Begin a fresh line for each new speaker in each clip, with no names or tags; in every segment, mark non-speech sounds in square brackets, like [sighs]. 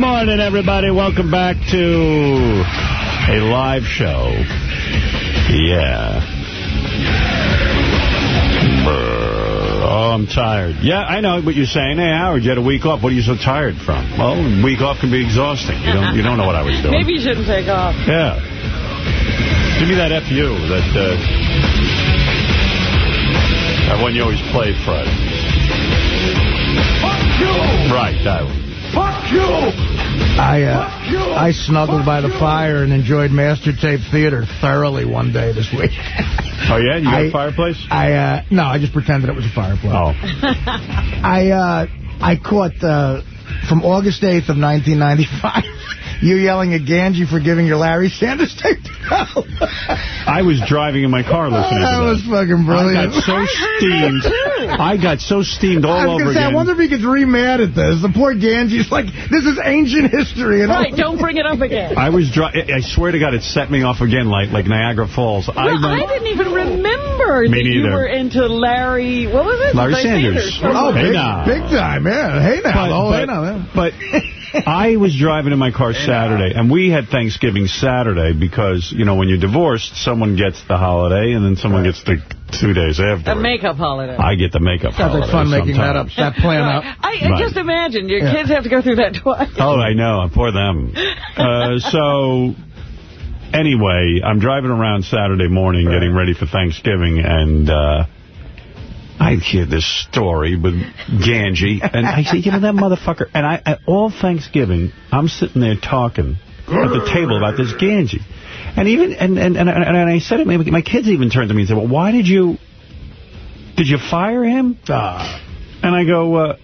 morning, everybody. Welcome back to a live show. Yeah. Oh, I'm tired. Yeah, I know what you're saying. Hey, Howard, you had a week off. What are you so tired from? Well, a week off can be exhausting. You don't, you don't know what I was doing.
Maybe you shouldn't take off.
Yeah. Give me that FU, that, uh, that one you always play, Fred.
Fuck you!
Right, that one.
Fuck you!
I uh, I snuggled by the fire and enjoyed Master Tape Theater thoroughly one day this week.
Oh, yeah? You got
I-
a fireplace?
I uh, No, I just pretended it was a fireplace.
Oh. [laughs]
I uh, I caught, uh, from August 8th of 1995, you yelling at Ganji for giving your Larry Sanders tape to go. [laughs]
I was driving in my car listening oh, to
that
to
was fucking brilliant.
I got so steamed. I got so steamed all
I was
over
gonna say,
again.
I wonder if he gets re-mad at this. The poor Ganji's like, this is ancient history. And all-
Right, don't bring it up again.
I was dri I swear to God, it set me off again like like Niagara Falls. I
Well, I
went,
didn't even remember
Me
that you were into Larry, what was it?
Larry Sanders.
Oh,
Hey
big,
now.
big time, yeah. Hey now.
But,
oh,
but,
hey now. yeah.
but [laughs] [laughs] I was driving in my car Saturday, and we had Thanksgiving Saturday because, you know, when you're divorced, someone gets the holiday, and then someone gets the two days after.
A makeup holiday.
I get the makeup
Sounds
holiday
like fun making that up. Stop playing
Right.
up. [laughs]
I, I
Right.
just imagine your
Yeah.
kids have to go through that twice.
Oh, I know. Poor them. [laughs] Uh, so, anyway, I'm driving around Saturday morning getting ready for Thanksgiving, and uh, I hear this story with Ganji, and I say, you know, that motherfucker. And I, I all Thanksgiving, I'm sitting there talking at the table about this Ganji. And even and and, and, and I said it, my, my kids even turned to me and said, well, why did you, did you fire him?
Ah.
And I go, uh,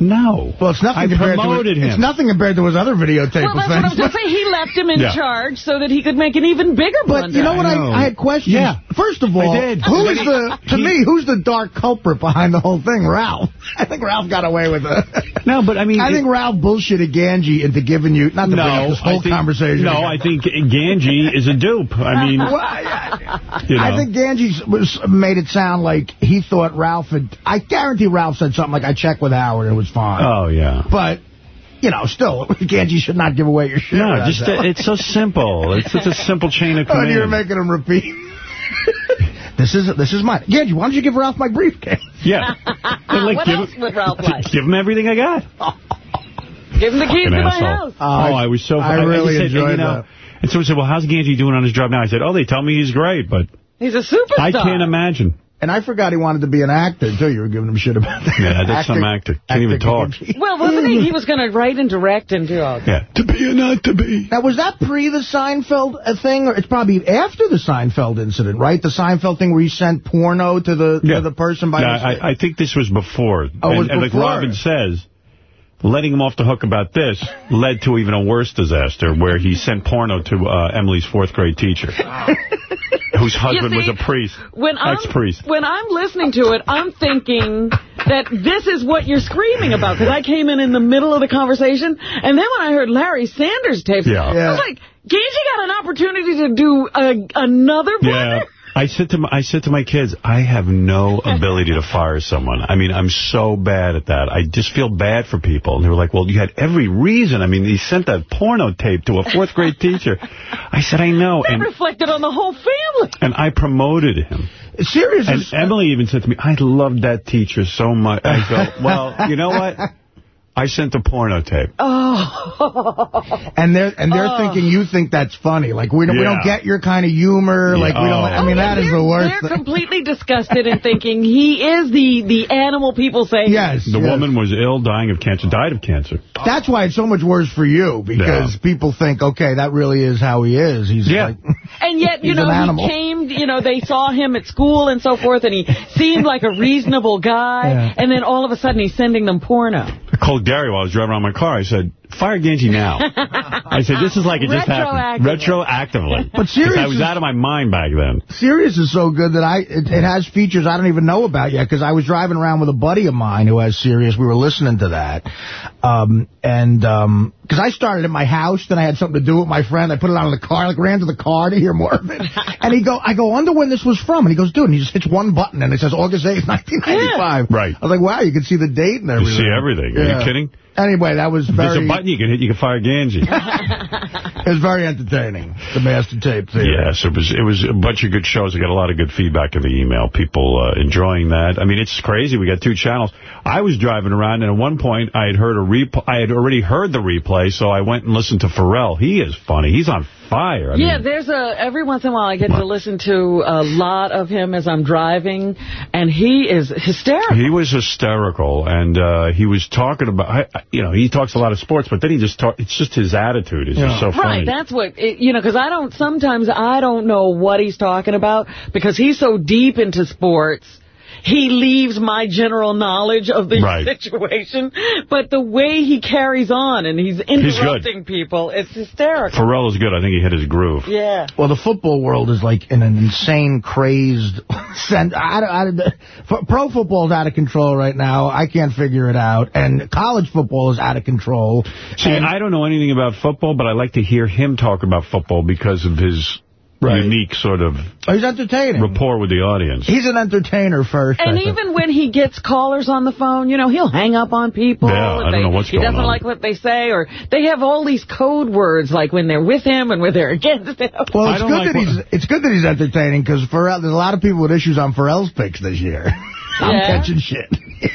no.
Well, it's nothing
I
compared
promoted
to
him.
It's nothing compared to his other videotape
Well, that's what I was
things.
going to say. He left him in
Yeah.
charge so that he could make an even bigger
But you know what?
I know.
I, I had questions.
Yeah.
First of all, who is the, to
he-
me, who's the dark culprit behind the whole thing? Ralph. [laughs] I think Ralph got away with it.
No, but I mean...
I
it-
think Ralph bullshitted Ganji into giving you, not to
No,
this whole
think,
conversation.
No, I think Ganji is a dupe. I mean,
Well, I, [laughs]
you know.
I think Ganji was made it sound like he thought Ralph had... I guarantee Ralph said something like, I checked with Howard and it was fine.
Oh, yeah.
But, you know, still, [laughs] Ganji should not give away your shit.
No, just
that.
uh, it's so simple. It's such a simple chain of [laughs]
Oh,
command.
you're making him repeat. [laughs] this is this is mine. Ganji, why don't you give Ralph my briefcase?
yeah. Like,
what
give,
else would Ralph like?
give him everything I got.
Give him the keys to my
asshole.
house.
Oh, I was so...
I really
just said,
enjoyed
you know,
that.
And someone said, well, how's Ganji doing on his job now? I said, oh, they tell me he's great, but
He's a superstar.
I can't imagine.
And I forgot he wanted to be an actor, too. You were giving him shit about that.
Yeah, that's some actor. Can't even talk.
Well, wasn't he? He was going to write and direct and do all that.
Yeah. To be or not to be.
Now, was that pre the Seinfeld uh, thing? Or it's probably after the Seinfeld incident, right? The Seinfeld thing where he sent porno to the
Yeah.
to the person by
No,
mistake?
I, I think this was before.
Oh, it was
and, and like. Robin says, letting him off the hook about this led to even a worse disaster where he sent porno to uh, Emily's fourth grade teacher, whose husband
see,
was a priest,
When I'm,
ex-priest.
when I'm listening to it, I'm thinking that this is what you're screaming about, because I came in in the middle of the conversation, and then when I heard Larry Sanders tapes,
Yeah.
I was like, Ganji got an opportunity to do a, another
Yeah.
Blunder?
I said to my, I said to my kids, I have no [laughs] ability to fire someone. I mean, I'm so bad at that. I just feel bad for people. And they were like, well, you had every reason. I mean, he sent that porno tape to a fourth grade teacher. I said, I know.
That
And,
reflected on the whole family.
and I promoted him.
Seriously?
And Emily even said to me, I loved that teacher so much. I go, well, you know what? I sent a porno tape.
Oh. [laughs]
and they're and they're
Oh.
thinking you think that's funny. Like we don't we don't get your kind of humor. Like we don't.
Oh.
I mean that is the worst.
They're
thing.
completely disgusted and thinking he is the, the animal people say.
Yes.
The
yes.
woman was ill, dying of cancer, died of cancer.
That's why it's so much worse for you because
Yeah.
people think, okay, that really is how he is. He's
Yeah.
like, [laughs]
And yet, you know,
an
he came, you know, they saw him at school and so forth, and he seemed like a reasonable guy,
Yeah.
and then all of a sudden he's sending them porno.
I called Gary while I was driving around my car. I said, fire Genji now. [laughs] I said, this is like it just happened. Retroactively. [laughs]
But serious
'Cause I was
is-
out of my mind back then.
Sirius is so good that I it, it has features I don't even know about yet because I was driving around with a buddy of mine who has Sirius. We were listening to that, um, and because I started at my house, then I had something to do with my friend. I put it on in the car, like ran to the car to hear more of it. [laughs] and he go, I go, wonder when this was from. And he goes, dude, and he just hits one button and it says August 8th, 1995.
Right.
I was like, wow, you can see the date and everything.
You
everything.
see everything. Are
Yeah.
you kidding?
Anyway, that was very...
There's a, button, you can hit, you can fire Ganji. [laughs]
it was very entertaining, the Master Tape Theater.
Yes, it was it was a bunch of good shows. I got a lot of good feedback in the email. People uh, enjoying that. I mean, it's crazy. We got two channels. I was driving around, and at one point, I had heard a replay. I had already heard the replay, so I went and listened to Ferrall. He is funny. He's on fire. I
yeah,
mean,
there's a every once in a while I get to listen to a lot of him as I'm driving, and he is hysterical.
He was hysterical, and uh, he was talking about, you know, he talks a lot of sports, but then he just talk. It's just his attitude is yeah. just so funny.
Right, that's what it, you know, because I don't sometimes I don't know what he's talking about because he's so deep into sports he leaves my general knowledge of the right. situation. But the way he carries on and he's interrupting he's people, it's hysterical.
Ferrall is good. I think he hit his groove.
Yeah.
Well, the football world is like in an insane, crazed... [laughs] sense. I, I, I, pro football is out of control right now. I can't figure it out. And college football is out of control.
See, and I don't know anything about football, but I like to hear him talk about football because of his right. unique sort of
oh, he's entertaining.
rapport with the audience.
He's an entertainer first.
And even when he gets callers on the phone, you know, he'll hang up on people.
Yeah, I don't
they,
know what's
He doesn't
on.
like what they say, or they have all these code words, like when they're with him and when they're against him.
Well, it's good like that he's it's good that he's entertaining because Ferrall, there's a lot of people with issues on Ferrall's picks this year. [laughs] I'm
yeah.
catching shit.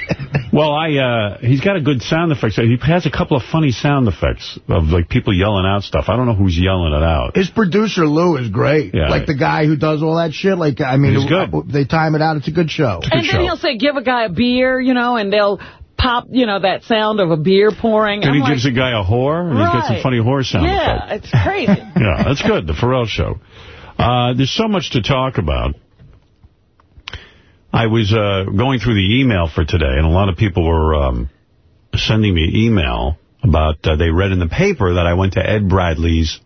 [laughs]
well, I uh, he's got a good sound effects. He has a couple of funny sound effects of like people yelling out stuff. I don't know who's yelling it out.
His producer Lou is great. Yeah, like the guy who does all that shit. Like I mean,
he's good.
they time it out. It's a good show.
A good
and
show.
then he'll say, "Give a guy a beer," you know, and they'll pop, you know, that sound of a beer pouring.
And
I'm
he
like,
gives a guy a whore, and
right.
he's got some funny whore sound
Yeah,
effects.
it's crazy. [laughs]
yeah, that's good. The Ferrall Show. Uh, there's so much to talk about. I was uh, going through the email for today, and a lot of people were um, sending me email about uh, they read in the paper that I went to Ed Bradley's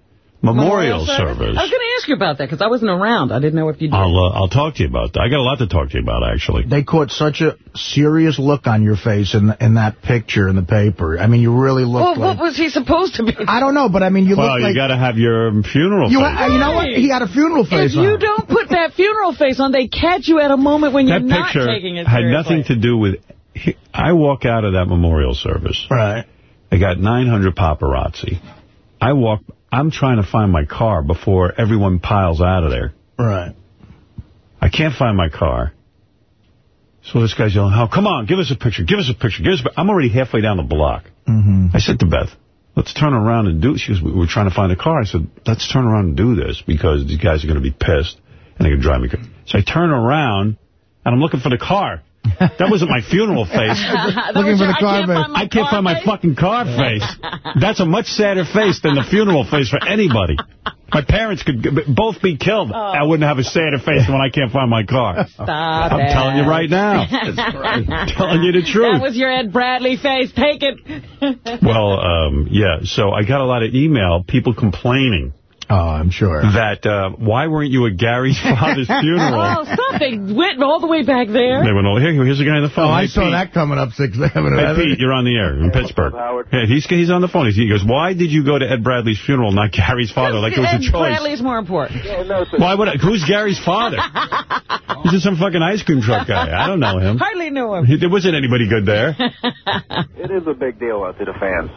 memorial, memorial service. service.
I was going to ask you about that because I wasn't around. I didn't know if you did.
I'll, uh, I'll talk to you about that. I got a lot to talk to you about, actually.
They caught such a serious look on your face in in that picture in the paper. I mean, you really looked
well,
like...
what was he supposed to be?
I don't know, but I mean, you
well,
look
like...
Well,
you got to have your funeral
you
face.
You know what? He had a funeral face
If
on.
you don't put that funeral face on, they catch you at a moment when you're not taking it
had
seriously.
nothing to do with... I walk out of that memorial service.
Right.
I got 900 paparazzi. I walk... I'm trying to find my car before everyone piles out of there.
Right.
I can't find my car. So this guy's yelling, oh, come on, give us a picture, give us a picture. Give us a I'm already halfway down the block.
Mm -hmm.
I said to Beth, let's turn around and do She goes, we're trying to find a car. I said, let's turn around and do this because these guys are going to be pissed and they're going to drive me crazy. So I turn around and I'm looking for the car. [laughs] That wasn't my funeral face. [laughs]
Looking for the car
face.
I can't find my fucking car face. [laughs] That's a much sadder face than the funeral face for anybody. My parents could both be killed. Oh. I wouldn't have a sadder face when I can't find my car.
Stop
I'm
it.
telling you right now. I'm telling you the truth.
That was your Ed Bradley face. Take it.
well, um, yeah, so I got a lot of email, people complaining
Oh, I'm sure.
That, uh, why weren't you at Gary's [laughs] father's funeral?
Oh, stop. They went all the way back there.
They went all, here, here's a guy on the phone.
Oh,
hey,
I saw
Pete.
that coming up 6th Avenue.
Hey, Pete, you're on the air in
hey,
Pittsburgh.
Howard?
Yeah, he's, he's on the phone. He goes, why did you go to Ed Bradley's funeral, not Gary's father? Like it was
Ed
a choice.
Bradley's more important.
Yeah, no,
why would I, who's Gary's father? [laughs] He's just some fucking ice cream truck guy. I don't know him.
Hardly knew him.
He, there wasn't anybody good there. [laughs]
it is a big deal out to the fans.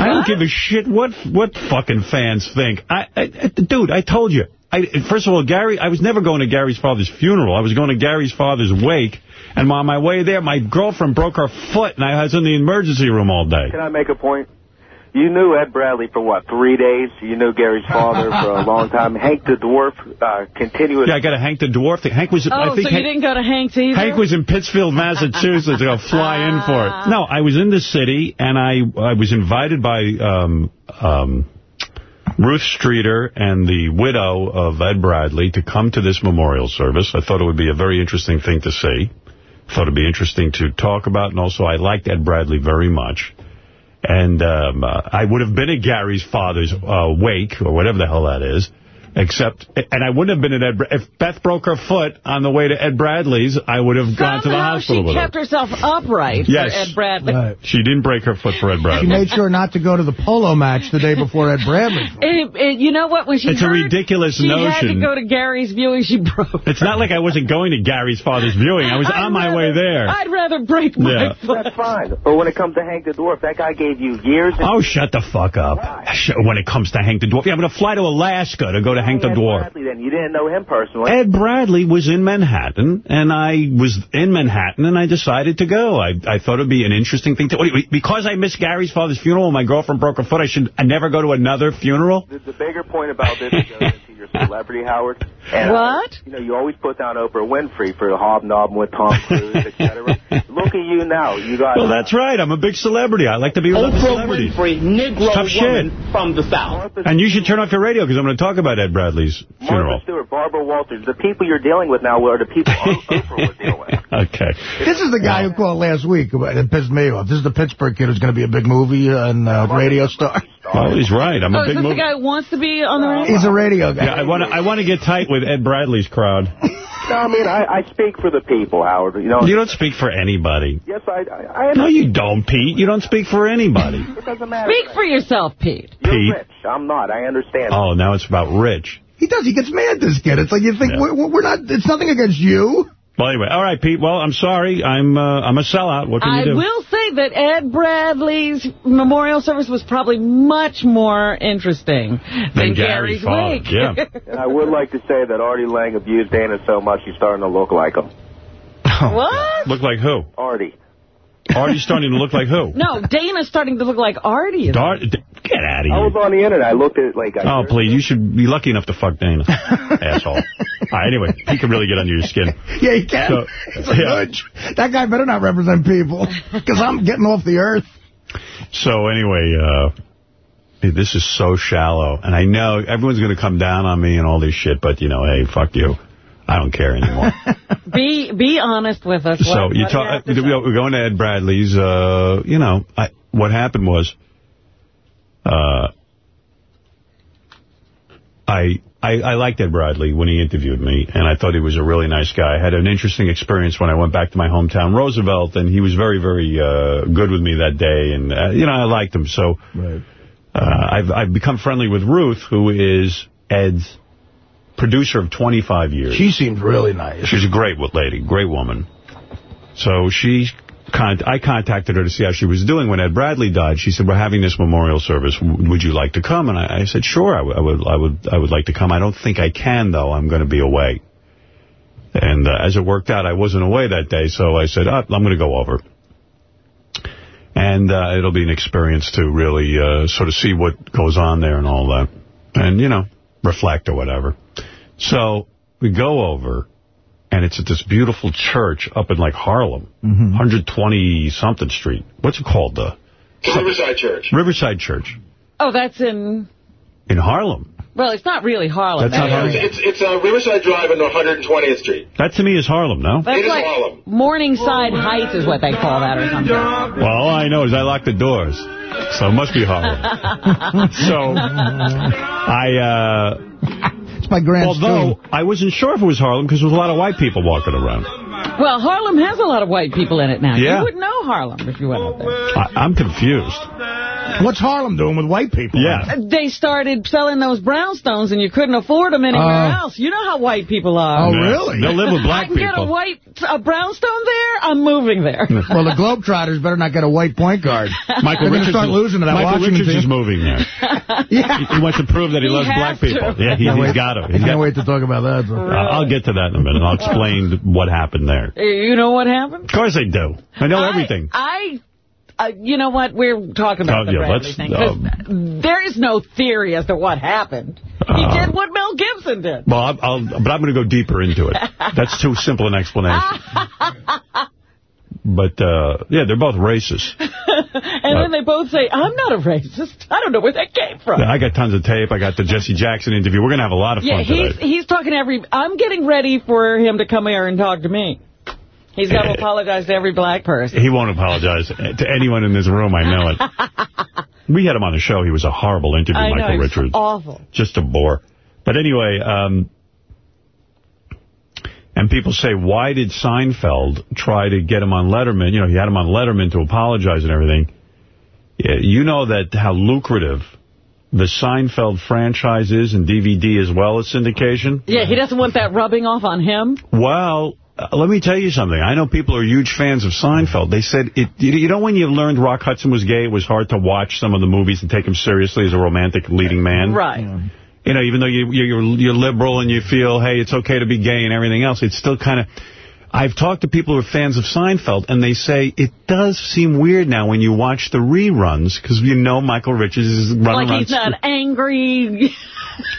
I don't give a shit what what fucking fans think. I, I, dude, I told you. I, first of all, Gary, I was never going to Gary's father's funeral. I was going to Gary's father's wake. And on my way there, my girlfriend broke her foot, and I was in the emergency room all day.
Can I make a point? You knew Ed Bradley for, what, three days? You knew Gary's father [laughs] for a long time. Hank the Dwarf, uh, continuous...
Yeah, I got a Hank the Dwarf thing. Hank was...
Oh,
I think
so you
Hank,
didn't go to Hank's either?
Hank was in Pittsfield, Massachusetts to go fly in for it. No, I was in the city, and I I was invited by um, um, Ruth Streeter and the widow of Ed Bradley to come to this memorial service. I thought it would be a very interesting thing to see. Thought it would be interesting to talk about, and also I liked Ed Bradley very much. And um, uh, I would have been at Gary's father's uh, wake, or whatever the hell that is. Except, and I wouldn't have been at Ed, if Beth broke her foot on the way to Ed Bradley's, I would have
Somehow
gone to the hospital
she kept
her.
herself upright
yes.
for Ed Bradley.
Right.
She didn't break her foot for Ed Bradley.
She made sure not to go to the polo match the day before Ed Bradley. [laughs]
And, and you know what? When she
It's a
heard
ridiculous
she
notion.
had to go to Gary's viewing, she broke.
It's not like I wasn't going to Gary's father's viewing. I was
I'd
on my way there.
I'd rather break my
Yeah.
foot.
That's fine. But when it comes to Hank the Dwarf, that guy gave you years.
Oh, shut the fuck up. Sh- When it comes to Hank the Dwarf. Yeah, I'm going to fly to Alaska to go to Hank the Dwarf.
Bradley, then you didn't know him personally.
Ed Bradley was in Manhattan, and I was in Manhattan, and I decided to go. I, I thought it would be an interesting thing to... Because I missed Gary's father's funeral and my girlfriend broke her foot, I should I never go to another funeral?
The, the bigger point about this [laughs] is goes into your celebrity, Howard. [laughs] And, uh,
What?
you know, you always put down Oprah Winfrey for hobnobbing with Tom Cruise, etc. [laughs] Look at you now. You got.
Well, that's right. I'm a big celebrity. I like to be around the
Oprah
celebrities.
Winfrey, Negro
Tough
woman
shit.
from the South.
Martha,
And you should turn off your radio because I'm going to talk about Ed Bradley's funeral.
Martha Stewart, Barbara Walters. The people you're dealing with now are the people Oprah was dealing with. [laughs]
Okay.
This is the guy who called last week. It pissed me off. This is the Pittsburgh kid who's going to be a big movie and uh, radio star.
Well, he's right. I'm
Oh,
a
is
big
this
movie.
the guy who wants to be on the radio?
He's a radio guy.
Yeah, I want to. I want to get tight with Ed Bradley's crowd.
No, I mean, I, I speak for the people, Howard. You know.
You don't speak for anybody.
Yes, I. I, I
No, you don't, Pete. You don't speak for anybody.
It doesn't matter.
Speak for yourself, Pete.
You're
Pete.
rich. I'm not. I understand.
Oh, now it's about Rich.
He does. He gets mad, this kid. It's like you think,
Yeah.
we're, we're not, it's nothing against you.
Well, anyway, all right, Pete. Well, I'm sorry. I'm uh, I'm a sellout. What can
I
you do?
I will say that Ed Bradley's memorial service was probably much more interesting than,
Than Gary's
Gary's wake.
yeah. [laughs]
And I would like to say that Artie Lange abused Dana so much he's starting to look like him.
what?
Look like who?
Artie.
Artie's starting to look like who?
No, Dana's starting to look like Artie.
Dar get out of here.
I was on the internet. I looked at like. I
Oh, please. You should be lucky enough to fuck Dana. [laughs] Asshole. All right, anyway, he can really get under your skin. [laughs]
Yeah, he can.
So,
it's a
yeah.
nudge. That guy better not represent people, because I'm getting off the earth.
So anyway, uh, this is so shallow. And I know everyone's going to come down on me and all this shit, but, you know, hey, fuck you. I don't care anymore. [laughs]
Be be honest with us.
so
What-
you
what
talk,
have
uh, we're going to Ed Bradley's, uh, you know, I, what happened was, uh, I, I I liked Ed Bradley when he interviewed me, and I thought he was a really nice guy. I had an interesting experience when I went back to my hometown, Roosevelt, and he was very, very uh, good with me that day, and, uh, you know, I liked him. So
Right.
uh, I've, I've become friendly with Ruth, who is Ed's producer of 25 years.
She seemed really nice.
She's a great lady, great woman. So she, I contacted her to see how she was doing when Ed Bradley died. She said, "We're having this memorial service. Would you like to come?" And I, I said, "Sure, I, I would. I would. I would like to come. I don't think I can, though. I'm going to be away." And uh, as it worked out, I wasn't away that day, so I said, oh, "I'm going to go over." And uh, it'll be an experience to really uh, sort of see what goes on there and all that. And, you know, reflect or whatever. So we go over, and it's at this beautiful church up in, like, Harlem, 120-something Street. What's it called? The
Riverside Church.
Riverside Church
Oh, that's in...
in Harlem.
Well, it's not really Harlem.
That's not Harlem.
It's, it's uh, Riverside Drive and 120th Street.
That, to me, is Harlem, no?
That's
It is
like
Harlem.
Morningside Heights is what they call that or something.
Well, all I know is I locked the doors, so it must be Harlem. [laughs] so I, uh,
It's my grand
although I wasn't sure if it was Harlem because there was a lot of white people walking around.
Well, Harlem has a lot of white people in it now.
Yeah.
You wouldn't know Harlem if you went up there.
I, I'm confused.
What's Harlem doing with white people?
Yeah.
They started selling those brownstones, and you couldn't afford them anywhere
Uh,
else. You know how white people are.
Oh,
Yeah.
really?
They'll live with black people.
I can get a white a brownstone there. I'm moving there. [laughs]
Well, the Globetrotters better not get a white point guard.
Michael
They're gonna
Richards,
start
is-
losing to that
Michael
Washington
Richards is
team.
moving there.
Yeah. [laughs]
He, he wants to prove that he,
He
loves black
to.
people. Yeah, he,
Can't
he's
wait-
got to.
I
He's
can't
got,
wait to talk about that.
I'll get to that in a minute. I'll explain what happened there.
You know what happened?
Of course I do. I know everything.
I, I uh, you know what? We're talking about
Oh,
the
yeah,
Bradley thing.
um,
there is no theory as to what happened. he
Uh,
did what Mel Gibson did.
Well, I'll, I'll, but I'm going to go deeper into it. [laughs] That's too simple an explanation. But, uh, yeah, they're both racist. [laughs]
and then they both say, I'm not a racist. I don't know where that came from.
I got tons of tape. I got the Jesse Jackson interview. We're going to have a lot of
Yeah,
fun
he's
today.
he's talking to every. I'm getting ready for him to come here and talk to me. He's got to apologize to every black person.
He won't apologize to anyone in this room. I know it. [laughs] We had him on the show. He was a horrible interview,
I
Michael
it's
Richards.
awful.
Just a bore. But anyway, um, and people say, why did Seinfeld try to get him on Letterman? You know, he had him on Letterman to apologize and everything. You know that how lucrative the Seinfeld franchise is in DVD as well as syndication?
Yeah, he doesn't want that rubbing off on him?
Well, Uh, let me tell you something. I know people are huge fans of Seinfeld. They said, it. you know when you learned Rock Hudson was gay, it was hard to watch some of the movies and take him seriously as a romantic leading man?
Right. Yeah.
You know, even though you, you're, you're liberal and you feel, hey, it's okay to be gay and everything else, it's still kind of... I've talked to people who are fans of Seinfeld, and they say it does seem weird now when you watch the reruns, because you know Michael Richards is running
like
around...
Like he's not angry...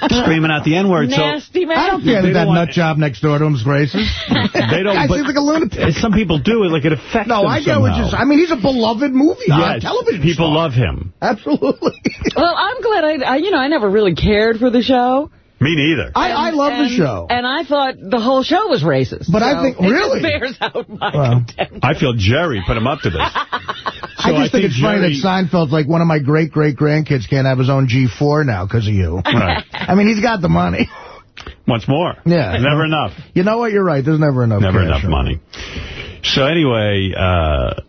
screaming out the N-word.
Nasty
so,
man.
I don't care that that nut job next door to him's racist. [laughs]
they don't. [laughs]
I seems like a lunatic.
Some people do it like it affects
No, I get what you're saying. I mean, he's a beloved movie
yes,
on television.
People
star.
love him.
Absolutely. [laughs]
well, I'm glad I, I, you know, I never really cared for the show.
Me neither.
I, I love
and,
the show.
And I thought the whole show was racist.
But
so
I think, really?
It bears out my
well, I feel Jerry put him up to this. [laughs] So
I just
I
think, it's Jerry... funny that Seinfeld's like one of my great-great-grandkids can't have his own G4 now because of you.
Right.
I mean, he's got the money.
Once more.
Yeah.
Never enough.
You know what? You're right. There's never enough
Never
cash,
enough money. So anyway... Uh,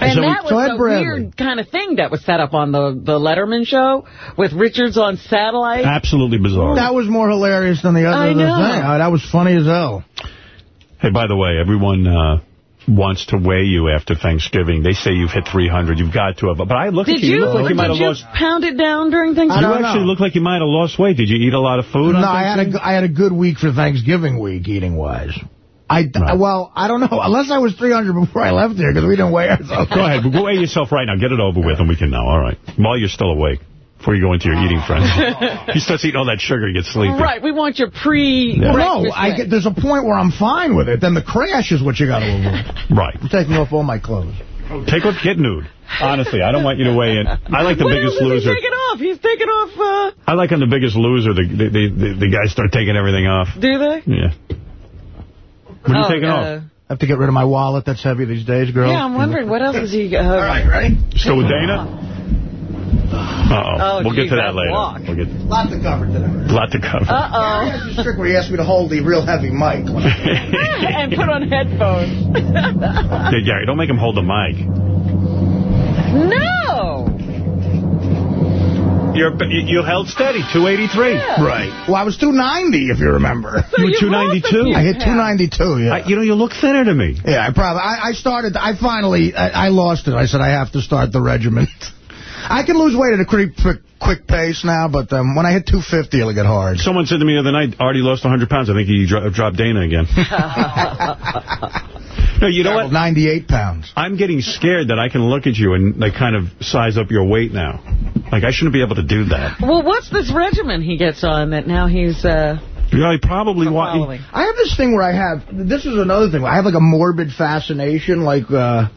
and
so
that was a Bradley. weird kind of thing that was set up on the, the Letterman show with Richards on satellite.
Absolutely bizarre.
That was more hilarious than the other
I know.
thing. Oh, that was funny as hell.
Hey, by the way, everyone uh, wants to weigh you after Thanksgiving. They say you've hit 300. You've got to have. But I look
did
at you. You look like you might have
you
lost.
pound it down during Thanksgiving?
You actually
know.
look like you might have lost weight. Did you eat a lot of food?
No, I had a I had a good week for Thanksgiving week eating wise. I, right. Well, I don't know. [laughs] Unless I was 300 before I left here, because we didn't weigh ourselves.
Go ahead. Go weigh yourself right now. Get it over with, and we can know. All right. While you're still awake. Before you go into your eating [laughs] friends. he starts eating all that sugar, you get sleepy.
Right. We want your pre
yeah. No, I get, there's a point where I'm fine with it. Then the crash is what you got to avoid. [laughs]
Right.
I'm taking off all my clothes.
Take off, get nude. Honestly, I don't want you to weigh in. I like the
when
biggest
else
loser.
He's taking off. He's taking off. Uh...
I like on the biggest loser, the, the, the, the guys start taking everything off.
Do they?
Yeah. What are you
oh,
taking
uh,
off?
I have to get rid of my wallet that's heavy these days, girl.
Yeah, I'm wondering what else is he... Uh,
All right, ready?
Still with Dana? Uh-oh.
Oh,
we'll
geez,
get to that later.
Walk.
We'll get
Lot to cover today.
Lot to cover.
Uh-oh.
That's the trick where he asked me to hold the real heavy mic. [laughs] [laughs]
and put on headphones.
yeah, Gary, don't make him hold the mic.
No!
You're, you held steady, 283.
Yeah.
Right. Well, I was 290, if you remember.
So
you were 292?
I hit 292, yeah.
I, you know, you look thinner to me.
Yeah, I probably, I, I started, I finally, I, I lost it. I said I have to start the regiment. [laughs] I can lose weight at a quick, quick, quick pace now, but um, when I hit 250, it'll get hard.
Someone said to me the other night, Artie lost 100 pounds. I think he dro dropped Dana again. [laughs] no, you know what?
98 pounds.
I'm getting scared that I can look at you and like kind of size up your weight now. Like, I shouldn't be able to do that.
Well, what's this regimen he gets on that now he's... Uh
yeah, I probably want.
I have this thing where I have. This is another thing. I have like a morbid fascination, like. uh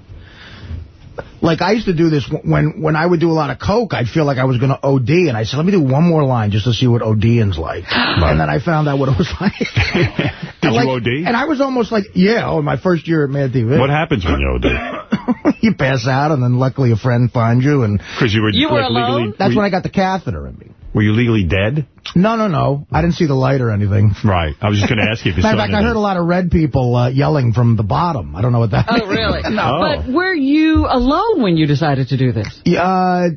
like, I used to do this when when I would do a lot of coke, I'd feel like I was going to OD, and I said, let me do one more line just to see what ODing's like. [gasps] Right. And then I found out what it was [laughs] like. [laughs]
Did
like,
you OD?
And I was almost like, yeah, oh, my first year at Mad TV.
What happens when you OD? [laughs]
you pass out, and then luckily a friend finds you. and
Because you were,
you
like,
were alone?
legally...
That's when I got the catheter in me.
Were you legally dead?
No, no, no. I didn't see the light or anything.
Right. I was just going to ask you if you
Matter of fact,
anything.
I heard a lot of red people uh, yelling from the bottom. I don't know what that
Oh,
means.
really? [laughs]
no.
But were you alone when you decided to do this?
Uh,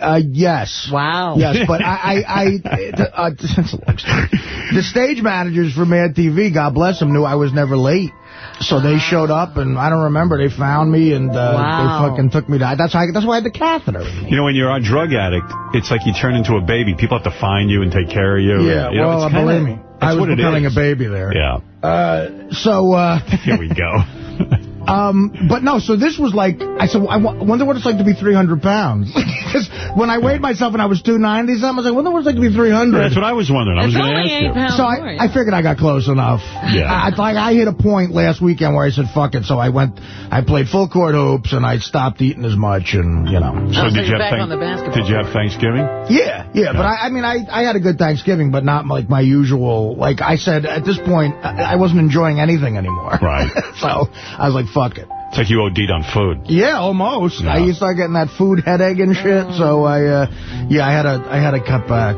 uh, yes.
Wow.
Yes, but I, I, I [laughs] uh, [laughs] that's a long story. The stage managers for Mad TV, God bless them, knew I was never late. So they showed up, and I don't remember. They found me, and uh,
wow.
they fucking took me to... That's why, that's why I had the catheter.
You know, when you're a drug addict, it's like you turn into a baby. People have to find you and take care of you.
Yeah,
and, you know,
well,
it's kinda,
believe me. I was becoming a baby there.
Yeah.
Uh, so... Uh, [laughs]
Here we go. [laughs] [laughs]
Um, but no, so this was like, I said, I wonder what it's like to be 300 pounds. [laughs] Because when I weighed myself and I was 290 something, I was like, I wonder what it's like to be 300.
That's what I was wondering. I was going to ask you.
So I, I figured I got close enough.
Yeah.
I, like I hit a point last weekend where I said, fuck it. So I went, I played full court hoops and I stopped eating as much and, you know.
Oh,
So,
so
did, you have
back on the basketball
did you have Thanksgiving?
Yeah, yeah, but I, I mean, I, I had a good Thanksgiving, but not like my usual, like I said, at this point, I, I wasn't enjoying anything anymore.
Right. [laughs]
so I was like, fuck it.
It's like you OD'd on food.
Yeah, almost.
Yeah.
I used to start getting that food headache and shit, so I, uh, yeah, I had a, I had to cut back.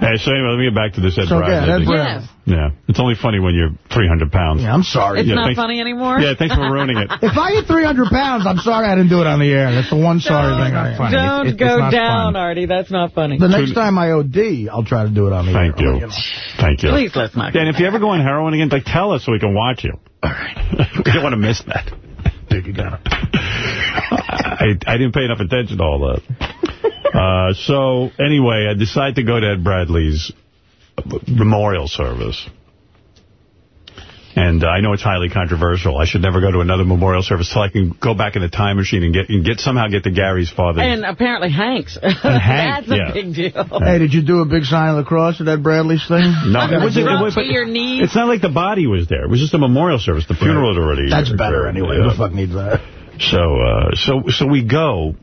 Hey, so anyway, let me get back to this Ed
So,
Bradley.
yeah, Ed
thing.
Bradley.
Yes.
Yeah, it's only funny when you're 300 pounds.
Yeah, I'm sorry.
It's
Yeah,
not
thanks-
funny anymore?
Yeah, thanks for ruining it. [laughs]
If I hit 300 pounds, I'm sorry I didn't do it on the air. That's the one sorry
Don't,
thing I am.
don't
It- it-
go
it's
down,
fun.
Artie. That's not funny.
The next time I OD, I'll try to do it on the air.
Thank
air.
you. Thank you.
Please let's not.
Yeah, and if you ever go on heroin again, like, tell us so we can watch you. All right. [laughs] we don't want to miss that.
Dude, you got it. [laughs]
I, I didn't pay enough attention to all that. Uh, so, anyway, I decided to go to Ed Bradley's memorial service. And uh, I know it's highly controversial. I should never go to another memorial service till I can go back in the time machine and get and get somehow get to Gary's father.
And apparently Hanks. [laughs]
Hank,
That's a
yeah.
big deal.
Hey, did you do a big sign of the cross at that Bradley's thing? [laughs]
no, it wasn't- it was-
to your knees.
It's not like the body was there. It was just a memorial service. The funeral had already.
That's better anyway.
Yeah.
Who the fuck needs that?
So, uh, so, so we go,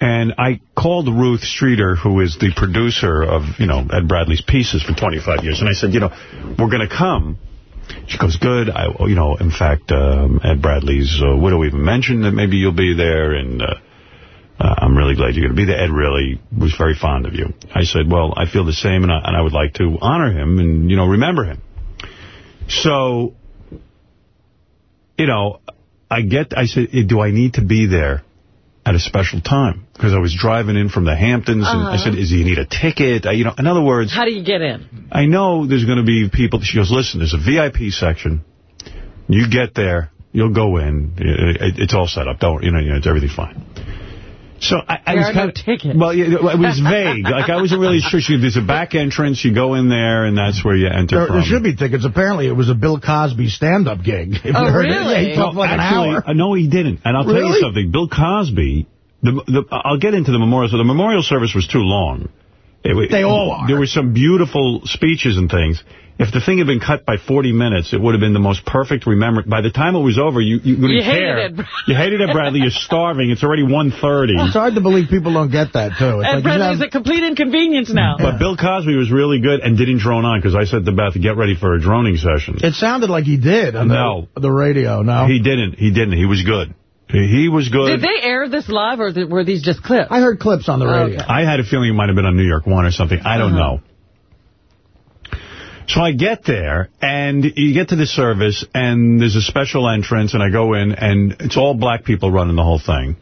and I called Ruth Streeter, who is the producer of, you know, Ed Bradley's pieces for 25 years, and I said, you know, we're going to come. She goes, good. I, you know, in fact, um, Ed Bradley's uh, widow even mentioned that maybe you'll be there, and uh, uh, I'm really glad you're going to be there. Ed really was very fond of you. I said, well, I feel the same, and I, and I would like to honor him and, you know, remember him. So, you know, I get, I said, "Eh, do I need to be there at a special time? Because I was driving in from the Hamptons, and I uh-huh. said, is you need a ticket? I, you know, in other words,
How do you get in?
I know there's going to be people. She goes, listen, there's a VIP section. You get there, you'll go in. It- It's all set up. Don't, you know, you know it's everything fine. So I, I was
are no
kind of,
tickets.
Well, yeah, it was vague. like I wasn't really sure. She, there's a back entrance. You go in there, and that's where you enter
There,
from.
there should be tickets. Apparently, it was a Bill Cosby stand-up gig. [laughs] If
Oh,
you heard it,
really?
Yeah, he talked
No,
like an hour.
uh, no, he didn't. And I'll tell you something. Bill Cosby, the, the, I'll get into the memorial. So the memorial service was too long. It
They all are.
There were some beautiful speeches and things. If the thing had been cut by 40 minutes, it would have been the most perfect remember. By the time it was over, you, you wouldn't
You hated
care.
it,
You hated it, Bradley. You're starving. It's already 1.30.
It's hard to believe people don't get that, too. It's
And
like, you
Bradley's
have-
a complete inconvenience now.
But Bill Cosby was really good and didn't drone on because I said to Beth, get ready for a droning session.
it sounded like he did on
No.
the, the radio, no?
He didn't. He didn't. He was good. He was good.
Did they air this live, or were these just clips?
I heard clips on the radio.
Okay.
I had a feeling it might have been on New York One or something. I don't
Uh-huh.
know. So I get there, and you get to the service, and there's a special entrance, and I go in, and it's all black people running the whole thing.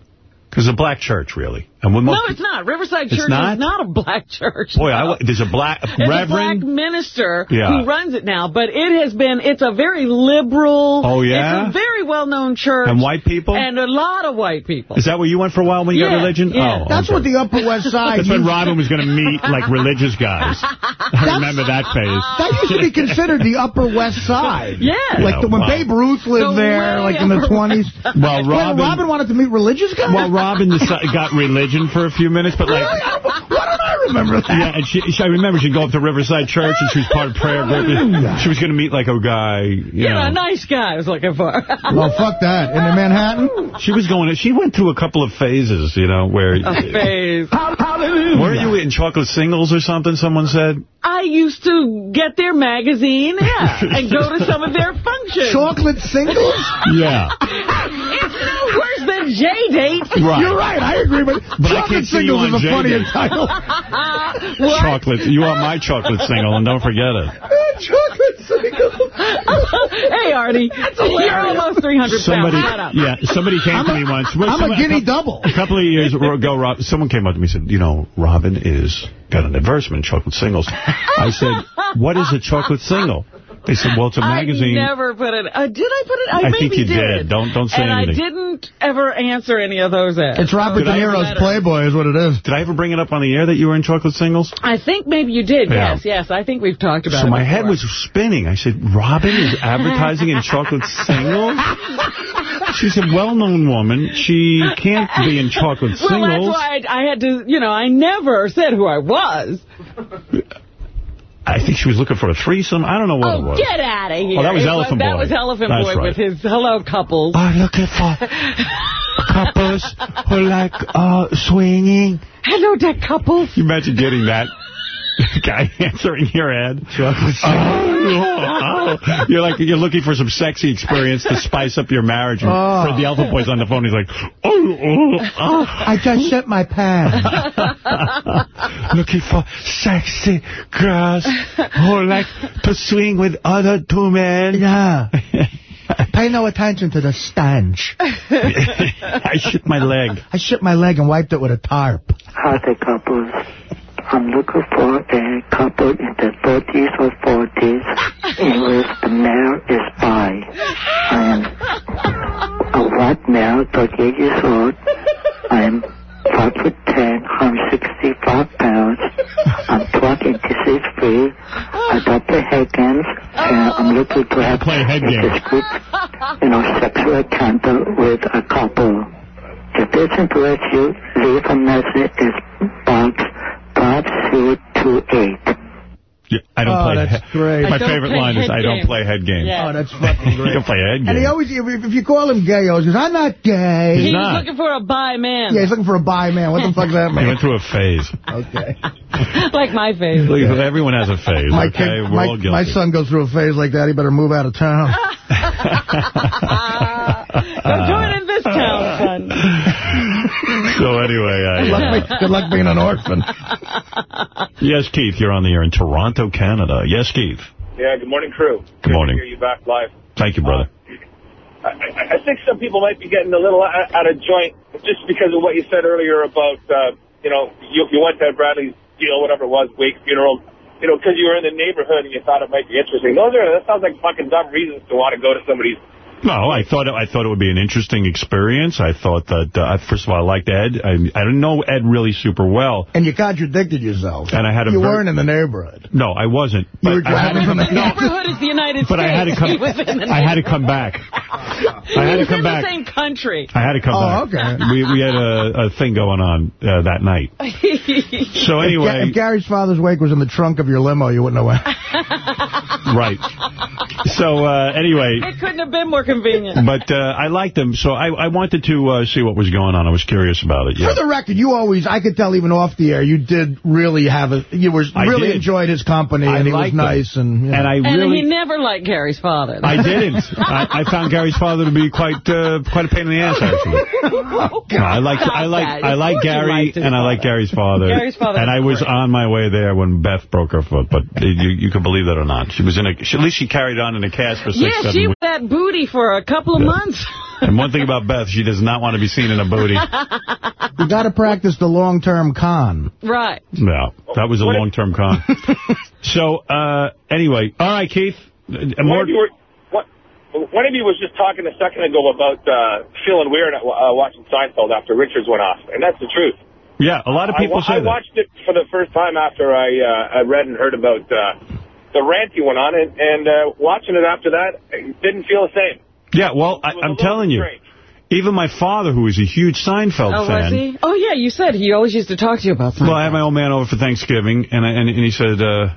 Because it's a black church, really. And when
No, it's not. Riverside Church
not?
is not a black [laughs] church.
Boy,
no.
I, there's a black
It's a black
reverend.
minister
Yeah.
who runs it now, but it has been, it's a very liberal,
Oh, yeah?
it's a very well-known church.
And white people?
And a lot of white people.
Is that where you went for a while when you got religion?
yeah.
Oh,
That's what the Upper West [laughs] Side...
That's when Robin was going to meet, like, [laughs] religious guys. I remember that phase.
That used to be considered the Upper West Side.
Yeah.
Like the, when
Wow.
Babe Ruth lived
The
there, like in the 20s.
Well,
When
Robin...
Robin wanted to meet religious guys?
Well, Robin deci- got religion for a few minutes, but like,
Really? Why don't I remember that?
yeah, and she, she, I remember she'd go up to Riverside Church and she was part of prayer group. She was going to meet like a guy, you
Yeah,
know.
a nice guy I was looking for. [laughs]
Well, fuck that. In Manhattan?
She was going. She went through a couple of phases, you know, where.
a phase.
Were you eating chocolate singles or something? Someone said.
I used to get their magazine, yeah, [laughs] and go to some of their functions.
Chocolate singles?
Yeah. [laughs]
It's no worse than J-Date.
Right.
You're right. I agree. But,
But
chocolate
can't
singles is a funnier title. [laughs]
Chocolate. You are my chocolate single, and don't forget it. [laughs]
chocolate singles. [laughs]
hey, Artie, you're almost 300
Somebody,
pounds. Shut up.
yeah, somebody came
I'm
to
a-
me once.
I'm a
Somebody-
guinea double.
A couple of years ago, Rob, someone came up to me and said, you know, Robin is got an advertisement in chocolate singles. I said, what is a chocolate single? They said, well, it's a magazine.
I never put it. Uh, did I put it? I,
I
maybe
think you did. Don't- don't say
and
anything.
I didn't ever answer any of those ads.
It's Robert
Did
De Niro's? Playboy is what it is.
Did I ever bring it up on the air that you were in chocolate singles?
I think maybe you did.
Yeah.
Yes, yes. I think we've talked about
So
it
my head was spinning. I said, Robin is [laughs] advertising in chocolate singles? She's a well-known woman. She can't be in chocolate Singles.
Well, that's
singles.
why I, I had to, you know, I never said who I was.
I think she was looking for a threesome. I don't know what it
Oh,
was.
get out of here.
Oh, that was
It
Elephant
That
Boy.
That was Elephant
That's
Boy
right.
with his hello couples.
I'm looking for [laughs] couples who like uh, swinging.
hello, deck couples.
You imagine getting that? Guy [laughs] answering your ad. Oh, oh. [laughs] You're like you're looking for some sexy experience to spice up your marriage. And
Oh.
Fred the Alpha Boy's on the phone. He's like, oh, oh, oh.
I just shit my pants. [laughs]
looking for sexy girls who like to swing with other two men.
Yeah. Pay no attention to the stench.
I shit my leg.
I shit my leg and wiped it with a tarp.
Hi, the couples. I'm looking for a couple in the 30s or 40s in which the male is bi. I am a white male, 38 years old. I am 5 foot 10, 165 pounds. I'm 12 inches free. I play head games. And I'm looking to have
play head
a discreet, you know, sexual encounter with a couple. If this interests you, leave a message. It's box 5328.
Yeah, I don't
Oh,
play.
that's
he-
great.
My favorite line is,
head
"I don't
games."
play head games."
Yeah.
Oh, that's fucking [laughs]
You
great.
don't play head games.
And he always, if, if you call him gay, he always goes, I'm not gay.
He's
not.
looking for a bi man.
Yeah, he's looking for a bi man. What the [laughs] fuck does that mean?
He went through a phase.
Okay. [laughs]
like my face.
Look, Everyone has a phase,
My,
okay?
kid,
We're
my,
all guilty.
my son goes through a phase like that. He better move out of town. [laughs]
Don't do it in this town, son. [laughs]
so anyway,
Good luck,
I,
good luck being an orphan.
yes, Keith, you're on the air in Toronto, Canada. Yes, Keith.
Yeah, good morning, crew.
Good morning.
to hear you back live.
Thank you, brother.
I, I I think some people might be getting a little out out of joint just because of what you said earlier about, uh, you know, you, you went to Bradley's deal, whatever it was, wake funeral, you know, because you were in the neighborhood and you thought it might be interesting. Those are that sounds like fucking dumb reasons to want to go to somebody's.
No, I thought it, I thought it would be an interesting experience. I thought that, uh, first of all, I liked Ed. I, I didn't know Ed really super well.
And you contradicted yourself.
And I had a
You
ver-
weren't in the neighborhood.
No, I wasn't.
You were
had
driving
to-
from the
The neighborhood is the United
But
States.
But I had to come. [laughs]
He was in the
I had to come back.
He
I had to
was
come
in
back.
the same country.
I had to come
Oh,
back.
okay.
We we had a, a thing going on uh, that night. [laughs] So
If, Ga-
anyway,
if Gary's father's wake was in the trunk of your limo, you wouldn't know why.
right. So uh, anyway,
It couldn't have been more convenient.
but uh, I liked him, so I, I wanted to uh, see what was going on. I was curious about it.
For the record, you always, I could tell even off the air, you did really have a, you were
I
really
did.
enjoyed his company,
I
and he was
liked him.
nice. And, you know.
And I
And
really.
he never liked Gary's father.
I didn't. I, I found Gary's father to be quite uh, quite a pain in the ass, actually. [laughs] No, I like I like. I like
course you
Gary
liked his
and I like. Gary's father.
Gary's father
and I was
great.
on my way there when Beth broke her foot, but you you can believe that or not. She was in a she, at least she carried on in a cast for six
yeah,
seven
she
weeks.
was that booty for a couple of months. [laughs]
And one thing about Beth, she does not want to be seen in a booty.
you got to practice the long-term con.
right.
No, that was a long-term con. [laughs] so, uh, anyway, all right, Keith. Uh,
One
more,
of you were, what, one of you was just talking a second ago about uh, feeling weird uh, watching Seinfeld after Richards went off, and that's the truth.
yeah, a lot of people
I, wa-
say
I
that.
watched it for the first time after I uh, I read and heard about uh, the rant he went on, and, and uh, watching it after that, it didn't feel the same.
Yeah, well, I,
It was a
I'm telling you,
strange.
even my father, who is a huge Seinfeld
Oh,
fan.
was he? Oh, yeah, you said he always used to talk to you about something.
Well, I had my old man over for Thanksgiving, and I, and, and he said, uh,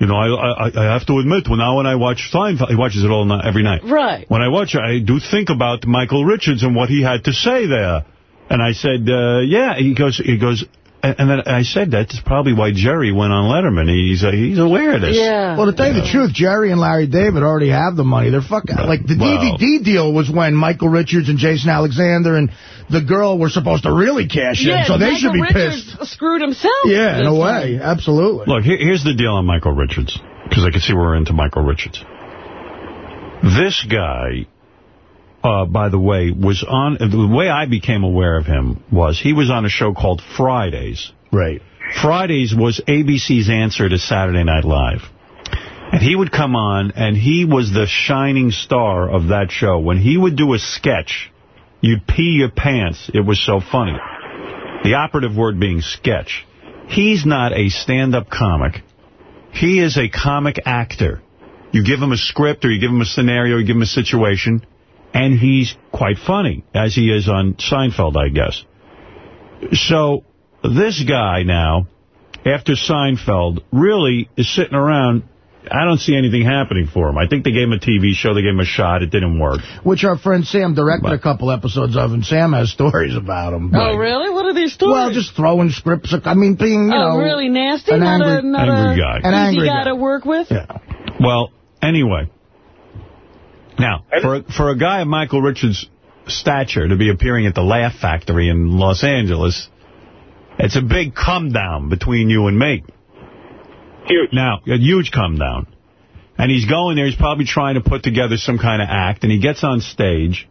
you know, I, I I have to admit, when now when I watch Seinfeld, he watches it all night, every night.
Right.
When I watch it, I do think about Michael Richards and what he had to say there. And I said, uh, yeah. He goes, he goes, and and then I said that's probably why Jerry went on Letterman. He's uh, he's aware of this.
Yeah.
Well, to tell you the truth, Jerry and Larry David already have the money. They're fucking like the
Well-
DVD deal was when Michael Richards and Jason Alexander and the girl were supposed to really cash in,
yeah,
so they
Michael
should be
Richards
pissed.
screwed himself.
Yeah, in a
time.
way, absolutely.
Look, here, here's the deal on Michael Richards, because I can see we're into Michael Richards. This guy, uh, by the way, was on, the way I became aware of him was he was on a show called Fridays.
Right.
Fridays was ABC's answer to Saturday Night Live. And he would come on, and he was the shining star of that show. When he would do a sketch, you'd pee your pants. It was so funny. The operative word being sketch. He's not a stand-up comic. He is a comic actor. You give him a script or you give him a scenario, you give him a situation, and he's quite funny, as he is on Seinfeld, I guess. So this guy now, after Seinfeld, really is sitting around I don't see anything happening for him. I think they gave him a TV show. They gave him a shot. It didn't work.
Which our friend Sam directed a couple episodes of, and Sam has stories about him.
Oh, really? What are these stories?
Well, just throwing scripts. I mean, being, you
oh,
know...
really nasty?
An
not
angry,
a, not
angry
a
guy.
An angry
guy
guy.
to work with?
Yeah.
Well, anyway. Now, for, for a guy of Michael Richards' stature to be appearing at the Laugh Factory in Los Angeles, it's a big come down between you and me.
Huge.
Now, a huge come down. And he's going there, he's probably trying to put together some kind of act, and he gets on stage,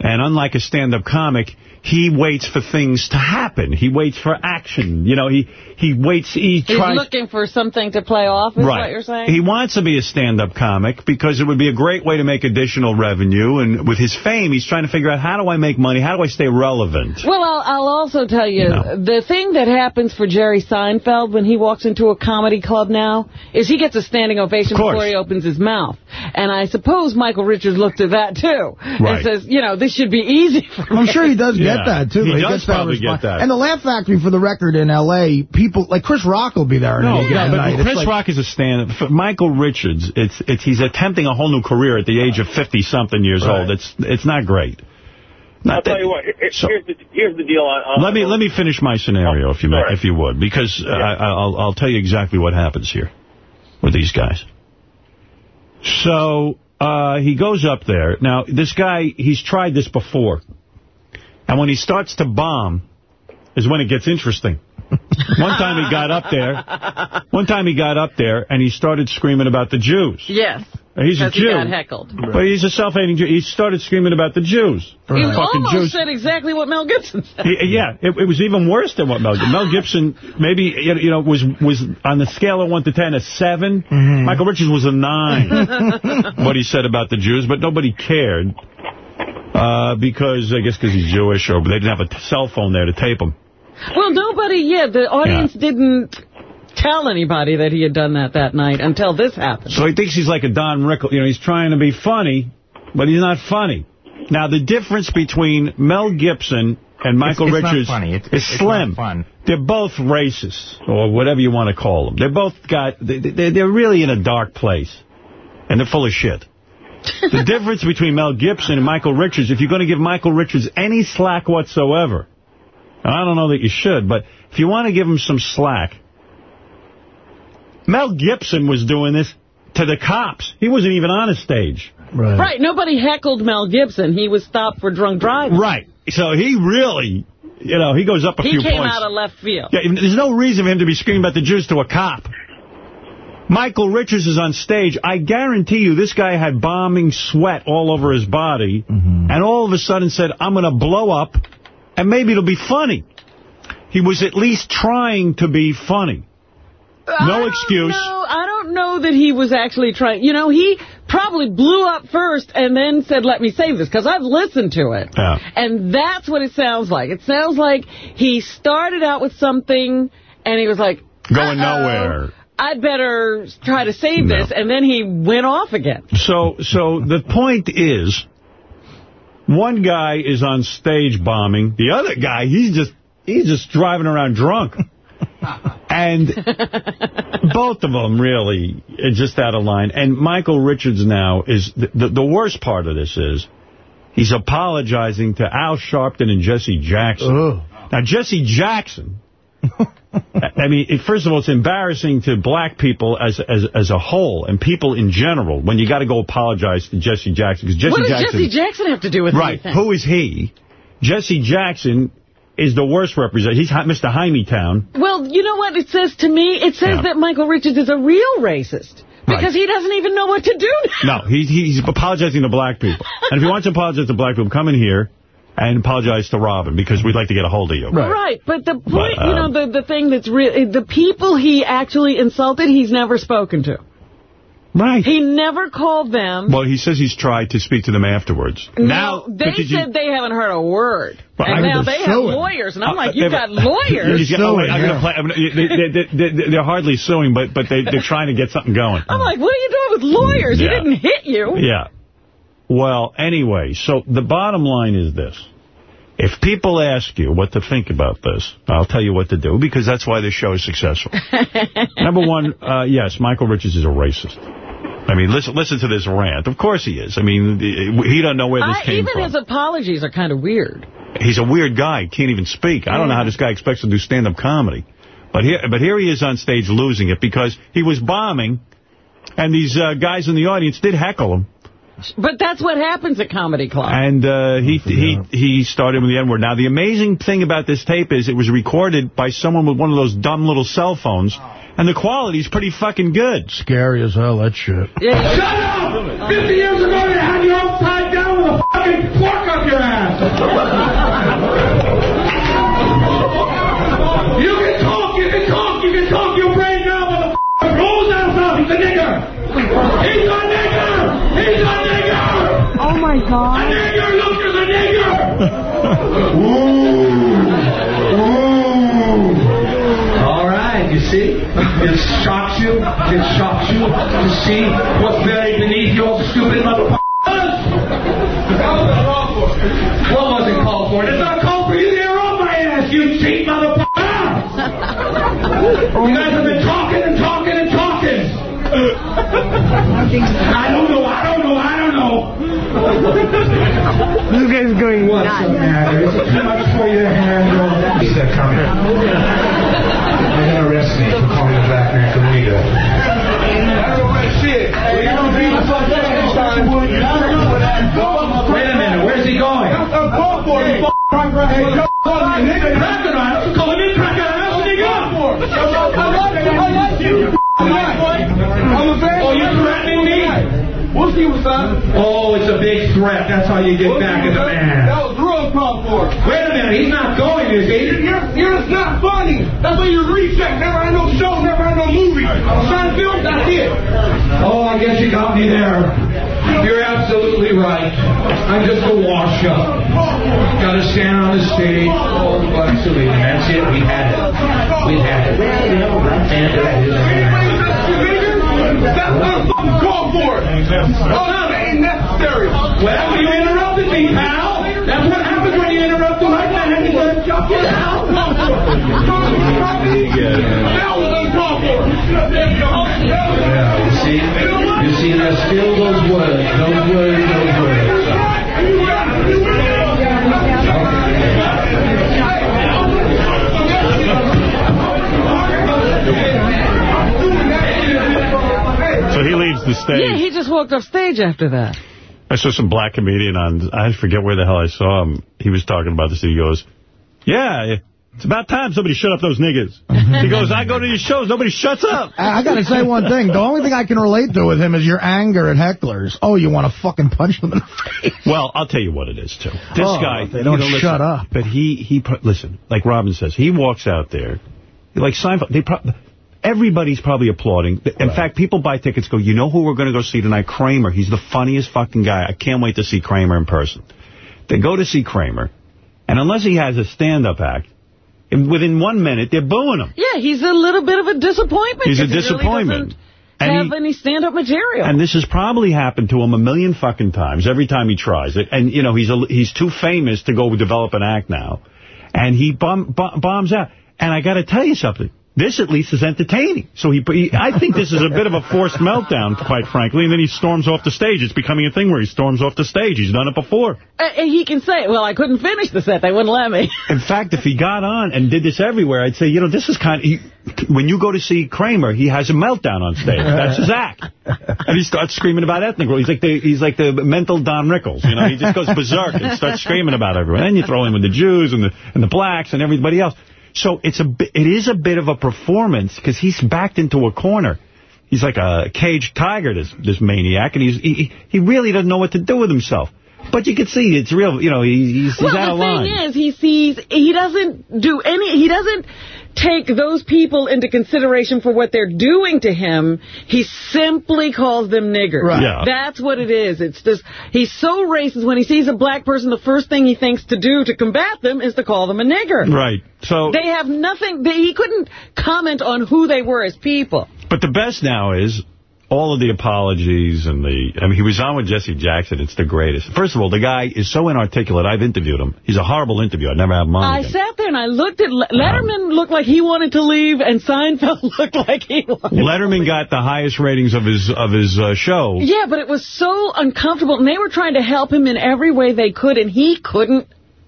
and unlike a stand-up comic, he waits for things to happen. He waits for action. You know, he, he waits, he
He's
tries...
looking for something to play off, is
right.
what you're saying?
He wants to be a stand-up comic because it would be a great way to make additional revenue. And with his fame, he's trying to figure out how do I make money? How do I stay relevant?
Well, I'll, I'll also tell you,
No.
the thing that happens for Jerry Seinfeld when he walks into a comedy club now is he gets a standing ovation before he opens his mouth. And I suppose Michael Richards looked at that, too.
Right.
And says, you know, this should be easy for me.
I'm sure he does
Yeah.
get that, too.
He
though.
does
gets that
probably get that.
And the Laugh Factory, for the record, in L.A., people, like Chris Rock will be there.
No, yeah, but
night.
Chris
like-
Rock is a stand. For Michael Richards, it's it's he's attempting a whole new career at the age of 50-something years
Right.
old. It's it's not great.
I'll
Not
tell you what. here-
So-
here's the here's the deal on. on
Let me let me finish my scenario, if you may,
All right.
if you would, because uh, I, I'll I'll tell you exactly what happens here with these guys. So uh, he goes up there. Now this guy, he's tried this before, and when he starts to bomb, is when it gets interesting. [laughs] one time he got up there. One time he got up there and he started screaming about the Jews.
Yes.
He's a
Because he
Jew.
got heckled.
But he's a self-hating Jew. He started screaming about the Jews.
He
Fucking
almost
Jews.
said exactly what Mel Gibson said.
He- yeah, it, it was even worse than what Mel Gibson. Mel Gibson maybe you know, was was on the scale of one to ten a 7
Mm-hmm.
Michael Richards was a nine. [laughs] what he said about the Jews, but nobody cared uh, because I guess because he's Jewish or they didn't have a cell phone there to tape him.
Well, nobody, yeah, the audience didn't tell anybody that he had done that that night until this happened.
So he thinks he's like a Don Rickles. You know, he's trying to be funny, but he's not funny. Now, the difference between Mel Gibson and Michael
it's not
Richards
funny. It's-
is
it's
slim.
not fun.
They're both racist, or whatever you want to call them. They're both got, they- they- they're really in a dark place, and they're full of shit. [laughs] the difference between Mel Gibson and Michael Richards, if you're going to give Michael Richards any slack whatsoever, and I don't know that you should, but if you want to give him some slack, Mel Gibson was doing this to the cops. He wasn't even on a stage.
Right.
Right, nobody heckled Mel Gibson. He was stopped for drunk driving.
Right. So he really, you know, he goes up a
He
few points.
He came out of left field.
Yeah, there's no reason for him to be screaming about the Jews to a cop. Michael Richards is on stage. I guarantee you this guy had bombing sweat all over his body, mm-hmm. and all of a sudden said, I'm going to blow up, and maybe it'll be funny. He was at least trying to be funny.
I
No
don't
excuse.
know- I don't know that he was actually trying. You know, he probably blew up first and then said, let me save this, because I've listened to it.
Yeah.
And that's what it sounds like. It sounds like he started out with something, and he was like,
Going
"Uh-oh,
nowhere.
I'd better try to save
No.
this, and then he went off again.
So, so the point is, one guy is on stage bombing. The other guy, he's just he's just driving around drunk. [laughs] And [laughs] both of them really are just out of line. And Michael Richards now is, the, the, the worst part of this is, he's apologizing to Al Sharpton and Jesse Jackson.
Ugh.
Now, Jesse Jackson, [laughs] I mean, it, first of all, it's embarrassing to black people as as as a whole and people in general when you got to go apologize to Jesse Jackson. Because Jesse
what does
Jackson,
Jesse Jackson have to do with
right,
anything?
who is he? Jesse Jackson is the worst representative. He's Mr. Jaime Town.
Well, you know what it says to me? It says
Yeah.
that Michael Richards is a real racist. Because
Right.
he doesn't even know what to do now.
No, he, he's apologizing to black people. [laughs] And if he wants to apologize to black people, come in here and apologize to Robin because we'd like to get a hold of you.
Right.
Right, but the point,
But,
you
um,
know, the, the thing that's real, the people he actually insulted, he's never spoken to.
Right.
He never called them.
Well, he says he's tried to speak to them afterwards. now,
they
but did you-
said they haven't heard a word.
But
and
I
now
would
they have
sue
lawyers. And I'm
Uh,
like, you've got lawyers.
Yeah, oh, wait,
suing,
I'm play, I'm they, they, they, they're hardly suing, but but they, they're trying to get something going.
I'm like, what are you doing with lawyers?
Yeah.
He didn't hit you.
Yeah. Well, anyway, so the bottom line is this. If people ask you what to think about this, I'll tell you what to do, because that's why this show is successful. [laughs] Number one, uh, yes, Michael Richards is a racist. I mean, listen listen to this rant. Of course he is. I mean, he don't know where this
I,
came
even
from.
Even his apologies are kind of weird.
He's a weird guy. Can't even speak. I don't know how this guy expects to do stand-up comedy. But here, but here he is on stage losing it because he was bombing, and these uh, guys in the audience did heckle him.
But that's what happens at Comedy Club.
And uh, he he he started with the N-word. Now, the amazing thing about this tape is it was recorded by someone with one of those dumb little cell phones, and the quality's pretty fucking good.
Scary as hell, that shit.
Yeah. Shut up! 50 years ago, you had you upside down with a fucking fork up your ass! you can talk, you can talk, you can talk your brain now, motherfucker! Rolls out, he's a nigger! He's a nigger! He's a nigger!
Oh, my God.
A nigger, look, there's a nigger! Ooh. Ooh. All right, you see? It shocks you. It shocks you to see what's buried beneath your stupid motherfuckers. What was it called for? It's not called for you to hear on my ass, you cheap motherfucker! [laughs] You guys have been talking and talking and talking. I don't know, I don't know, I don't know.
This guy's going
What's
nuts.
the matter? Is much for you to handle? He's that coming. They're going to arrest me for calling the black man Kaminga. Wait a minute, where's he going? Crocodile, calling me crocodile, nigga! Oh, you're threatening me?
We'll see what's up.
Oh, it's a big threat. That's how you get back at the man.
That was real call for.
Wait a minute, he's not going, is he?
You're, you're just not funny. That's why you recheck. Never had no show, never had no movie. Seinfeld, that's it.
Oh, I guess you got me there. You're absolutely right. I'm just a wash-up. Got to stand on the stage. Oh, silly. That's it. We had it. We had it. And that is
That's not fucking call for it. Oh, no, that ain't necessary.
Well, you interrupted me, pal. That's what happens when you interrupt the right man. You let jump it out.
That was uncalled for.
Yeah, you see? You see, there's still those words. Those words, those words.
He leaves the stage.
Yeah, he just walked off stage after that.
I saw some black comedian on, I forget where the hell I saw him. He was talking about this. He goes, yeah, it's about time somebody shut up those niggas. [laughs] he goes, I go to these shows, nobody shuts up.
I, I got to say one thing. The only thing I can relate to with him is your anger at hecklers. Oh, you want to fucking punch them in the face.
Well, I'll tell you what it is, too. This
Oh,
guy,
they don't
you know,
shut
listen,
up.
But he, he, pro- listen, like Robin says, he walks out there, like Seinfeld, they pro everybody's probably applauding. In fact, people buy tickets, go, you know who we're going to go see tonight? Kramer. He's the funniest fucking guy. I can't wait to see Kramer in person. They go to see Kramer, and unless he has a stand-up act, within one minute, they're booing him.
Yeah, he's a little bit of a disappointment.
He's a
'cause he really
disappointment. And
have
he-
any stand-up material.
And this has probably happened to him a million fucking times every time he tries it. And, you know, he's a, he's too famous to go develop an act now. And he bum, bum, bombs out. And I got to tell you something. This at least is entertaining. So he, he, I think this is a bit of a forced meltdown, quite frankly. And then he storms off the stage. It's becoming a thing where he storms off the stage. He's done it before.
Uh, and he can say, well, I couldn't finish the set. They wouldn't let me. [laughs]
In fact, if he got on and did this everywhere, I'd say, you know, this is kind of... He, when you go to see Kramer, he has a meltdown on stage. That's his act. And he starts screaming about ethnic He's like the he's like the mental Don Rickles. You know, he just goes berserk and starts screaming about everyone. And then you throw in with the Jews and the and the blacks and everybody else. So it's a it is a bit of a performance because he's backed into a corner. He's like a caged tiger, this this maniac, and he's he, he really doesn't know what to do with himself. But you can see it's real. You know, he, he's, he's
well,
out of line.
Well, the thing is, he sees, he doesn't do any, he doesn't take those people into consideration for what they're doing to him. He simply calls them niggers.
Right. Yeah.
That's what it is. It's just, he's so racist. When he sees a black person, the first thing he thinks to do to combat them is to call them a nigger.
Right. So,
They have nothing, they, he couldn't comment on who they were as people.
but the best now is all of the apologies and the... I mean, he was on with Jesse Jackson. It's the greatest. First of all, the guy is so inarticulate. I've interviewed him. He's a horrible interview. I'd never have him
I
again.
sat there and I looked at... Le Letterman looked like he wanted to leave, and Seinfeld [laughs] looked like he wanted
Letterman got the highest ratings of his of his uh, show.
Yeah, but it was so uncomfortable, and they were trying to help him in every way they could, and he couldn't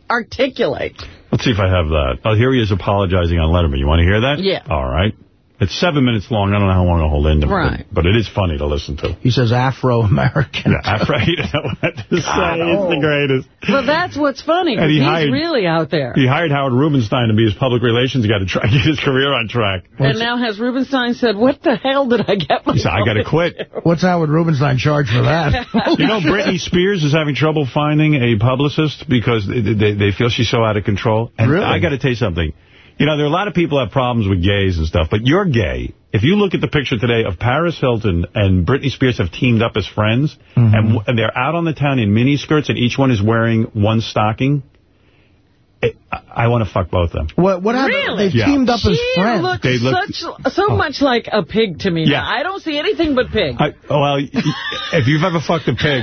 articulate.
Let's see if I have that. Oh, here he is apologizing on Letterman. You want to hear that?
Yeah.
All right. It's seven minutes long. I don't know how long I'll hold into
Right.
but, but it is funny to listen to.
He says Afro-American.
Yeah, Afro, [laughs] he doesn't know what to say. It's the oh. greatest.
Well, that's what's funny,
And he
he's
hired-
really out there.
He hired Howard Rubenstein to be his public relations guy to try to [laughs] get his career on track.
And now has Rubenstein said, what the hell did I get
He said, I got to quit.
What's Howard Rubenstein charge for that? [laughs]
You know, Britney Spears is having trouble finding a publicist because they, they, they feel she's so out of control. And
Really?
I got to tell you something. You know, there are a lot of people who have problems with gays and stuff, but you're gay. If you look at the picture today of Paris Hilton and Britney Spears have teamed up as friends,
Mm-hmm.
and, w- and they're out on the town in miniskirts, and each one is wearing one stocking, it, I, I want to fuck both of them.
What, what happened?
Really?
They
Yeah.
teamed up as
She
friends.
looks
They look-
such, so much like a pig to me
Yeah.
now. I don't see anything but pig.
I, oh, well, if you've ever fucked a pig,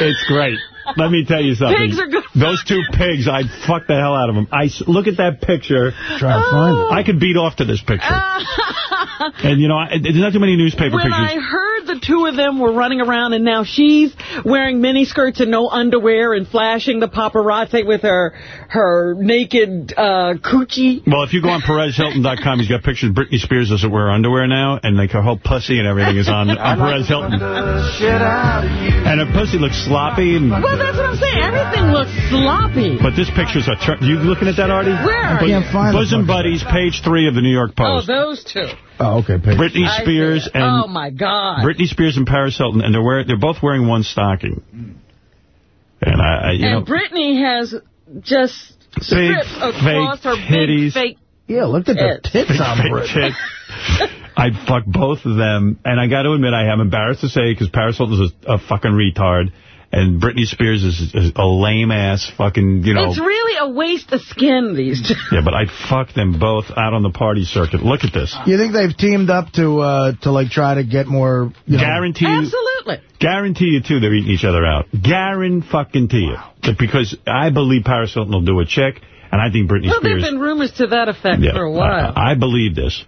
it's great. Let me tell you something.
Pigs are good.
Those two pigs, I'd fuck the hell out of them. I s- look at that picture.
Try to find it.
I could beat off to this picture. [laughs] and, you know, I, there's not too many newspaper
when I heard the two of them were running around and now she's wearing miniskirts and no underwear and flashing the paparazzi with her her naked uh, coochie.
Well, if you go on PerezHilton.com, he's got pictures. Britney Spears doesn't wear underwear now, and like her whole pussy and everything is on, [laughs] on Perez Hilton. And her pussy looks sloppy. And,
Well, that's what I'm saying. Everything looks sloppy.
but this picture's a... Tr you looking at that, Artie?
Where?
I can't find
Bosom Buddies, page three of the New York Post.
Oh, those two.
Oh, okay. Page.
Britney
I
Spears and...
Oh, my God.
Britney Spears and Paris Hilton, and they're wearing, they're both wearing one stocking. And I, I you
and
know,
Britney has just
big
strips across her
titties,
big fake.
Yeah, look at the
Tits.
tits on
big
Britney.
tits. [laughs] I'd fuck both of them, and I got to admit, I am embarrassed to say because Paris Hilton's a, a fucking retard, and Britney Spears is, is a lame ass fucking, you know.
It's really a waste of skin, these two. [laughs]
yeah, but I'd fuck them both out on the party circuit. Look at this.
You think they've teamed up to uh, to like try to get more? You know,
Guarantee you,
Absolutely.
guarantee you too, they're eating each other out. Guarantee fucking to you, because I believe Paris Hilton will do a chick, and I think Britney
Well,
there've
been rumors to that effect
Yeah,
for a while.
I, I believe this.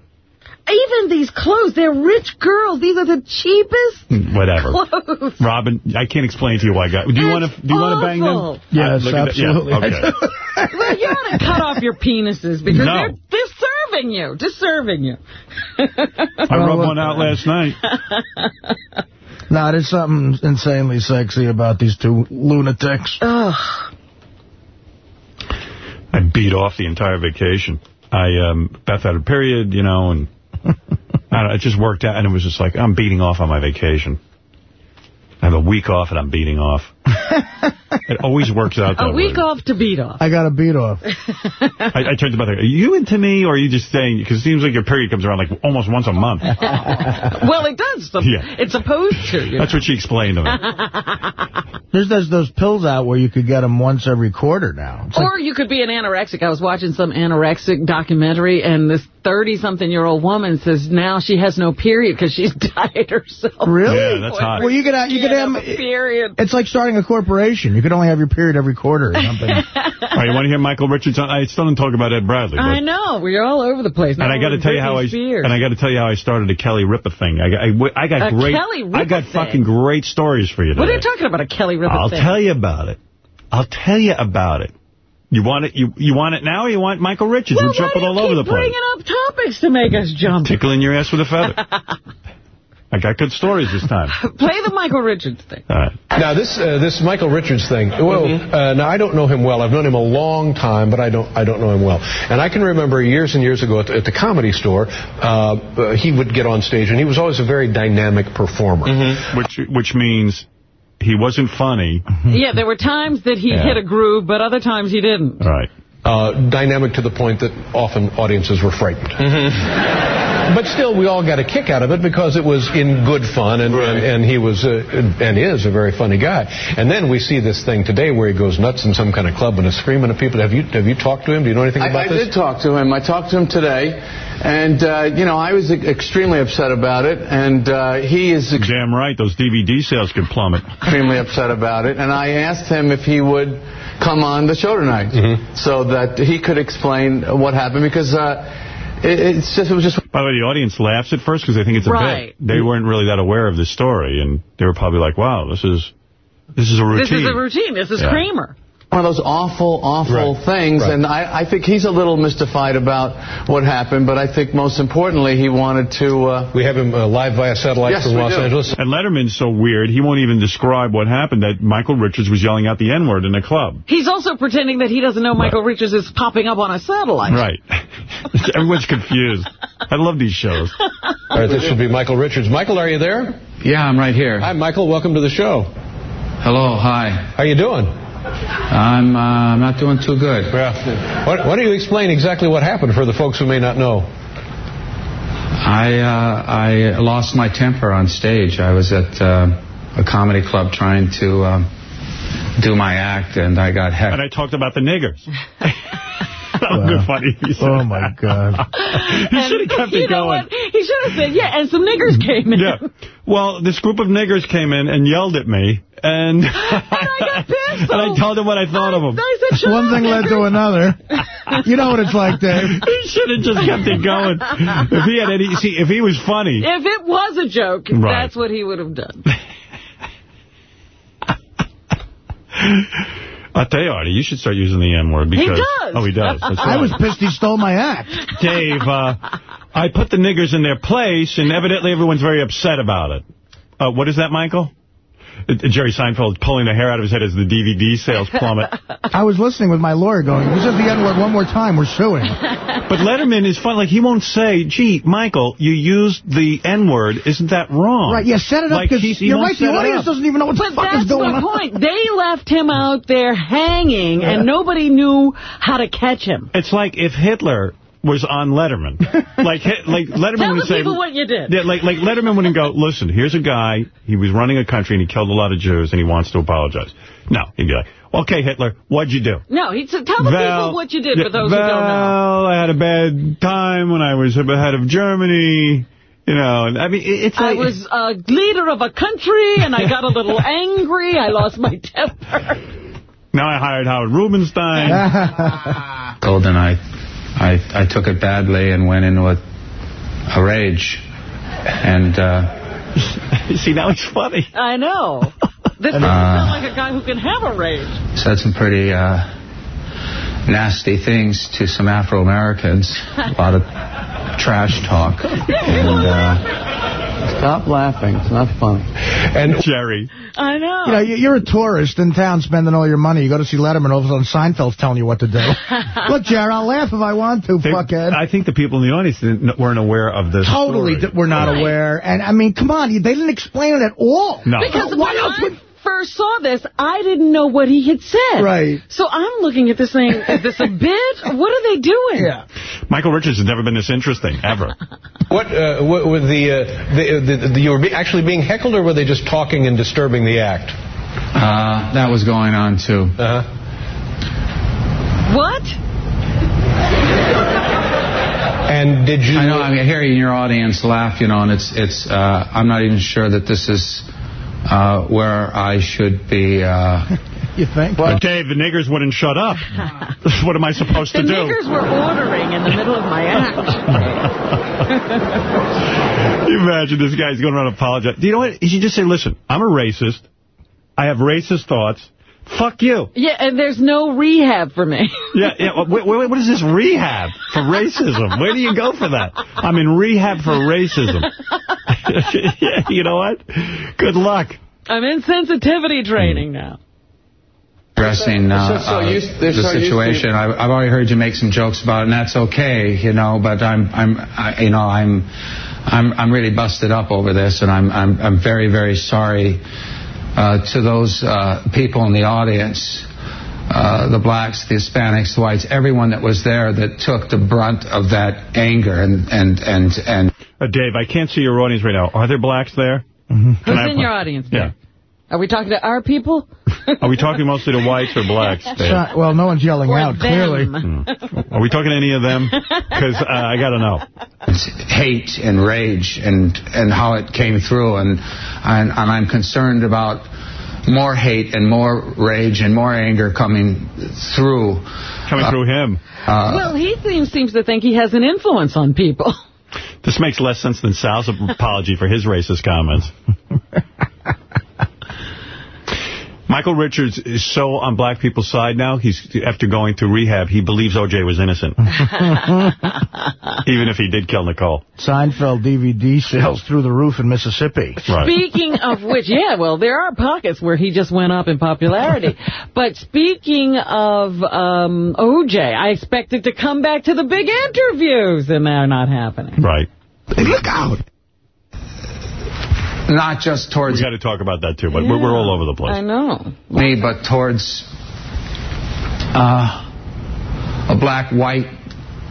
Even these clothes, they're rich girls. These are the cheapest
Whatever.
clothes.
Robin, I can't explain to you why I got. Do you want to? Do you want to bang them?
Yes,
Look at that.
absolutely.
Yeah, okay. [laughs]
Well, you ought to cut off your penises because
No.
they're, they're serving you. Just serving you. [laughs]
I rubbed one out last night. [laughs]
No, there's something insanely sexy about these two lunatics.
Ugh.
I beat off the entire vacation. I um, Beth had a period, you know, and I don't know, it just worked out, and it was just like I'm beating off on my vacation. I have a week off, and I'm beating off. [laughs] it always works out that
A week
way.
off to beat off.
I got a beat off.
I, I turned to Beth. Are you into me, or are you just saying? Because it seems like your period comes around like almost once a month. [laughs]
well, it does.
Yeah.
It's supposed to. You know?
That's what she explained to me. [laughs]
There's, there's those pills out where you could get them once every quarter now. It's like,
Or you could be an anorexic. I was watching some anorexic documentary, and this 30-something-year-old woman says now she has no period because she's dieted herself.
really?
Yeah, that's hot.
Well, you could you could
Can't
have
have a period.
It's like starting a corporation. You could only have your period every quarter or something. [laughs]
All right, you want to hear Michael Richardson? I still don't talk about Ed Bradley.
I know. We're all over the place.
and I got to tell you how I
Spears.
and I got to tell you how I started a Kelly Ripa thing. I got I, I got
A
great
Kelly Ripa
I got
thing?
fucking great stories for you today.
What are you talking about, a Kelly Ripa
I'll
thing?
tell you about it. I'll tell you about it. You want it? You you want it now? or You want Michael Richards?
well,
We're jumping
why do
all
you
over
keep
the place.
bringing up topics to make us jump?
Tickling your ass with a feather. [laughs] I got good stories this time. [laughs]
Play the Michael Richards thing.
All right.
Now this uh, this Michael Richards thing. Well, uh, now I don't know him well. I've known him a long time, but I don't I don't know him well. And I can remember years and years ago at the, at the comedy store, uh, uh, he would get on stage, and he was always a very dynamic performer.
Which which means he wasn't funny.
Yeah, there were times that he
Yeah.
hit a groove, but other times he didn't.
All right.
Uh, dynamic to the point that often audiences were frightened. But still, we all got a kick out of it because it was in good fun, and, and, and he was uh, and is a very funny guy. And then we see this thing today where he goes nuts in some kind of club and is screaming at people. Have you have you talked to him? Do you know anything about
I
this?
I did talk to him. I talked to him today, and uh, you know I was e- extremely upset about it, and uh, he is
Damn right, those DVD sales could plummet.
extremely upset about it. And I asked him if he would come on the show tonight
Mm-hmm.
so that he could explain what happened because uh, it, it's just it was just
By the way, the audience laughs at first because they think it's a
Right.
bit. They weren't really that aware of the story, and they were probably like, wow, this is this is a routine.
This is a routine. This is
Yeah.
Kramer.
One of those awful, awful
Right.
things.
Right.
And I, I think he's a little mystified about what happened. But I think most importantly, he wanted to. Uh,
We have him uh, live via satellite
Yes,
from
we
Los
do.
Angeles.
And Letterman's so weird, he won't even describe what happened, that Michael Richards was yelling out the N-word in a club.
He's also pretending that he doesn't know Michael Richards is popping up on a satellite.
Right. [laughs] Everyone's confused. I love these shows.
All right, this should be Michael Richards. Michael, are you there?
Yeah, I'm right here.
Hi, Michael. Welcome to the show.
Hello, hi.
How you doing?
I'm uh, not doing too good.
Yeah. Why, why don't you explain exactly what happened for the folks who may not know?
I uh, I lost my temper on stage. I was at uh, a comedy club trying to um, do my act, and I got
And. I talked about the niggers. [laughs] that would funny. if he said
Oh, my. God. [laughs]
He should have kept it going.
what? He should have said, yeah, and some niggers came in.
Yeah. Well, this group of niggers came in and yelled at me, and, [laughs]
And I got pissed. [laughs]
and I told them what I thought of them.
I said, shut
One
up,
thing led to another. You know what it's like, Dave.
He should have just kept it going. If he had any, see, if he was funny,
If it was a joke,
Right.
that's what he would have done.
I'll tell you, Artie, you should start using the N word because
does.
oh, he does. That's
I was pissed he stole my act.
Dave, uh, I put the niggers in their place, and evidently everyone's very upset about it. Uh, what is that, Michael? Uh, Jerry Seinfeld pulling the hair out of his head as the DVD sales plummet. [laughs]
I was listening with my lawyer going, you said the N-word one more time, we're suing. [laughs]
But Letterman is fun. Like, he won't say, gee, Michael, you used the N-word. Isn't that wrong?
Right, yeah, set it up
Like,
because
he- he
you're
won't
right, the audience doesn't even know what the
But
fuck is
that's
going
my
on.
point. They left him out there hanging, and nobody knew how to catch him.
It's like if Hitler was on Letterman. [laughs] like, Hit- like Letterman
Tell
would
the
say...
people what you did.
Yeah, like, like Letterman wouldn't go, listen, here's a guy, he was running a country and he killed a lot of Jews and he wants to apologize. No, he'd be like, okay, Hitler, what'd you do?
No, he said, tell the
Well,
people what you did for those
well,
who don't know.
I had a bad time when I was head of Germany. You know, I mean, it- it's
I was a leader of a country, and I got a little [laughs] angry. I lost my temper.
Now I hired Howard Rubenstein.
Told [laughs] and I, I, I took it badly and went into a, a rage. And uh, [laughs]
See, now he's funny.
I know. [laughs] This doesn't
Uh,
sound like a guy who can have a rage.
said some pretty uh, nasty things to some Afro-Americans. A lot of trash talk. [laughs] And uh,
stop laughing. It's not funny.
And Jerry.
I know.
You know, you- you're a tourist in town spending all your money. You go to see Letterman, all of a sudden Seinfeld's telling you what to do. [laughs] Look, Jerry, I'll laugh if I want to,
They-
fuckhead.
I think the people in the audience didn't, weren't aware of this
Totally
story.
d- were not
Right.
aware. And, I mean, come on, they didn't explain it at all.
No.
Because
Why
when
else would...
first saw this, I didn't know what he had said.
Right.
So I'm looking at this thing, is this a bit? What are they doing?
Yeah.
Michael Richards has never been this interesting, ever. [laughs]
What, uh, what were the, uh, the, the, the, you were be actually being heckled, or were they just talking and disturbing the act?
uh, that was going on, too.
Uh-huh.
What?
And did you...
I know, I mean, hearing your audience laugh, you know, and it's, it's, uh, I'm not even sure that this is uh, where I should be. Uh, [laughs]
You think?
But Dave, the niggers wouldn't shut up. [laughs] what am I supposed to do?
The niggers were ordering in the middle of my act. [laughs]
you imagine this guy's going around apologizing. Do you know what? He should just say, listen, I'm a racist. I have racist thoughts. Fuck you.
yeah, and there's no rehab for me. [laughs]
Yeah, yeah. Wait, wait, what is this rehab for racism? Where do you go for that? I'm in rehab for racism. [laughs] yeah, you know what? Good luck.
I'm in sensitivity training now.
addressing uh,
So- so
uh,
used- they're
the
so used to-
situation. I, I've already heard you make some jokes about it, and that's okay, you know. But I'm, I'm, I, you know, I'm, I'm, I'm really busted up over this, and I'm, I'm, I'm very, very sorry to those uh, people in the audience uh, the blacks, the Hispanics, the whites, everyone that was there that took the brunt of that anger and and and and.
Uh, Dave, I can't see your audience right now. Are there blacks there?
Mm -hmm. Who's in your audience?
Yeah.
Are we talking to our people?
Are we talking mostly to whites or blacks?
Not, well, no one's yelling
or
out,
them.
clearly.
Hmm. Are we talking to any of them? Because uh, I got to know.
Hate and rage and, and how it came through. And, and, and I'm concerned about more hate and more rage and more anger coming through.
Coming uh, through him.
Uh, well, he seems, seems to think he has an influence on people.
This makes less sense than Sal's apology for his racist comments. [laughs] Michael Richards is so on black people's side now. He's After going to rehab, he believes O.J. was innocent. [laughs] Even if he did kill Nicole.
Seinfeld DVD sales through the roof in Mississippi.
Right.
Speaking of which, yeah, well, there are pockets where he just went up in popularity. [laughs] but speaking of um, O.J., I expected to come back to the big interviews, and they're not happening.
Right.
Hey, look out
not just towards...
We got to talk about that, too, but yeah, we're all over the place.
I know.
Me, but towards uh, a black-white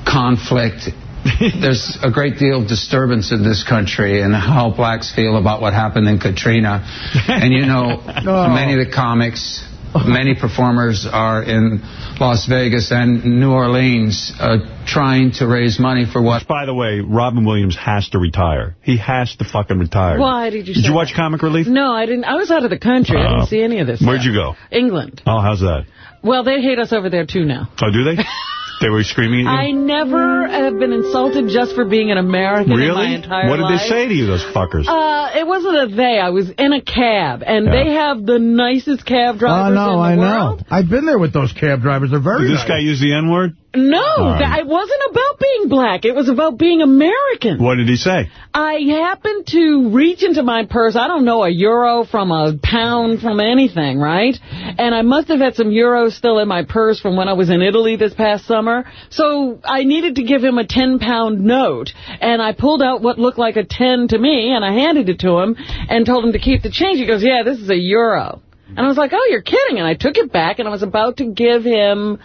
conflict. [laughs] There's a great deal of disturbance in this country and how blacks feel about what happened in Katrina. And, you know, [laughs] oh. many of the comics many performers are in Las Vegas and New Orleans uh, trying to raise money for what...
Which, by the way, Robin Williams has to retire. He has to fucking retire.
Why did you
Did you
that?
watch Comic Relief?
No, I didn't. I was out of the country. Uh, I didn't see any of this.
Where'd
stuff.
you go?
England.
Oh, how's that?
Well, they hate us over there, too, now.
Oh, do they? [laughs] They were screaming at you?
I never have been insulted just for being an American
really?
in my entire life.
What did
life.
they say to you, those fuckers?
Uh, it wasn't a they. I was in a cab, and yeah. they have the nicest cab drivers
oh, no,
in the
I
world.
know. I've been there with those cab drivers. They're very
Did this
nice.
guy use the N-word?
No, right. it wasn't about being black. It was about being American.
What did he say?
I happened to reach into my purse. I don't know, a euro from a pound from anything, right? And I must have had some euros still in my purse from when I was in Italy this past summer. So I needed to give him a 10-pound note. And I pulled out what looked like a 10 to me, and I handed it to him and told him to keep the change. He goes, yeah, this is a euro. And I was like, oh, you're kidding. And I took it back, and I was about to give him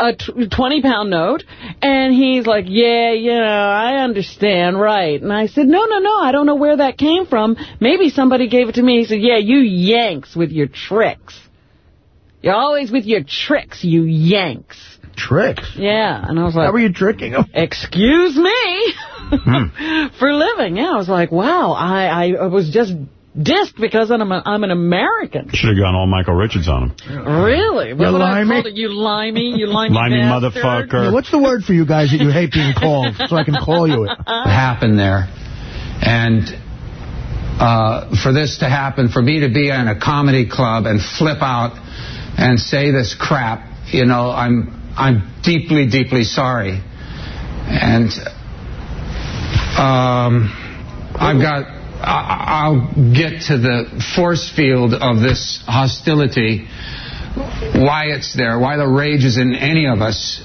a 20-pound note. And he's like, yeah, you know, I understand, right. And I said, no, no, no, I don't know where that came from. Maybe somebody gave it to me. He said, yeah, you Yanks with your tricks. You're always with your tricks, you Yanks.
Tricks?
Yeah. And I was like...
How were you tricking them?
Excuse me. Hmm. [laughs] For living. Yeah, I was like, wow, I, I was just dissed because I'm, a, I'm an American.
Should have gone all Michael Richards on him.
Really?
You limey?
You limey? You limey [laughs]
Limey
bastard?
motherfucker.
Yeah, what's the word for you guys that you hate being called so I can call you it? [laughs]
happened there. And uh, for this to happen, for me to be in a comedy club and flip out and say this crap, you know, I'm I'm deeply, deeply sorry. And um, I've got I'll get to the force field of this hostility, why it's there, why the rage is in any of us,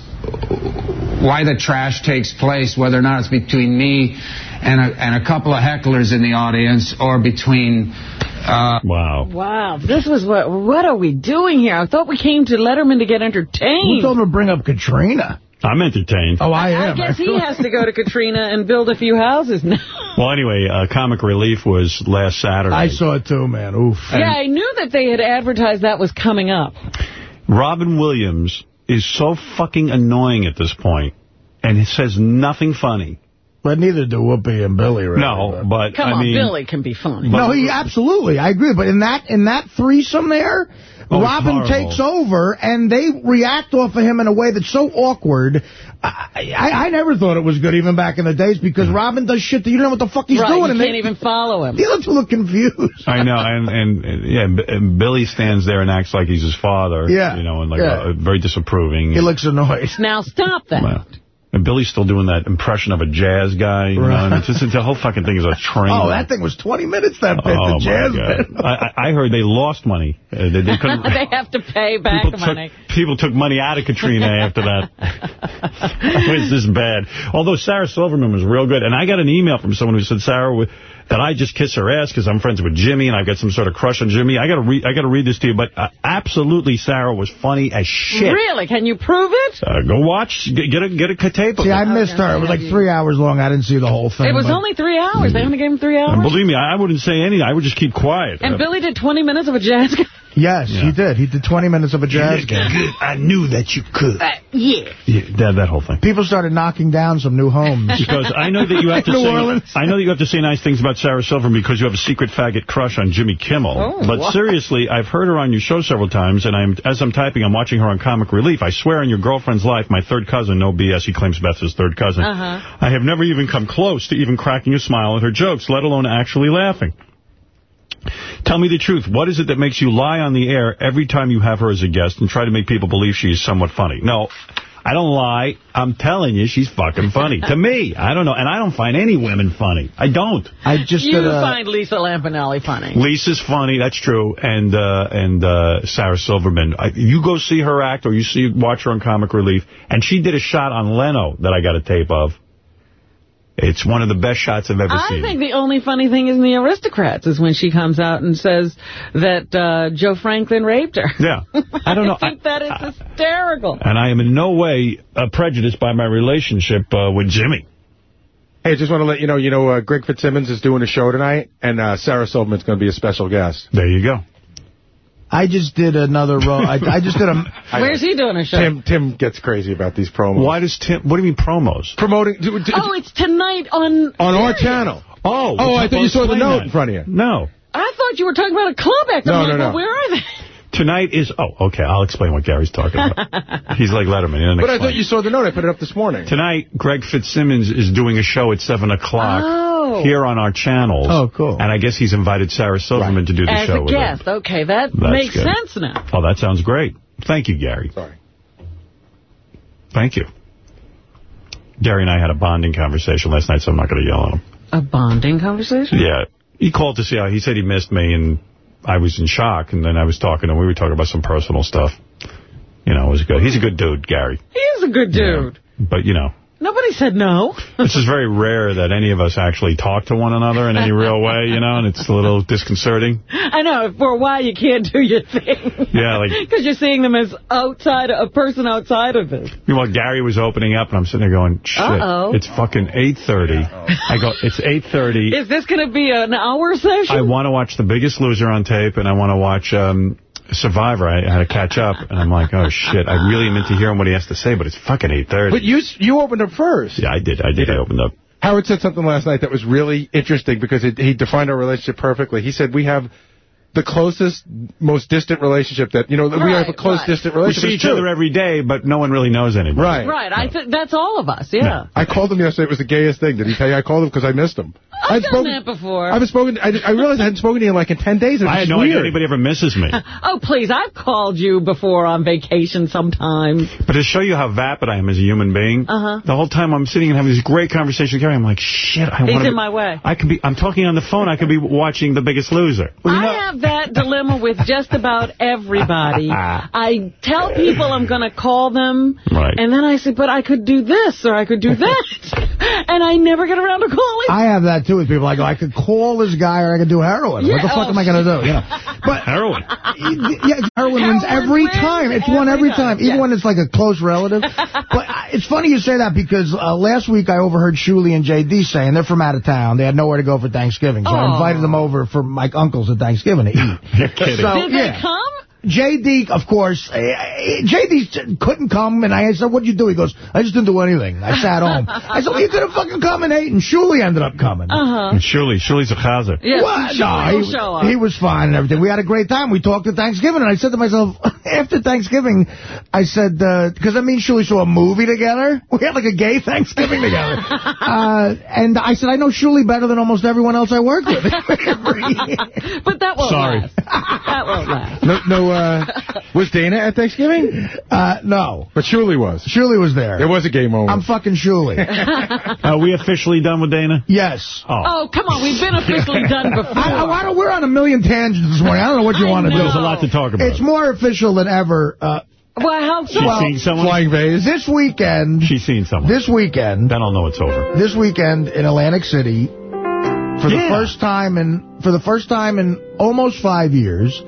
why the trash takes place, whether or not it's between me and a, and a couple of hecklers in the audience or between... Uh,
wow.
Wow. This was what, what are we doing here? I thought we came to Letterman to get entertained.
Who told him to bring up Katrina?
I'm entertained.
Oh, I am.
I guess he [laughs] has to go to Katrina and build a few houses now.
Well, anyway, uh, Comic Relief was last Saturday.
I saw it too, man. Oof.
Yeah, and I knew that they had advertised that was coming up.
Robin Williams is so fucking annoying at this point, and he says nothing funny.
But neither do Whoopi and Billy, right?
No, but
Come
I
on,
mean,
Billy can be funny.
No, he absolutely, I agree. But in that in that threesome there,
Oh,
Robin takes over, and they react off of him in a way that's so awkward. I, I, I never thought it was good, even back in the days, because Robin does shit that you don't know what the fuck he's
right,
doing.
you
and
can't
they,
even follow him.
He looks a little confused.
I know, and, and, and yeah, and Billy stands there and acts like he's his father.
Yeah.
You know, and like
yeah.
uh, very disapproving.
He looks annoyed.
Now stop that.
Well, and Billy's still doing that impression of a jazz guy. You
Right.
know, it's just, the whole fucking thing is a train.
Oh, that thing was 20 minutes, that bit,
Oh,
the jazz
my
bit.
I, I heard they lost money. Uh, they, they couldn't. [laughs]
they have to pay back
people
the
took,
money.
People took money out of Katrina after that. [laughs] [laughs] it was this bad. Although Sarah Silverman was real good. And I got an email from someone who said Sarah that I just kiss her ass because I'm friends with Jimmy and I've got some sort of crush on Jimmy. I got to read. I got to read this to you, but uh, absolutely, Sarah was funny as shit.
Really? Can you prove it?
Uh, go watch. Get, get a get a tape
See,
it.
I missed her. It was like three hours long. I didn't see the whole thing.
It was
but-
only three hours. They only gave him three
And
hours.
believe me, I wouldn't say anything. I would just keep quiet.
And
Uh,
Billy did 20 minutes of a jazz. [laughs]
Yes, he did. He did 20 minutes of a jazz game.
I knew that you could.
yeah.
Yeah, that, that whole thing.
People started knocking down some new homes. [laughs]
Because I know that you have to
New
say
Orleans.
I know that you have to say nice things about Sarah Silverman because you have a secret faggot crush on Jimmy Kimmel.
Oh,
but
wow.
seriously, I've heard her on your show several times, and I'm as I'm typing, I'm watching her on Comic Relief. I swear on your girlfriend's life, my third cousin, no BS, he claims Beth's his third cousin.
Uh-huh.
I have never even come close to even cracking a smile at her jokes, let alone actually laughing. Tell me the truth. What is it that makes you lie on the air every time you have her as a guest and try to make people believe she's somewhat funny? No, I don't lie. I'm telling you, she's fucking funny. to me, I don't know. And I don't find any women funny. I don't.
I just
You
did a,
find Lisa Lampanelli funny.
Lisa's funny, that's true, and uh, and uh, Sarah Silverman. I, you go see her act, or you see watch her on Comic Relief, and she did a shot on Leno that I got a tape of. It's one of the best shots I've ever
I
seen.
I think the only funny thing in The Aristocrats is when she comes out and says that uh, Joe Franklin raped her.
Yeah. [laughs] I don't know.
I think that is hysterical.
and I am in no way uh, prejudiced by my relationship uh, with Jimmy.
Hey, just want to let you know, you know, uh, Greg Fitzsimmons is doing a show tonight, and uh, Sarah Silverman's going to be a special guest.
There you go.
I just did another role. I, I just did a... [laughs]
Where's he doing a show?
Tim Tim gets crazy about these promos.
Why does Tim... What do you mean promos?
Promoting... do- do-
Oh, it's tonight on...
on our
Sirius.
channel.
Oh.
Oh, I thought you saw the note
that.
in front of you.
No.
I thought you were talking about a club act. I'm
No,
like,
no,
well,
no.
where are they?
Tonight is... Oh, okay. I'll explain what Gary's talking about. [laughs] He's like Letterman. He doesn't
But I thought you saw the note. I put it up this morning.
Tonight, Greg Fitzsimmons is doing a show at 7 o'clock
Oh. Oh.
here on our channels.
Oh, cool.
And I guess he's invited Sarah Silverman to do the
As
show
a guest. Okay, that
That's
makes
good.
sense now.
Oh, that sounds great. Thank you, Gary.
Sorry.
Thank you. Gary and I had a bonding conversation last night, so I'm not going to yell at him.
A bonding conversation?
Yeah. He called to see how... He said he missed me, and I was in shock, and then I was talking, and we were talking about some personal stuff. You know, it was good. He's a good dude, Gary.
He is a good dude.
But, you know,
Nobody said no. [laughs]
this is very rare that any of us actually talk to one another in any real way, you know, and it's a little disconcerting.
I know. For a while, you can't do your thing.
Yeah, like, [laughs]
Because you're seeing them as outside, a person outside of this.
meanwhile, Gary was opening up, and I'm sitting there going, shit,
Uh-oh.
it's fucking 8.30. I go, it's 8.30.
Is this going to be an hour session?
I want to watch The Biggest Loser on tape, and I want to watch um, Survivor. I had to catch up, and I'm like, oh, shit, I really am into hearing what he has to say, but it's fucking 8.30.
But you you opened up first.
Yeah, I did. I did. I opened up.
Howard said something last night that was really interesting because it, he defined our relationship perfectly. He said we have the closest, most distant relationship that, you know, that we have a close,
right.
distant
We
relationship.
see each other every day, but no one really knows anybody.
Right.
right. I th That's all of us, yeah.
I called him yesterday. It was the gayest thing. Did he tell you I called him because I missed him?
I've
I'd
done
spoken-
that before.
I haven't spoken. I, I realized I hadn't spoken to you in like in 10 days. and
I had
it's
no
weird.
idea anybody ever misses me. [laughs]
Oh, please. I've called you before on vacation sometimes.
But to show you how vapid I am as a human being,
Uh-huh.
the whole time I'm sitting and having this great conversation with Gary, I'm like, shit, I want to He's
in my way.
I could be, I'm talking on the phone, I could be watching The Biggest Loser.
I have that dilemma with just about everybody. [laughs] I tell people I'm going to call them,
Right.
and then I say, but I could do this or I could do that. [laughs] and I never get around to calling.
I have that, too, with people. I go, I could call this guy or I could do heroin. what
Yeah,
the fuck
oh,
am I going to do? You know? [laughs] But
Heroin.
yeah, heroin wins every
wins
time. It's
every
won every
time.
time, even
Yeah.
when it's like a close relative. but uh, it's funny you say that because uh, last week I overheard Shuli and JD saying they're from out of town. They had nowhere to go for Thanksgiving. So I invited them over for my uncles at Thanksgiving to eat.
You're kidding.
So,
Did
yeah.
they come?
JD, of course, uh, JD couldn't come, and I said, what'd you do? He goes, I just didn't do anything. I sat home. I said, well, you could have fucking come and ate, and Shuli ended up coming.
Uh-huh.
And Shuli, Shuli's a chazer.
Yes,
What? No,
he'll
he,
show up.
he was fine and everything. We had a great time. We talked at Thanksgiving, and I said to myself, [laughs] after Thanksgiving, I said, because I mean, Shuli saw a movie together. [laughs] We had like a gay Thanksgiving together. [laughs] uh, and I said, I know Shuli better than almost everyone else I work with.
But that won't
Sorry.
last. That won't last.
No, no. Uh, was Dana at Thanksgiving?
uh, no.
But Shuli was.
Shuli was there.
There was a gay moment.
I'm fucking Shuli. [laughs]
Are we officially done with Dana?
yes.
Oh.
Oh, come on. We've been officially [laughs] done before.
I, I, why don't- we're on a million tangents this morning. I don't know what you
I
want to do.
There's a lot to talk about.
It's more official than ever. Uh,
Well, how so?
She's
well,
seeing someone?
Flying vase.
this weekend,
She's seen someone.
this weekend,
then I'll know it's over.
this weekend in Atlantic City, For the first time in for the first time in almost five years,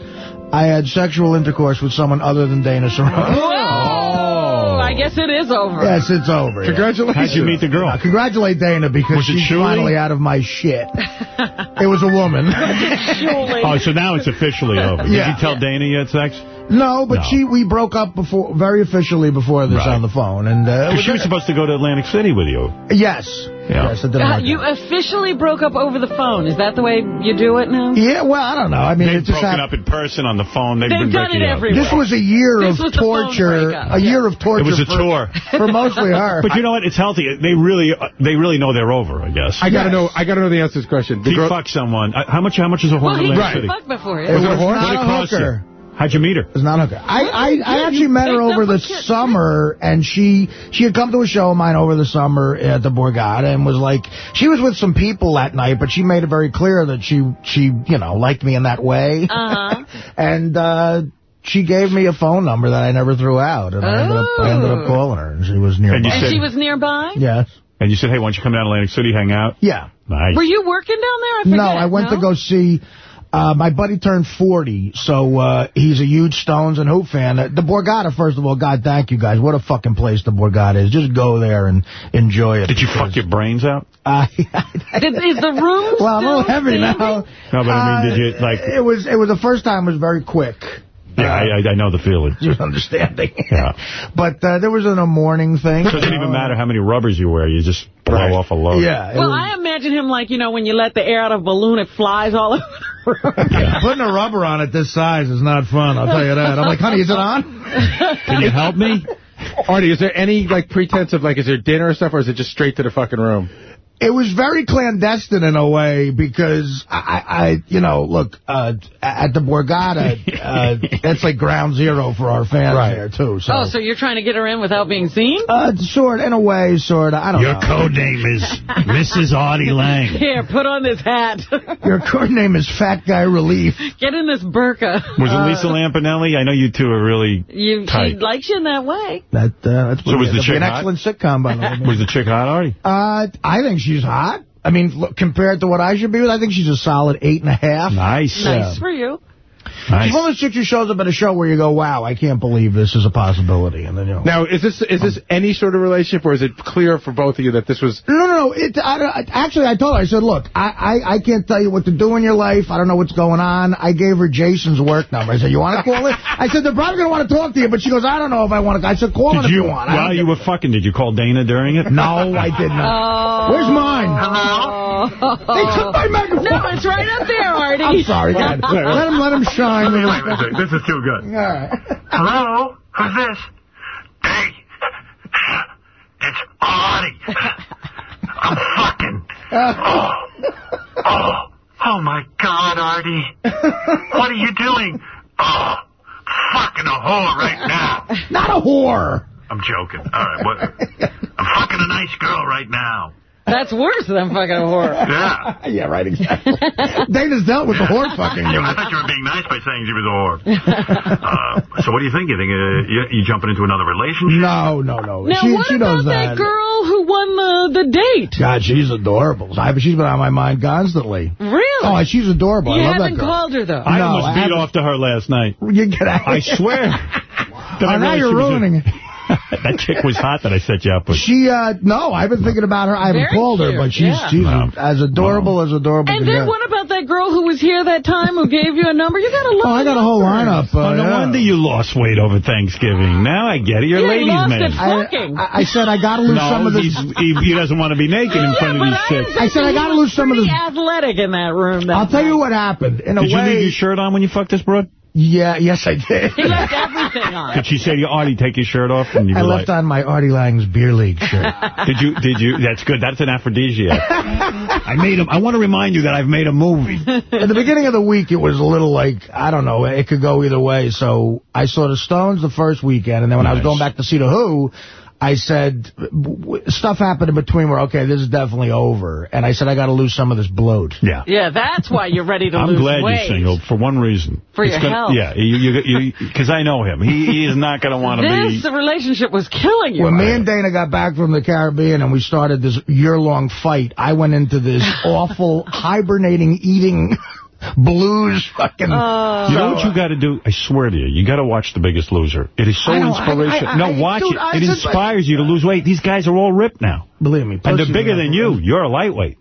I had sexual intercourse with someone other than Dana Cerrone.
Oh, I guess it is over.
Yes, it's over.
Congratulations.
How'd you meet the girl?
Uh, congratulate Dana because she's
Shuli?
finally out of my shit. [laughs] it was a woman.
Oh, so now it's officially over. Did you tell Dana you had sex?
No, but
No.
she we broke up before very officially before this
Right.
on the phone, and uh, it
'Cause she was supposed to go to Atlantic City with you.
yes,
Yeah.
yes, it didn't
Uh,
work
you
out.
officially broke up over the phone. Is that the way you do it now?
Yeah, well, I don't know. I mean,
They've
it just
broken
happened.
up in person on the phone. They've,
They've
been
done it
up.
everywhere.
This was a year
This
of
was the phone
torture. A year of torture.
It was a
for,
tour. [laughs]
for mostly her.
But you know what? It's healthy. They really, uh, they really know they're over. I guess.
I gotta
Yes.
know. I gotta know the answer to this question. The
He
girl,
fucked someone. Uh, How much? How much is a
Well,
horn
he
in
was
Atlantic City?
fucked before.
It
yeah.
was
What
not
did it
a
cost you?
Hooker.
How'd you meet her?
It was not a hooker. I, I, I actually met her over the summer, and she she had come to a show of mine over the summer at the Borgata, and was like, she was with some people that night, but she made it very clear that she, she you know, liked me in that way.
Uh-huh. [laughs]
and uh, she gave me a phone number that I never threw out, and I, ended up, I ended up
Oh.
calling her, and she was nearby.
And you
And
said-
she was nearby?
yes.
And you said, hey, why don't you come down to Atlantic City, hang out?
Yeah.
Nice.
Were you working down there? I.
No, I went to go see. Uh, my buddy turned 40, so uh, he's a huge Stones and Who fan. Uh, the Borgata, first of all, God, thank you guys. What a fucking place the Borgata is. Just go there and enjoy it.
Did you fuck your brains out? [laughs]
Uh,
Did, is the room
well, I'm a little heavy
standing?
now.
No, but I mean,
Uh,
did you, like...
It was, it was the first time it was very quick.
Yeah, I, I- I know the feeling. [laughs]
Just understanding.
Yeah. [laughs]
But uh, there was an, a morning thing.
So it doesn't even matter how many rubbers you wear. You just blow
Right.
off a load.
Yeah.
Well,
was-
I imagine him like, you know, when you let the air out of a balloon, it flies all over the room.
Putting a rubber on it this size is not fun, I'll tell you that. I'm like, honey, is it on?
Can you help me?
Artie, is there any like pretense of like, is there dinner or stuff, or is it just straight to the fucking room?
It was very clandestine in a way because I, I you know, look, uh, at the Borgata, uh, that's like ground zero for our fans
Right.
there too. So,
Oh, so you're trying to get her in without being seen?
uh, sort in a way, sort of. I don't
Your
know.
code name is Mrs. Artie Lange. [laughs]
Here, put on this hat. [laughs]
Your code name is Fat Guy Relief.
Get in this burqa.
Was it Lisa Lampanelli? I know you two are really
You, she likes you in that way.
That uh, that's
So was the
that'd be
chick
an
hot?
excellent sitcom by the way. [laughs]
Was the chick hot, Artie?
Uh, I think she's hot. I mean, look, compared to what I should be with, I think she's a solid eight and a half.
Nice.
Nice uh, for you.
Nice.
She's one of those chicks who shows up at a show where you go, wow, I can't believe this is a possibility. And then, you know.
Now, is this is this any sort of relationship, or is it clear for both of you that this was?
No, no, no. It, I, don't- actually, I told her, I said, look, I, I, I can't tell you what to do in your life. I don't know what's going on. I gave her Jason's work number. I said, you want to call it? I said, they're probably going to want to talk to you. But she goes, I don't know if I want to. I said, call it
Did
if
you,
you want. I
while
don't
you
give-
were fucking, did you call Dana during it?
No, I did not.
Oh.
Where's mine?
Oh.
They took my microphone.
No, it's right up there, Artie.
I'm sorry. Go ahead. [laughs] Let him, let him
Wait, wait, wait, This is too good.
Right.
Hello? Who's this? Hey, it's Artie. I'm fucking. Oh, oh, oh my God, Artie. What are you doing? Oh, fucking a whore right now.
Not a whore.
I'm joking. All right, what? I'm fucking a nice girl right now.
That's worse than fucking a whore. [laughs]
Yeah.
yeah, right, exactly. Dana's dealt with the whore fucking.
Yeah, I thought you were being nice by saying she was a whore. Uh, so what do you think? You think uh, you, you jumping into another relationship?
No, no, no.
Now,
she,
what
she
about
knows
that
that.
girl who won the, the date?
God, she's adorable. I, she's been on my mind constantly.
Really?
Oh, she's adorable.
you
I love that
haven't called her, though.
I
No,
almost
I
beat
haven't.
off to her last night.
You get out.
I swear. That [laughs] I
Oh, now
realized
you're
she was a-
ruining it. [laughs]
that chick was hot that I set you up with.
She, uh, no, I've been thinking about her. I haven't
Very
called her, but she's
yeah.
she's
Wow.
as adorable as adorable
And then
get.
what about that girl who was here that time who gave you a number? You got a lot
Oh, I got a whole lineup. Uh,
Oh, no
yeah.
wonder you lost weight over Thanksgiving. Now I get it. You're
Yeah,
ladies' man.
I. I, I said I got to lose some of this.
he, he doesn't want to be naked in
Yeah,
front of these
I
chicks.
I said I got to lose some of
was
this.
athletic in that room. That
I'll tell you what happened. In a
Did you leave your shirt on when you fucked this broad?
Yeah, yes, I did.
He left [laughs] everything on.
Did she say to you, Artie, take your shirt off? And you
I left
like,
on my Artie Lange's beer league shirt. [laughs]
Did you? Did you? That's good. That's an aphrodisiac. [laughs] I made him. I want to remind you that I've made a movie.
At the beginning of the week, it was a little like, I don't know, it could go either way. So I saw the Stones the first weekend, and then when I was going back to see The Who, I said, w- stuff happened in between where, okay, this is definitely over. And I said, I got to lose some of this bloat.
Yeah.
Yeah, that's why you're ready to
I'm
lose
glad
weight.
you're single for one reason.
For
It's
your
gonna-
health.
Yeah, you because I know him. He, he is not going to want to be.
This the relationship was killing you.
When me and Dana got back from the Caribbean and we started this year-long fight, I went into this [laughs] awful hibernating, eating blues fucking...
Uh,
You know what you got to do? I swear to you, you got to watch The Biggest Loser. It is so
I I-
inspirational.
I- I-
no, watch
dude,
it. It
said-
inspires you to lose weight. These guys are all ripped now.
Believe me.
And they're bigger than you. You're a lightweight.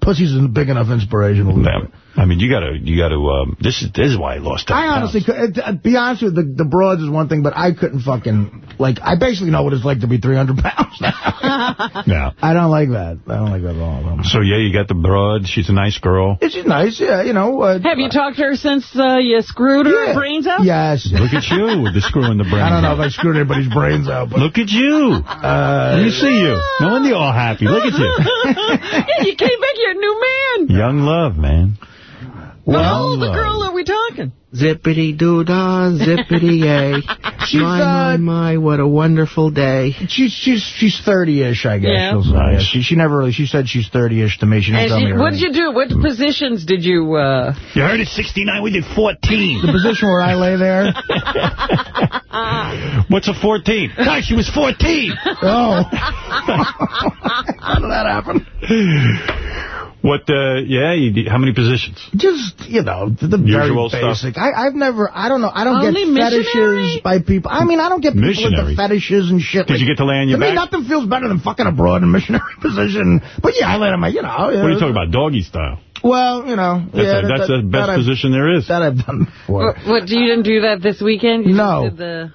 Pussy's a big enough inspiration to lose weight.
I mean, you got to, you got to, um, this is, this is why I lost 10
I honestly, could, uh, be honest with you, the, the broads is one thing, but I couldn't fucking, like, I basically know what it's like to be 300 pounds now. [laughs]
Yeah.
I don't like that. I don't like that at all.
So, yeah, you got the broad. She's a nice girl.
She's nice, yeah, you know. Uh,
Have you talked to her since uh, you screwed her
Yeah.
brains out?
Yes.
Look at you with the screw in the brain. [laughs]
I don't know if I screwed anybody's brains out, but...
Look at you.
Uh,
Let me see you. No wonder you're all happy. Look at you. [laughs]
yeah, you came back, you're a new man.
Young love, man.
Well, How the girl are we talking?
Zippity doo dah, zippity yay. [laughs]
She's,
my,
uh,
my, my, what a wonderful day.
She's she's she's 30-ish, I guess.
Yeah.
she'll say.
Nice.
She she never really, she said she's 30-ish to me. She didn't
And
tell me
she,
her
what did you do? What positions did you... Uh...
You heard it 69 we did 14.
The position where I lay there. [laughs]
What's a 14? Gosh, she was 14.
Oh. [laughs] How did that happen?
What, uh, yeah, you, did- how many positions?
Just, you know, the, the
Usual
very
stuff.
basic. I, I've never, I don't know, I don't
Only
get fetishes
missionary?
by people. I mean, I don't get people
Missionary?
into fetishes and shit.
Did you get to lay on your
To me,
back?
nothing feels better than fucking abroad in a missionary [laughs] position. But yeah, I lay on my, you know.
What are you talking about? Doggy style.
Well, you know.
That's,
yeah,
a, that's
that,
the best
that
position there is.
That I've done before.
What, what, you didn't do that this weekend? You
No.
just did the...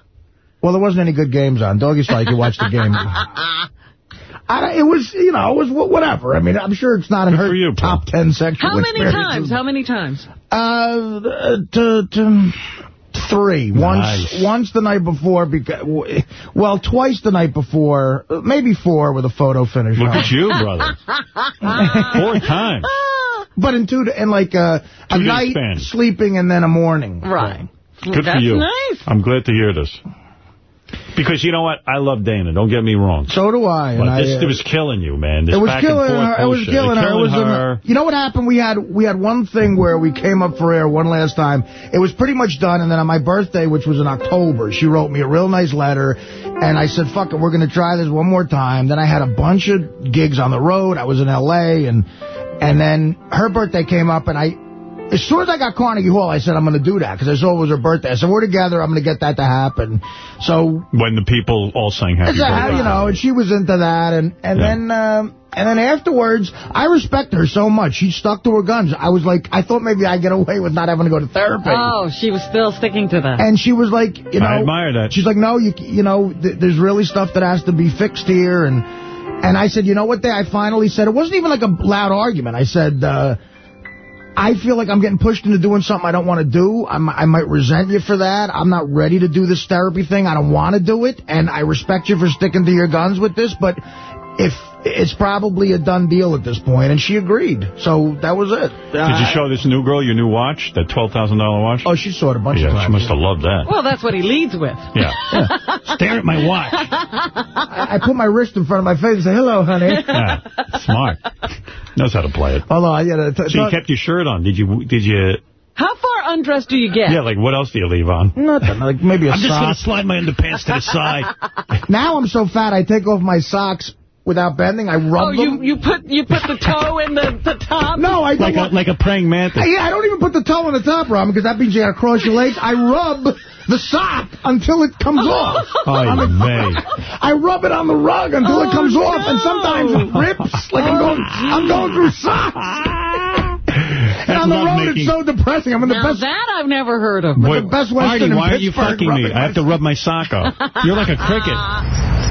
Well, there wasn't any good games on. Doggy style, you could watch the game. [laughs] I, it was, you know, it was whatever. I mean, I'm sure it's not in her
you,
top 10 sexual
How many times? How many times?
Uh, to, to three.
Nice.
Once, once the night before. Because, well, twice the night before. uh, Maybe four with a photo finish.
Look
on.
at you, brother. [laughs] Four times.
But in two, in like uh, a night
span.
sleeping and then a morning.
Right.
Good
That's
for you.
nice.
I'm glad to hear this. Because you know what? I love Dana. Don't get me wrong.
So do I.
But this
I, uh,
it was killing you, man. This
It was
back and
killing
forth
her. It was killing her. It was
her.
you know what happened? We had we had one thing where we came up for air one last time. It was pretty much done, and then on my birthday, which was in October, she wrote me a real nice letter, and I said, "Fuck it, we're going to try this one more time." Then I had a bunch of gigs on the road. I was in L.A. and and then her birthday came up, and I. As soon as I got Carnegie Hall, I said, I'm going to do that, because I saw it was her birthday. I said, we're together, I'm going to get that to happen. So
When the people all sang happy
yeah,
birthday.
you know, and she was into that, and and
Yeah.
then um, and then afterwards, I respect her so much. She stuck to her guns. I was like, I thought maybe I'd get away with not having to go to therapy.
Oh, she was still sticking to that.
And she was like, you know,
I admire that.
She's like, no, you you know, th there's really stuff that has to be fixed here, and and I said, you know what? Day I finally said it wasn't even like a loud argument. I said. uh I feel like I'm getting pushed into doing something I don't want to do. I'm, I might resent you for that. I'm not ready to do this therapy thing. I don't want to do it. And I respect you for sticking to your guns with this. But if it's probably a done deal at this point, and she agreed. So that was it.
Did you show this new girl your new watch, that $12,000 watch?
Oh, she saw it a bunch
yeah,
of times.
she must have loved that.
Well, that's what he leads with.
Yeah. Stare at my watch.
I, I put my wrist in front of my face and say, hello, honey.
Yeah. Smart. Knows how to play it.
Hold on. Yeah,
So you kept your shirt on. Did you, did you,
How far undressed do you get?
yeah, like what else do you leave on?
Nothing. Like maybe a
I'm just going to slide my underpants to the side. [laughs]
Now I'm so fat, I take off my socks without bending. I rub
Oh, you
them.
you put you put the toe in the, the top?
No, I don't
Like a, like a praying mantis.
Yeah, I don't even put the toe on the top, Robin, because that means you got to cross your legs. I rub the sock until it comes off.
Ay,
On the- I rub it on the rug until it
Oh,
comes off, and sometimes it rips. Like I'm going, I'm going through socks. [laughs] And on the road,
making-
it's so depressing. I'm in the
Now
best.
that I've never heard of.
But the best
Artie,
Western in
why are you fucking me?
rubbing
I have to rub my sock off. [laughs] You're like a cricket.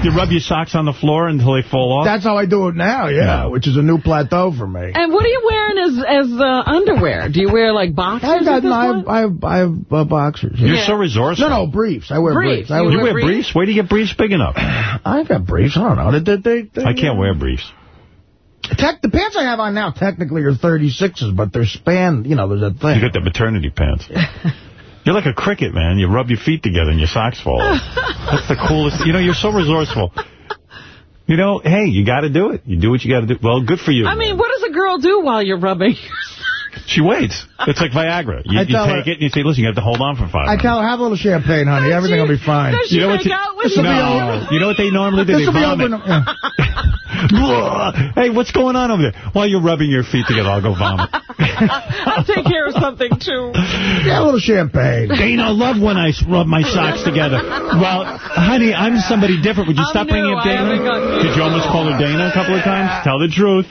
You rub your socks on the floor until they fall off?
That's how I do it now, yeah,
Yeah.
which is a new plateau for me.
And what are you wearing as as uh, underwear? Do you wear like boxers?
I've got
at
no, I have. I have, uh, boxers.
You're
Yeah.
so resourceful.
No, no, briefs. I wear
Briefs.
briefs. I
You
You
wear,
wear
briefs?
briefs? Where do you get briefs big enough? [sighs]
I've got briefs. I don't know. They, they, they,
I can't wear briefs.
Tech, the pants I have on now technically are 36s, but they're span, you know, there's a thing.
You got the maternity pants. [laughs] You're like a cricket, man. You rub your feet together and your socks fall off. That's the coolest. You know, you're so resourceful. You know, hey, you got to do it. You do what you got to do. Well, good for you.
I mean, what does a girl do while you're rubbing
She waits. It's like Viagra. You, you take
her-
it and you say, listen, you have to hold on for five
I
minutes.
tell her, have a little champagne, honey. Everything will be fine.
does she
You know what you-
out with you?
No. You know what they normally do? They
This'll be
vomit.
yeah. [laughs]
hey, what's going on over there? While you're rubbing your feet together, I'll go vomit. [laughs]
I'll take care of something, too.
Yeah, a little champagne.
Dana, I love when I rub my socks together. Well, honey, I'm somebody different. Would you
I'm
stop bringing up Dana?
got-
Did you almost call her Dana a couple of times? Tell the truth.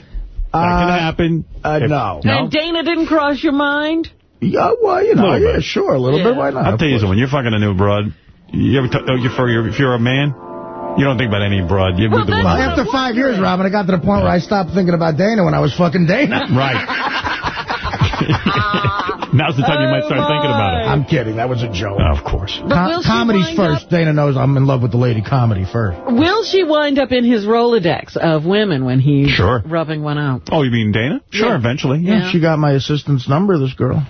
That can
Uh,
happen.
uh,
If-
no.
No?
And Dana didn't cross your mind?
Yeah, well, you know, yeah,
bit.
sure, a little
Yeah.
bit. Why not?
I'll tell you something. When you're fucking a new broad, you ever t- oh, if, you're, if you're a man, you don't think about any broad. You
Well,
with the
then-
Well,
woman.
after five years, Robin, I got to the point where I stopped thinking about Dana when I was fucking Dana. [laughs]
Right. [laughs] Now's the time you might start thinking about it.
I'm kidding. That was a joke.
Of course.
But
Com- comedy's
wind
first. Dana knows I'm in love with the lady comedy first.
Will she wind up in his Rolodex of women when he's
Sure.
rubbing one out?
Oh, you mean Dana? Sure,
Yeah.
eventually.
Yeah.
She got my assistant's number, this girl.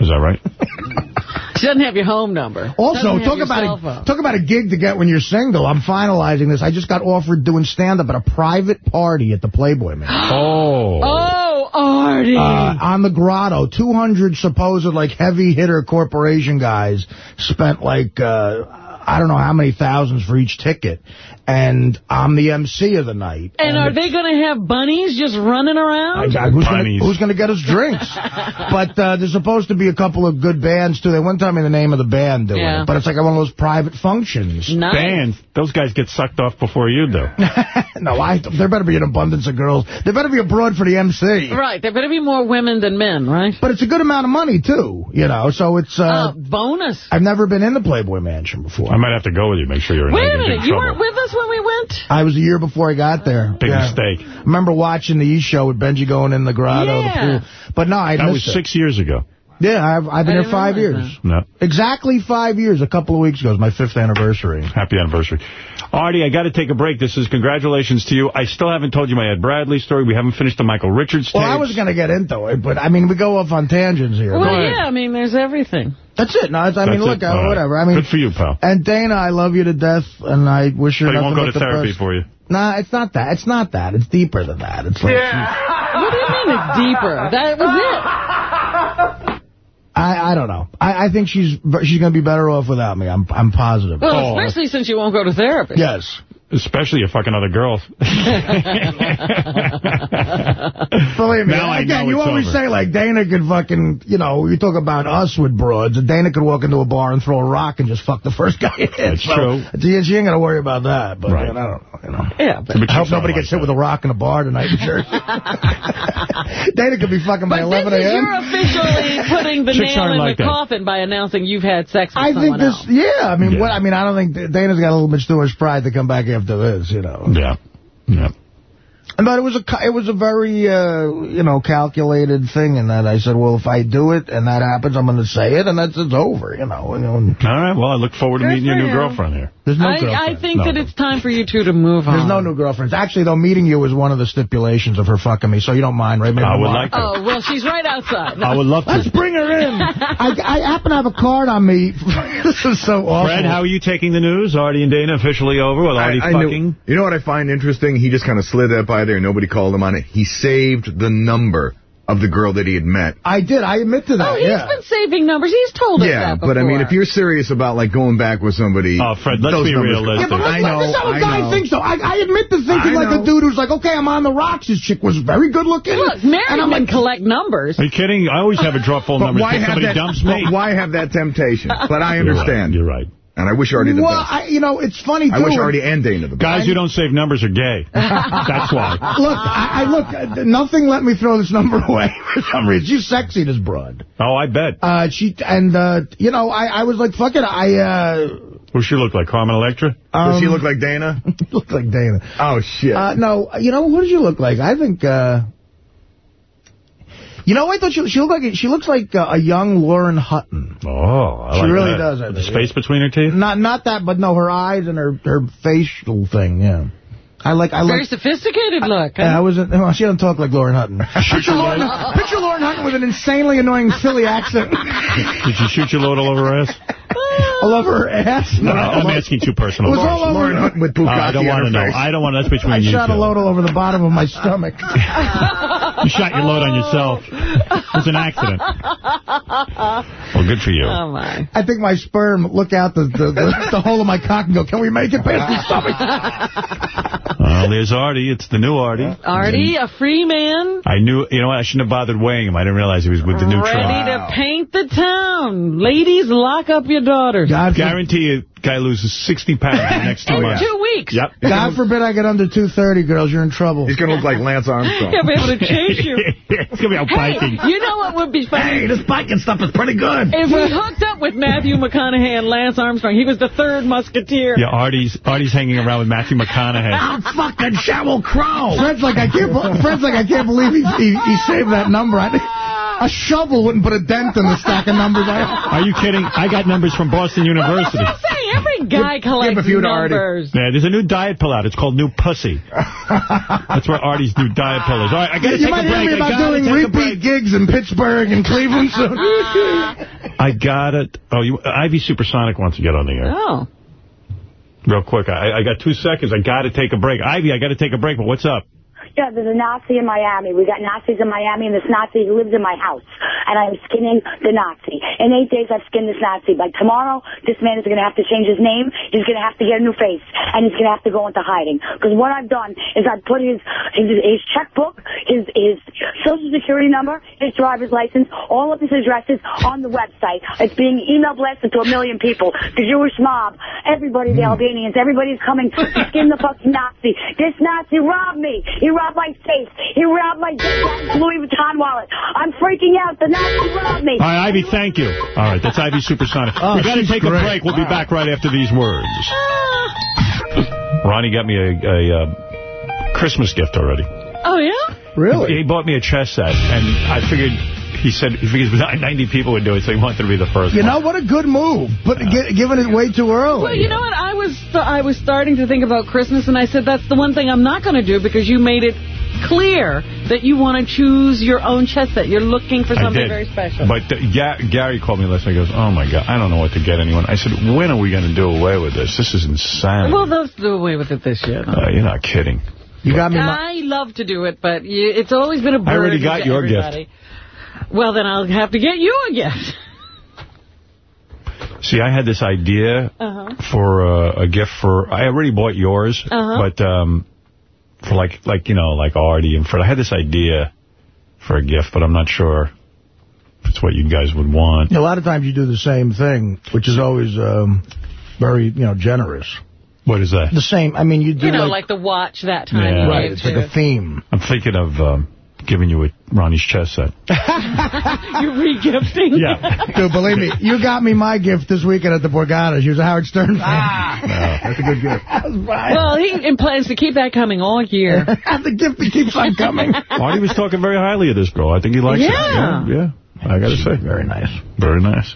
Is that right? [laughs]
She doesn't have your home number.
Also, talk about a,
phone.
talk about a gig to get when you're single. I'm finalizing this. I just got offered doing stand-up at a private party at the Playboy Mansion. [gasps]
Oh.
Oh, Artie.
Uh, on the grotto, 200 supposed like heavy hitter corporation guys spent like uh, I don't know how many thousands for each ticket, and I'm the MC of the night.
and are they going to have bunnies just running around?
I- who's gonna,
Bunnies.
who's gonna get us drinks? [laughs] but uh, there's supposed to be a couple of good bands too. They wouldn't tell me the name of the band doing
Yeah.
it, but it's like one of those private functions.
nice.
Bands, those guys get sucked off before you do. [laughs]
no, I there better be an abundance of girls. There better be a broad for the MC.
Right. There better be more women than men, right?
But it's a good amount of money too, you know. So it's uh,
Uh, bonus.
I've never been in the Playboy Mansion before.
I might have to go with you, make sure you're in
Wait a
in
minute. You
trouble.
weren't with us when we went?
I was a year before I got there.
Big
Yeah.
mistake.
I remember watching the E! Show with Benji going in the grotto,
Yeah.
the pool. But no, I
That was
missed it.
six years ago.
Yeah, I've, I've been here five
didn't
years.
No.
Exactly five years. A couple of weeks ago. It's my fifth anniversary.
Happy anniversary. Artie, I got to take a break. This is congratulations to you. I still haven't told you my Ed Bradley story. We haven't finished the Michael Richards
Well, I was going to get into it, but I mean, we go off on tangents here.
Well, yeah, I mean, there's everything.
That's it. No, it's, I mean,
That's
look,
it?
uh,
All right.
whatever. I mean,
Good for you, pal.
And Dana, I love you to death, and I wish her
But he
nothing
won't go to
the
therapy
best.
for you.
Nah, it's not that. It's not that. It's deeper than that. It's like
What do you mean it's deeper? That was it.
I, I don't know. I, I think she's she's going to be better off without me. I'm I'm positive.
Well,
Oh.
especially since you won't go to therapy.
Yes.
Especially if fucking other girls. [laughs]
Believe me.
Now I
Again, you always
over.
say, like, Dana could fucking, you know, you talk about us with broads, and Dana could walk into a bar and throw a rock and just fuck the first guy in.
That's
so,
true.
She, she ain't going to worry about that. But,
Right.
man, I don't know. You know.
Yeah, but,
But
I hope nobody
like
gets hit with a rock in a bar tonight in Jersey. [laughs] Dana could be fucking by
but
11
this is
a.m.
you're officially putting the
Chicks
nail in
like
the
that.
coffin by announcing you've had sex with
I think this,
else.
yeah, I mean,
Yeah.
what, I mean, I don't think Dana's got a little bit too much pride to come back after this, you know.
yeah. Yeah.
But it was a ca- it was a very uh, you know calculated thing in that I said, well, if I do it and that happens, I'm going to say it, and that's it's over, you know. You know,
All right. Well, I look forward to meeting your new
you.
girlfriend here.
There's no
I,
girlfriend.
I think
No,
that
no.
it's time for you two to move on.
There's no new girlfriends. Actually, though, meeting you was one of the stipulations of her fucking me, so you don't mind, right? Maybe
I would
Mark?
like to.
Oh, well, she's right outside.
I would love to.
Let's
to.
bring her in. I, I happen to have a card on me. [laughs] this is so awful.
Fred, how are you taking the news? Artie and Dana officially over with Artie
I, I knew-
fucking?
you know what I find interesting? He just kind of slid that by there. Nobody called him on it. He saved the number of the girl that he had met.
I did. I admit to that.
Oh, he's
yeah.
been saving numbers. He's told us
Yeah,
that
but I mean, if you're serious about like going back with somebody,
Oh, Fred, let's
those
be
numbers-
realistic.
Yeah, but
I
let's,
know,
that's how a
I
guy
know.
thinks, though. I, I admit to thinking
I
like
know.
a dude who's like, okay, I'm on the rocks. This chick was very good looking.
Look, married
and I'm
men
like,
collect numbers.
Are you kidding? I always have a draw full
But
numbers
why
if
have
somebody
that?
dumps me.
but why have that temptation? [laughs] But I
You're right.
understand.
You're right.
And I wish Artie the
well,
best.
I, you know, it's funny, too.
I wish Artie and Dana the best.
Guys who don't save numbers are gay. [laughs] That's why.
Look, I, I look, uh, nothing let me throw this number [laughs] away for some reason. She's sexy, this broad.
Oh, I bet.
Uh, she, and, uh, you know, I, I was like, fuck it, I, uh,
Who she look like? Carmen Electra?
Does she
um,
look like Dana? [laughs]
look like Dana.
Oh shit.
Uh, no, you know, what does she look like? I think, uh, you know, I thought she, she looked like, she looks like uh, a young Lauren Hutton.
Oh, I
She
like
really
that.
does, I
The
think.
space between her teeth?
Not, not that, but no, her eyes and her, her facial thing, yeah. I like, I
Very
like,
sophisticated look. huh?
I wasn't. Well, she doesn't talk like Lauren Hutton. [laughs] Picture Lauren, picture Lauren Hutton with an insanely annoying Philly accent.
Did she shoot your load all over her ass? [laughs]
All over her ass?
No, I'm asking too personal.
It was all over
Lauren Hutton with
Uh, I don't want to know. I don't want. To. That's between
I
you
shot
two.
a load all over the bottom of my stomach. [laughs]
You shot your load on yourself. It was an accident. Well, good for you.
Oh, my.
I think my sperm look out the, the, the, the hole of my cock and go, can we make it past the stomach? [laughs]
Well, there's Artie. It's the new Artie.
Artie, a free man,
I knew, you know what, I shouldn't have bothered weighing him. I didn't realize he was with the new
ready
Trump.
to paint the town. Ladies, lock up your daughters.
God,
Guarantee you, guy loses 60 pounds in the next two [laughs]
In
months.
two weeks.
Yep.
God forbid I get under 230, girls. You're in trouble.
He's going to look like Lance Armstrong.
He'll be able to [laughs] chase you.
It's going to be out
Hey,
biking.
you know what would be funny?
Hey, this biking stuff is pretty good.
If we hooked up with Matthew McConaughey and Lance Armstrong, he was the third musketeer.
Yeah, Artie's Artie's hanging around with Matthew McConaughey.
Fuck that Sheryl Crow. Fred's like, I can't, Fred's like, I can't believe he, he, he saved that number. I, a shovel wouldn't put a dent in the stack of numbers I have. [laughs]
Are you kidding? I got numbers from Boston University.
I'm saying every guy collects
a few to Artie.
numbers.
Yeah, there's a new diet pill out. It's called New Pussy. That's where Artie's new diet pill is. All right, I got to
You
take a
might hear
break.
me about doing repeat gigs in Pittsburgh and Cleveland soon.
I got it. Oh, you, Ivy Supersonic wants to get on the air.
Oh.
Real quick. I, I got two seconds. I got to take a break. Ivy, I got to take a break, but what's up?
There's a Nazi in Miami. We got Nazis in Miami, and this Nazi lives in my house. And I'm skinning the Nazi. In eight days, I've skinned this Nazi. By tomorrow, this man is going to have to change his name. He's going to have to get a new face. And he's going to have to go into hiding. Because what I've done is I've put his, his, his checkbook, his, his social security number, his driver's license, all of his addresses on the website. It's being email blasted to a million people. The Jewish mob, everybody, the hmm. Albanians, everybody's coming to skin the fucking Nazi. This Nazi robbed me. He robbed my safe. He robbed my [laughs] Louis Vuitton wallet. I'm freaking out. The Nazi robbed me.
All right, Ivy, thank you. All right, that's Ivy Supersonic.
Oh,
we got to
she's
take a
great.
break. We'll be back right after these words. [sighs] Ronnie got me a, a, uh Christmas gift already.
Oh, yeah?
Really?
He bought me a chess set, and I figured, he said, he figures 90 people would do it, so he wanted to be the first
You
one.
know, what a good move. But gi- giving it way too early.
Well, you know what? I was I was starting to think about Christmas, and I said that's the one thing I'm not going to do because you made it clear that you want to choose your own chess set. You're looking for something very special.
But uh, Ga Gary called me last night. He goes, oh, my God, I don't know what to get anyone. I said, when are we going to do away with this? This is insane.
well, let's do away with it this year.
Uh, you're not kidding.
You got me.
I love to do it, but you, it's always been a burden
I already got your
everybody. Well, then I'll have to get you a gift.
See, I had this idea
Uh-huh.
for uh, a gift for, I already bought yours,
Uh-huh.
but um, for like, like you know, like Artie and Fred. I had this idea for a gift, but I'm not sure if it's what you guys would want.
A lot of times you do the same thing, which is always um, very, you know, generous.
What is that?
The same. I mean, you do
You know,
like,
like the watch that time.
Yeah.
right.
gave
It's
to-
like a theme.
I'm thinking of um, giving you a Ronnie's chess set. [laughs]
you re-gifting.
Yeah.
Dude, believe me, you got me my gift this weekend at the Borgata. She was a Howard Stern fan.
Ah, That's a good gift. [laughs]
Well, he plans to keep that coming all year. [laughs]
the gift that keeps on coming.
Artie was talking very highly of this girl. I think he likes
Yeah.
it. Yeah. Yeah. I got to say.
Very nice.
Very nice.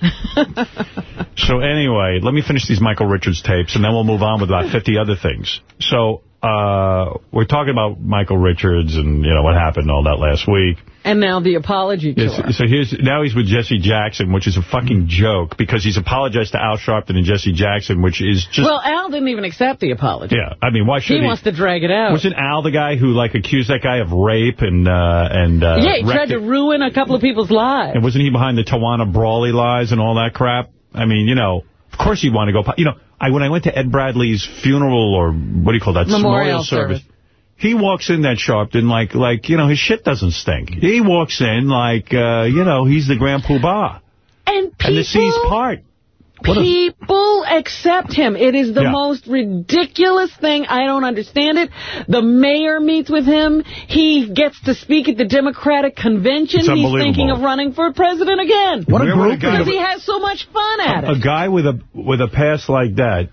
so anyway, let me finish these Michael Richards tapes, and then we'll move on with about 50 other things. So uh, we're talking about Michael Richards and, you know, what happened and all that last week.
And now the apology tour.
Yes, so here's now he's with Jesse Jackson, which is a fucking joke, because he's apologized to Al Sharpton and Jesse Jackson, which is just...
well, Al didn't even accept the apology.
yeah, I mean, why should
He
he?
wants to drag it out.
Wasn't Al the guy who, like, accused that guy of rape and... Uh, and uh,
yeah, he tried to
it?
ruin a couple of people's lives.
And wasn't he behind the Tawana Brawley lies and all that crap? I mean, you know, of course he'd want to go... You know, I when I went to Ed Bradley's funeral, or what do you call that?
Memorial
service.
service.
He walks in that Sharpton like, like you know, his shit doesn't stink. He walks in like, uh, you know, he's the grand poobah.
And
And the C's part. What a-
People accept him. It is the
Yeah.
most ridiculous thing. I don't understand it. The mayor meets with him. He gets to speak at the Democratic convention.
It's
He's thinking of running for president again.
What a Where group
Because he has so much fun at
a
it.
guy with a with a past like that,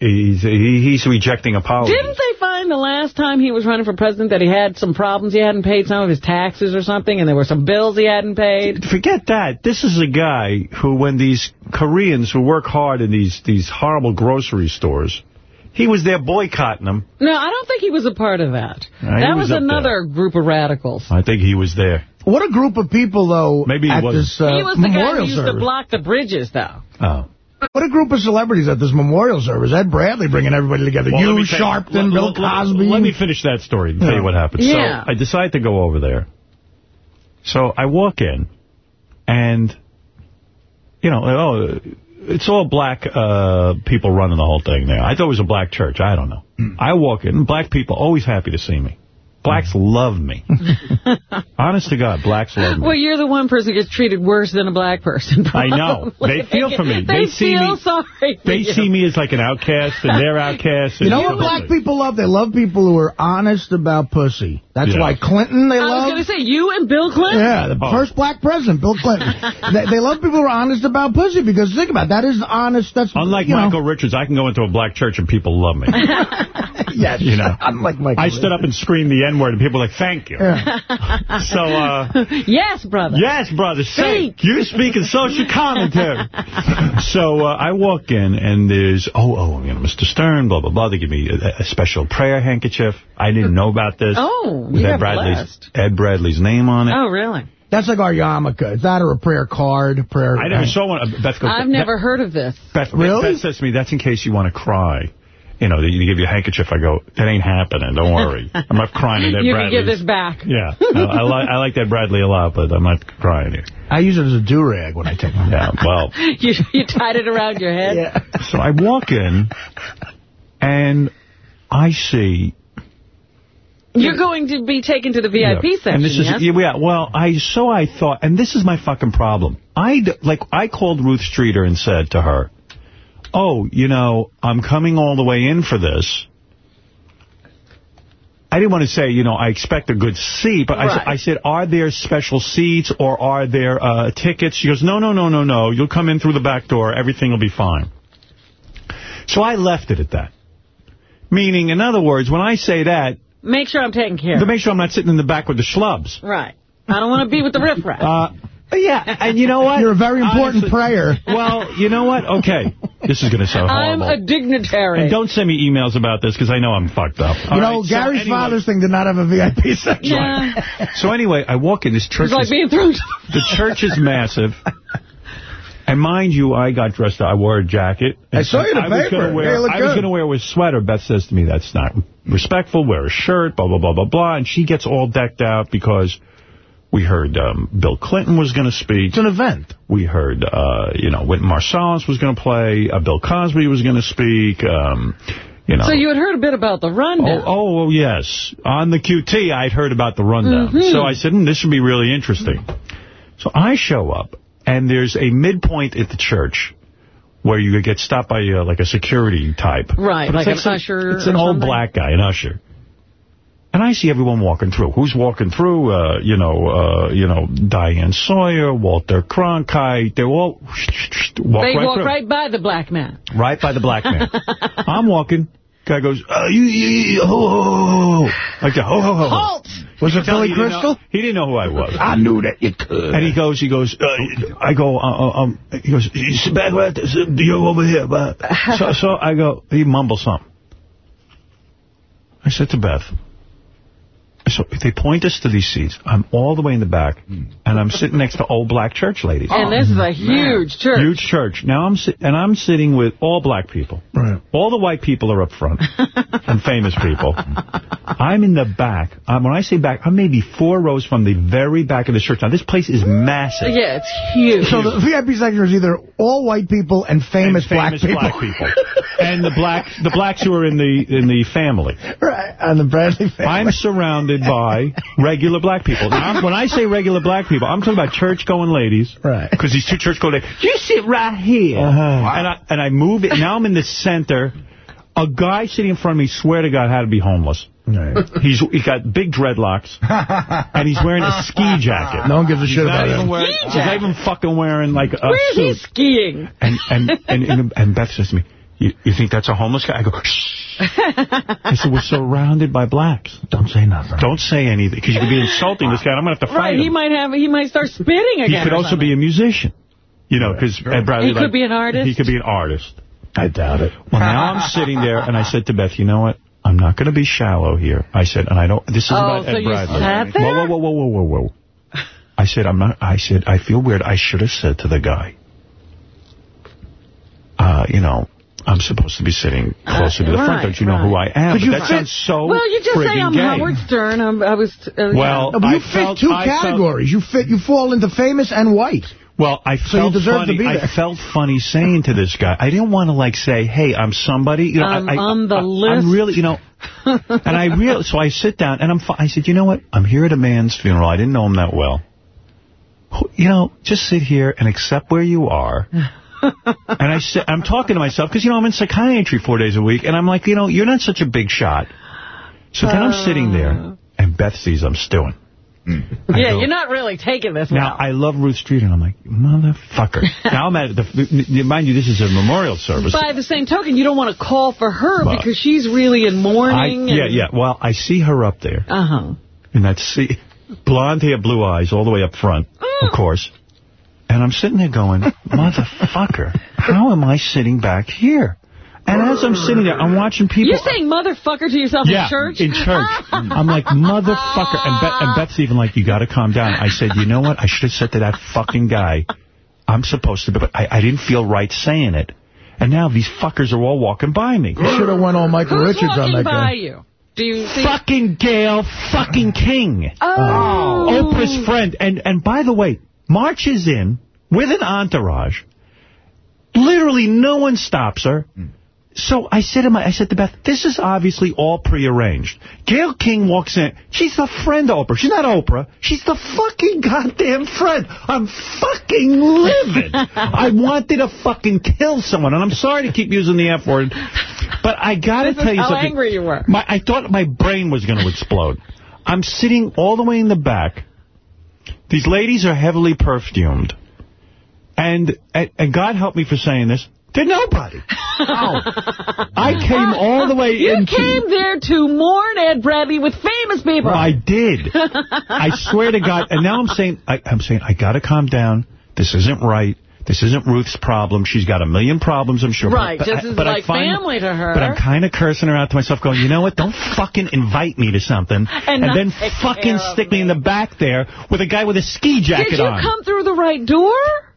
he's he, he's rejecting apologies.
Didn't they find the last time he was running for president that he had some problems? He hadn't paid some of his taxes or something, and there were some bills he hadn't paid?
Forget that. This is a guy who, when these Koreans who work hard in these these horrible grocery stores, he was there boycotting them.
No, I don't think he was a part of that.
Uh,
that
was
was,
up
another group of radicals.
I think he was there.
What a group of people, though,
Maybe he
at
wasn't.
this uh,
he was the guy who used
service.
to block the bridges, though.
Oh.
What a group of celebrities at this memorial service. Ed Bradley bringing everybody together.
Well,
you, Sharpton,
let-
Bill Cosby.
Let me finish that story and tell you what happened.
Yeah.
So I decide to go over there. So I walk in, and, you know, oh, it's all black uh, people running the whole thing there. I thought it was a black church. I don't know. I walk in, black people always happy to see me. Blacks love me. [laughs] Honest to God, blacks love me.
Well, you're the one person who gets treated worse than a black person. Probably.
I know. They feel for me.
They,
They see
feel
me-
sorry for
They
you.
see me as like an outcast, and they're outcasts.
You
and
know
stuff
what
like
black people love? They love people who are honest about pussy. That's
Yeah.
why Clinton they love.
I was going to say, you and Bill Clinton.
Yeah, the
Oh.
first black president, Bill Clinton. [laughs] they, they love people who are honest about pussy because think about it, that is honest. That's
Unlike
you know.
Michael Richards, I can go into a black church and people love me. [laughs]
yes,
you know.
unlike Michael.
I stood up and screamed the N-word, and people were like, thank you. So, uh, [laughs]
yes, brother.
yes, brother, say,
Speak.
you speak in social [laughs] commentary. so uh, I walk in, and there's, oh, oh, you know, Mr. Stern, blah, blah, blah. They give me a, a special prayer handkerchief. I didn't know about this.
Oh,
With
you
Ed Bradley's,
blessed.
Ed Bradley's name on it.
Oh, really?
That's like our yarmulke. It's that or a prayer card. Prayer.
I never saw one. uh, Beth goes,
I've
"That-
never heard of this.
Beth,
Really?
Beth says to me, that's in case you want to cry. You know, they give you a handkerchief. I go, that ain't happening. Don't worry. I'm not crying at [laughs] Ed
you
Bradley's.
can give this back.
Yeah, [laughs] no, I, like I like that Bradley a lot, but I'm not crying here.
I use it as a do-rag when I take my
Yeah, well, [laughs]
you, you tied it around your head?
Yeah.
so I walk in, and I see...
You're going to be taken to the VIP
Yeah.
section,
and this is,
yes?
yeah, well, I so I thought, and this is my fucking problem. I, d- like, I called Ruth Streeter and said to her, oh, you know, I'm coming all the way in for this. I didn't want to say, you know, I expect a good seat, but I,
Right.
s- I said, are there special seats or are there uh, tickets? She goes, no, no, no, no, no. You'll come in through the back door. Everything will be fine. So I left it at that. Meaning, in other words, when I say that,
Make sure I'm taking care
to make sure I'm not sitting in the back with the schlubs.
Right. I don't want to be with the riffraff.
Uh, yeah, and you know what?
You're a very important
Honestly-
prayer.
Well, you know what? Okay. This is going to sound
I'm a dignitary.
and don't send me emails about this because I know I'm fucked up.
You
All
know,
right, so
Gary's
anyway-
father's thing did not have a VIP section.
yeah.
So anyway, I walk in. This church
It's like
is,
being thrown
the church is massive. And mind you, I got dressed up. I wore a jacket.
I saw you in the
I was
paper.
gonna wear,
Yeah, you look
I was going to wear a sweater. Beth says to me, that's not respectful. Wear a shirt, blah, blah, blah, blah, blah. And she gets all decked out because we heard um, Bill Clinton was going to speak.
It's an event.
We heard, uh, you know, Wynton Marsalis was going to play. Uh, Bill Cosby was going to speak. Um, you know.
So you had heard a bit about the rundown.
Oh, oh, yes. On the QT, I'd heard about the rundown.
Mhm.
So I said, hmm, this should be really interesting. So I show up, and there's a midpoint at the church where you get stopped by uh, like a security type.
Right,
But it's
like an
some-
usher
It's an
or
old
something?
black guy, an usher. And I see everyone walking through. Who's walking through? Uh, you know, uh, you know, Diane Sawyer, Walter Cronkite. They all walk
they
right
walk
through.
right by the black man.
Right by the black man. [laughs] I'm walking. Guy goes, uh, you, you, you, ho, ho, ho, ho. Like, that, ho, ho, ho, ho.
Halt!
Was it
Tell
Billy
you, he didn't
Crystal?
know- He didn't know who I was.
I knew that you could.
And he goes, he goes, uh, I go, uh, uh, um, he goes, you sit back right there, sit- you're over here. But [laughs] so, so I go, he mumbles something. I said to Beth, so if they point us to these seats, I'm all the way in the back, and I'm sitting next to old black church ladies.
and this is a huge church.
Huge church. Now I'm si and I'm sitting with all black people.
Right.
All the white people are up front [laughs] and famous people. I'm in the back. Um, when I say back, I'm maybe four rows from the very back of the church. Now this place is massive.
Yeah, it's huge.
So the VIP section is either all white people and famous,
famous
black
black
people.
people. [laughs] and the black the blacks who are in the in the family.
right, and the Bradley family.
I'm surrounded by regular black people. Now, when I say regular black people, I'm talking about church-going ladies.
Right.
Because these two church-going ladies, you sit right here.
Uh-huh.
And, I, and I move it. Now I'm in the center. A guy sitting in front of me, swear to God, had to be homeless.
Right.
He's He's got big dreadlocks, and he's wearing a ski jacket.
No one gives a
He's
shit about
even
him.
wearing- He's not even fucking wearing, like, a
Where's he skiing?
And, and, and, and, and Beth says to me, you, you think that's a homeless guy? I go, shh. I said, we're surrounded by blacks.
Don't say nothing.
Don't say anything, because you could be insulting this guy. I'm going to have to fight
Right, he might have. He might start spitting again.
He could also
something.
be a musician. You know, because Ed Bradley...
He could
like-
be an artist?
He could be an artist.
I doubt it.
Well, now I'm sitting there, and I said to Beth, you know what? I'm not going to be shallow here. I said, and I don't... This is
Oh,
about
so
Ed
you
Bradley.
sat there?
Whoa, whoa, whoa, whoa, whoa, whoa, whoa. I said, I'm not... I said, I feel weird. I should have said to the guy, uh, you know, I'm supposed to be sitting closer to the front.
right,
Don't you know
right.
who I am?
But
But
you
that
fit-
sounds so
Well, you just say I'm
gay.
Howard Stern. I'm, I was. Uh,
Well,
No, but you
I
fit
felt-
two
I felt-
categories. You fit. You fall into famous and white.
Well, I
So you
felt
deserve to
funny.
be
I felt funny saying to this guy. I didn't want to like say, "Hey, I'm somebody." You know,
I'm
I, I,
on the
I,
list.
I'm really, you know, and I really. So I sit down and I'm. I said, "You know what? I'm here at a man's funeral. I didn't know him that well. You know, just sit here and accept where you are." [laughs] and I said, I'm talking to myself because you know I'm in psychiatry four days a week, and I'm like, you know, you're not such a big shot. So then I'm sitting there, and Beth sees I'm stewing. I
yeah,
go-
you're not really taking this
now, I love Ruth Streeter, and I'm like, motherfucker. [laughs] now, I'm at the, mind you, this is a memorial service.
By the same token, you don't want to call for her
Well,
because she's really in
I,
mourning.
yeah, yeah. Well, I see her up there,
Uh-huh.
and that's see, blonde hair, blue eyes, all the way up front,
Mm.
of course. And I'm sitting there going, motherfucker, how am I sitting back here? And as I'm sitting there, I'm watching people...
You're saying motherfucker to yourself
yeah,
in church?
in church. I'm like, motherfucker. And, Beth, and Beth's even like, you got to calm down. I said, you know what? I should have said to that fucking guy, I'm supposed to but I, I didn't feel right saying it. And now these fuckers are all walking by me.
You should have went all Michael
Who's
Richards on
walking
that
by
guy.
you? Do you see?
Fucking Gayle fucking King.
Oh.
Oprah's friend. And and by the way, marches in with an entourage. Literally no one stops her. So I said to my, I said to Beth, this is obviously all prearranged. Gayle King walks in. She's the friend of Oprah. She's not Oprah. She's the fucking goddamn friend. I'm fucking livid. [laughs] I wanted to fucking kill someone. And I'm sorry to keep using the F word, but I got to tell you
how
something.
angry you were.
My, I thought my brain was going to explode. I'm sitting all the way in the back. These ladies are heavily perfumed. And, and, and God help me for saying this, they're nobody. [laughs] I came all the way
You
into...
came there to mourn Ed Bradley with famous people.
Well, I did. [laughs] I swear to God. And now I'm saying, I, I'm saying, I got to calm down. This isn't right. This isn't Ruth's problem. She's got a million problems, I'm sure.
Right,
But,
this
I-
is
but
like
find-
family to her.
But I'm kind of cursing her out to myself, going, you know what? Don't fucking invite me to something [laughs] and,
not
then fucking stick me in the back there with a guy with a ski jacket on.
Did you
on.
come through the right door?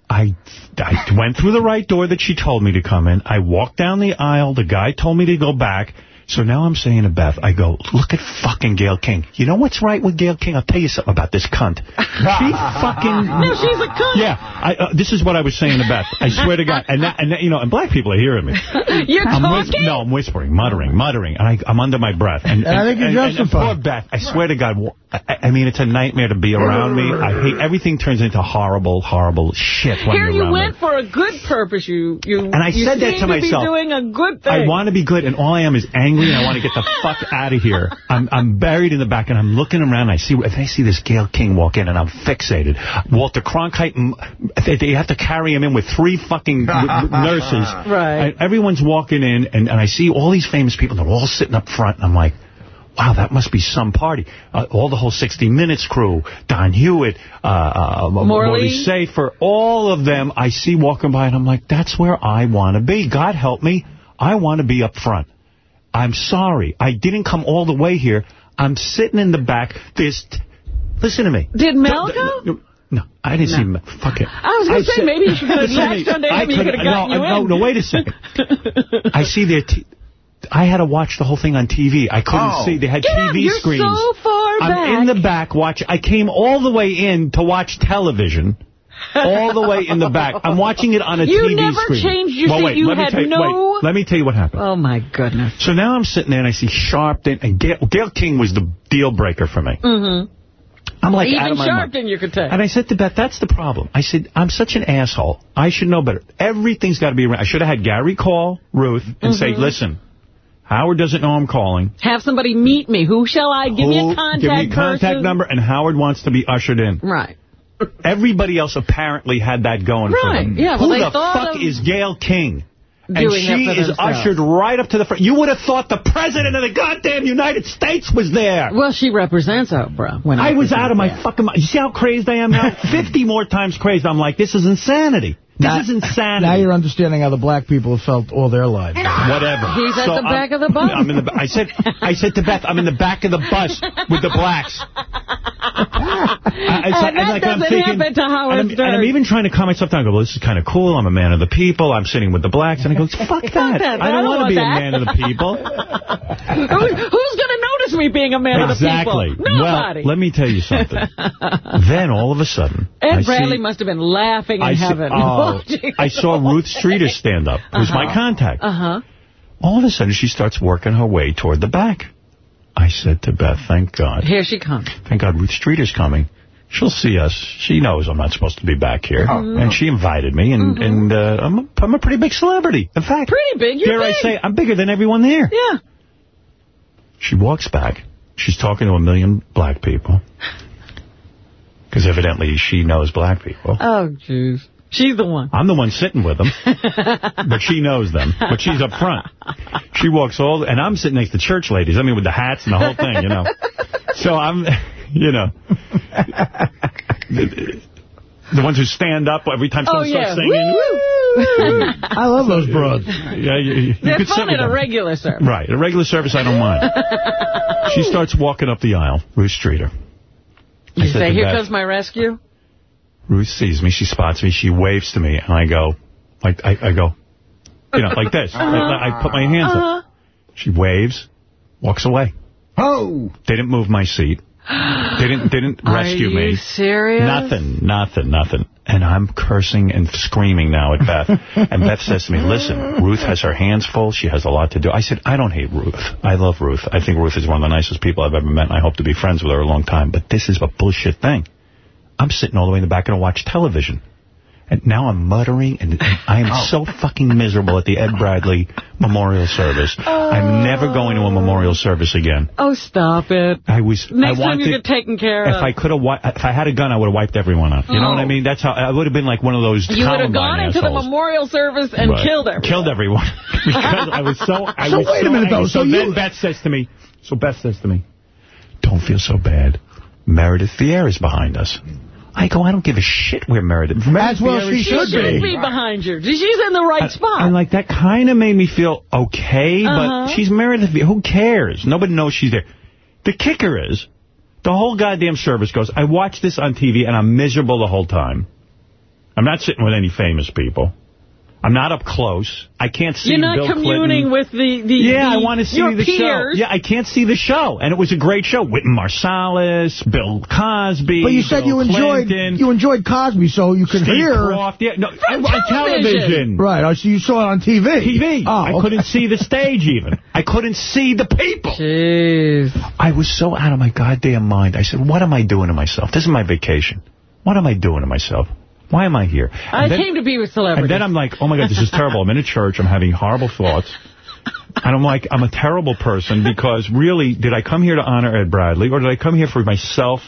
I, I went through the right door that she told me to come in. I walked down the aisle. The guy told me to go back. So now I'm saying to Beth, I go, look at fucking Gayle King. You know what's right with Gayle King? I'll tell you something about this cunt. She [laughs] fucking...
No, she's a cunt.
Yeah, I, uh, this is what I was saying to Beth. I swear to God. And, that, and that, you know, and black people are hearing me. [laughs]
You're
I'm
talking?
no, I'm whispering, muttering, muttering, and I, I'm under my breath. And,
And I think you're
and, and, and
justified.
poor Beth, I swear to God, I, I mean, it's a nightmare to be around me. I hate everything turns into horrible, horrible shit when
Here
you're
you went
me.
for a good purpose. You you
And I
you
said that
seem
to myself.
be doing a good thing.
I want to be good, and all I am is angry, and I want to get the [laughs] fuck out of here. I'm I'm buried in the back, and I'm looking around. And I see if I see this Gayle King walk in, and I'm fixated. Walter Cronkite, they, they have to carry him in with three fucking w- w- [laughs] nurses.
Right.
And everyone's walking in, and, and I see all these famous people. and They're all sitting up front, and I'm like. Wow, that must be some party. Uh, all the whole 60 Minutes crew, Don Hewitt, uh, uh,
Morley.
Safer, all of them I see walking by, and I'm like, that's where I want to be. God help me. I want to be up front. I'm sorry. I didn't come all the way here. I'm sitting in the back. There's... T Listen to me.
Did Mel go?
No, no, I didn't see Mel. Fuck it.
I was going to say,
said-
maybe you could have [laughs]
Listen to me.
latched onto
I
could have gotten
no,
you
no,
in.
no, wait a second. [laughs] I see their... T I had to watch the whole thing on TV. I couldn't
Oh.
see. They had
Yeah,
TV
you're
screens.
so far
I'm
back.
in the back watch. I came all the way in to watch television. All the way in the back. I'm watching it on a [laughs]
You
TV
never
screen.
changed your
well,
seat.
wait,
You
let me
had
tell you,
no-
Wait, let me tell you what happened.
Oh, my goodness.
So now I'm sitting there and I see Sharpton and Gayle, Gayle King was the deal breaker for me.
Mm-hmm.
I'm like out
Even
of my mind.
Sharpton, you could take.
And I said to Beth, that's the problem. I said, I'm such an asshole. I should know better. Everything's got to be around. I should have had Gary call Ruth and say,
Mm-hmm.
listen, Howard doesn't know I'm calling.
Have somebody meet me. Who shall I? Give me a contact
Give me a contact
person.
number, and Howard wants to be ushered in.
Right.
Everybody else apparently had that going for
Right,
them.
yeah, well,
Who
they
the fuck is Gayle King? And she is
themselves.
ushered right up to the front. You would have thought the president of the goddamn United States was there.
Well, she represents Oprah. When
I was out of my
that.
fucking mind. You see how crazed I am now? [laughs] 50 more times crazed. I'm like, this is insanity. This
Now-
is insanity.
Now you're understanding how the black people have felt all their lives.
Whatever.
He's at the back
I'm-
of the bus.
I'm in the. I said. I said to Beth, I'm in the back of the bus with the blacks. [laughs] I, it's
And that
like I'm
doesn't
thinking,
happen to Howard
and I'm,
Stern.
and I'm even trying to calm myself down. I go, well, this is kind of cool. I'm a man of the people. I'm sitting with the blacks. And I go, fuck that.
that.
I
I
don't
don't
want to be
that.
a man of the people. [laughs]
Who, who's going to notice me being a man
exactly.
of the people? Nobody.
Well, let me tell you something. [laughs] then all of a sudden,
Ed
I
Bradley
see,
must have been laughing in
I see-
heaven.
oh, [laughs]
watching.
I saw Ruth Streeter stand up, who's my
Uh-huh.
contact.
Uh-huh.
All of a sudden, she starts working her way toward the back. I said to Beth, thank God.
Here she comes.
Thank God Ruth Streeter's coming. She'll see us. She knows I'm not supposed to be back here.
Mhm.
And she invited me, and,
Mhm.
and uh, I'm, a, I'm a pretty big celebrity. In fact,
Pretty big. You're
dare I say, I'm bigger than everyone there.
Yeah.
She walks back. She's talking to a million black people. Because evidently she knows black people.
Oh, jeez. She's the one.
I'm the one sitting with them, [laughs] but she knows them. But she's up front. She walks all, and I'm sitting next to church ladies. I mean, with the hats and the whole thing, you know. So I'm, [laughs] you know, [laughs] the, the ones who stand up every time
Oh,
someone
yeah.
starts singing.
Woo! [laughs]
I love those broads.
Yeah, you, you
They're
could sit
fun
with
at a
them.
regular service.
Right, a regular service, I don't mind. [laughs] she starts walking up the aisle, Ruth Streeter.
You
said
say, here
Beth,
comes my rescue?
Ruth sees me, she spots me, she waves to me, and I go, like I, I go, you know, like this. I, I put my hands
Uh-huh.
up. She waves, walks away.
Oh!
They didn't move my seat. They didn't didn't rescue
Are
rescue
you
me.
serious?
Nothing, nothing, nothing. And I'm cursing and screaming now at Beth. and Beth says to me, listen, Ruth has her hands full. She has a lot to do. I said, I don't hate Ruth. I love Ruth. I think Ruth is one of the nicest people I've ever met, and I hope to be friends with her a long time. But this is a bullshit thing. I'm sitting all the way in the back and I watch television. And now I'm muttering, and I am oh. so fucking miserable at the Ed Bradley Memorial Service. I'm never going to a memorial service again.
Oh, stop it.
I was.
Next
I
time you get taken care
if
of.
I could have, if I had a gun, I would have wiped everyone up. You know what I
Oh.
mean? That's how I would have been like one of those.
you would have
Columbine
gone into the memorial service and
Right.
killed everyone.
Killed everyone [laughs] [laughs] because I was so. I
So
was
wait a
so
minute, though.
angry.
So
then Beth says to me. So Beth says to me, "Don't feel so bad. Meredith Vieira is behind us." I go, I don't give a shit where Meredith. Meredith
As well
Vieira
she
She
should
should
be.
be behind you. She's in the right spot.
And like that kind of made me feel okay,
Uh-huh.
but she's Meredith. Vieira. Who cares? Nobody knows she's there. The kicker is, the whole goddamn service goes, I watch this on TV and I'm miserable the whole time. I'm not sitting with any famous people. I'm not up close. I can't see
You're not
Bill
communing
Clinton.
with the, the
Yeah,
the,
I want to see
your
the
peers.
show. Yeah, I can't see the show. And it was a great show. Wynton Marsalis, Bill Cosby,
But you said
Bill
you enjoyed
Clinton,
you enjoyed Cosby, so you could
Steve
hear.
Kroft. Yeah, no,
From
on
television.
television.
Right, oh, so you saw it on TV.
TV.
Oh,
I
okay.
couldn't see the stage even. I couldn't see the people.
Jeez.
I was so out of my goddamn mind. I said, what am I doing to myself? This is my vacation. What am I doing to myself? Why am I here?
I
then-
came to be with celebrities.
And then I'm like, oh, my God, this is terrible. I'm in a church. I'm having horrible thoughts. And I'm like, I'm a terrible person because really, did I come here to honor Ed Bradley or did I come here for myself,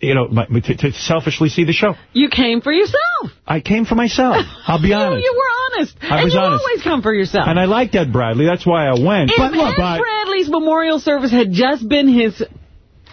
you know, my, to, to selfishly see the show?
You came for yourself.
I came for myself. I'll be [laughs]
you,
honest.
You were honest.
I
and
was
you
honest.
always come for yourself.
And I liked Ed Bradley. That's why I went.
if
but look,
Ed
but
Bradley's memorial service had just been his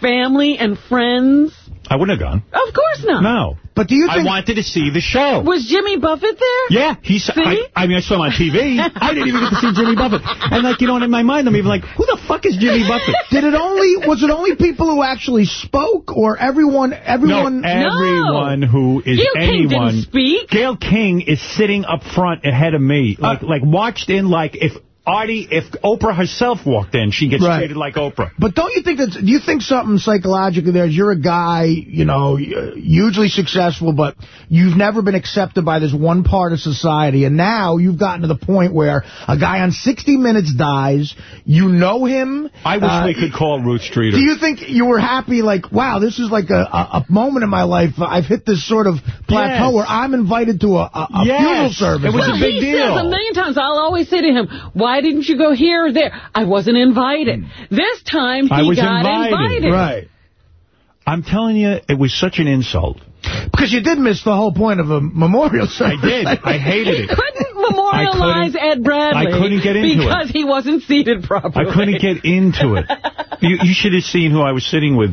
family and friends,
I wouldn't have gone.
of course not.
No.
But do you
I wanted to see the show.
Was Jimmy Buffett there?
Yeah, he's. I, I mean, I saw him on TV. [laughs] I didn't even get to see Jimmy Buffett. And like, you know, in my mind, I'm even like, who the fuck is Jimmy Buffett? [laughs]
Did it only, was it only people who actually spoke, or everyone, everyone...
No, everyone who is
Gayle King
anyone.
didn't speak.
Gayle King is sitting up front ahead of me, like uh, like watched in like if Artie, if Oprah herself walked in, she gets
Right.
treated like Oprah.
But don't you think that, do you think something psychologically there is you're a guy, you know, hugely successful, but you've never been accepted by this one part of society, and now you've gotten to the point where a guy on 60 Minutes dies, you know him.
I wish
uh,
we could call Ruth Streeter.
Do you think you were happy, like, wow, this is like a, a, a moment in my life, I've hit this sort of plateau
Yes.
where I'm invited to a, a, a
Yes.
funeral service.
It was
well,
a big
he
deal.
says a million times, I'll always say to him, why didn't you go here or there? I wasn't invited. Hmm. This time, he
I was
got
invited.
Right.
I'm telling you, it was such an insult.
Because you did miss the whole point of a memorial service.
I did. I [laughs] hated it.
Couldn't memorialize
couldn't-
Ed Bradley
I couldn't get into it.
because he wasn't seated properly.
I couldn't get into it. [laughs] you, you should have seen who I was sitting with.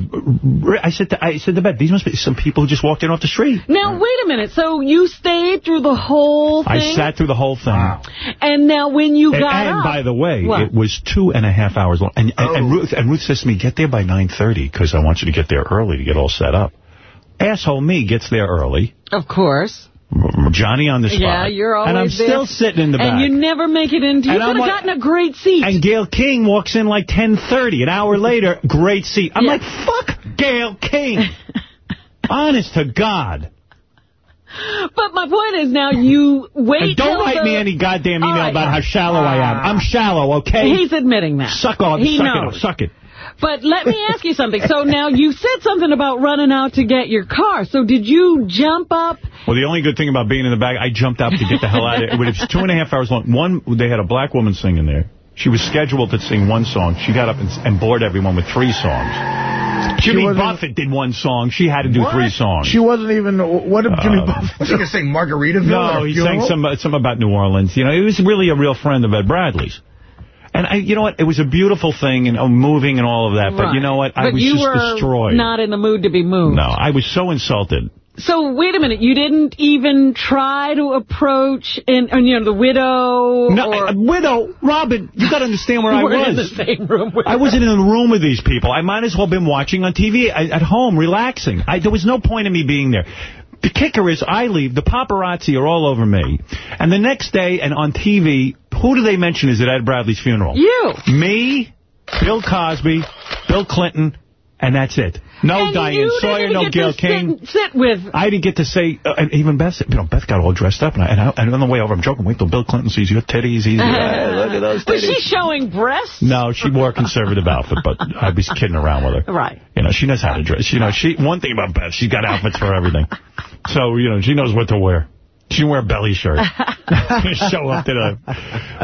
I said to, I said to Beth, these must be some people who just walked in off the street.
Now, wait a minute. So you stayed through the whole thing?
I sat through the whole thing. Wow.
And now when you
And,
got
and
up...
by the way,
What?
it was two and a half hours long. And, and, and, oh. Ruth, and Ruth says to me, get there by 9.30 because I want you to get there early to get all set up. Asshole me gets there early.
Of course.
Johnny on the spot.
Yeah, you're always
And I'm
there.
still sitting in the back.
And you never make it into... You could have
like-
gotten a great seat.
And Gayle King walks in like 10.30. An hour [laughs] later, great seat. I'm like, fuck Gayle King. [laughs] Honest to God.
But my point is now you wait
And don't write
the-
me any goddamn email
right.
about how shallow I am. I'm ah. shallow, okay?
He's admitting that.
Suck off.
He
suck
knows.
it. Suck it.
But let me ask you something. So now you said something about running out to get your car. So did you jump up?
Well, the only good thing about being in the back, I jumped up to get the hell out of it. It was two and a half hours long. One, they had a black woman singing there. She was scheduled to sing one song. She got up and, and bored everyone with three songs. Jimmy Buffett did one song. She had to do
What?
three songs.
She wasn't even... What did Jimmy
Uh,
Buffett
Was he going to sing Margaritaville?
No,
or
he
Funeral?
sang some, some about New Orleans. You know, he was really a real friend of Ed Bradley's. And I, you know what? It was a beautiful thing and uh, moving and all of that. But you know what? I
But
was
you
just
were
destroyed.
not in the mood to be moved.
No, I was so insulted.
So wait a minute. You didn't even try to approach in, uh, you know, the widow
No,
or...
uh, widow, Robin, you got to understand where I [laughs]
weren't in
was.
the same room with
I wasn't in the room with these people. I might as well have been watching on TV at at home, relaxing. I, there was no point in me being there. The kicker is I leave, the paparazzi are all over me. And the next day and on TV, who do they mention is at Ed Bradley's funeral?
You.
Me, Bill Cosby, Bill Clinton, and that's it. No
And
Diane Sawyer, no
Gayle
King.
Sit, sit with...
I didn't get to say, uh, and even Beth, you know, Beth got all dressed up, and, I, and, I, and on the way over, I'm joking, wait till Bill Clinton sees your titties. He's, "Hey, look at those [laughs]
Was she showing breasts?
No, she wore a conservative outfit, but I was kidding around with her.
Right.
You know, she knows how to dress. You know, she one thing about Beth, she's got outfits for everything. So, you know, she knows what to wear. She can wear a belly shirt. [laughs] Show up to the...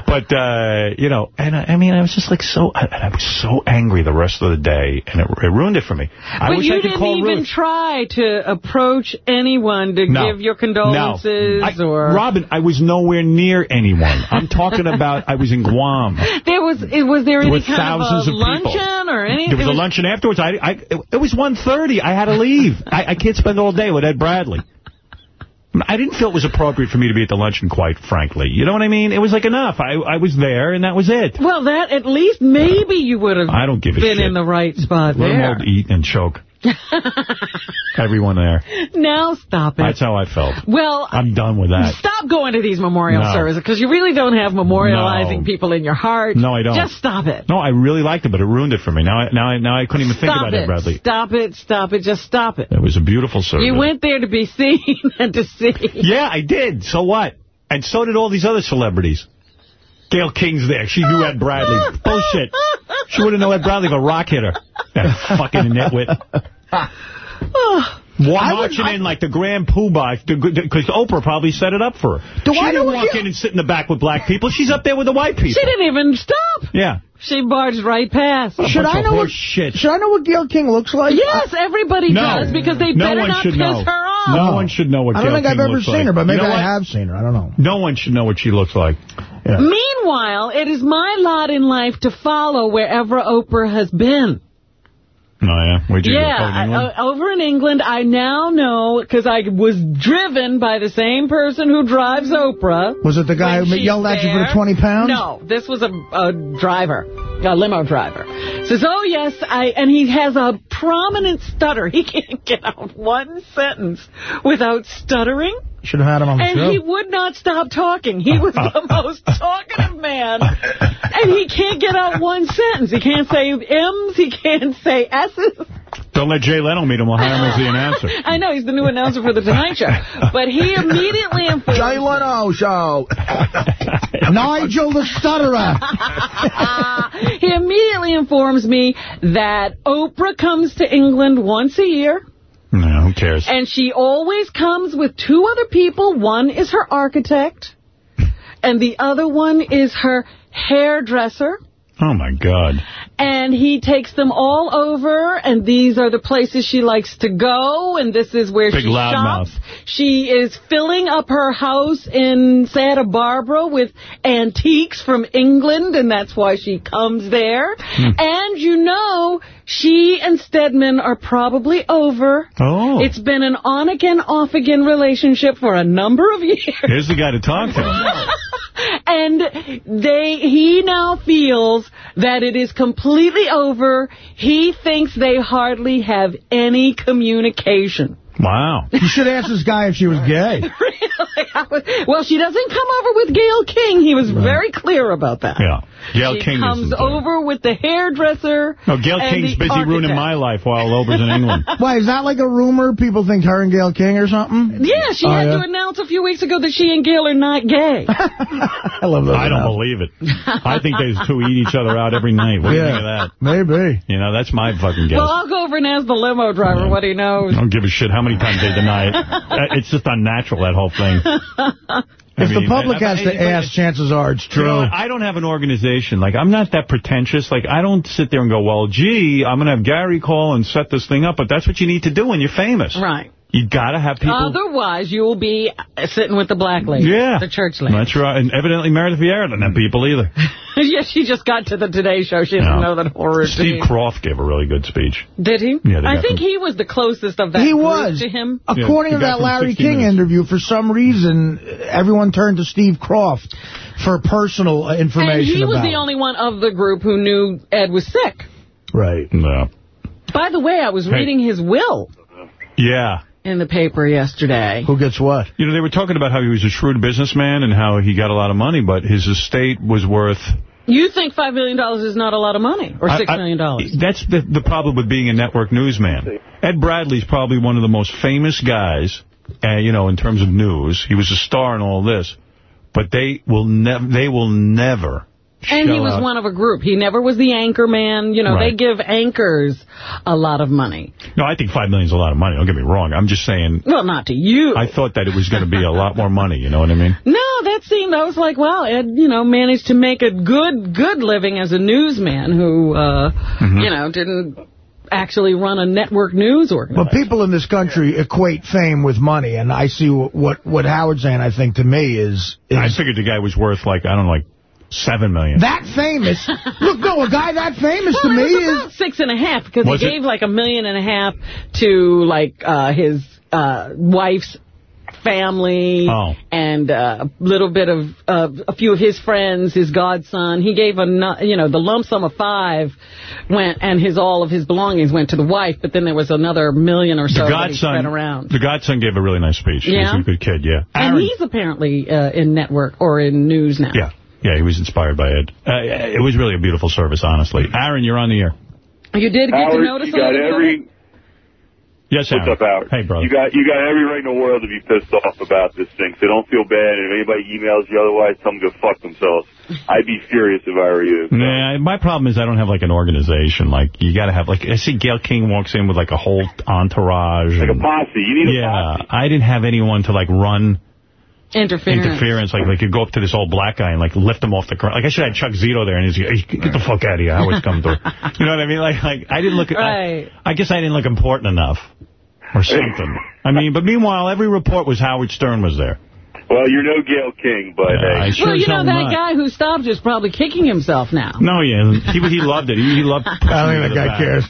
But, uh, you know, and I, I mean, I was just like so... I, and I was so angry the rest of the day, and it, it ruined it for me. I
but
wish
you
I could
didn't
call
even
Ruth.
try to approach anyone to
No.
give your condolences
No. I-
or...
Robin, I was nowhere near anyone. I'm talking about I was in Guam. [laughs]
There was it was there any kind
thousands
of
of
luncheon or anything?
There was a luncheon afterwards. I, I, it, it was 1.30. I had to leave. I, I can't spend all day with Ed Bradley. I didn't feel it was appropriate for me to be at the luncheon, quite frankly. You know what I mean? It was like enough. I, I was there, and that was it.
Well, that at least maybe you would have
I don't give a
been
shit.
in the right spot
Let them
there.
all eat and choke. [laughs] Everyone there.
Now stop it.
That's how I felt.
well,
I'm done with that.
stop going to these memorial
No.
services because you really don't have memorializing
No.
people in your heart.
No, I don't.
Just stop it.
No, I really liked it, but it ruined it for me. Now I, now I, now I couldn't even think about
it.
Ed Bradley.
Stop it. Stop it. Just stop it.
It was a beautiful service.
You went there to be seen [laughs] and to see.
Yeah, I did. So what? And so did all these other celebrities. Gayle King's there. She knew Ed Bradley. Bullshit. She wouldn't know Ed Bradley if a rock hit her. That fucking nitwit. [laughs] Wa- marching in like the grand poobah, because Oprah probably set it up for her.
Do
she
I
didn't walk
you-
in and sit in the back with black people. She's up there with the white people.
She didn't even stop.
Yeah.
She barged right past.
Should I know what
shit?
Should I know what Gayle King looks like?
Yes, everybody
No.
does because they
No
better not piss
know.
her off.
No one should know what she looks like
I don't
Gayle
think I've ever seen
like.
her, but maybe
You know
I have seen her. I don't know.
No one should know what she looks like.
Meanwhile, it is my lot in life to follow wherever Oprah has been.
Oh, yeah? Where'd you
yeah,
go? Oh, in
I- uh, over in England, I now know, because I was driven by the same person who drives Oprah.
Was it the guy who
she's
yelled at you for the 20 pounds?
No, this was a, a driver, a limo driver. Says, oh, yes, I, and he has a prominent stutter. [laughs] He can't get out one sentence without stuttering.
Should have had him on the
And
show.
he would not stop talking. He was the [laughs] most talkative man. And he can't get out one sentence. He can't say M's. He can't say S's.
Don't let Jay Leno meet him. We'll hire him as the announcer. [laughs]
I know, he's the new announcer for The Tonight Show. But he immediately informed...
Jay Leno show. [laughs] Nigel the stutterer. [laughs]
he immediately informs me that Oprah comes to England once a year.
No, who cares?
And she always comes with two other people. One is her architect, and the other one is her hairdresser.
Oh, my God.
And he takes them all over, and these are the places she likes to go, and this is where
Big
she shops. She is filling up her house in Santa Barbara with antiques from England, and that's why she comes there.
Hmm.
And you know, she and Stedman are probably over.
Oh.
It's been an on-again, off-again relationship for a number of years.
Here's the guy to talk to. [laughs]
and they he now feels that it is completely over. He thinks they hardly have any communication.
Wow.
You should ask this guy if she was gay. [laughs] [laughs]
Well, she doesn't come over with Gayle King. He was very clear about that.
Yeah. Gayle
she
King
comes
isn't there.
over with the hairdresser.
No,
Gayle
King's
the
busy ruining my life while Oprah's in England. [laughs]
Why, is that like a rumor? People think her and Gayle King or something?
Yeah, she
Oh,
had
yeah?
to announce a few weeks ago that she and Gayle are not gay. [laughs]
I love those.
I don't believe it. I think those two eat each other out every night. What do you think of that?
Maybe.
You know, that's my fucking guess.
well, I'll go over and ask the limo driver what he knows.
I don't give a shit how many times they deny it. [laughs] Uh, It's just unnatural, that whole thing.
If
I
the public
I- I-
has to
I-
ask, chances are it's
You
true.
know, I don't have an organization. Like, I'm not that pretentious. Like, I don't sit there and go, well, gee, I'm going to have Gary call and set this thing up. But that's what you need to do when you're famous.
Right.
You got to have people...
Otherwise, you will be sitting with the black lady.
yeah.
The church lady.
That's right. And evidently Meredith Vieira doesn't have people either. [laughs]
yeah, she just got to the Today Show. She doesn't
No.
know that horror
Steve Kroft gave a really good speech.
Did he?
Yeah,
I think
him.
he was the closest of that
He was.
to him.
According
Yeah,
to that Larry King
Minutes.
interview, for some reason, everyone turned to Steve Kroft for personal uh,
And
information
he was
about
the only one of the group who knew Ed was sick.
Right.
No.
By the way, I was
Hey.
reading his will
Yeah.
In the paper yesterday.
Who gets what?
You know, they were talking about how he was a shrewd businessman and how he got a lot of money, but his estate was worth...
You think $5 million is not a lot of money? Or
I-
6
I-
million dollars?
That's the, the problem with being a network newsman. Ed Bradley's probably one of the most famous guys, uh, you know, in terms of news. He was a star in all this. But they will never, they will never
And he was
out-
one of a group. He never was the anchor man. You know,
Right.
they give anchors a lot of money.
No, I think $5 million is a lot of money. Don't get me wrong. I'm just saying,
Well, not to you.
I thought that it was going to be a lot more money. You know what I mean? [laughs]
No, that seemed, I was like, well, Ed, you know, managed to make a good, good living as a newsman who, uh,
Mm-hmm.
you know, didn't actually run a network news
Well,
But
people in this country equate fame with money, and I see what what Howard's saying, I think, to me, is, is
I figured the guy was worth like, I don't know, like 7 million.
that famous. Look, no, a guy that famous to
well,
me
it was
is...
about six and a half because
Was
he
it?
gave like a million and a half to like uh, his uh, wife's family
Oh.
and uh, a little bit of uh, a few of his friends, his godson. He gave a you know the lump sum of five went and his all of his belongings went to the wife, but then there was another million or so
the
that he spread
godson,
around.
the godson gave a really nice speech.
Yeah?
He's a good kid, yeah.
And
Aaron-
he's apparently uh, in network or in news now.
Yeah. Yeah, he was inspired by Ed. Uh, it was really a beautiful service, honestly. Aaron, you're on the air.
You did get to notice
you got
little bit
every
it?
Yes,
What's
Aaron.
up, Howard?
Hey, brother.
You got you got every right in the world to be pissed off about this thing. So don't feel bad. And if anybody emails you otherwise, tell them to go fuck themselves. I'd be furious if I were you.
Nah, my problem is I don't have like an organization. Like you got to have like I see Gayle King walks in with like a whole entourage.
Like a posse. You need a
yeah, I didn't have anyone to like run
Interference.
interference. Like like you go up to this old black guy and like lift him off the ground. Like I should have Chuck Zito there and he's like, hey, get the fuck out of here. Howard's coming through. You know what I mean? Like like I didn't look.
Right.
I, I guess I didn't look important enough or something. I mean, but meanwhile, every report was Howard Stern was there.
Well, you're no Gayle King, but
Yeah,
hey.
sure
well, you know, that
not.
guy who stopped is probably kicking himself now.
No, he isn't. He, he loved it. He, he loved. [laughs]
I don't think that guy cares.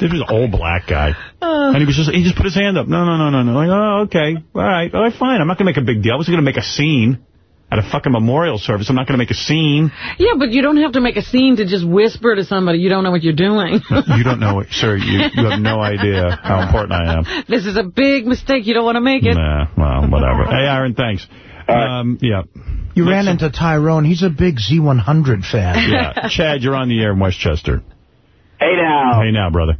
This was an old black guy,
Uh,
and he was just he just put his hand up. No, no, no, no, no. Like, oh, okay, all right, all right, fine. I'm not gonna make a big deal. I wasn't gonna make a scene at a fucking memorial service. I'm not gonna make a scene.
yeah, but you don't have to make a scene to just whisper to somebody you don't know what you're doing. [laughs]
You don't know it, sir. You you have no idea how important I am. [laughs]
this is a big mistake. You don't want to make it.
Nah, well, whatever. Hey, Aaron, thanks. Um, yeah,
You ran into Tyrone. He's a big Z100 fan. [laughs]
yeah. Chad, you're on the air in Westchester.
Hey now.
Hey now, brother.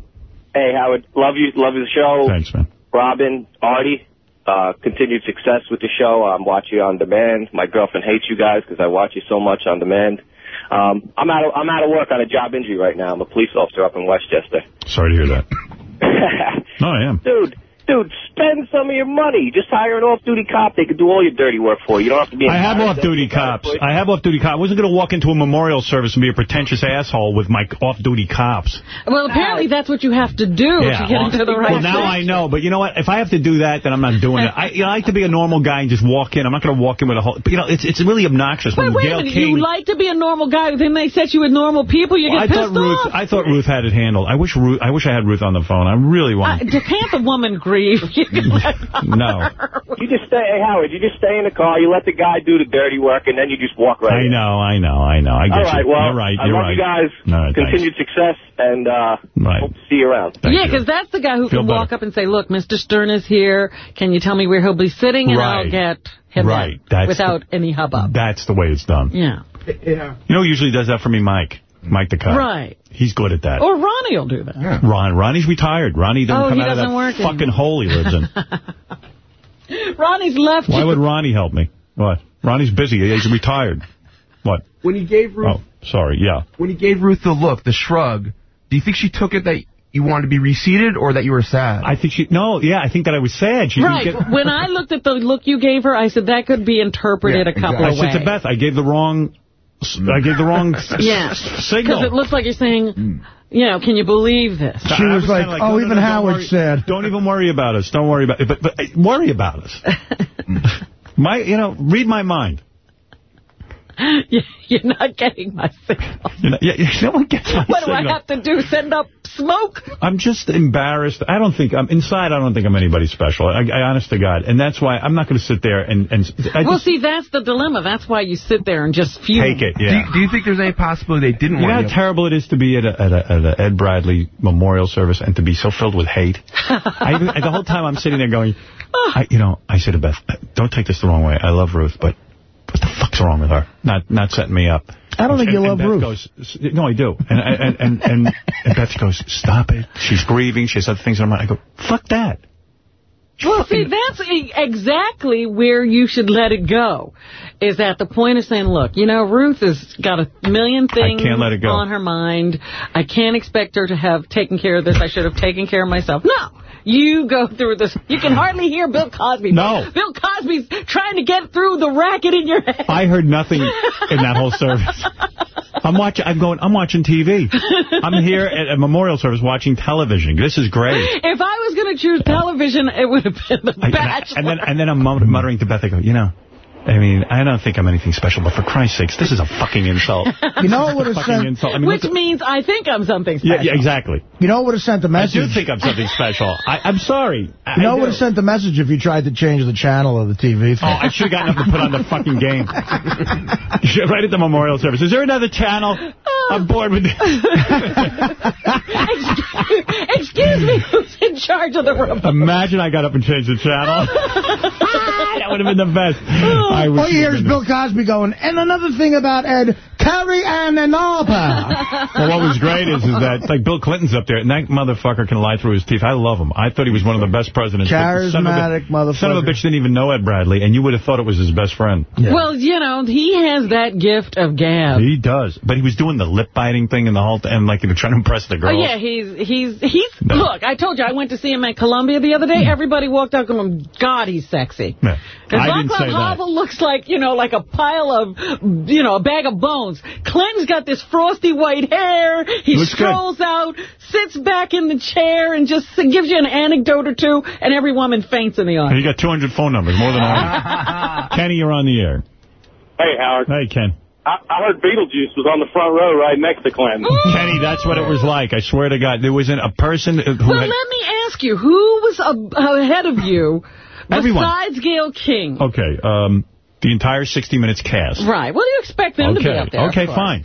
Hey Howard, love you, love the show.
Thanks, man.
Robin, Artie, uh, continued success with the show. I'm watching you on demand. My girlfriend hates you guys because I watch you so much on demand. Um, I'm out. Of, I'm out of work on a job injury right now. I'm a police officer up in Westchester.
Sorry to hear that. [laughs] No, I am.
Dude, dude,
spend some of your money. Just hire an off-duty cop. They could do all your dirty work for you. You don't have to be.
I have off-duty cops. I have off-duty cops. I wasn't going to walk into a memorial service and be a pretentious asshole with my off-duty cops.
Well, apparently that's what you have to do to get into the right
Well, now I know. But you know what? If I have to do that, then I'm not doing it. I, you know, I like to be a normal guy and just walk in. I'm not going to walk in with a whole... But, you know, it's it's really obnoxious
Wait,
when
wait
Gayle
a minute.
King...
You like to be a normal guy, then they set you with normal people, you
Well,
get
I thought
pissed
Ruth.
off.
I thought Ruth had it handled. I wish Ruth. I wish I had Ruth on the phone. I really
Uh,
want.
can't the woman grieve? [laughs]
no.
You just stay, hey Howard. You just stay in the car. You let the guy do the dirty work, and then you just walk right.
I
in.
know. I know. I know. I get
All right.
you.
Well,
you're right.
I
You're
love
right.
you guys.
All right, thanks.
Continued success, and uh,
Right.
hope to see you around.
yeah, because that's the guy who
Feel
can walk up and say, look, Mr. Stern is here. Can you tell me where he'll be sitting? And I'll get him
Right.
in
That's
without any hubbub.
That's the way it's done.
Yeah.
Yeah.
You know who usually does that for me? Mike. Mike the cop.
Right.
He's good at that.
Or Ronnie will do that.
Ron. Ronnie's retired. Ronnie doesn't
Oh,
come out of
doesn't
that
work
fucking
anymore.
hole he lives in. [laughs]
Ronnie's left
Why
you.
would Ronnie help me? What? Ronnie's busy. He's retired. What?
When he gave Ruth,
Oh, sorry. Yeah.
when he gave Ruth the look, the shrug, do you think she took it that you wanted to be reseated or that you were sad?
I think she. No. Yeah. I think that I was sad. She
Right.
get.
when I looked at the look you gave her, I said that could be interpreted a couple
I
of
said
ways.
to Beth, I gave the wrong. I gave the wrong [laughs] s-
Yeah.
signal.
Because it looks like you're saying, hmm. you know, can you believe this?
She was like, "Oh, no, no, no, don't worry- Don't even worry about us. Don't worry about it. But, but worry about us. [laughs] my, you know, read my mind. [laughs]
You're not getting my signal.
You know, yeah, yeah, [laughs] no one gets my
What do I have to do? Send up smoke?
I'm just embarrassed. I don't think I'm inside. I don't think I'm anybody special. I, I honest to God, and that's why I'm not going to sit there and and I
well,
just
see, that's the dilemma. That's why you sit there and just fume.
take it.
do,
Yeah.
you, do you think there's any possibility they didn't
You know
want
how
you?
terrible it is to be at a, at a, at a Ed Bradley memorial service and to be so filled with hate? I the whole time I'm sitting there going, [laughs] ah. I, you know, I say to Beth, don't take this the wrong way. I love Ruth, but what the fuck's wrong with her? Not not setting me up.
I don't think
And-
you
and
love
Beth
Ruth.
Goes, no, I do. And, and, and, and, and Beth goes, stop it. She's grieving. She has other things in her mind. I go, fuck that.
Well, see, that's e- exactly where you should let it go. Is at the point of saying, look, you know, Ruth has got a million things
can't let it go.
on her mind. I can't expect her to have taken care of this. I should have taken care of myself. No. You go through this. You can hardly hear Bill Cosby.
No.
Bill Cosby's trying to get through the racket in your head.
I heard nothing in that whole service. I'm watching. I'm going. I'm watching TV. I'm here at a memorial service watching television. This is great.
If I was going to choose television, it would have been The
I- and, I-
Bachelor.
and then and then I'm muttering to Beth. I go, you know, I mean, I don't think I'm anything special, but for Christ's sakes, this is a fucking insult. [laughs]
You know what would have sent...
insult. I mean,
Which means I think I'm something special.
yeah, yeah, exactly.
You know what would have sent the
I
message?
do think I'm something special. I, I'm sorry. I,
You know what would have sent the message if you tried to change the channel of the TV
Oh. I should have gotten up to put on the fucking game. [laughs] right at the memorial service. Is there another channel? Oh. I'm bored with this.
Excuse me, who's in charge of the remote?
Imagine I got up and changed the channel. [laughs] that would have been the best. Oh. I wish
All you hear is Bill Cosby going, and another thing about Ed, Carrie Ann Inaba. [laughs]
Well, what was great is, is that, like, Bill Clinton's up there, and that motherfucker can lie through his teeth. I love him. I thought he was one of the best presidents. but the son of a-
Charismatic motherfucker.
Son of a bitch didn't even know Ed Bradley, and you would have thought it was his best friend.
Well, you know, he has that gift of gab.
He does. But he was doing the lip-biting thing and the whole, and, like, you know, trying to impress the
Oh, yeah, he's, he's, he's, look, I told you, I went to see him at Columbia the other day. Hmm. Everybody walked up going, God, he's sexy.
Yeah.
And
I didn't
Václav
say that.
Havel looks like, you know, like a pile of, you know, a bag of bones. Clinton's got this frosty white hair. He
Looks good.
strolls out, sits back in the chair, and just gives you an anecdote or two, and every woman faints in the
And
audience.
you got 200 phone numbers, more than I [laughs] Kenny, you're on the air.
Hey, Howard.
Hey, Ken.
I, I heard Beetlejuice was on the front row right next to Clinton.
Kenny, that's what it was like. I swear to God. There wasn't a person who
Well,
had...
let me ask you, who was ahead of you
Everyone.
besides Gayle King?
Okay, um, the entire 60 Minutes cast.
Right. What do you expect them to be up there
okay,
for?
fine.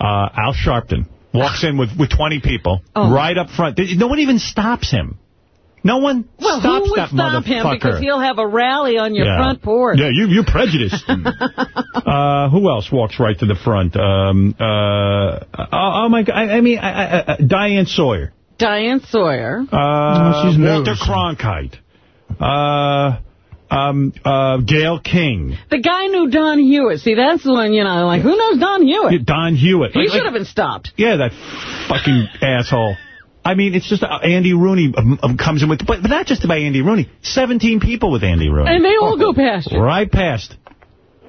Uh, Al Sharpton walks in with, with 20 people
Oh.
right up front. No one even stops him. No one
Well,
stops
who would
that
stop him because he'll have a rally on your
yeah.
front porch?
Yeah, you, you're prejudiced. [laughs] uh, who else walks right to the front? Um, uh, oh, oh, my God. I, I mean, I, I, I, Diane Sawyer.
Diane Sawyer.
Uh,
she's
Walter
news.
Cronkite. Uh, um, uh, Gayle King.
The guy knew Don Hewitt. See, that's the one, you know, like, who knows Don Hewitt?
Don Hewitt.
He
Like-
should have been stopped.
Yeah, that fucking asshole. I mean, it's just uh, Andy Rooney um, um, comes in with, but, but not just by Andy Rooney. 17 people with Andy Rooney.
And they all go past you.
Right past.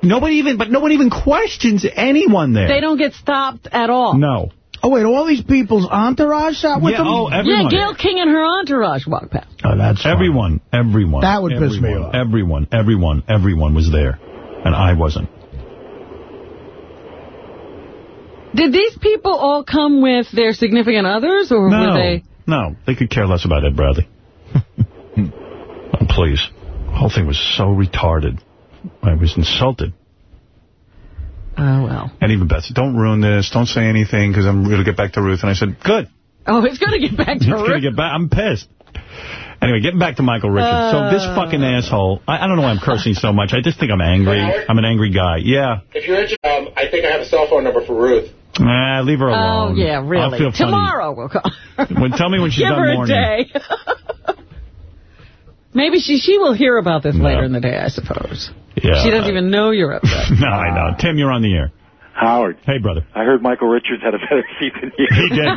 Nobody even, but no one even questions anyone there.
They don't get stopped at all.
No.
Oh, wait, all these people's entourage sat with
Yeah,
them?
oh, everyone.
Yeah, Gayle King and her entourage walked past.
Oh, that's fine.
Everyone, everyone.
That would piss me
everyone,
off.
Everyone, everyone, everyone was there. And I wasn't.
Did these people all come with their significant others, or
No,
were they...
no, they could care less about Ed Bradley. [laughs] oh, please. The whole thing was so retarded. I was insulted.
Oh, well.
And even Beth said, don't ruin this. Don't say anything because I'm going to get back to Ruth. And I said, good.
Oh, it's going to get back to
It's going to
Ruth.
get back. I'm pissed. Anyway, getting back to Michael Richards. so this fucking asshole, I, I don't know why I'm cursing so much. I just think I'm angry. I'm an angry guy. Yeah.
If you're interested, um, I think I have a cell phone number for Ruth.
Nah, leave her alone.
Oh,
alone.
yeah,
I
really.
feel funny.
Tomorrow we'll call.
When, tell me when she's
Give
done
her
mourning.
a day. [laughs] Maybe she she will hear about this later in the day, I suppose.
Yeah.
She doesn't even know you're upset. [laughs]
No, I know. Tim, you're on the air.
Howard.
Hey, brother.
I heard Michael Richards had a better [laughs] seat than you.
He did.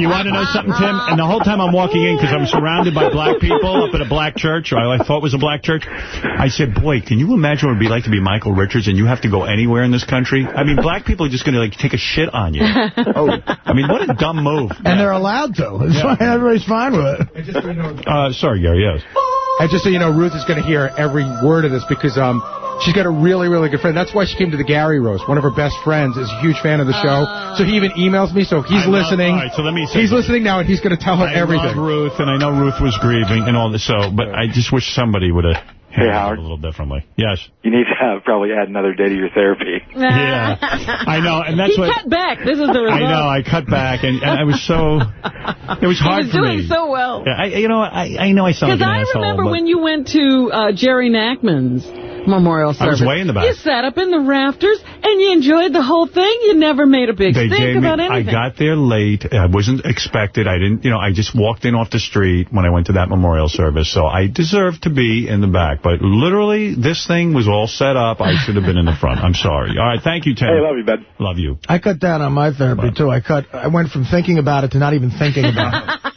You want to know something, Tim? And the whole time I'm walking in, because I'm surrounded by black people up at a black church, or I thought was a black church, I said, boy, can you imagine what it would be like to be Michael Richards and you have to go anywhere in this country? I mean, black people are just going to like take a shit on you. [laughs] Oh, I mean, what a dumb move.
And they're allowed to. It's
Yeah.
fine. Everybody's fine with it.
Uh, sorry, Gary, yes.
And just so you know, Ruth is going to hear every word of this because um, she's got a really, really good friend. That's why she came to the Gary roast. One of her best friends is a huge fan of the show. so he even emails me. So he's
I love-
listening.
all right, so let me say
he's
this.
listening now, and he's going to tell her
I
everything.
love Ruth, and I know Ruth was grieving and all this, so, but I just wish somebody would have
Hey,
handled
Howard.
it a little differently. Yes.
You need to have, probably add another day to your therapy. [laughs]
Yeah. I know, and that's
he
what...
cut back. This is the result.
I know, I cut back, and, and I was so... It was hard
he was doing so well.
Yeah, I, you know, I, I know I sound like
Because I remember
but
when you went to uh, Jerry Nachman's memorial
I was
service.
way in the back.
You sat up in the rafters, and you enjoyed the whole thing. You never made a big
they
stink
gave me,
about
I got there late. I wasn't expected. I didn't, you know, I just walked in off the street when I went to that memorial service. So I deserved to be in the back. But literally, this thing was all set up. I should have been in the front. I'm sorry. All right, thank you, Tim.
Hey, love you, bud.
Love you.
I cut down on my therapy, too. I cut. I went from thinking about it to not even thinking about it. [laughs]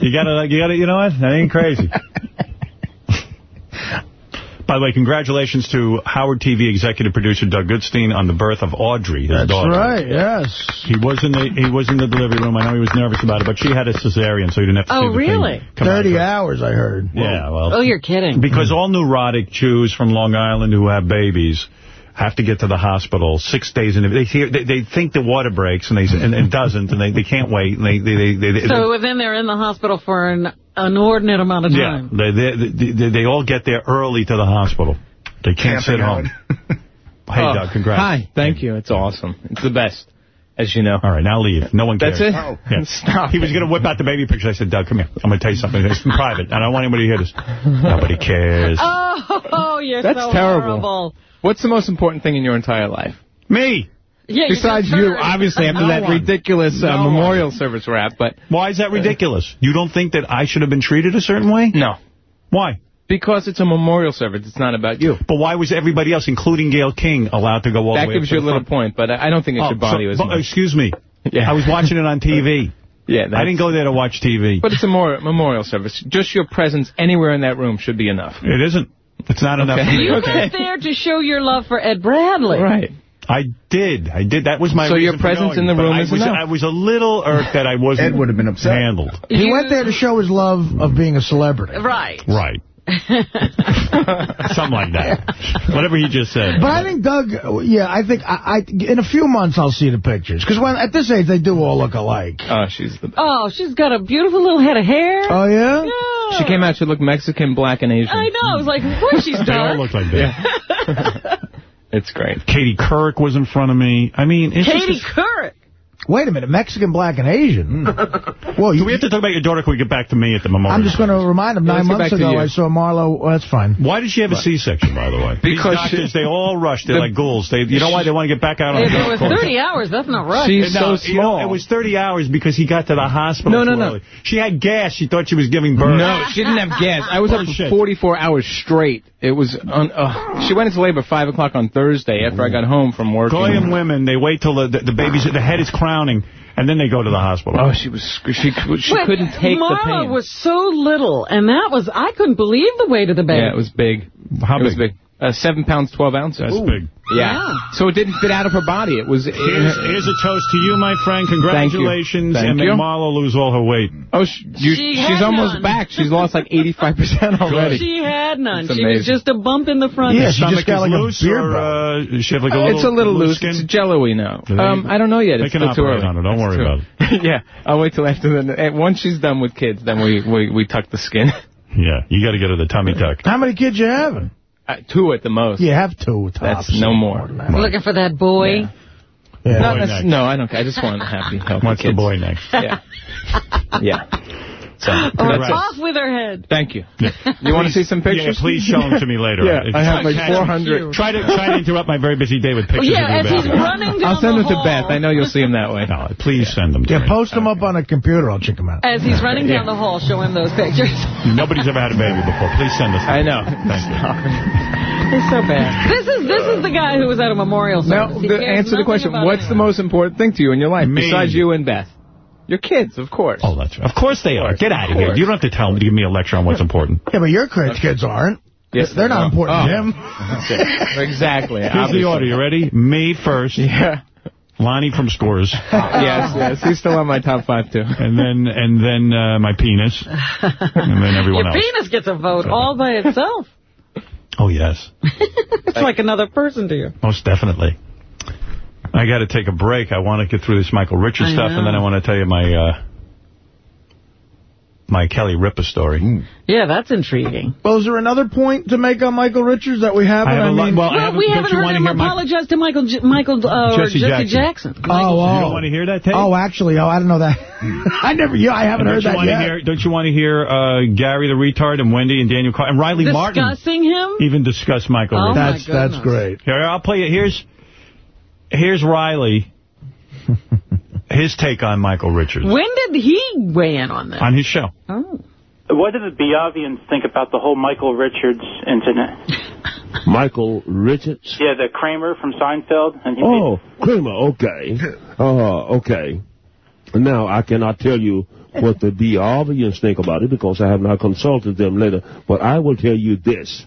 You gotta, you gotta, you know what? That ain't crazy. [laughs] By the way, congratulations to Howard TV executive producer Doug Goodstein on the birth of Audrey, his
That's
daughter.
right, yes.
He was in the he was in the delivery room. I know he was nervous about it, but she had a cesarean, so he didn't have to
Oh,
see the
really?
thing come out of
30 hours, I heard.
Yeah, well.
Oh, you're kidding.
Because all neurotic Jews from Long Island who have babies have to get to the hospital six days in. They hear, they, they think the water breaks and they and it doesn't, and they, they can't wait. And they they they, they,
So then they're in the hospital for an inordinate amount of
yeah,
time.
they, they they they all get there early to the hospital. They can't sit home. [laughs] Hey,
Oh,
Doug, congrats.
Hi, thank you. It's awesome. It's the best, as you know.
All right, now leave. No one cares.
That's it?
Yeah.
Oh, [laughs] Stop
He was going to whip out the baby picture. I said, Doug, come here. I'm going to tell you something. It's in private. I don't want anybody to hear this. Nobody cares. [laughs]
Oh, you're
That's
so
terrible.
horrible.
What's the most important thing in your entire life?
Me.
Yeah,
Besides
just
you, obviously, after
No
that
one.
ridiculous uh,
No
memorial service rap, but...
Why is that ridiculous? You don't think that I should have been treated a certain way?
No.
Why?
Because it's a memorial service. It's not about you.
But why was everybody else, including Gayle King, allowed to go all
that
the way That
gives
up to
you a little
front?
point, but I I don't think it
Oh,
should bother
so-
you as much.
Excuse me. [laughs]
Yeah.
I was watching it on TV. [laughs]
Yeah,
I didn't go there to watch TV.
But it's a mor- memorial service. Just your presence anywhere in that room should be enough.
It isn't. It's not enough.
Okay.
for me.
You [laughs] went there to show your love for Ed Bradley.
Right.
I did. I did. That was my
So your presence
going,
in the
but
room
I
is
was,
enough.
I was a little irked that I wasn't
Ed would have been upset.
handled.
He
You-
went there to show his love of being a celebrity.
Right.
Right. [laughs] Something like that. Whatever he just said.
But I think Doug, yeah, I think I, I in a few months I'll see the pictures because when at this age they do all look alike.
Oh, she's the...
Oh, she's got a beautiful little head of hair.
Oh yeah.
Yeah.
She came out, she looked Mexican, black, and Asian.
I know. I was like, of course she's
They all
dark.
look like that. [laughs] [laughs]
It's great.
Katie Couric was in front of me. I mean, it's
Katie
just...
Couric.
Wait a minute, Mexican, black, and Asian. [laughs] well,
Do we have to talk about your daughter? Can we get back to me at the memorial?
I'm just going to remind him.
Yeah,
Nine months ago. I saw Marlo. Well, that's fine.
Why did she have a C-section, by the way?
Because
doctors,
she-
they all rushed. They're
The-
like ghouls. They, you know why they want to get back out on
If
the
it was 30 hours, that's not right.
She's
No,
so
you know,
small.
it was 30 hours because he got to the hospital
No, no, no.
early. She had gas. She thought she was giving birth.
No, she didn't have gas. I was up for 44 hours straight. It was, un- uh, she went into labor 5 o'clock on Thursday after I got home from work.
Goyim women, they wait till the, the, the baby's, the head is crowning, And then they go to the hospital.
Oh, she was she she
But
couldn't take
Mara
the pain.
was so little, and that was, I couldn't believe the weight of the baby.
Yeah, it was big.
How
it was
big?
big? Uh, seven pounds, 12 ounces.
That's big.
Yeah. So it didn't fit out of her body. It was...
Here's, here's a toast to you, my friend. Congratulations.
Thank
and
you.
may Marla lose all her weight.
Oh, sh you,
She
she's almost
none.
back. She's lost like 85% already.
She had none. She was just a bump in the front.
Yeah, she just got
is
like a beer
or uh, she have like a little
it's a little loose.
skin?
It's jello-y now. Um, I don't know yet.
They
It's
can
still too
operate
early.
on it. Don't
It's
worry
too-
about it. [laughs]
yeah, I'll wait till after the... eh, Once she's done with kids, then we, we, we tuck the skin.
Yeah, you got to get her the tummy [laughs] tuck.
How many kids you having?
Uh, two at the most.
You have two tops.
That's no more.
Looking for that boy.
Yeah.
Not
Boy
no, I don't care. I just want happy, healthy
What's
kids.
the boy next?
Yeah. [laughs] yeah. So,
Or
that's it.
off with her head.
Thank you. [laughs] You want to see some pictures?
Yeah, please show them to me later.
Yeah,
If
I have like 400.
Try to try to interrupt my very busy day with
Oh,
pictures
yeah,
of
as he's running down
I'll send
the
them to. Beth. I know you'll see him that way.
No, please send them to
Yeah,
me.
post them up on a computer. I'll check them out.
As he's running down the hall, show him those pictures. [laughs]
Nobody's ever had a baby before. Please send us.
I know.
Thank you. [laughs]
It's so bad. This is this is the guy who was at a memorial service. He
the, answer the question.
about
What's the most important thing to you in your life
Me.
besides you and Beth? Your kids, of course.
Oh, that's right. Of course they are. Get out of
Of
here. You don't have to tell them to give me a lecture on what's important.
Yeah, but your kids, kids aren't.
Yes,
They're not
Oh.
important to
Oh.
him. [laughs]
Exactly.
Here's
obviously.
the order. You ready? Me first.
Yeah.
Lonnie from Scores. [laughs]
yes, yes. He's still on my top five, too.
And then and then uh, my penis. And then everyone
Your
else.
penis gets a vote all by itself.
Oh, yes. [laughs]
it's like another person to you.
Most definitely. I got to take a break. I want to get through this Michael Richards
I
stuff,
know.
and then I want to tell you my uh, my Kelly Ripa story.
Yeah, that's intriguing.
Well, is there another point to make on Michael Richards that we haven't?
I have a lot-
mean,
well, I haven't-
we haven't
you
heard
wanna
him
hear my-
apologize to Michael J Michael uh, or
Jesse
Jesse
Jackson.
Jackson.
oh, oh.
You don't want to hear that tape?
Oh, actually, oh, I don't know that. [laughs] I never, yeah, I haven't heard
you
that yet.
hear? Don't you want to hear uh, Gary the retard and Wendy and Daniel Car and Riley Martin
Discussing him?
even discuss Michael?
Oh,
Richards.
my
that's that's great.
Here, I'll play it. Here's here's Riley. [laughs] His take on Michael Richards
When did he weigh in on this?
on his show.
Oh.
What did the Biavians think about the whole Michael Richards incident? [laughs]
Michael Richards?
Yeah, the Kramer from Seinfeld. And he
Oh, Kramer, okay. [laughs] Uh, okay. Now, I cannot tell you what the Biavians think about it because I have not consulted them later, but I will tell you this.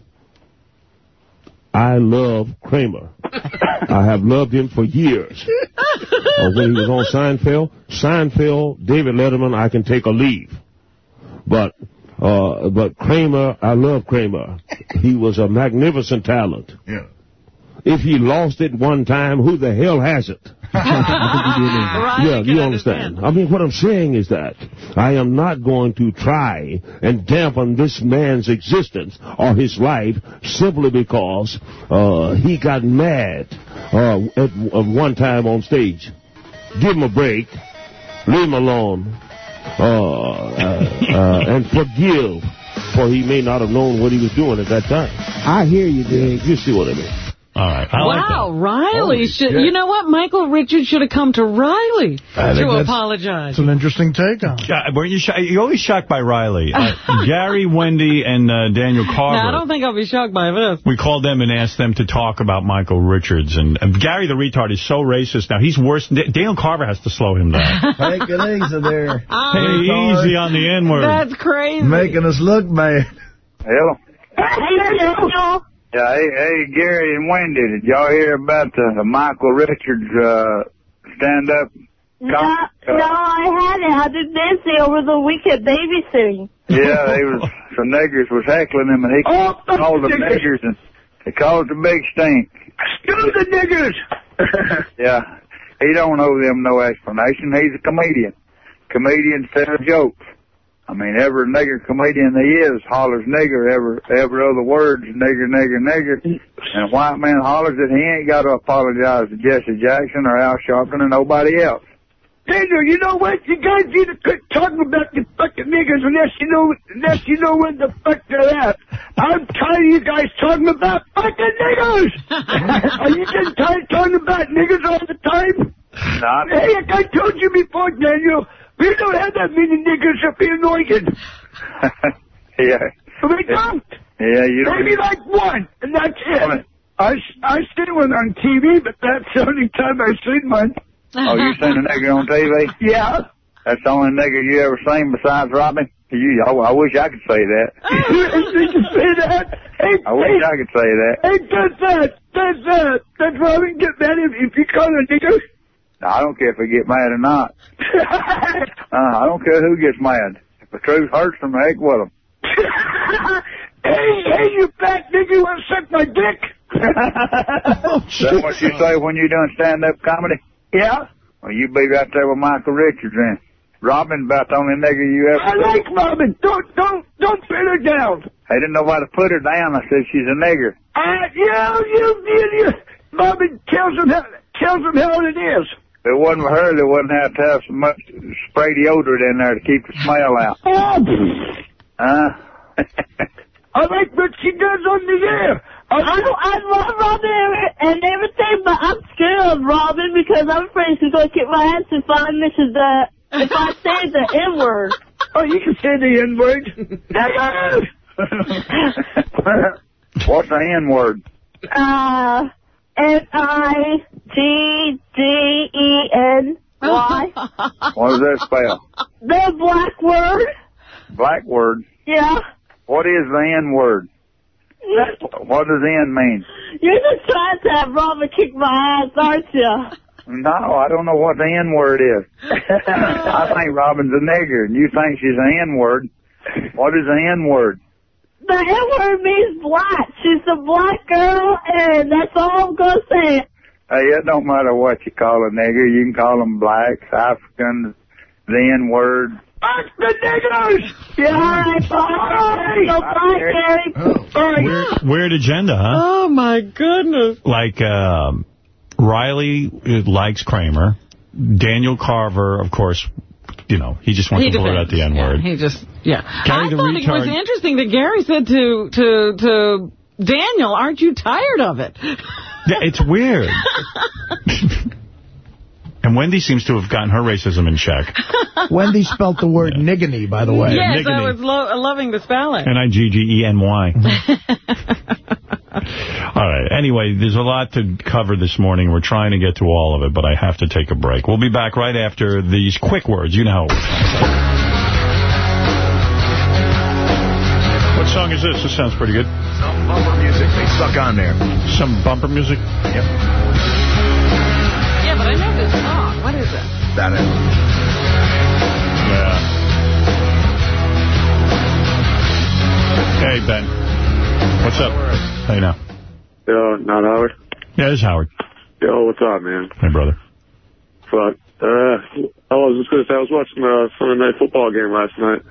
I love Kramer. I have loved him for years. Uh, when he was on Seinfeld, Seinfeld, David Letterman, I can take a leave. But, uh, but Kramer, I love Kramer. He was a magnificent talent.
Yeah.
If he lost it one time, who the hell has it? Yeah, you understand. I mean, what I'm saying is that I am not going to try and dampen this man's existence or his life simply because uh, he got mad uh, at, at one time on stage. Give him a break. Leave him alone. Uh, uh, uh, [laughs] and forgive, for he may not have known what he was doing at that time. I hear you, Dig. You see what I mean?
All right.
wow, Riley should. You know what? Michael Richards should have come to Riley
I think
to apologize.
It's an interesting take on it.
Yeah, weren't you You're always shocked by Riley. Uh, [laughs] Gary, Wendy, and uh, Daniel Carver.
Now, I don't think I'll be shocked by this.
We called them and asked them to talk about Michael Richards. And, and Gary the retard is so racist now. He's worse. Da- Daniel Carver has to slow him down.
Take it easy there. [laughs]
hey, easy on the N-word.
That's crazy.
Making us look bad.
Hello. Yeah, hey, hey, Gary and Wendy, did y'all hear about the, the Michael Richards uh, stand-up?
No, no, I haven't. I've been busy over the weekend babysitting.
Yeah, they was [laughs] some niggers was heckling him, and he called them niggers, and they caused a big stink. Stupid niggers! [laughs] yeah, he don't owe them no explanation. He's a comedian. Comedians tell jokes. I mean, every nigger comedian he is hollers nigger every every other word is nigger, nigger, nigger. And a white man hollers that he ain't got to apologize to Jesse Jackson or Al Sharpton or nobody else.
Daniel, you know what? You guys need to quit talking about the fucking niggers unless you know unless you know when the fuck they're at. I'm tired of you guys talking about fucking niggers. [laughs] Are you just tired of talking about niggers all the time?
Not.
Hey, like I told you before, Daniel, we don't have that many niggers up here in Oregon. [laughs]
yeah.
We don't.
Yeah, you don't.
Maybe like one, and that's it. I, I see one on TV, but that's the only time I've seen one.
Oh, you seen a nigger on TV?
Yeah.
That's the only nigger you ever seen besides Robin? You, I, I wish I could say that. [laughs]
you can say that. Hey,
I wish I could say that.
Hey, that's that. That's that. That's Robin get mad if, if you call a nigger.
I don't care if they get mad or not. [laughs] uh, I don't care who gets mad. If the truth hurts them, heck with them. [laughs]
hey, hey, you fat nigger, you want to suck my dick? [laughs]
That's what you say when you're doing stand-up comedy?
Yeah.
Well, you be right there with Michael Richards then. Robin about the only nigger you ever...
I like Robin. Don't, don't, don't put her down.
I didn't know why to put her down. I said she's a nigger.
Uh, yeah, you, you, you. Robin tells them how, tells them how it is.
If it wasn't for her, they wouldn't have to have so much spray deodorant in there to keep the smell out.
Oh,
Huh? [laughs]
I like what she does on the air.
I, I love Robin and everything, but I'm scared of Robin because I'm afraid she's going to kick my ass if I mention the, if I say the [laughs] N-word.
Oh, you can say the N-word. [laughs]
What's the N-word?
Uh, N-I-G-G-E-N-Y. Oh. [laughs]
What does that spell?
The black word.
Black word.
Yeah.
What is the N-word? What does N mean?
You're just trying to have Robin kick my ass, aren't you?
No, I don't know what the N-word is. [laughs] I think Robin's a nigger, and you think she's an N-word. What is the N-word?
The N-word means black. She's a black girl, and that's all I'm going to say.
Hey, it don't matter what you call a nigger. You can call them blacks, Africans, the N-word.
Fuck the niggers!
Yeah, all right, bye. So bye, Gary.
Weird, weird agenda, huh?
Oh, my goodness.
Like, um, Riley likes Kramer. Daniel Carver, of course, you know, he just wants
He
to blurt out the N-word.
Yeah, he just, yeah.
Gary
I
the
thought it was interesting that Gary said to, to, to Daniel, aren't you tired of it? [laughs]
Yeah, it's weird. [laughs] and Wendy seems to have gotten her racism in check. [laughs]
Wendy spelt the word niggany, by the way.
yes,
Niggity.
I was lo loving the spelling.
N-I-G-G-E-N-Y. All right. Anyway, there's a lot to cover this morning. We're trying to get to all of it, but I have to take a break. We'll be back right after these quick words. You know. What song is this? This sounds pretty good.
Some bumper music they stuck on there.
Some bumper music?
Yep.
Yeah, but I know this song. What is it?
That is.
Yeah. Hey, Ben. What's up? Hey, now.
Yo, not Howard.
Yeah, it's Howard.
Yo, what's up, man?
Hey, brother.
Fuck. Uh, I was just gonna say I was watching the Sunday night football game last night,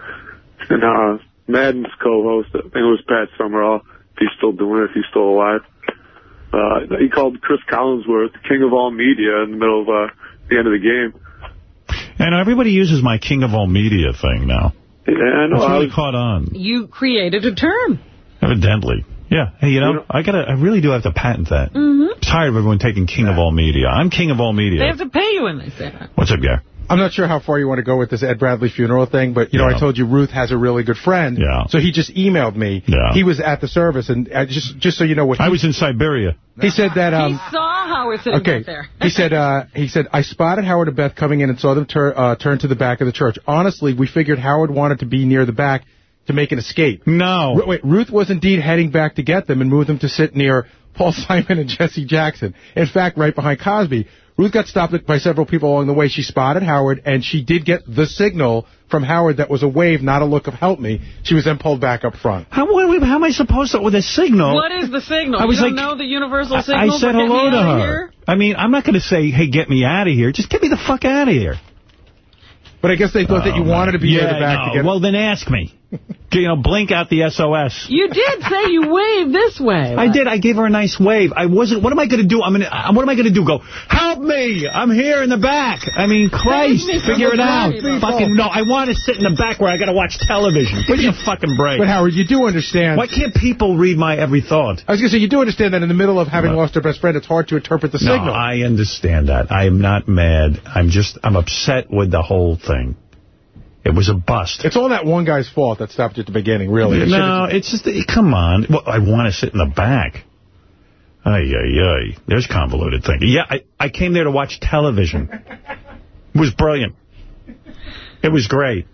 and uh, Madden's co-host, I think it was Pat Summerall, if he's still doing it, if he's still alive. Uh, he called Chris Collinsworth king of all media in the middle of uh, the end of the game.
And everybody uses my king of all media thing now.
Yeah, I know.
It's
I
really
was,
caught on,
You created a term.
evidently. Yeah. Hey, you know, I gotta, I really do have to patent that.
Mm-hmm.
I'm tired of everyone taking king of all media. I'm king of all media.
They have to pay you when they say that.
What's up, Gary?
I'm not sure how far you want to go with this Ed Bradley funeral thing, but, you know,
Yeah.
I told you Ruth has a really good friend.
Yeah.
So he just emailed me.
Yeah.
He was at the service, and I just just so you know what he,
I was in Siberia.
he said that... Um,
he saw Howard sitting
Okay.
back there.
he said, uh, he said, I spotted Howard and Beth coming in and saw them tur uh, turn to the back of the church. Honestly, we figured Howard wanted to be near the back to make an escape.
No.
Ru- wait, Ruth was indeed heading back to get them and move them to sit near Paul [laughs] Simon and Jesse Jackson. In fact, right behind Cosby. Ruth got stopped by several people along the way. She spotted Howard, and she did get the signal from Howard that was a wave, not a look of help me. She was then pulled back up front.
How, wait, wait, how am I supposed to, with a signal?
What is the signal?
I was
you don't
like-
know the universal signal
I said hello to her.
here?
I mean, I'm not going to say, hey, get me out of here. Just get me the fuck out of here.
But I guess they thought that you
Oh,
wanted to be
yeah,
near the back
no.
to get
Well, then ask me. You know, blink out the SOS.
You did say you waved this way.
I did. I gave her a nice wave. I wasn't. What am I going to do? I'm gonna. uh, What am I going to do? Go help me! I'm here in the back. I mean, Christ, figure it out.
people.
Fucking no. I want to sit in the back where I got to watch television. Give me a fucking break.
But Howard, you do understand.
Why can't people read my every thought?
I was going to say, you do understand that in the middle of having lost her best friend, it's hard to interpret the
No,
signal.
I understand that. I am not mad. I'm just. I'm upset with the whole thing. It was a bust.
It's all that one guy's fault that stopped you at the beginning, really. It
No, it's just, come on. Well, I want to sit in the back. Ay, ay, ay. There's convoluted thinking. Yeah, I, I came there to watch television. It was brilliant. It was great.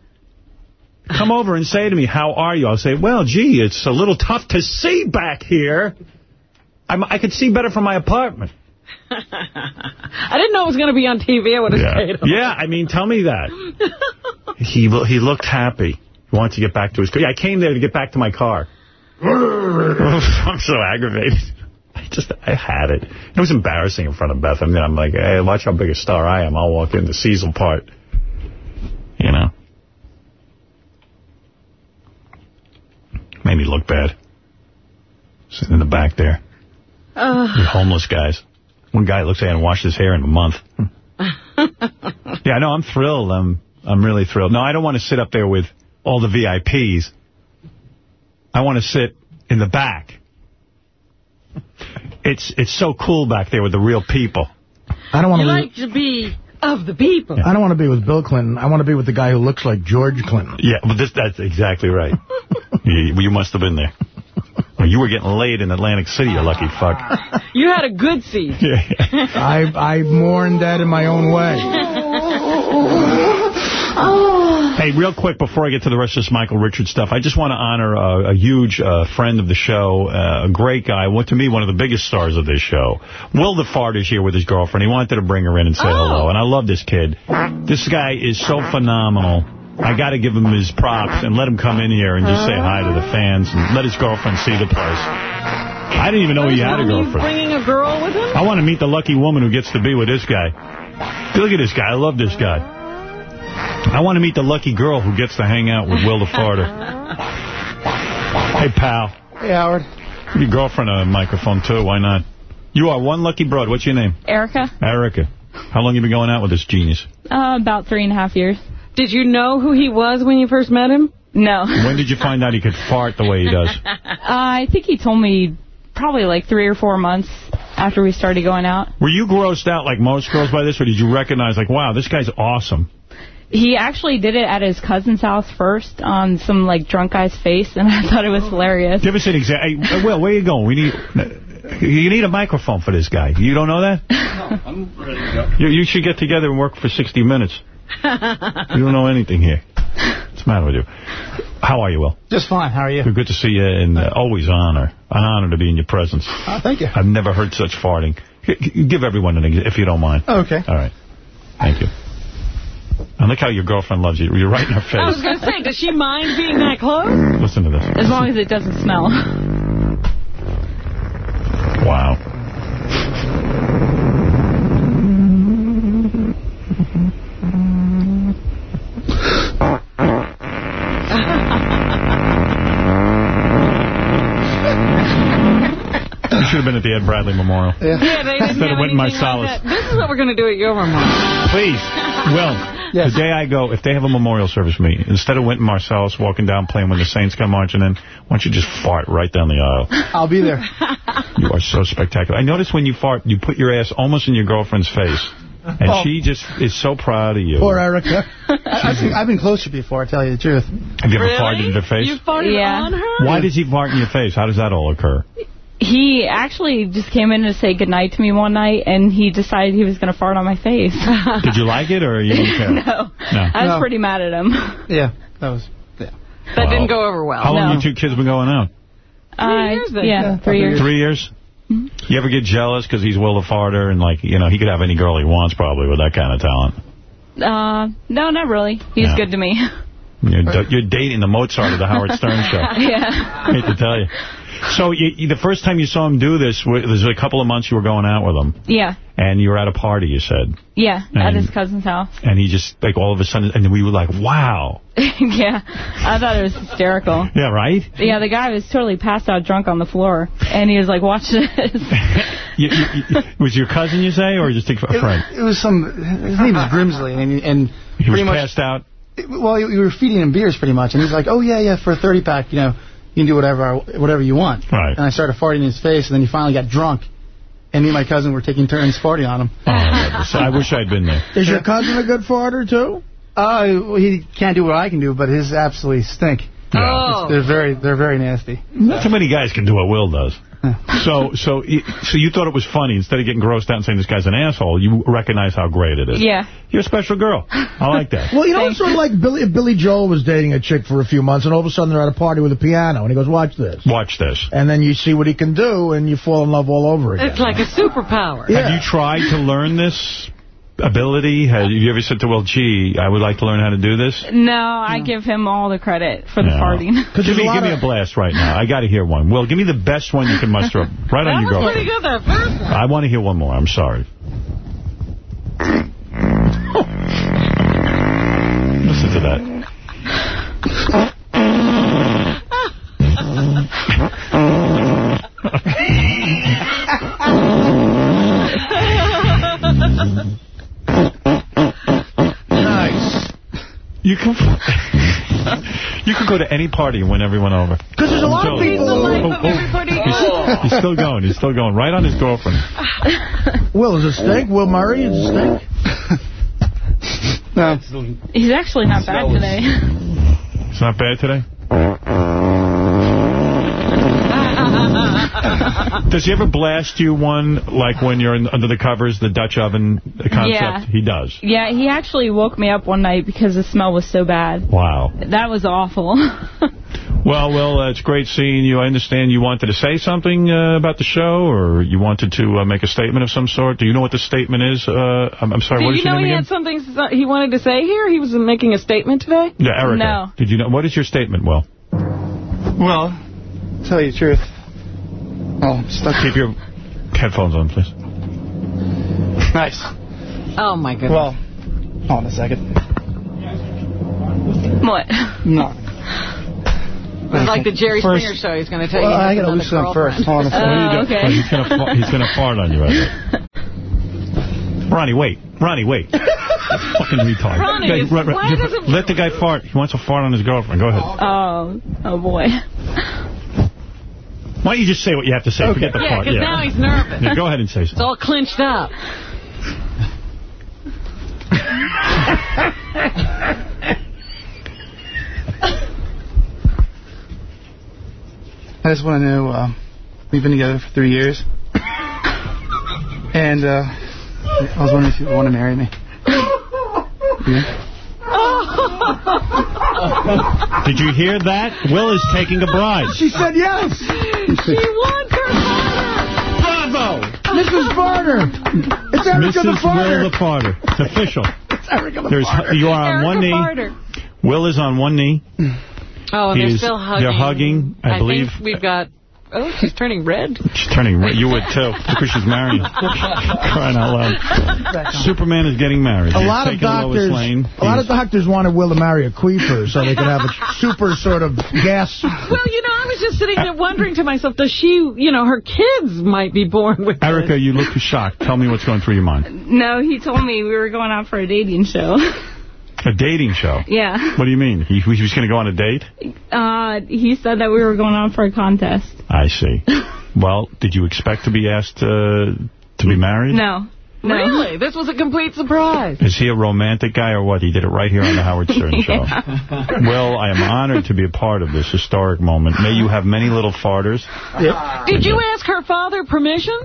Come over and say to me, how are you? I'll say, well, gee, it's a little tough to see back here. I'm, I could see better from my apartment.
I didn't know it was going to be on TV. I would have
Yeah.
stayed
yeah, I mean, tell me that. [laughs] he he looked happy. He wanted to get back to his car. Yeah, I came there to get back to my car. [laughs] I'm so aggravated. I just, I had it. It was embarrassing in front of Beth. I mean, I'm like, hey, watch how big a star I am. I'll walk in the Cecil part. You know? Made me look bad. Sitting in the back there. You homeless guys. One guy looks like he hadn't washed his hair in a month. [laughs] Yeah, no, I'm thrilled. I'm I'm really thrilled. No, I don't want to sit up there with all the VIPs. I want to sit in the back. It's it's so cool back there with the real people.
I don't want to
like to be of the people.
I don't want to be with Bill Clinton. I want to be with the guy who looks like George Clinton.
Yeah, but this that's exactly right. [laughs] you, you must have been there. Well, you were getting laid in Atlantic City, you lucky fuck.
You had a good seat. [laughs]
I I mourned that in my own way. [laughs]
Hey, real quick, before I get to the rest of this Michael Richards stuff, I just want to honor a, a huge uh, friend of the show, uh, a great guy, what to me, one of the biggest stars of this show. Will the Fart is here with his girlfriend. He wanted to bring her in and say hello, and I love this kid. This guy is so phenomenal. I got to give him his props and let him come in here and just say hi to the fans and let his girlfriend see the place. I didn't even know he had a girlfriend.
Bringing a girl with him?
I want to meet the lucky woman who gets to be with this guy. Look at this guy. I love this guy. I want to meet the lucky girl who gets to hang out with Will the Farter. Hey, pal.
Hey, Howard.
Give your girlfriend a microphone, too. Why not? You are one lucky broad. What's your name?
Erica,
Erica. How long you been going out with this genius?
uh, about three and a half years.
Did you know who he was when you first met him?
No.
When did you find out he could fart the way he does? [laughs]
Uh, I think he told me probably like three or four months after we started going out.
Were you grossed out like most girls by this, or did you recognize, like, wow, this guy's awesome?
He actually did it at his cousin's house first on some like drunk guy's face, and [laughs] I thought it was hilarious.
Give us an example. Hey, Will, where are you going? We need... You need a microphone for this guy. You don't know that?
No, [laughs] I'm ready to go.
You, you should get together and work for 60 minutes. [laughs] You don't know anything here. What's the matter with you? How are you, Will?
Just fine. How are you?
Good to see you, and uh, always an honor. An honor to be in your presence.
Oh, thank you.
I've never heard such farting. G- g- Give everyone an ex- if you don't mind.
Okay.
All right. Thank you. And look how your girlfriend loves you. You're right in her face.
I was going to say, does she mind being that close?
Listen to this.
As long as it doesn't smell.
Wow. You should have been at the Ed Bradley Memorial.
Yeah, they didn't
Instead of
have
Wynton
anything
Marsalis.
like that. This is what we're going to do at your memorial.
Please, Will, [laughs] the day I go, if they have a memorial service for me, instead of Wynton Marsalis walking down playing when the Saints come marching in, why don't you just fart right down the aisle? [laughs]
I'll be there.
You are so spectacular. I notice when you fart, you put your ass almost in your girlfriend's face. And
Oh.
she just is so proud of you.
Poor Erica. I, [laughs] I've, been, I've been closer before, I tell you the truth.
Have you ever farted in her face?
You farted
Yeah.
on her?
Why does he fart in your face? How does that all occur?
He actually just came in to say goodnight to me one night, and he decided he was going to fart on my face. [laughs]
Did you like it or you didn't care? [laughs]
no.
No.
I was
No.
pretty mad at him. [laughs]
Yeah, that was... Yeah.
That didn't go over well.
How long
No.
you two kids been going out?
Uh,
years then.
yeah,
Yeah,
three years.
Three years? You ever get jealous because he's Will the Farter and, like, you know, he could have any girl he wants probably with that kind of talent?
Uh, no, not really. He's
Yeah.
good to me.
You're, you're dating the Mozart of the Howard Stern show. [laughs]
yeah.
hate to tell you. So you, you- the first time you saw him do this, wa- there's a couple of months you were going out with him,
Yeah.
and you were at a party, you said.
Yeah, at his cousin's house.
And he just, like, all of a sudden, and we were like, wow. [laughs]
yeah. I thought it was hysterical.
Yeah, right?
Yeah, the guy was totally passed out drunk on the floor, and he was like, watch this. [laughs]
You, you, you, was your cousin, you say, or just a friend?
It was some... His name is Grimsley, and, and
He was
much...
passed out.
Well, we were feeding him beers pretty much, and he's like, "Oh yeah, yeah, for a 30 pack, you know, you can do whatever, I, whatever you want."
Right.
And I started farting in his face, and then he finally got drunk, and me and my cousin were taking turns farting on him.
Oh, I wish I'd been there.
Is your cousin a good farter, too?
Uh, he can't do what I can do, but his absolutely stink.
Oh.
They're very, they're very nasty.
Not too many guys can do what Will does. [laughs] so, so, so you thought it was funny. Instead of getting grossed out and saying this guy's an asshole, you recognize how great it is.
Yeah.
You're a special girl. I like that.
Well, you know, it's sort of like Billy, if Billy Joel was dating a chick for a few months, and all of a sudden they're at a party with a piano, and he goes, watch this.
Watch this.
And then you see what he can do, and you fall in love all over again.
It's like a superpower.
Have you tried to learn this ability? Have you ever said to Will, gee, I would like to learn how to do this?
No, I give him all the credit for the
Yeah.
farting. [laughs]
Give me, give me a blast right now. I got to hear one. Will, give me the best one you can muster up. Right on your
That was pretty good, that first one.
I want to hear one more. I'm sorry. Listen to that. [laughs]
Nice.
You can [laughs] you can go to any party and win everyone over.
Because there's a lot of
Joe.
people... Oh, oh, oh.
He's, he's still going. He's still going. Right on his girlfriend. [laughs]
Will, is it stink? Will Murray, is it stink? [laughs]
No.
He's actually not bad today.
It's not bad today. [laughs] Does he ever blast you one, like when you're in, under the covers, the Dutch oven concept?
Yeah.
He does.
Yeah, he actually woke me up one night because the smell was so bad.
Wow.
That was awful. [laughs]
Well, well, uh, it's great seeing you. I understand you wanted to say something uh, about the show, or you wanted to uh, make a statement of some sort. Do you know what the statement is? Uh, I'm, I'm sorry, what
Did
is
you
your
know
name
he
again?
had something he wanted to say here? He was making a statement today?
Yeah, Erica.
No.
Did you know? What is your statement, Will?
Well, tell you the truth. Oh, I'm stuck.
Keep your headphones on, please.
Nice.
Oh, my goodness.
Well, hold on a second.
what?
No.
It's like the Jerry
First-
Springer show. He's going to tell
Well,
you.
I
he has
gotta loosen up first. Hold on oh, a second.
What are you doing?
okay.
Oh, he's gonna fa- he's gonna fart on you right now. Ronnie, wait. Ronnie, wait. [laughs] Fucking retard.
Ronnie,
Okay,
is-
right, right.
why does it-
Let the guy fart. He wants to fart on his girlfriend. Go ahead.
Oh, oh boy.
Why don't you just say what you have to say? Forget the
Yeah,
fart.
because now he's nervous.
Yeah, go ahead and say something.
It's all clinched up.
I just want to know, uh, we've been together for three years. And uh, I was wondering if you want to marry me. [laughs] Yeah. [laughs]
Did you hear that? Will is taking a bride.
She said yes.
She wants her
Bravo!
Mrs. Varner. It's Erica the
Mrs.
Farter.
Will the Farter. It's official.
It's Erica the
There's,
Farter.
you are on
Erica
one knee.
Farter.
Will is on one knee.
Oh, and they're
He's-
still hugging.
they're hugging, I believe.
think we've got... Oh, she's turning red.
She's turning red. You would too, because she's married. [laughs] Crying out loud. Superman is getting married.
A
He's
lot of doctors,
Lane.
a lot of doctors wanted Will to marry a queefer so they could have a [laughs] super sort of gas.
Well, you know, I was just sitting there wondering to myself, does she, you know, her kids might be born with
Erica, you look shocked. Tell me what's going through your mind.
No, he told me we were going out for a dating show. [laughs]
A dating show.
yeah.
What do you mean? He, he was going to go on a date?
Uh, he said that we were going on for a contest.
I see. [laughs] Well, did you expect to be asked uh, to be married?
No. No.
Really? This was a complete surprise.
Is he a romantic guy or what? He did it right here on the Howard Stern [laughs] Show. Well, I am honored to be a part of this historic moment. May you have many little farters.
Did you ask her father permission?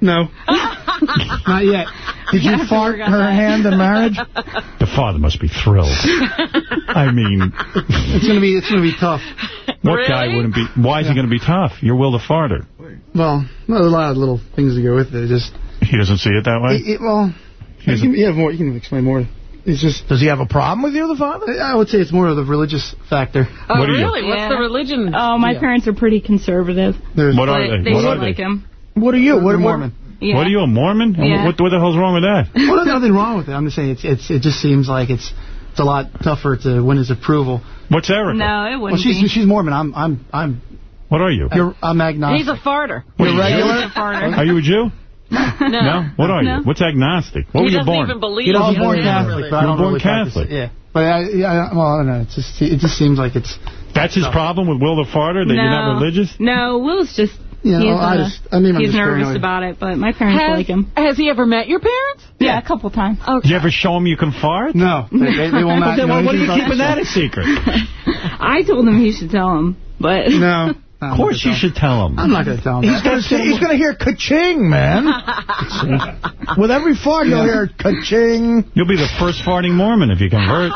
No. [laughs] Not yet.
Did you fart her hand in marriage?
The father must be thrilled. I mean,
It's gonna be it's gonna be tough.
what guy wouldn't be? Why is he going to be tough? You're Will the Farter.
Well, there's a lot of little things to go with it. Just
He doesn't see it that way?
it, it- well, you can, you have more. You can explain more. It's just.
Does he have a problem with you, the father?
I would say it's more of the religious factor.
Oh,
What are you?
really? What's the religion?
Oh, my parents are pretty conservative.
There's,
What are
But
they?
they
What
don't
are they?
like him.
What are you? What,
They're
what-
Mormon.
Yeah.
What are you, a Mormon?
Yeah.
What, what the hell's wrong with that?
Well, there's nothing wrong with it. I'm just saying it's it's it just seems like it's it's a lot tougher to win his approval.
What's Erica?
No, it
Well,
wouldn't
she's
be.
she's Mormon. I'm I'm I'm
What are you?
you're, I'm agnostic.
He's a farter.
What,
You're
are
regular?
Jew?
He's a farter.
Are you a Jew?
No.
No? What are
No.
you? What's agnostic? What
he
were you
doesn't
born?
even believe
He doesn't
in
born
it,
Catholic,
really.
but
You
don't
were born
really
Catholic.
it. Yeah, but I, yeah, well, I don't know. It's just it just seems like it's
That's his problem with Will the Farter, that
no.
you're not religious?
No, Will's just.
You know
he's,
I
uh,
just I mean
he's nervous
paranoid.
about it, but my parents
Has,
like him.
has he ever met your parents?
Yeah, a couple times.
Did you ever show him you can fart?
No, they, they, they will
Well, [laughs]
not.
then
know
why- what are you keeping that a secret? [laughs]
I told him he should tell him, but...
No. [laughs]
Of course you should tell him.
I'm not going to tell him
He's gonna say, he's gonna hear ka-ching, man. With every fart, you'll hear ka-ching.
You'll be the first farting Mormon if you convert.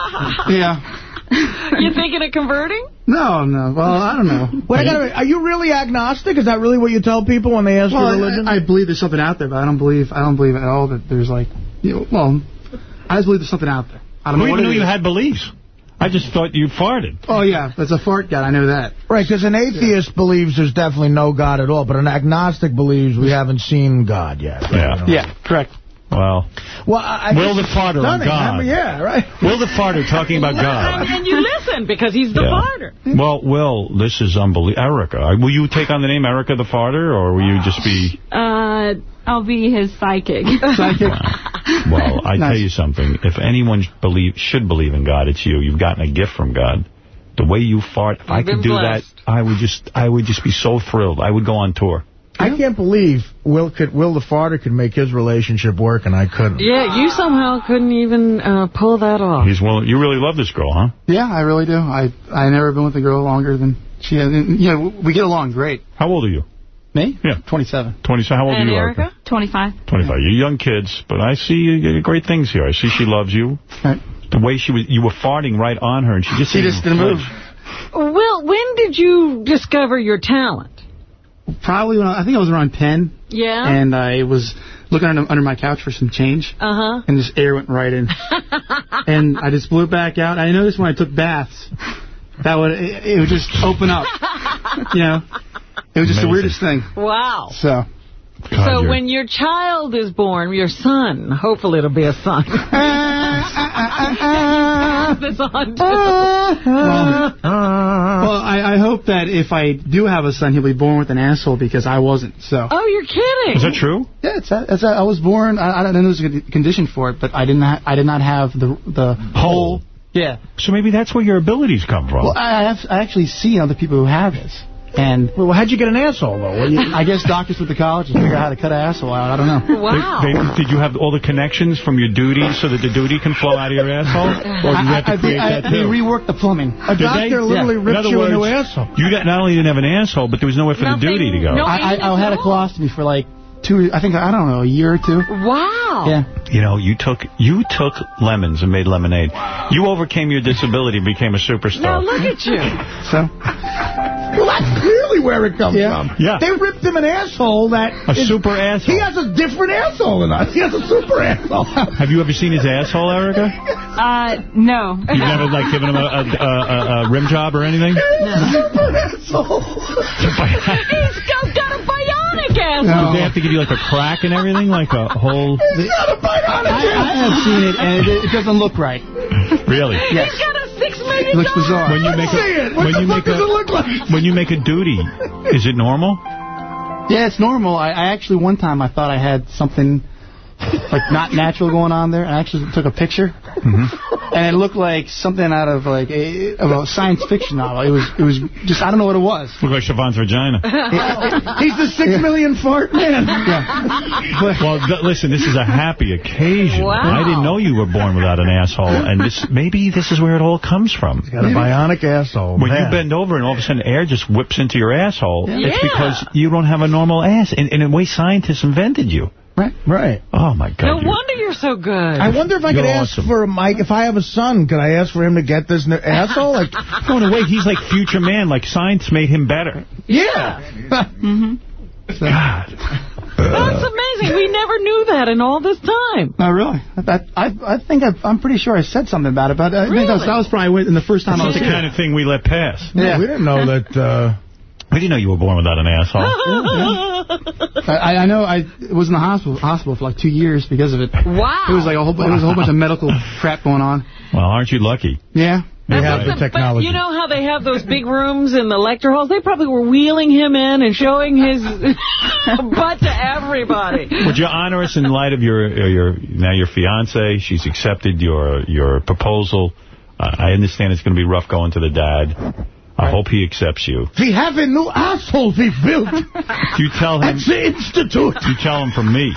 Yeah. [laughs]
You thinking of converting?
No, no. Well, I don't know.
Wait, I gotta, are you really agnostic? Is that really what you tell people when they ask
well,
your religion?
I, I believe there's something out there, but I don't believe I don't believe at all that there's like, you know, well, I just believe there's something out there. I don't
Who
know what
even
it
knew you had beliefs? I just thought you farted.
Oh yeah, that's a fart god. I know that.
Right, because an atheist believes there's definitely no God at all, but an agnostic believes we haven't seen God yet.
Yeah.
Yeah, correct.
Well,
Well, I, I
Will the farter
stunning. I
God.
mean, yeah, right.
Will the farter talking about [laughs] God.
And, and you listen because he's the
Yeah.
farter.
Well, Will, this is unbelievable. Erica, uh, will you take on the name Erica the Farter, or will you just be...
Uh, I'll be his psychic. [laughs]
Psychic.
Well, I tell you something. If anyone believe should believe in God, it's you. You've gotten a gift from God. The way you fart, if I
You've been
could do
blessed.
that, I would just I would just be so thrilled. I would go on tour.
I can't believe Will could Will the farter could make his relationship work, and I couldn't.
Yeah, you somehow couldn't even uh, pull that off.
He's willing. You really love this girl, huh?
Yeah, I really do. I I never been with a girl longer than she has. And, you know, we get along great.
How old are you?
Me?
Yeah.
27.
20. So how old
And
are you,
Erica?
25.
25. You're young kids, but I see great things here. I see she loves you.
Right.
The way she was, you were farting right on her, and she just
She just didn't move.
Well, when did you discover your talent?
Probably when I, I think I was around 10,
Yeah?
and I was looking under, under my couch for some change,
Uh-huh.
and this air went right in. [laughs] and I just blew it back out. I noticed when I took baths, that would it, it would just open up. [laughs] You know, it was just the weirdest thing.
Wow.
So,
So when your child is born, your son, hopefully it'll be a son. [laughs] [laughs] this on
well, well I, I hope that if I do have a son, he'll be born with an asshole because I wasn't. So.
Oh, you're kidding.
Is that true?
Yeah, it's, it's I was born. I, I don't know there's a condition for it, but I didn't. Ha I did not have the the
Hole.
Yeah.
So maybe that's where your abilities come from.
Well, I have I actually see other people who have this, and
Well, how'd you get an asshole though? What you, [laughs]
I guess doctors with the college and figure out how to cut an asshole out. I don't know.
Wow.
They, they, did you have all the connections from your duty so that the duty can flow out of your asshole? Or did you have to
I, I,
create
I,
that
they
too?
reworked the plumbing.
a
Did
doctor
they?
literally
Yeah.
In
rips
other
you a new asshole.
You got, not only didn't have an asshole, but there was nowhere for
Nothing-
the duty to go.
no-
I, I, I had a colostomy for like two. I think I don't know a year or two.
Wow.
Yeah.
You know, you took you took lemons and made lemonade. You overcame your disability and became a superstar.
Now look at you. [laughs]
So
Well, that's clearly where it comes
Yeah.
from.
Yeah.
They ripped him an asshole that...
A
is-
super asshole.
He has a different asshole than us. He has a super asshole. [laughs]
Have you ever seen his asshole, Erica?
Uh, no.
You've never like given him a, a, a, a, a rim job or anything? No.
super asshole. [laughs]
He's got, got a bionic.
No.
Did they have to give you like a crack and everything, like a whole? [laughs]
He's got a bite on
I, I have seen it, and it, it doesn't look right.
Really?
Yes.
He's got a six million
It looks bizarre.
When you make
See it.
a
What
when
the
you
fuck
make
does it look like?
when you make a duty, is it normal? [laughs]
Yeah, it's normal. I, I actually one time I thought I had something like not natural going on there. I actually took a picture,
Mm-hmm.
and it looked like something out of like a, of a science fiction novel. It was it was just I don't know what it was.
Look like Siobhan's vagina. [laughs]
He's the six million fart man.
Yeah.
Well, th listen, this is a happy occasion.
Wow.
I didn't know you were born without an asshole, and this maybe this is where it all comes from.
Got a bionic asshole.
When
man.
you bend over and all of a sudden air just whips into your asshole, it's because you don't have a normal ass. And in a way, scientists invented you.
Right.
Right.
Oh, my God.
No
you're-
wonder you're so good.
I wonder if I
You're
could ask
awesome.
for Mike, if I have a son, could I ask for him to get this new asshole? Like, [laughs]
No, in a way, he's like future man. Like science made him better.
yeah. [laughs]
hmm
God.
That's amazing. We never knew that in all this time.
Oh, really. I I, I think I, I'm pretty sure I said something about it, but I think that was, that was probably when- in the first time I was
the kind of thing we let pass.
Yeah.
We didn't know that, uh...
We didn't know you were born without an asshole. [laughs]
I, I know I was in the hospital hospital for like two years because of it.
Wow.
It was like a whole it was a whole bunch of medical [laughs] crap going on.
Well, aren't you lucky?
Yeah.
We have
Right.
the technology.
But you know how they have those big rooms in the lecture halls? They probably were wheeling him in and showing his [laughs] butt to everybody.
Would you honor us in light of your your now your fiance? She's accepted your your proposal. Uh, I understand it's going to be rough going to the dad. I hope he accepts you.
We have a new asshole we built. [laughs]
You tell him.
That's the institute.
You tell him from me.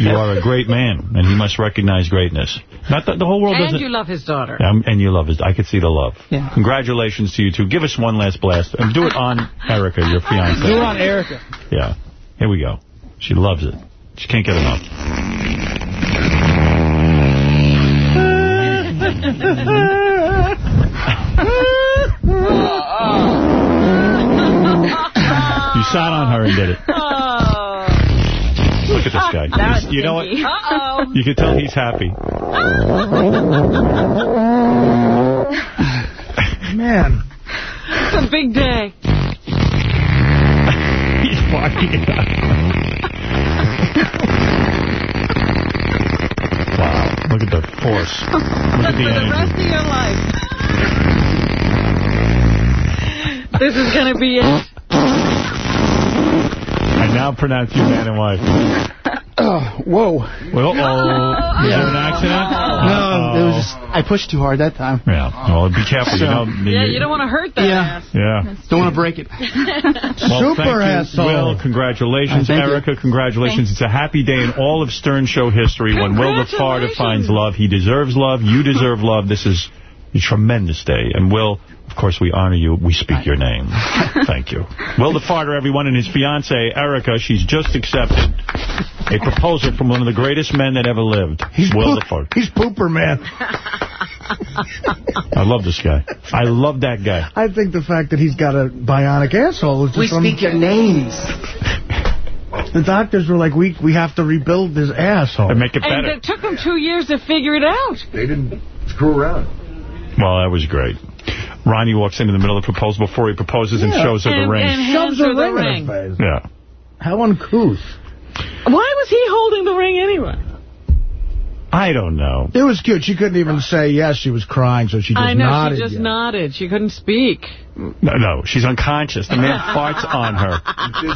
You are a great man, and he must recognize greatness. Not the, the whole world
And
doesn't...
you love his daughter.
Um, and you love his... I could see the love.
Yeah.
Congratulations to you two. Give us one last blast. And do it on [laughs] Erica, your fiance.
Do it on Erica.
Yeah. Here we go. She loves it. She can't get enough. [laughs] You sat on her and did it. [laughs] Oh. Look at this guy.
That was
you know what?
Uh-oh.
You can tell he's happy. [laughs]
Man.
It's a big day.
He's walking it out. Wow. Look at the force. Look at the
For the rest of your life. this is going to be it.
I now pronounce you man and wife.
Oh, whoa.
Well, uh-oh. [laughs] Oh, oh, was there an oh. accident?
No, it was just, I pushed too hard that time.
Yeah. Well, be careful. You know, the-
Yeah, you don't want to hurt that
Yeah.
ass.
Yeah.
Don't want to break it. [laughs]
Well,
Super
thank you,
asshole.
Will, congratulations.
Thank you.
Erica, congratulations. It's a happy day in all of Stern Show history when Will the Farter finds love. He deserves love. You deserve love. This is a tremendous day. And Will, of course, we honor you. We speak your name. [laughs] Thank you. Will the Farter, everyone, and his fiancée, Erica, she's just accepted a proposal from one of the greatest men that ever lived.
He's,
Will
poop,
the Farter.
he's pooper, man. [laughs]
I love this guy. I love that guy.
I think the fact that he's got a bionic asshole is just
We
some-
speak your names.
The doctors were like, we we have to rebuild this asshole.
And make it better.
And it took them two years to figure it out.
They didn't screw around.
Well, that was great. Ronnie walks into the middle of the proposal before he proposes and shows her the ring.
and
Shoves
her the
ring
ring.
yeah.
How uncouth.
Why was he holding the ring anyway?
I don't know.
It was cute. She couldn't even say yes. She was crying, so she just
I know,
nodded.
she just
yes.
nodded. She couldn't speak.
No, no, she's unconscious. The man [laughs] farts on her.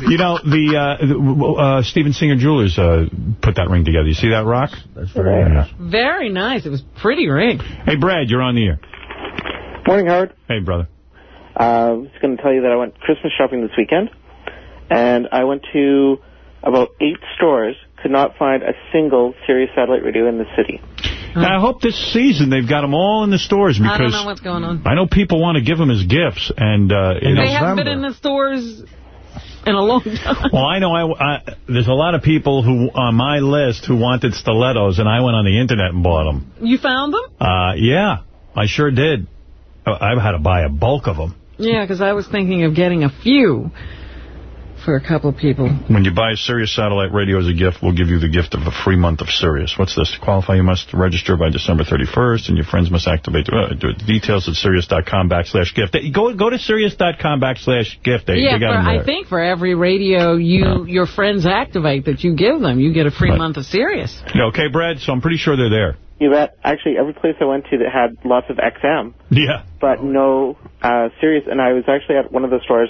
You know, the, uh, the uh, Steven Singer Jewelers uh, put that ring together. You see that, Rock?
That's very nice.
Very nice. It was pretty ring.
Hey, Brad, you're on the air.
Morning, Howard.
Hey, brother.
Uh, I was going to tell you that I went Christmas shopping this weekend, and I went to about eight stores, could not find a single Sirius satellite radio in the city.
Now, I hope this season they've got them all in the stores because
I don't
because
know what's going on.
I know people want to give them as gifts. And uh, you know,
They haven't been in the stores in a long time.
Well, I know I, I, there's a lot of people who on my list who wanted stilettos, and I went on the Internet and bought them.
You found them?
Uh, yeah, I sure did. I've had to buy a bulk of them.
Yeah, because I was thinking of getting a few for a couple people.
When you buy a Sirius satellite radio as a gift, we'll give you the gift of a free month of Sirius. What's this? To qualify, you must register by December 31st, and your friends must activate uh, do- details at Sirius.com backslash gift. They- Go go to Sirius.com backslash gift. They,
yeah,
they got
for. I think for every radio you your friends activate that you give them, you get a free
Right.
month of Sirius.
Yeah, okay, Brad? So I'm pretty sure they're there.
You bet. Actually, every place I went to that had lots of XM,
Yeah.
but no uh, Sirius. And I was actually at one of the stores,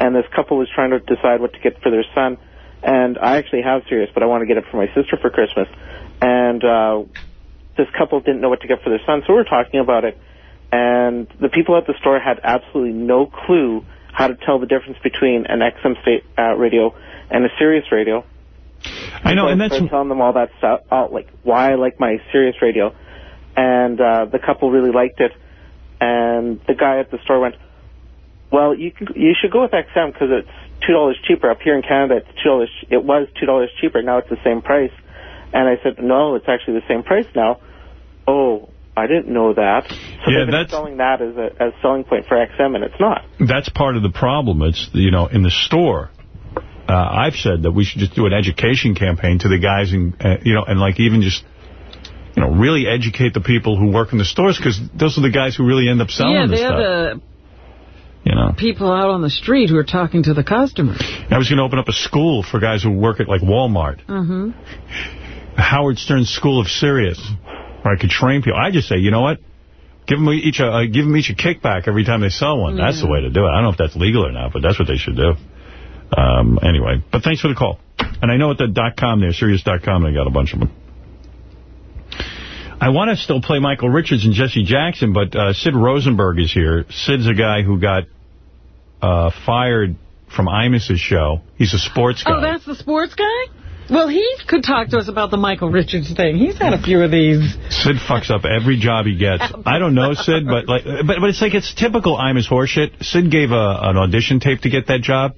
and this couple was trying to decide what to get for their son. And I actually have Sirius, but I want to get it for my sister for Christmas. And uh, this couple didn't know what to get for their son, so we were talking about it. And the people at the store had absolutely no clue how to tell the difference between an XM state uh, radio and a Sirius radio.
I know,
So
and
I
that's
telling them all that stuff, all, like why I like my Sirius radio, and uh, the couple really liked it. And the guy at the store went, "Well, you can, you should go with XM because it's two dollars cheaper. Up here in Canada, it's two dollars. It was two dollars cheaper. Now it's the same price." And I said, "No, it's actually the same price now." Oh, I didn't know that. So
Yeah,
they've been
that's-
selling that as a as selling point for XM, and it's not.
that's part of the problem. It's, you know, in the store. Uh, I've said that we should just do an education campaign to the guys, and uh, you know, and like even just, you know, really educate the people who work in the stores because those are the guys who really end up selling
yeah,
the
they're
stuff.
the
You know,
people out on the street who are talking to the customers.
I was going to open up a school for guys who work at like Walmart,
Mm-hmm.
Howard Stern School of Sirius, where I could train people. I just say, you know what? Give them each a uh, give them each a kickback every time they sell one. That's the way to do it. I don't know if that's legal or not, but that's what they should do. Um, anyway, but thanks for the call. And I know at the dot .com there, Sirius.com, they got a bunch of them. I want to still play Michael Richards and Jesse Jackson, but uh, Sid Rosenberg is here. Sid's a guy who got uh, fired from Imus's show. He's a sports guy.
Oh, that's the sports guy? Well, he could talk to us about the Michael Richards thing. He's had a few of these.
Sid fucks up every job he gets. I don't know Sid, but like, but, but it's like it's typical Imus horseshit. Sid gave a, an audition tape to get that job,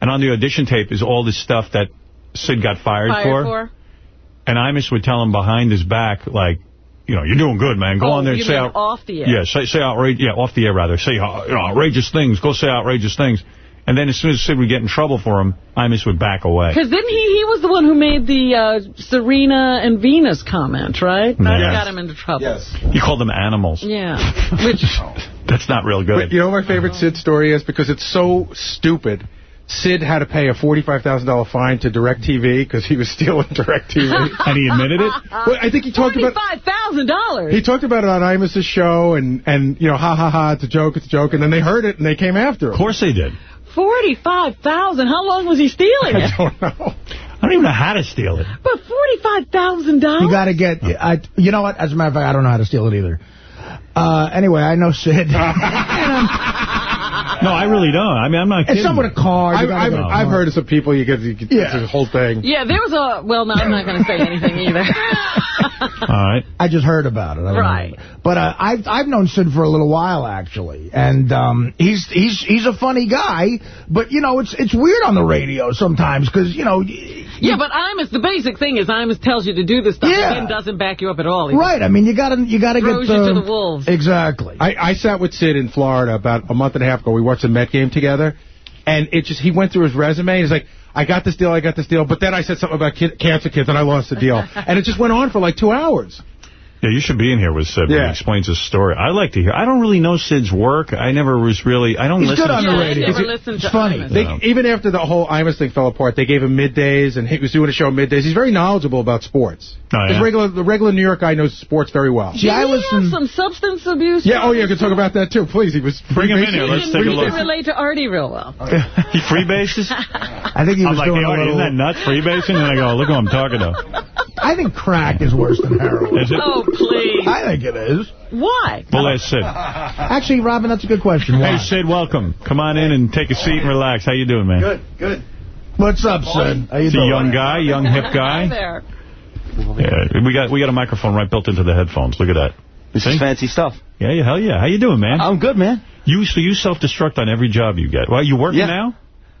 and on the audition tape is all this stuff that Sid got fired,
Fired
for.
for?
And Imus would tell him behind his back, like, you know, you're doing good, man. Go
oh,
on there and
you
say
mean
out.
off the air.
Yeah, say, say outrageous, yeah, off the air rather. Say uh, you know, outrageous things. Go say outrageous things. And then as soon as Sid would get in trouble for him, Imus would back away.
Because didn't he, he was the one who made the uh, Serena and Venus comment, right? That
Yes.
got him into trouble. Yes.
He called them animals.
Yeah. [laughs] Which,
That's not real good.
But you know what my favorite Sid story is? Because it's so stupid. Sid had to pay a $45,000 fine to DirecTV because he was stealing DirecTV. [laughs]
and he admitted it?
Well, I think he talked about
$45,000.
he talked about it on Imus's show and, and you know, ha, ha, ha, it's a joke, it's a joke. And then they heard it and they came after him. Of
course they did.
45000 How long was he stealing it?
I don't know.
I don't even know how to steal it.
But $45,000?
You got to get, I, you know what, as a matter of fact, I don't know how to steal it either. Uh, anyway, I know Sid. [laughs] [laughs]
No, I really don't. I mean, I'm not kidding.
It's someone with a car.
I've,
gotta
I've,
get a
I've
car.
heard of some people, you get, you get
Yeah.
the whole thing.
Yeah, there was a... Well, no, I'm not going to say anything either. [laughs]
All right.
I just heard about it. I
Right.
know. But uh, I've I've known Sid for a little while actually, and um, he's he's he's a funny guy. But you know, it's it's weird on the radio sometimes because you know.
Yeah, but Imus, the basic thing is Imus tells you to do this stuff
Yeah.
and doesn't back you up at all. He
Right. I mean, you gotta you gotta get
throws you to the wolves.
Exactly.
I, I sat with Sid in Florida about a month and a half ago. We watched a Met game together, and it just he went through his resume. He's like, I got this deal, I got this deal, but then I said something about kid, cancer kids, and I lost the deal. [laughs] and it just went on for like two hours.
Yeah, you should be in here with Sid
Yeah.
he explains his story. I like to hear. I don't really know Sid's work. I never was really. I don't
He's
listen
good on
to
the radio.
never
Is it-
listened
it's
to
funny.
Imus.
They, even after the whole Imus thing fell apart, they gave him middays, and he was doing a show middays. He's very knowledgeable about sports.
Oh, yeah?
Regular, the regular New York guy knows sports very well.
Did he have some substance abuse?
Yeah, oh yeah, I can talk about that too. Please, he was
Bring him in here. Let's
He
take a
can
look.
relate to Artie real well. [laughs]
He freebases?
I think he
I'm
was
like,
doing
hey,
a
Artie,
little.
isn't that nuts, freebasing? And I go, look who I'm talking to. [laughs]
I think crack is worse than heroin.
Is it?
Oh, please.
I think it is.
Why?
Well, that's Sid.
Actually, Robin, that's a good question. Why?
Hey, Sid, welcome. Come on in and take a seat and relax. How you doing, man?
Good, good. What's up, Sid? How you
He's a young guy, young hip
Hi
guy.
there.
Yeah, we got we got a microphone right built into the headphones. Look at that.
This
See?
is fancy stuff.
Yeah, yeah, hell yeah. How you doing, man?
I'm good, man.
You so you self-destruct on every job you get. Well, you working
Yeah.
now?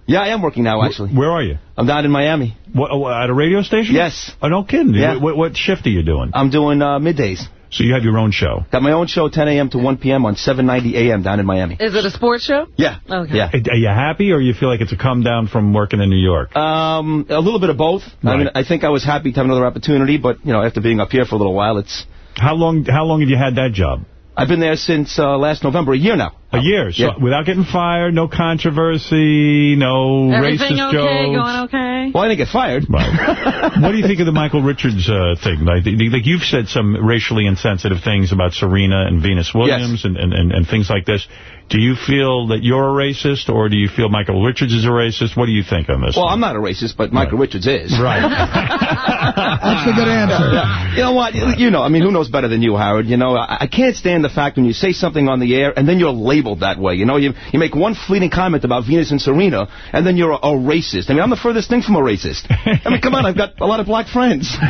Yeah, I am working now, actually.
Where are you?
I'm down in Miami.
What, oh, at a radio station?
Yes.
Oh, no kidding.
Yeah.
What, what shift are you doing?
I'm doing uh, middays.
So you have your own show.
Got my own show, 10 a.m. to 1 p.m. on 790 a.m. down in Miami.
Is it a sports show?
Yeah.
Okay.
Yeah.
Are you happy or you feel like it's a come down from working in New York?
Um, a little bit of both. I mean, I think I was happy to have another opportunity, but you know, after being up here for a little while, it's.
How long How long have you had that job?
I've been there since uh, last November, a year now.
A year. So
Yeah.
without getting fired, no controversy, no
Everything
racist
okay?
jokes.
Going okay?
Well, I didn't get fired.
Right. what do you think of the Michael Richards uh, thing? Like, do you think you've said some racially insensitive things about Serena and Venus Williams and, and, and, and things like this. Do you feel that you're a racist, or do you feel Michael Richards is a racist? What do you think on this?
Well, I'm not a racist, but Michael Richards is.
Right. [laughs]
That's a good answer.
Yeah. You know what? You you know, I mean, who knows better than you, Howard? You know, I, I can't stand the fact when you say something on the air and then you're labeled that way. You know, you you make one fleeting comment about Venus and Serena and then you're a, a racist. I mean, I'm the furthest thing from a racist. I mean, come on, I've got a lot of black friends. [laughs] [laughs]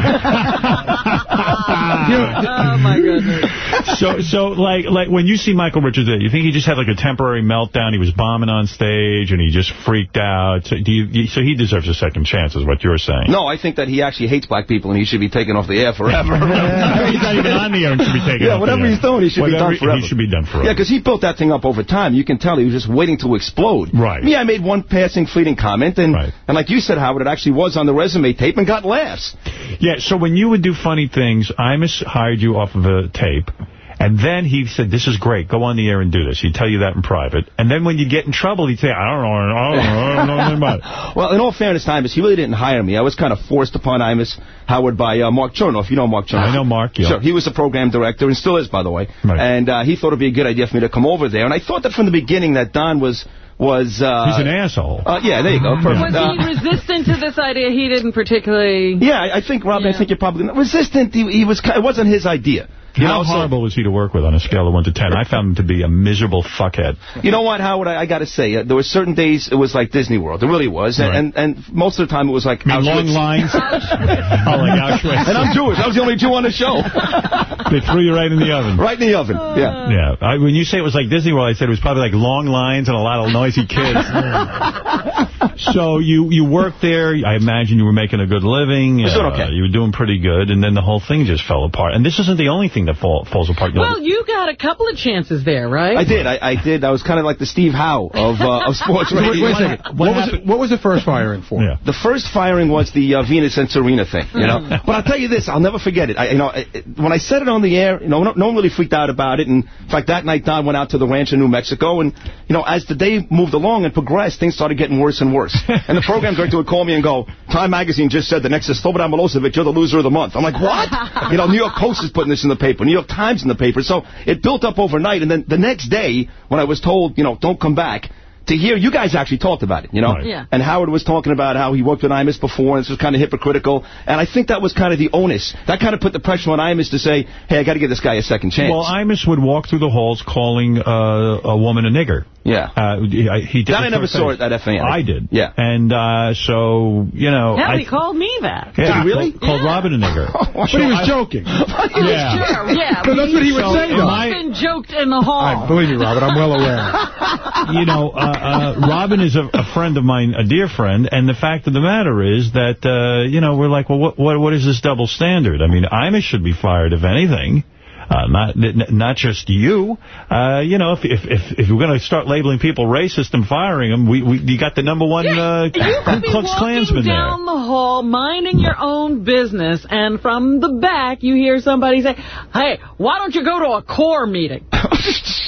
oh, my goodness.
so, so like, like when you see Michael Richards, you think he just had like a temporary meltdown? He was bombing on stage and he just freaked out. So, do you, so he deserves a second chance, is what you're saying?
No, I think that he actually hates black people and he should be taken off the air forever. [laughs]
he's not even on the air and should be taken
Yeah,
off the
whatever he's doing, he should
Whatever-
be done forever.
He should be done forever.
Yeah, because he built that thing up over time. You can tell he was just waiting to explode.
Right.
Me, I made one passing fleeting comment, and and like you said, Howard, it actually was on the resume tape and got laughs.
Yeah, so when you would do funny things, Imus hired you off of a tape, and then he said, this is great, go on the air and do this. He'd tell you that in private. And then when you get in trouble, he'd say, I don't know, I don't know, I don't know anything about it. [laughs]
Well, in all fairness to Imus, he really didn't hire me. I was kind of forced upon Imus, Howard, by uh, Mark Chernoff. You know Mark Chernoff.
I know Mark, yeah.
Sure, he was the program director and still is, by the way.
Right.
And uh, he thought it'd be a good idea for me to come over there. And I thought that from the beginning that Don was... was uh,
He's an asshole.
Uh, yeah, there you go. [laughs] Perfect.
Was
Uh,
he resistant to this idea? He didn't particularly...
Yeah, I I think, Rob, I think you're probably resistant. He, he was. It wasn't his idea.
How
know, so-
horrible was he to work with on a scale of 1 to 10? I found him to be a miserable fuckhead.
You know what, Howard? I, I got to say, uh, there were certain days it was like Disney World. It really was, and
Right.
and, and most of the time it was like
I mean, long lines. [laughs] oh, like Auschwitz.
and I'm Jewish. I was the only Jew on the show. [laughs]
They threw you right in the oven.
Right in the oven. Yeah.
Yeah. I, when you say it was like Disney World, I said it was probably like long lines and a lot of noisy kids. [laughs] so you you worked there. I imagine you were making a good living.
doing okay.
You were doing pretty good, and then the whole thing just fell apart. And this isn't the only thing that fall, falls apart. You know,
Well, you got a couple of chances there, right?
I did. I, I did. I was kind of like the Steve Howe of uh, of sports
Wait,
radio.
wait a second. What, was, it, what was the first firing for?
Yeah.
The first firing was the uh, Venus and Serena thing, you know.
Mm.
but I'll tell you this, I'll never forget it. I, you know, it, it- when I said it on the air, you know, no, no one really freaked out about it. And in fact, that night Don went out to the ranch in New Mexico, and you know, as the day moved along and progressed, things started getting worse and worse. [laughs] and the program director would call me and go, "Time magazine just said the next is Slobodan Milosevic, you're the loser of the month." I'm like, "What?" you know, New York Post is putting this in the paper, New York Times in the paper. So it built up overnight, and then the next day, when I was told, you know, don't come back. To hear you guys actually talked about it, you know,
Right. Yeah.
and Howard was talking about how he worked with Imus before, and this was kind of hypocritical. And I think that was kind of the onus. That kind of put the pressure on Imus to say, hey, I got to give this guy a second chance.
Well, Imus would walk through the halls calling uh, a woman a nigger.
Yeah.
Uh, he, he did
That I never saw
face.
it at FAN.
I did.
Yeah.
And uh, so, you know.
Hell,
I,
he called me that.
yeah,
Did he really?
Called, called Robin a nigger. [laughs]
But he was [laughs] joking.
Yeah.
Sure, yeah.
No, that's what he would
So
say, though.
I-
He's been joked in the hall.
I believe me, Robert. I'm well aware. [laughs]
you know, uh, uh, Robin is a, a friend of mine, a dear friend, and the fact of the matter is that, uh, you know, we're like, well, what, what, what is this double standard? I mean, Imus should be fired, if anything. Uh, not not just you. Uh, you know, if if if, if we're going to start labeling people racist and firing them, we, we you got the number one uh,
You
Ku
be
Klux
walking
Klansman there.
down the hall, minding your own business, and from the back you hear somebody say, hey, why don't you go to a core meeting? [laughs]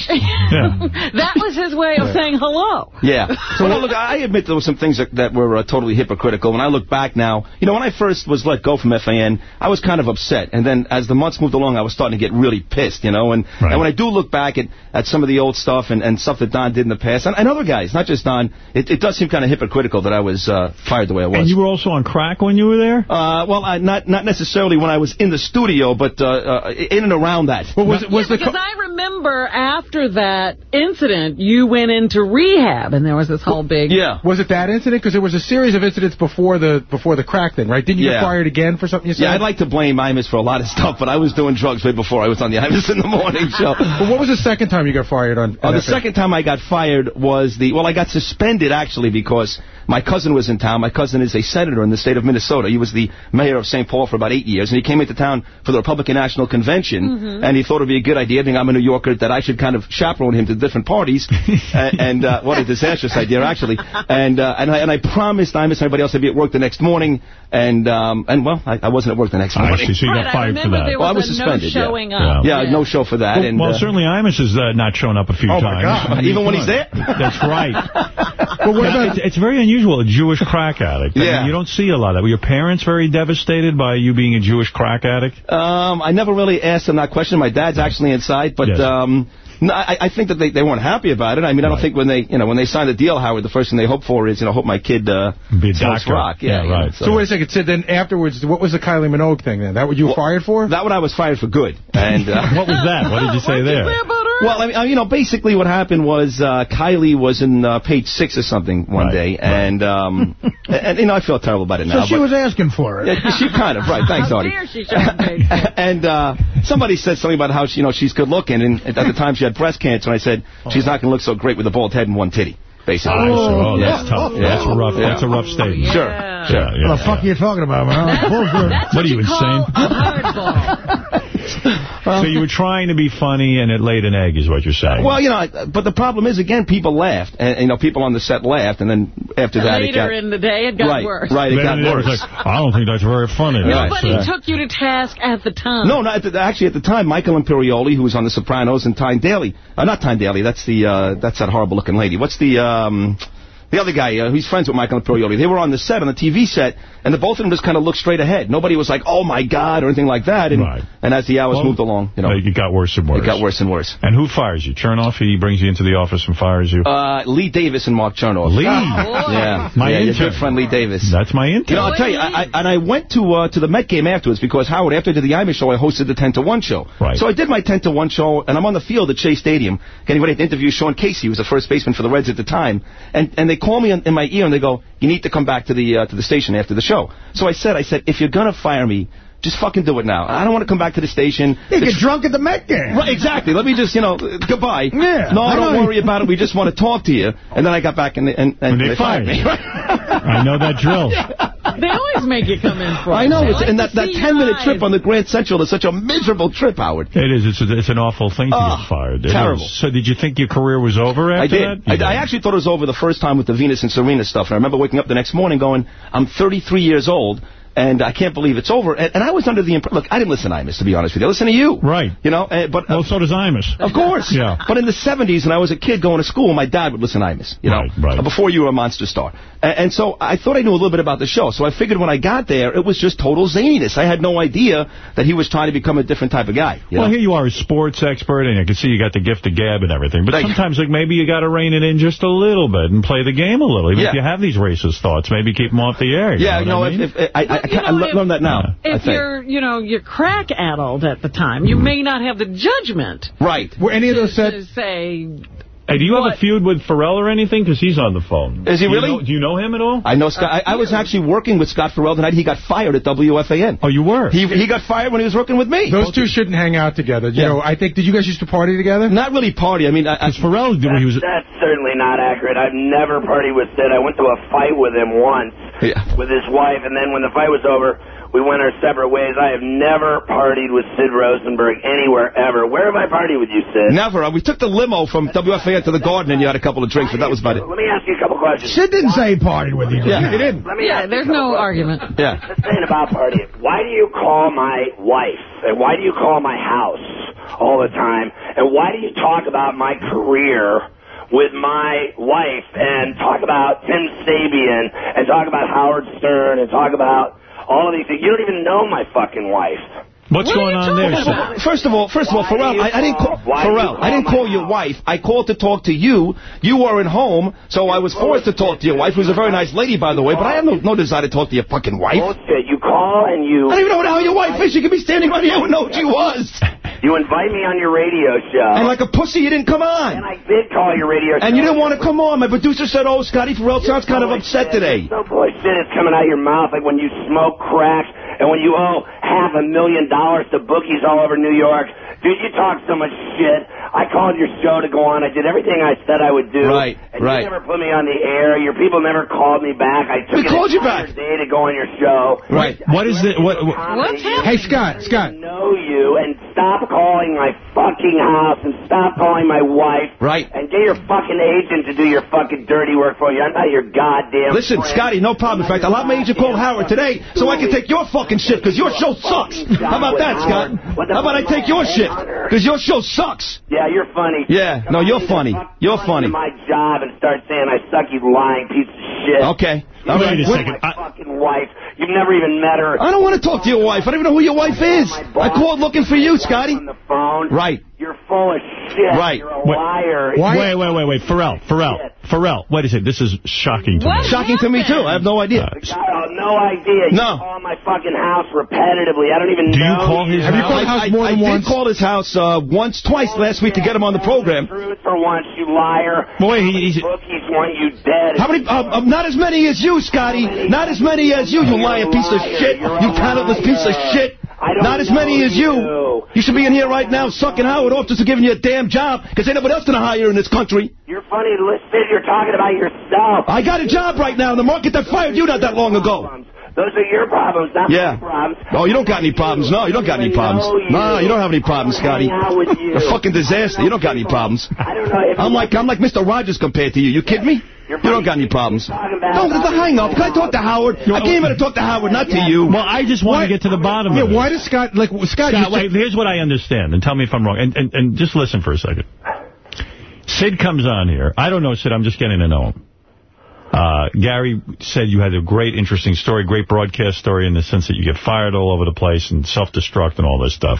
that was his way of saying hello.
Yeah. So, well, look, I admit there were some things that, that were uh, totally hypocritical. When I look back now, you know, when I first was let go from FAN, I was kind of upset. And then as the months moved along, I was starting to get really pissed, you know. And,
Right.
and when I do look back at, at some of the old stuff and, and stuff that Don did in the past, and, and other guys, not just Don, it, it does seem kind of hypocritical that I was uh, fired the way I was.
And you were also on crack when you were there?
Uh, well, I, not not necessarily when I was in the studio, but uh, uh, in and around that.
But was it was
Yeah,
the
because I remember after that incident, you went into rehab, and there was this whole big...
Yeah.
was it that incident? Because there was a series of incidents before the before the crack thing, right? Didn't you
Yeah.
get fired again for something you said?
Yeah, I'd like to blame Imus for a lot of stuff, but I was doing drugs way before I was on the Imus in the morning [laughs] show.
But what was the second time you got fired on?
Oh, the second time I got fired was the, well, I got suspended actually because my cousin was in town. My cousin is a senator in the state of Minnesota. He was the mayor of St. Paul for about eight years, and he came into town for the Republican National Convention,
Mhm.
and he thought it would be a good idea, being I'm a New Yorker, that I should kind of chaperone him to different parties. [laughs] and and uh, what a disastrous idea, actually. And uh, and, I, and I promised Imus and everybody else I'd be at work the next morning, and um, and well, I, I wasn't at work the next
I
morning.
see. So you got
I
fired for that.
there
Well, I
was
was suspended,
no
yeah.
showing up.
Yeah, no show for that.
Well,
and,
well,
uh,
certainly Imus has uh, not shown up a few
Oh, my
times.
God. Even when he's there?
That's right. [laughs]
But what about
it's, it's very unusual, a Jewish crack addict. I mean,
Yeah.
you don't see a lot of that. Were your parents very devastated by you being a Jewish crack addict?
Um, I never really asked them that question. My dad's actually inside, but
Yes.
um, no, I, I think that they, they weren't happy about it. I mean, I don't think when they you know when they signed the deal, Howard, the first thing they hope for is you know hope my kid uh,
Be a doctor.
rock.
Yeah,
Yeah, you know,
right.
So wait a second. So then afterwards, what was the Kylie Minogue thing then? That what you were fired for?
That one I was fired for good. And uh, [laughs]
What was that? What did you say there?
Well, I mean, uh, you know, basically what happened was uh, Kylie was in uh, page six or something one
Right,
day, and um, [laughs] and you know I feel terrible about it
So
now.
she
but-
was asking for it.
Yeah, she kind of right. Thanks,
How
Artie.
she show up page [laughs]
and uh, somebody said something about how she, you know she's good looking, and at the time she had breast cancer. And I said she's not going to look so great with a bald head and one titty, basically.
I see. Oh,
Yeah.
that's tough.
Yeah.
That's a rough.
Yeah.
That's a rough statement.
Sure.
Yeah.
Sure.
Yeah,
What the fuck are you talking about, man? [laughs] Bullshit.
That's
What are you,
call
insane?
a. [laughs]
So you were trying to be funny, and it laid an egg, is what you're saying.
Well, you know, but the problem is again, people laughed, and you know, people on the set laughed, and then after that, it got
Later in the day, it got
right,
worse.
right, it
Then
got
it
worse.
like, I don't think that's very funny.
Nobody
That's, uh,
took you to task at the time.
No, no. At the, actually, at the time, Michael Imperioli, who was on The Sopranos, and Tyne Daly. Uh, not Tyne Daly. That's the uh, that's that horrible looking lady. What's the um, the other guy, uh, he's friends with Michael Imperioli. They were on the set, on the TV set, and the both of them just kind of looked straight ahead. Nobody was like, oh, my God, or anything like that. And,
Right.
and as the hours
Well,
moved along, you know,
It got worse and worse.
it got worse and worse.
And who fires you? Chernoff? He brings you into the office and fires you?
Uh, Lee Davis and Mark Chernoff.
Lee?
Yeah.
My
yeah, your
intern.
good friend Lee Davis.
That's my intern.
You know, I'll tell you, I, I, and I went to uh, to the Met game afterwards because Howard, after I did the Imus show, I hosted the 10 to 1 show.
Right.
So I did my 10 to 1 show, and I'm on the field at Shea Stadium getting ready to interview Sean Casey, who was the first baseman for the Reds at the time. And and they call me in, in my ear and they go, "You need to come back to the uh, to the station after the show." So I said, I said, if you're gonna fire me. Just fucking do it now. I don't want to come back to the station.
You get drunk at the Met game.
Right, exactly. Let me just, you know, goodbye.
Yeah,
No,
I
don't
know.
worry about it. We just want to talk to you. And then I got back and, and, and,
And they fired
me. [laughs]
I know that drill.
They always make you come in for it.
I
know,
it's,
like
and that, that 10-minute trip on the Grand Central is such a miserable trip, Howard.
It is. It's, a, it's an awful thing to
Oh,
get ah, fired. It
terrible.
is. So did you think your career was over after
I did.
that? You
I, I actually thought it was over the first time with the Venus and Serena stuff. And I remember waking up the next morning going, I'm 33 years old, and I can't believe it's over. And, and I was under the impression, look, I didn't listen to Imus, to be honest with you. I listened to you.
Right.
You know, uh, but...
Well, so does Imus.
Of course.
Yeah.
But in the 70s, when I was a kid going to school, my dad would listen to Imus, you know,
Right, right.
before you were a monster star. And, and so I thought I knew a little bit about the show. So I figured when I got there, it was just total zaniness. I had no idea that he was trying to become a different type of guy. You
Well,
know?
here you are, a sports expert, and I can see you got the gift of gab and everything. But
Thank you.
sometimes, like, maybe you got to rein it in just a little bit and play the game a little. Even
Yeah.
if you have these racist thoughts, maybe keep them off the air. You
yeah,
know,
you know,
I mean?
if, if, I, I, I,
you
I
know,
le-
if-
learned that now.
If you're, you know, you're crack addled at the time, you may not have the judgment
Right.
Were any of those
to
said?
say,
Hey, do you have a feud with Ferrall or anything? Because he's on the phone.
Is he
Do you
really?
know- do you know him at all?
I know Scott. I, I was actually working with Scott Ferrall tonight. He got fired at WFAN.
Oh, you were?
He he got fired when he was working with me.
Those two shouldn't hang out together. You
Yeah.
know, I think. Did you guys used to party together?
Not really party. I mean, I, I,
Because Ferrall, he was...
That's certainly not accurate. I've never partied with Sid. I went to a fight with him once
Yeah.
with his wife, and then when the fight was over, we went our separate ways. I have never partied with Sid Rosenberg anywhere ever. Where have I partied with you, Sid?
never. We took the limo from WFAN to the Garden, and you had a couple of drinks, but that was about it.
Let me ask you a couple questions.
Sid didn't say he partied with you.
Yeah, he didn't.
Let me
yeah, there's
a couple
no
questions.
argument.
Yeah.
Just saying about partying. Why do you call my wife? And why do you call my house all the time? And why do you talk about my career with my wife and talk about Tim Sabean and talk about Howard Stern and talk about all of these things? You don't even know my fucking wife.
What's
What
going on there,
talking
Sid?
about?
First of all, first of all,
Ferrall,
I, I didn't call,
call- why do you
Ferrall,
call
I didn't call your
house?
wife. I called to talk to you. You weren't home, so I was forced to talk to your wife, who's a very nice lady, by the way. But I have no, no desire to talk to your fucking wife.
Bullshit. You call and you
I don't even know how your wife is. She could be standing right here. I would know who she was.
You invite me on your radio show.
And like a pussy, you didn't come on. and.
I did call your radio show.
And you didn't want to come on. My producer said, oh, Scotty Ferrall sounds kind of upset today.
No bullshit is coming out of your mouth like when you smoke crack and when you owe half a million dollars to bookies all over New York. Dude, you talk so much shit. I called your show to go on. I did everything I said I would do.
Right,
and
right.
you never put me on the air. Your people never called me back. I took
We called you
entire
back.
day to go on your show.
Right.
What is the... What, what,
What's happening?
Hey, Scott, Scott.
know you and stop calling my fucking house and stop calling my wife.
Right.
And get your fucking agent to do your fucking dirty work for you. I'm not your goddamn
Listen,
friend.
Scotty, no problem. In fact, a lot of my agent called Howard today so I can take your fucking shit because your show sucks. How about that, Scott? How about I take your shit? Because your show sucks.
Yeah, you're funny.
Yeah,
Come
no, you're funny. You're funny.
my job and start saying I suck, you lying piece of shit.
Okay.
You
All right.
know
second.
My
I-
fucking wife. You've never even met her.
I don't want to talk to your wife. I don't even know who your wife is. I called looking for you, Scotty.
On the phone.
Right.
You're full of shit.
Right.
You're a
Wait.
liar.
Wait, wait, wait, wait. Ferrall, Ferrall, Ferrall. Wait a second. This is shocking to
What?
me.
Shocking to me, too. I have no idea.
I have no idea.
No.
You call my fucking house repetitively. I don't even
Do you call his
Have you
house?
called
I,
house more
I,
than
I
once?
did call his house uh, once, twice last week to get him on the program.
Truth for once, you liar.
Well, wait, he- he's-
Bookies want you dead.
How many? Uh, uh, not as many as you, Scotty. Not as many as you, you lying piece of shit. You talentless piece of shit.
I don't
Not as many as you.
you.
You should be in here right now sucking Howard off just to giving you a damn job because ain't nobody else going to hire you in this country.
You're funny. Listen, you're talking about yourself.
I got a job right now in the market that fired you not that long ago.
Those are your problems, not
Yeah.
my problems.
Oh, you don't got any problems. No, you don't got any problems. No, you don't have any problems, Scotty.
Hang out with you.
A fucking disaster. You don't got any problems.
I don't know.
I'm like I'm like Mr. Rogers compared to you. You kidding me? You don't got any problems. No, the hang up. Can I talk to Howard? I came here to talk to Howard, not to you.
Well, I just want to get to the bottom
Yeah,
of it.
Yeah, why does Scott, like, Scott,
Scott, wait, here's what I understand, and tell me if I'm wrong. And, and, and just listen for a second. Sid comes on here. I don't know Sid. I'm just getting to know him.
Uh, Gary said you had a great, interesting story, great broadcast story in the sense that you get fired all over the place and self-destruct and all this stuff.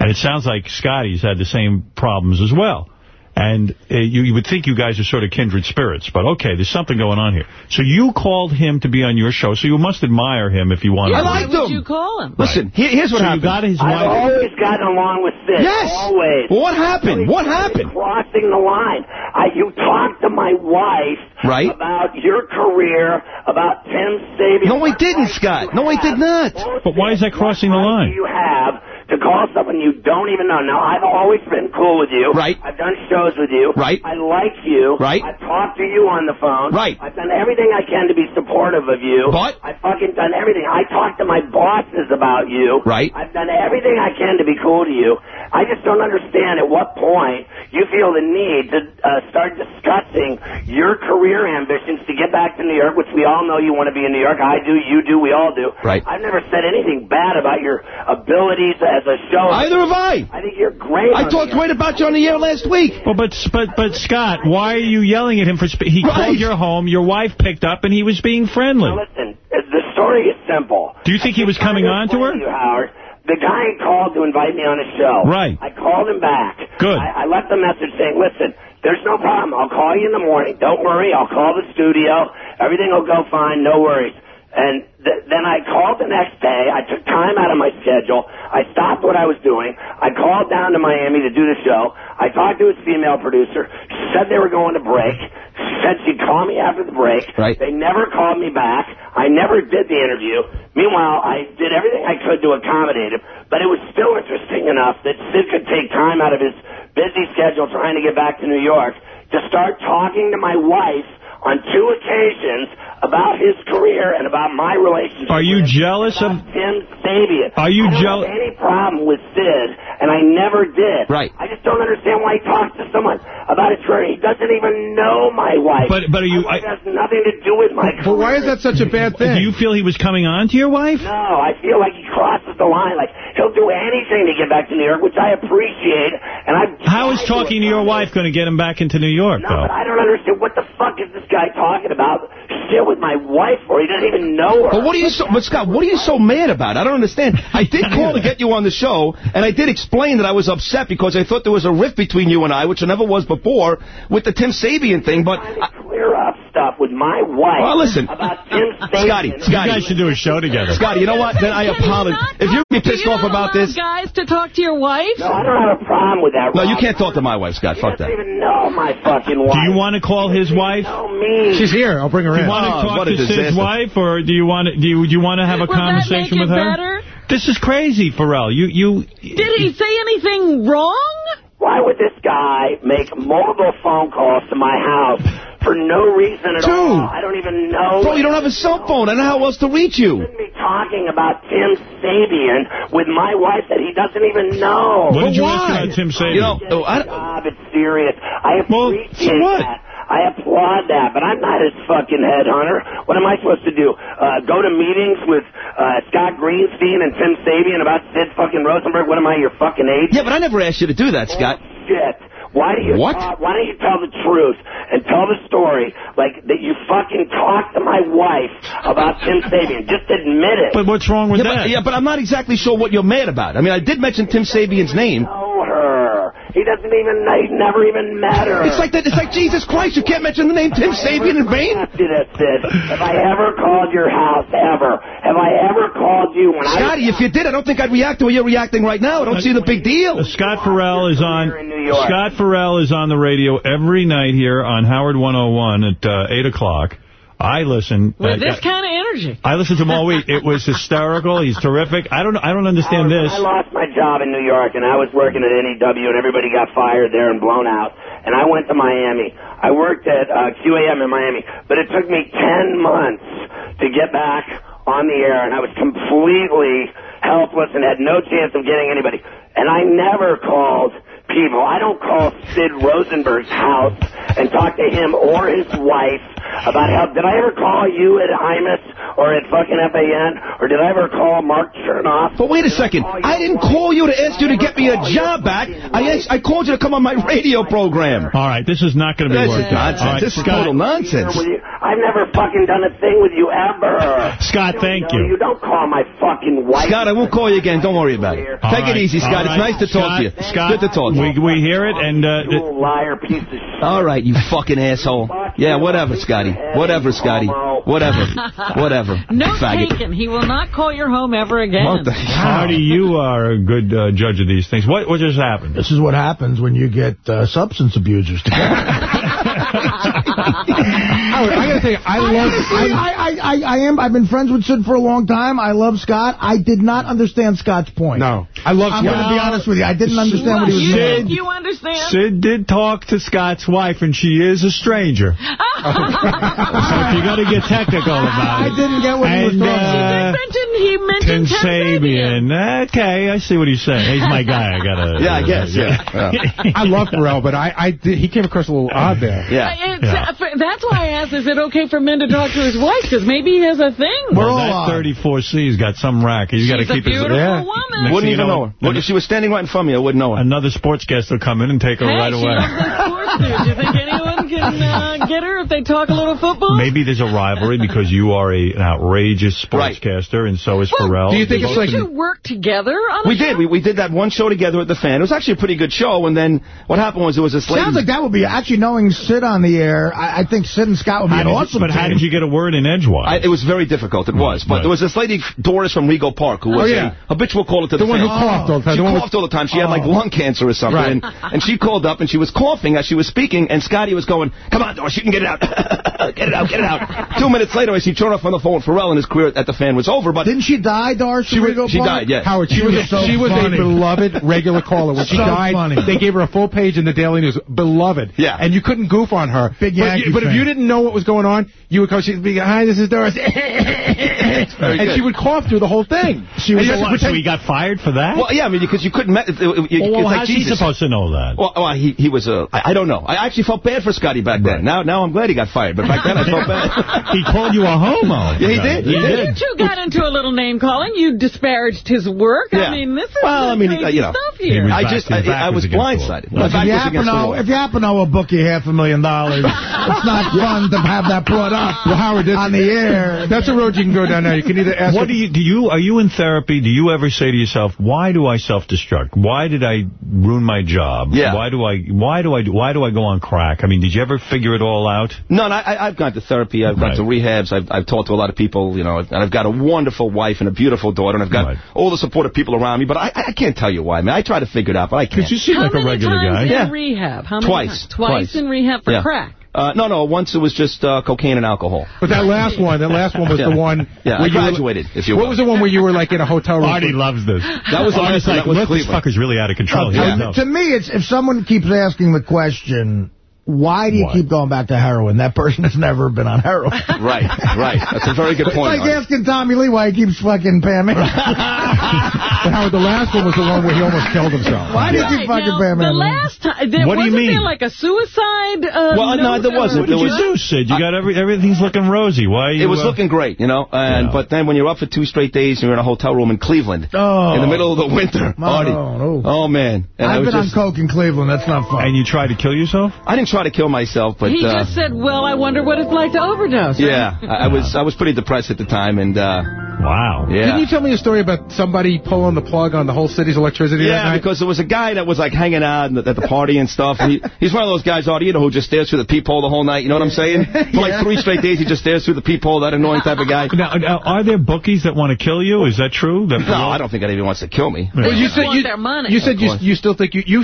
And it sounds like Scotty's had the same problems as well. And uh, you, you would think you guys are sort of kindred spirits, but okay, there's something going on here. So you called him to be on your show, so you must admire him if you wanted
Yeah,
to.
why would you call him?
Listen, here, here's what
So you got his wife.
I've always gotten along with Sid.
Yes.
Always.
Well, what happened? What happened?
Crossing the line. I, you talked to my wife
Right.
about your career, about Tim Sabean.
No, I didn't, Scott. No, I did not.
But why is that crossing the line?
you have to call someone you don't even know? Now, I've always been cool with you.
Right.
I've done shows with you.
Right.
I like you.
Right.
I've talked to you on the phone.
Right.
I've done everything I can to be supportive of you.
But?
I've fucking done everything. I talked to my bosses about you.
Right.
I've done everything I can to be cool to you. I just don't understand at what point you feel the need to uh, start discussing your career ambitions to get back to New York, which we all know you want to be in New York. I do, you do, we all do.
Right.
I've never said anything bad about your abilities as a show.
Either have I.
I think you're great.
I talked
the air.
great about you on the air last week.
Well, but but but Scott, why are you yelling at him for? Sp he
Right.
called your home. Your wife picked up, and he was being friendly.
Now listen, the story is simple.
Do you think he was coming on to her?
You, Howard. The guy called to invite me on his show.
Right.
I called him back.
Good.
I, I left a message saying, listen, there's no problem. I'll call you in the morning. Don't worry. I'll call the studio. Everything will go fine. No worries. And th- then I called the next day. I took time out of my schedule. I stopped what I was doing. I called down to Miami to do the show. I talked to his female producer. She said they were going to break. She said she'd call me after the break.
Right.
They never called me back. I never did the interview. Meanwhile, I did everything I could to accommodate him, but it was still interesting enough that Sid could take time out of his busy schedule trying to get back to New York to start talking to my wife on two occasions about his career and about my relationship.
Are you jealous of?
about Tim Sabean.
Are you
I don't
jeal-
have any problem with Sid, and I never did.
Right.
I just don't understand why he talks to someone about his career. He doesn't even know my wife.
But but are you?
My wife
I,
has nothing to do with my career.
But why is that such a bad thing?
do you feel he was coming on to your wife?
No, I feel like he crosses the line. Like he'll do anything to get back to New York, which I appreciate. And I.
How is talking to your wife going to get him back into New York,
No,
though?
but I don't understand. What the fuck is this guy talking about? Shit with my wife for? He doesn't even know her.
But what are you so, but Scott, what are you so mad about? I don't understand. I did [laughs] call to get you on the show, and I did explain that I was upset because I thought there was a rift between you and I, which there never was before, with the Tim Sabean thing, but...
Trying to clear up stuff with my wife.
Well, listen.
About Tim Sabean.
Scotty,
You guys should do a show together.
Scotty, you know what? Then I apologize. If you
talk-
get pissed
you
off about this...
guys to talk to your wife?
No, I don't have a problem with that.
No, you can't talk to my wife, Scott.
He
Fuck
doesn't
that.
even know my fucking wife.
Do you want to call his wife?
know me?
She's here. I'll bring her in.
Do
in.
you want to
Oh,
talk
what
to
his
wife, or do you want to do you, do you want to have a
Will that
conversation
make
with
it
her?
better?
This is crazy, Ferrall. You you.
Did he say anything wrong?
Why would this guy make multiple phone calls to my house for no reason at
Dude.
all? I don't even know.
Bro, you don't have a cell phone. I don't know how else to reach you.
shouldn't be talking about Tim Sabean with my wife that he doesn't even know.
What did you
why?
ask about Tim Sabean?
You know, oh, I,
Job, it's serious. I
Well,
appreciate
so what?
that. I applaud that, but I'm not his fucking headhunter. What am I supposed to do? Uh, go to meetings with uh, Scott Greenstein and Tim Sabean about Sid fucking Rosenberg? What am I, your fucking agent?
yeah, but I never asked you to do that, Scott.
Shit. Why do you
What?
Talk, why don't you tell the truth and tell the story like that you fucking talked to my wife about Tim Sabean? Just admit it.
But what's wrong with
Yeah
that?
but, yeah, but I'm not exactly sure what you're mad about. I mean, I did mention Tim Sabean's name.
know her. He doesn't even know. He never even met her.
It's like that. It's like Jesus Christ. You can't mention the name Tim Sabean in vain.
Ask this, Sid. Have I ever called your house ever? Have I ever called you when
Scotty,
I?
if you did, I don't think I'd react the way you're reacting right now. I don't see the big deal.
Uh, Scott Ferrall is on.
in New York.
Scott Ferrall is on the radio every night here on Howard 101 at uh, 8 o'clock. I listen.
With
uh,
this kind of energy.
I listened to him all week. It was hysterical. He's terrific. I don't. I don't understand
Howard,
this.
I lost my job in New York, and I was working at NEW, and everybody got fired there and blown out. And I went to Miami. I worked at uh, QAM in Miami, but it took me 10 months to get back on the air, and I was completely helpless and had no chance of getting anybody. And I never called people. I don't call Sid Rosenberg's house and talk to him or his wife about how, did I ever call you at Imus or at fucking FAN? Or did I ever call Mark Chernoff?
But wait a second. I didn't call you to ask you to get me a job back. I asked, I called you to come on my radio program.
All right, this is not going to be
This
worked
is
out.
nonsense. This is
Scott,
total nonsense.
I've never fucking done a thing with you ever.
Scott, thank
No,
you.
You don't call my fucking wife.
Scott, I won't call you again. Don't worry about it.
All
Take
right,
it easy, Scott.
right.
It's nice to talk
Scott,
to you.
Scott,
Good to talk to
we,
you.
we hear it, and uh,
You liar piece of shit.
All right, you fucking asshole. Yeah, whatever, Scotty. Whatever, Scotty. Whatever. [laughs] Whatever.
No
Faggot.
taken. He will not call your home ever again.
What the
Artie, you are a good uh, judge of these things. What what just happened?
This is what happens when you get uh, substance abusers together. [laughs]
Howard, I gotta say, I love.
I, I, I, I am. I've been friends with Sid for a long time. I love Scott. I did not understand Scott's point.
No, I love
I'm
Scott.
going to be honest with you. I didn't understand what he was
you
saying.
think you understand?
Sid did talk to Scott's wife, and she is a stranger. [laughs] so you got to get technical about it, I
didn't get what he was
And,
talking about.
uh,
He mentioned, he mentioned
Tim Sabean. Okay, I see what he's saying. He's my guy. I gotta. [laughs]
Yeah, I guess, yeah. [laughs]
I love Ferrall, but I, I did, he came across a little odd there.
It's, uh, for- that's why I asked, is it okay for men to talk to his wife? Because maybe he has a thing.
Well, that 34C's got some rack. He's got to
She's a
keep his.
beautiful
Yeah.
woman.
Wouldn't even know her. Look, if she was standing right in front of me, I wouldn't know her.
Another sportscaster will come in and take her
Hey,
right
she
away. [laughs]
loves those sports news. You think anyone can uh, get her if they talk a little football?
Maybe there's a rivalry because you are a, an outrageous sportscaster, and so is Ferrall.
Did you work together on a
We
show?
did. We, we did that one show together at the fan. It was actually a pretty good show, and then what happened was it was a lady...
Sounds like that would be, actually knowing Sid on the air, I, I think Sid and Scott would be
How
an awesome
but how did you get a word in edgewise?
I, it was very difficult. It was. But
right.
there was this lady, Doris from Rego Park, who
Oh,
was
yeah.
a habitual caller to the
The one
fan.
who coughed all the time.
She
The one with-
coughed all the time. She had like
Oh.
lung cancer or something.
Right.
And, and she called up and she was coughing as she was speaking, and Scotty was going, come on, Doris, you can get it out. [laughs] get it out, get it out. Two minutes later, I see Chernoff on the phone with Ferrall, and his career at the fan was over. But
Didn't she die, Doris?
She was- she died, yeah.
Howard, she was, a,
so
she was a beloved regular caller. When [laughs] she
So
died,
funny.
they gave her a full page in the Daily News. Beloved.
Yeah.
And you couldn't goof on her.
Big
but you, but if you didn't know what was going on, you would come, she'd be, hi, this is Doris. [laughs]
very
and
good.
she would cough through the whole thing.
She was
you had
so he got fired for that?
Well, yeah, I mean, because you couldn't... Me- it, it, you,
well,
it's like
how's he supposed to know that?
Well, well he, he was a... I, I don't know. I actually felt bad for Scotty back then. Now now I'm glad he got fired, but back then I felt bad. [laughs]
he called you a homo. [laughs]
Yeah, he did. He
You
did.
two got into a little name calling. You disparaged his work.
Yeah.
I mean, this is
Well, I mean,
crazy uh,
you know,
stuff here.
was
I just, I, I
was
was
against the
blindsided.
wall.
If you, happen to
the
know, if you happen to know a book you half a million dollars, [laughs] it's not fun to have that brought up
Well, Howard, that's,
on the air.
That's a road you can go down now. You can either ask...
What do you do? You are you in therapy? Do you ever say to yourself, "Why do I self-destruct? Why did I ruin my job?
Yeah.
Why do I? Why do I? Why do I go on crack? I mean, did you ever figure it all out?
No, no I, I've gone to therapy. I've gone
Right.
to rehabs. I've, I've talked to a lot of people, you know, and I've got a wonderful wife and a beautiful daughter, and I've got
Right.
all the supportive people around me. But I, I can't tell you why, man. I try to figure it out, but I can't.
Because you seem
How
like a
many
regular
times
guy.
in
Yeah.
rehab? How many
Twice.
times? Twice.
Twice.
in rehab for
Yeah.
crack.
Uh, no, no. Once it was just uh, cocaine and alcohol.
But that last [laughs] one, that last one was
Yeah.
the one...
Yeah,
where
I
you were-
graduated, if you
What
will.
was the one where you were like in a hotel room?
Artie loves this.
That was the
Artie's
one.
like,
That was
look, this fucker's really out of control. He
Uh,
doesn't
to me, it's if someone keeps asking the question, why do you
What?
keep going back to heroin? That person has never been on heroin. [laughs]
Right, right. That's a very good point.
It's like
Artie.
asking Tommy Lee why he keeps fucking Pam.
But [laughs] Howard, the last one was the one where he almost killed himself.
Why do you
Right,
keep fucking
now,
Pam?
the last time, there,
What do you
wasn't
mean?
there like a suicide uh,
Well, no,
note
there wasn't.
or-
What did
There
you
was-
do, Sid? You got every everything's looking rosy. Why? You,
It was
uh,
looking great, you know. And
Yeah.
but then when you're up for two straight days, and you're in a hotel room in Cleveland
Oh.
in the middle of the winter.
No,
Artie.
no.
Oh man. And I
I've
was
been
just,
on coke in Cleveland. That's not fun.
And you tried to kill yourself?
I didn't try to kill myself, but
He
uh,
just said, well, I wonder what it's like to overdose.
yeah, I, I was I was pretty depressed at the time, and uh,
Wow.
yeah.
Didn't you tell me a story about somebody pulling the plug on the whole city's electricity that
Yeah,
night?
because there was a guy that was like hanging out at the, party and stuff. And he, he's one of those guys, Artie, you know, who just stares through the peephole the whole night. You know what I'm saying? [laughs] For like three straight days, he just stares through the peephole. That annoying type of guy. [laughs]
Now, now, are there bookies that want to kill you? Is that true? That
No, I don't think anybody wants to kill me.
Well, you
just
said
want
you,
their money.
you said you, you still think you, you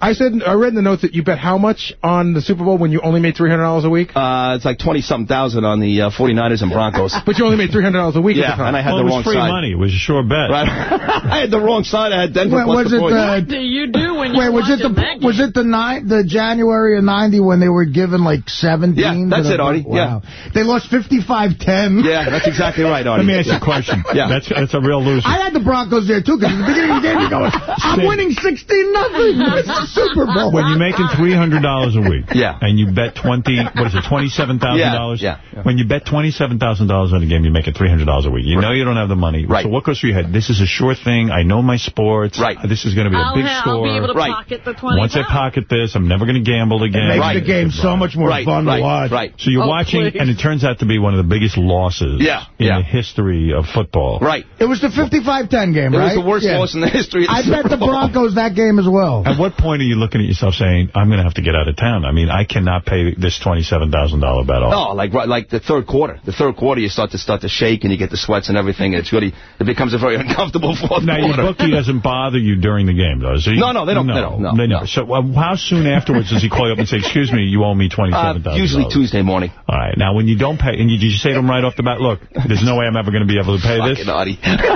I said I read in the notes that you bet how much on the Super Bowl when you only made $300 a week?
Uh, it's like 20-something thousand on the uh, 49ers and Broncos. [laughs]
But you only made $300 a week
Yeah,
at the time.
and and I had
well,
the
it was
wrong
free
side.
money. It was a sure bet.
Right. [laughs] I had the wrong side. I had Denver
Wait,
plus
was
the
it
points.
the-
What do you do when you
Wait, was it the was it the nine the January of '90 when they were given like 17?
Yeah, that's it, Artie.
Wow. They lost 55-10.
Yeah, that's exactly right, Artie.
Let me ask you a question. [laughs]
Yeah.
That's that's a real loser.
I had the Broncos there too because at the beginning of the game you're going, I'm winning 16 nothing. It's the Super Bowl.
When you're making $300 a week,
Yeah.
and you bet 20, what is it, $27,000?
Yeah, yeah.
When you bet $27,000 on a game, you make making $300 a week. You know you don't have the money.
Right.
So what goes through your head? This is a sure thing. I know my sports.
Right.
This is going to be a
I'll,
big
ha-
score.
I'll be able to
Right.
pocket the 20
Once I pocket this, I'm never going to gamble again.
Makes
Right.
the game so much more
Right,
fun
right,
to watch.
right.
So you're
Oh,
watching,
please.
and it turns out to be one of the biggest losses
Yeah,
in
yeah.
the history of football.
Right.
It was the 55-10 game,
It
right?
was the worst
Yeah.
loss in the history of the
I
Super
bet the Broncos that game as well.
At what point are you looking at yourself saying, I'm going to have to get out of town? I mean, I cannot pay this $27,000 bet off.
No, like right, like the third quarter. The third quarter, you start to start to shake and you get the sweats and everything. And it's really it becomes a very [laughs] uncomfortable fourth
Now, your
quarter.
bookie doesn't bother you during the game, though. So you,
No, no, they don't-
No,
they don't, no,
they
no.
So uh, how soon afterwards does he call you up and say, excuse me, you owe me $27,000?
Uh, usually Tuesday morning.
All right. Now, when you don't pay, and you, did you say to him right off the bat, look, there's no way I'm ever going to be able to pay this?
Fucking naughty. [laughs]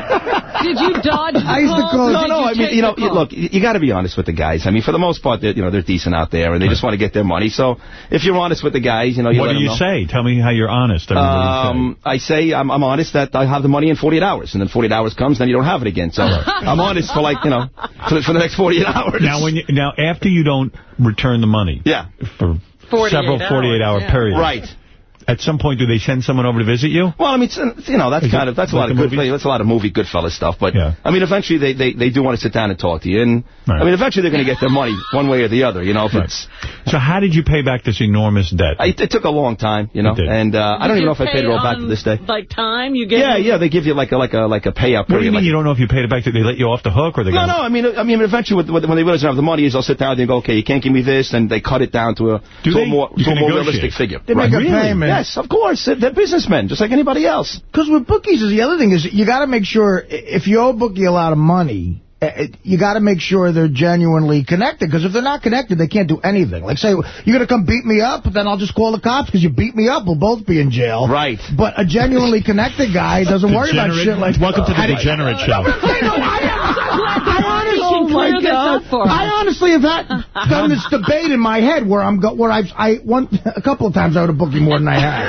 Did you dodge the
I used to
call?
call-
No, no, I mean, you know,
the
you-
call?
look, you, you got to be honest with the guys. I mean, for the most part, they're, you know, they're decent out there, and they just want to get their money. So if you're honest with the guys, you know, you
What
let
do
them
you
know.
say? Tell me how you're honest. I mean, what do you say?
Um, I say I'm, I'm honest that I have the money in 48 hours, and then 48 hours comes, then you don't have it again. So [laughs] I'm honest for like you know for the, for the next 48 hours.
Now, when you, now, after you don't return the money
yeah,
for
48
several 48-hour
yeah.
periods,
right.
At some point, do they send someone over to visit you?
Well, I mean, you know, that's
Is
kind of that's a lot of
the
good.
movies?
That's a lot of movie Goodfellas stuff. But
Yeah.
I mean, eventually they, they they do want to sit down and talk to you, and
Right.
I mean, eventually they're going to get their money one way or the other. You know, if
Right.
it's
So how did you pay back this enormous debt?
I, it took a long time, you know,
It
and uh, I don't even know if I paid it all back to this day.
Like time you get?
Yeah, yeah, they give you like a like a like a payout.
What do you mean
like-
you don't know if you paid it back? Did they let you off the hook? or they
No, no. I mean, I mean, eventually, with, with, when they realize they don't have the money, is they'll sit down and they go, okay, you can't give me this, and they cut it down to a
Do
to
they?
a more to a more realistic figure.
They make a payment.
Yes, of course. They're they're businessmen, just like anybody else.
Because with bookies, is the other thing is you got to make sure if you owe a bookie a lot of money, uh, you got to make sure they're genuinely connected. Because if they're not connected, they can't do anything. Like say you're gonna come beat me up, then I'll just call the cops because you beat me up. We'll both be in jail.
Right.
But a genuinely connected guy doesn't [laughs] worry about shit like.
Welcome to the
I-
Degenerate Show. [laughs]
Oh, my
clear this
God.
up for us. I honestly have had [laughs] done this debate in my head where I'm go, where I've I one a couple of times I would have booked you more than I had.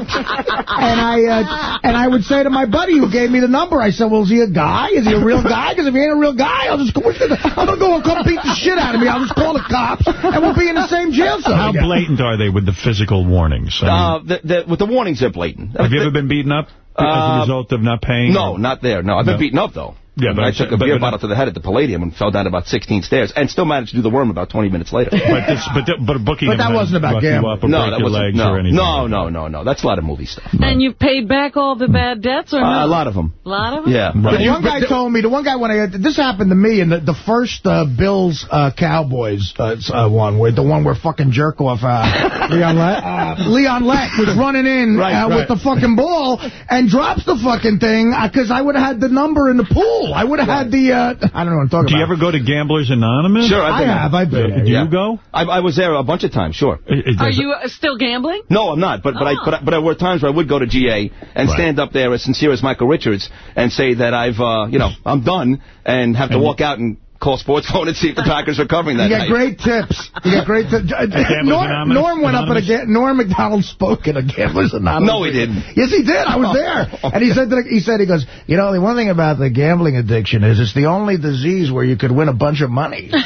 [laughs] and I uh, and I would say to my buddy who gave me the number, I said, "Well, is he a guy? Is he a real guy? Because if he ain't a real guy, I'll just go. I'm gonna go and come beat the shit out of me. I'll just call the cops, and we'll be in the same jail cell.
How
again."
blatant are they with the physical warnings? I mean,
Uh, the, the, with the warnings, they're blatant.
have you ever been beaten up as a
Uh,
result of not paying?
No, not there. No, I've been
No.
beaten up though.
Yeah, but
I took a
saying- but-
beer
but-
bottle to the head at the Palladium and fell down about 16 stairs, and still managed to do the worm about 20 minutes later. [laughs]
But, this, but, th- but a bookie
But that wasn't about
rough you
gambling.
up or
no,
break
that
your
wasn't.
legs
no,
or anything.
no, no, no, no. That's a lot of movie stuff.
And you've paid back all the bad debts, or
Uh,
no?
a lot of them.
A lot of them?
Yeah.
Right.
The one guy told me, the one guy when I this happened to me in the, the first uh, Bills uh, Cowboys uh, uh, one, where the one where fucking jerk off uh, [laughs] Leon Lett, uh, Leon Lett was running in
Right,
uh,
right.
with the fucking ball and drops the fucking thing because I would have had the number in the pool. I would have had the uh, I don't know what I'm talking
Do you ever go to Gamblers Anonymous?
Sure,
I
I've been
have. I've been.
Do
there,
you
yeah.
go?
I, I was there a bunch of times. Sure.
It- it
Are you uh, still gambling?
No, I'm not. But but I
Oh.
but, I- but there were times where I would go to GA and
Right.
stand up there as sincere as Michael Richards and say that I've uh, you know I'm done and have to
And-
walk out and call sports phone and see if the Packers are covering that
You
night.
get great tips. You get great tips. [laughs] Norm, Norm went up at a
Anonymous?
ga- Norm Macdonald spoke at a Gamblers Anonymous.
No, he didn't.
Yes, he did. I was [laughs] there, and he said that he said he goes, you know, the one thing about the gambling addiction is it's the only disease where you could win a bunch of money. [laughs]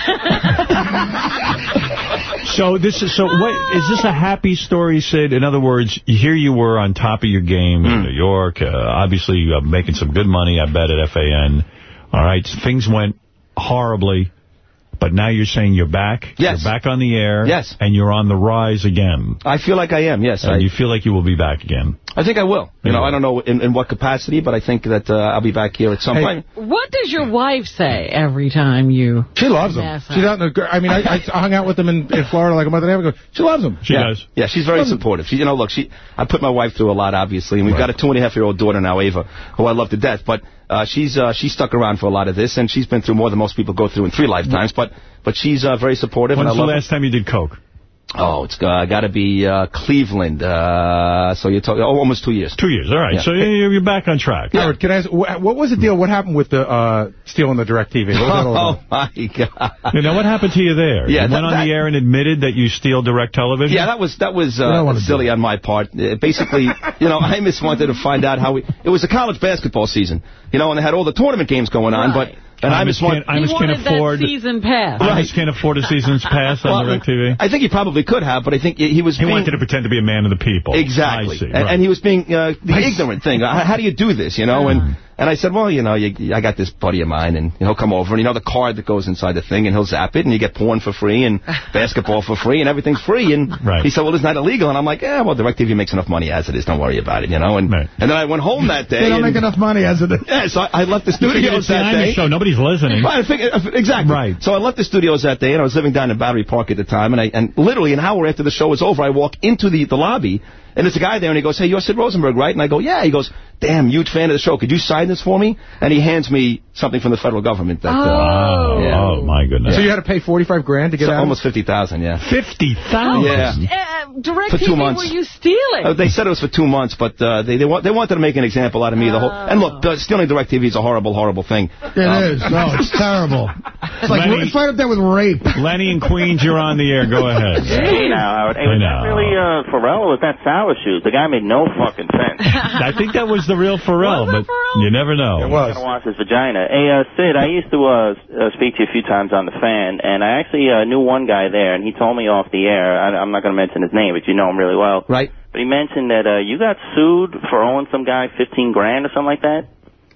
So this is so. What is this a happy story, Sid? In other words, here you were on top of your game
Hmm.
in New York. Uh, obviously, uh, making some good money. I bet at FAN. All right, things went horribly, but now you're saying you're back.
Yes.
You're back on the air.
Yes.
And you're on the rise again.
I feel like I am. Yes,
And
I,
you feel like you will be back again.
I think I will. You
Yeah.
know, I don't know in, in what capacity, but I think that uh, I'll be back here at some
Hey.
point.
What does your wife say every time you...
She loves him. She's out in the, I mean, I, I [laughs] hung out with them in, in Florida like a month and a half ago. She loves him.
She
yeah.
does.
Yeah, she's very supportive. She, you know, look, she, I put my wife through a lot, obviously, and we've got a two and a half year old daughter now, Ava, who I love to death. But uh, she's uh, she's stuck around for a lot of this, and she's been through more than most people go through in three lifetimes. But but she's uh, very supportive, and I
When's the last time you did coke?
Oh, it's uh, got to be uh, Cleveland. Uh, so you're talking oh, almost two years.
Two years. All right.
Yeah.
So you're you're back on track.
Howard, can I ask, what was the deal? What happened with the uh, stealing the DirecTV? What was that all [laughs]
Oh, my God.
You know, what happened to you there?
Yeah,
you
that-
went on
that-
the air and admitted that you steal direct television?
Yeah, that was that was uh,
wanna
silly on my part. Uh, basically, you know, I just wanted to find out how we. It was a college basketball season, you know, and they had all the tournament games going on, but and I just want.
I just can't afford.
season pass.
I just can't afford a season's [laughs] pass on
Well,
DirecTV.
I think he probably could have, but I think he was.
He
being,
wanted to pretend to be a man of the people.
Exactly.
I see.
And,
right.
and he was being uh, the ignorant thing. How do you do this, you know? And and I said, well, you know, you, I got this buddy of mine, and he'll come over, and you know the card that goes inside the thing, and he'll zap it, and you get porn for free, and [laughs] basketball for free, and everything's free. And
Right.
he said, well, isn't that illegal? And I'm like, yeah, well, DirecTV makes enough money as it is. Don't worry about it, you know? And and then I went home that day.
They don't
and,
make enough money as it is.
Yeah, so I, I left the studios
it's
that day.
show. Nobody's listening.
Right, I figured, uh, exactly.
Right.
So I left the studios that day, and I was living down in Battery Park at the time, and I and literally an hour after the show was over, I walk into the, the lobby, and there's a guy there, and he goes, hey, you're Sid Rosenberg, right? And I go, yeah. He goes, damn, huge fan of the show. Could you sign this for me? And he hands me something from the federal government. That,
Oh,
uh, yeah.
oh, my goodness.
So you had to pay 45 grand to get
So
out?
almost 50000 yeah.
50000
Yeah.
Uh, direct
For two months.
were you stealing?
Uh, they said it was for two months, but uh, they they, want, they wanted to make an example out of me. The whole and look, uh, stealing TV is a horrible, horrible thing.
It is. No, it's [laughs] terrible. It's like
Lenny-
it's right up there with rape.
Lenny and Queens, you're on the air. Go ahead.
Hey now, Howard. Hey, was that really uh, Ferrall or was that Sour Shoes? The guy made no fucking sense. [laughs]
I think that was the real Ferrall, but you never know.
It was.
gonna wash his vagina. Hey, uh, Sid, I used to uh, uh, speak to you a few times on the fan, and I actually uh, knew one guy there, and he told me off the air. I, I'm not going to mention his name, but you know him really well.
Right.
But he mentioned that uh, you got sued for owing some guy 15 grand or something like that.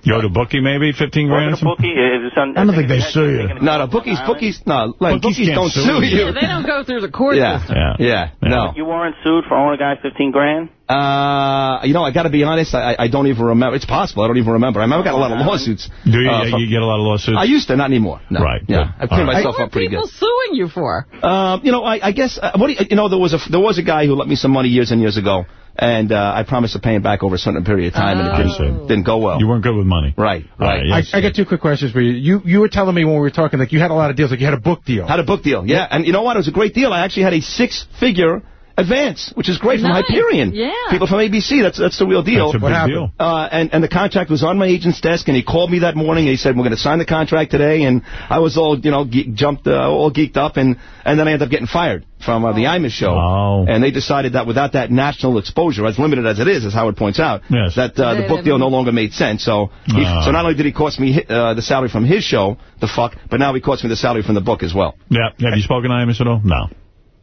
Yo to bookie, maybe 15 grand. or
Was it a
something?
bookie? Is it
I don't think they sue you.
No, no, bookies, bookies, no, like,
Bookies
bookies, don't
sue
sue
you.
you.
Yeah, they don't go through the court
Yeah,
system.
yeah,
Yeah.
no.
You weren't sued for owing a guy 15 grand?
Uh, you know, I got to be honest. I, I don't even remember. It's possible. I don't even remember. I remember I got a lot of lawsuits.
Do you,
uh,
yeah,
from-
you get a lot of lawsuits?
I used to, not anymore. No.
Right,
Yeah,
good.
I cleaned
All right.
myself
What
up
are
pretty
people
good.
suing you for?
Uh, you know, I, I guess uh, what do you, you know there was a there was a guy who lent me some money years and years ago, and uh, I promised to pay him back over a certain period of time, and it didn't,
Oh.
didn't go well.
You weren't good with money.
Right,
All
right.
yes.
I, I got two quick questions for you. You you were telling me when we were talking like you had a lot of deals, like you had a book deal.
Had a book deal, yeah. And you know what? It was a great deal. I actually had a six-figure advance, which is great
Nice,
from Hyperion.
yeah.
People from ABC, that's that's the real deal.
That's a
What
big
happened?
deal.
Uh, and, and the contract was on my agent's desk, and he called me that morning, and he said, we're going to sign the contract today, and I was all, you know, ge- jumped, uh, all geeked up, and, and then I ended up getting fired from uh, the Imus show.
Oh.
And they decided that without that national exposure, as limited as it is, as Howard points out,
Yes.
that uh, the book deal no longer made sense. So, he,
Oh.
so not only did he cost me uh, the salary from his show, the fuck, but now he cost me the salary from the book as well.
Yeah. Have you spoken to Imus at all? No.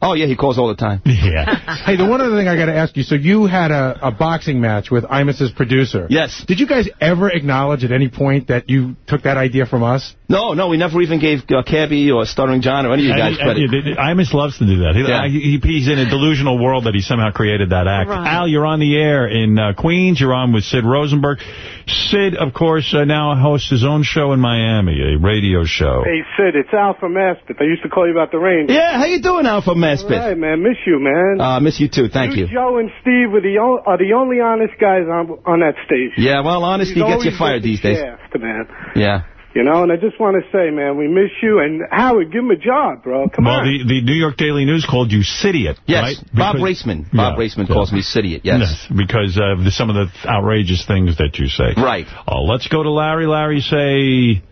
Oh, yeah, he calls all the time. [laughs]
Yeah.
Hey, the one other thing I got to ask you. So you had a, a boxing match with Imus's producer.
Yes.
Did you guys ever acknowledge at any point that you took that idea from us?
No, no, we never even gave uh, Cabby or Stuttering John or any of you guys
And-
credit.
and you did- Imus loves to do that. He,
Yeah.
he- he's in a delusional world that he somehow created that act.
Right.
Al, you're on the air in uh, Queens. You're on with Sid Rosenberg. Sid, of course, uh, now hosts his own show in Miami, a radio show.
Hey, Sid, it's Al from Maspeth. I used to call you about the rain.
Yeah, how you doing, Alpha
All
Maspeth?
right, man. Miss you, man.
Uh, miss you too. Thank you.
Joe and Steve were the are the only honest guys on on that station.
Yeah, well, honesty
He's
gets you fired
been
these days.
shaft, man.
Yeah.
You know, and I just want to say, man, we miss you. And Howard, give him a job, bro. Come
well,
on.
the, the New York Daily News called you Sidiot,
Yes,
right?
Bob
Because-
Raissman. Bob
Yeah,
Raissman
yeah.
calls me Sidiot, yes.
because of the, some of the outrageous things that you say.
Right.
Oh, let's go to Larry. Larry, say,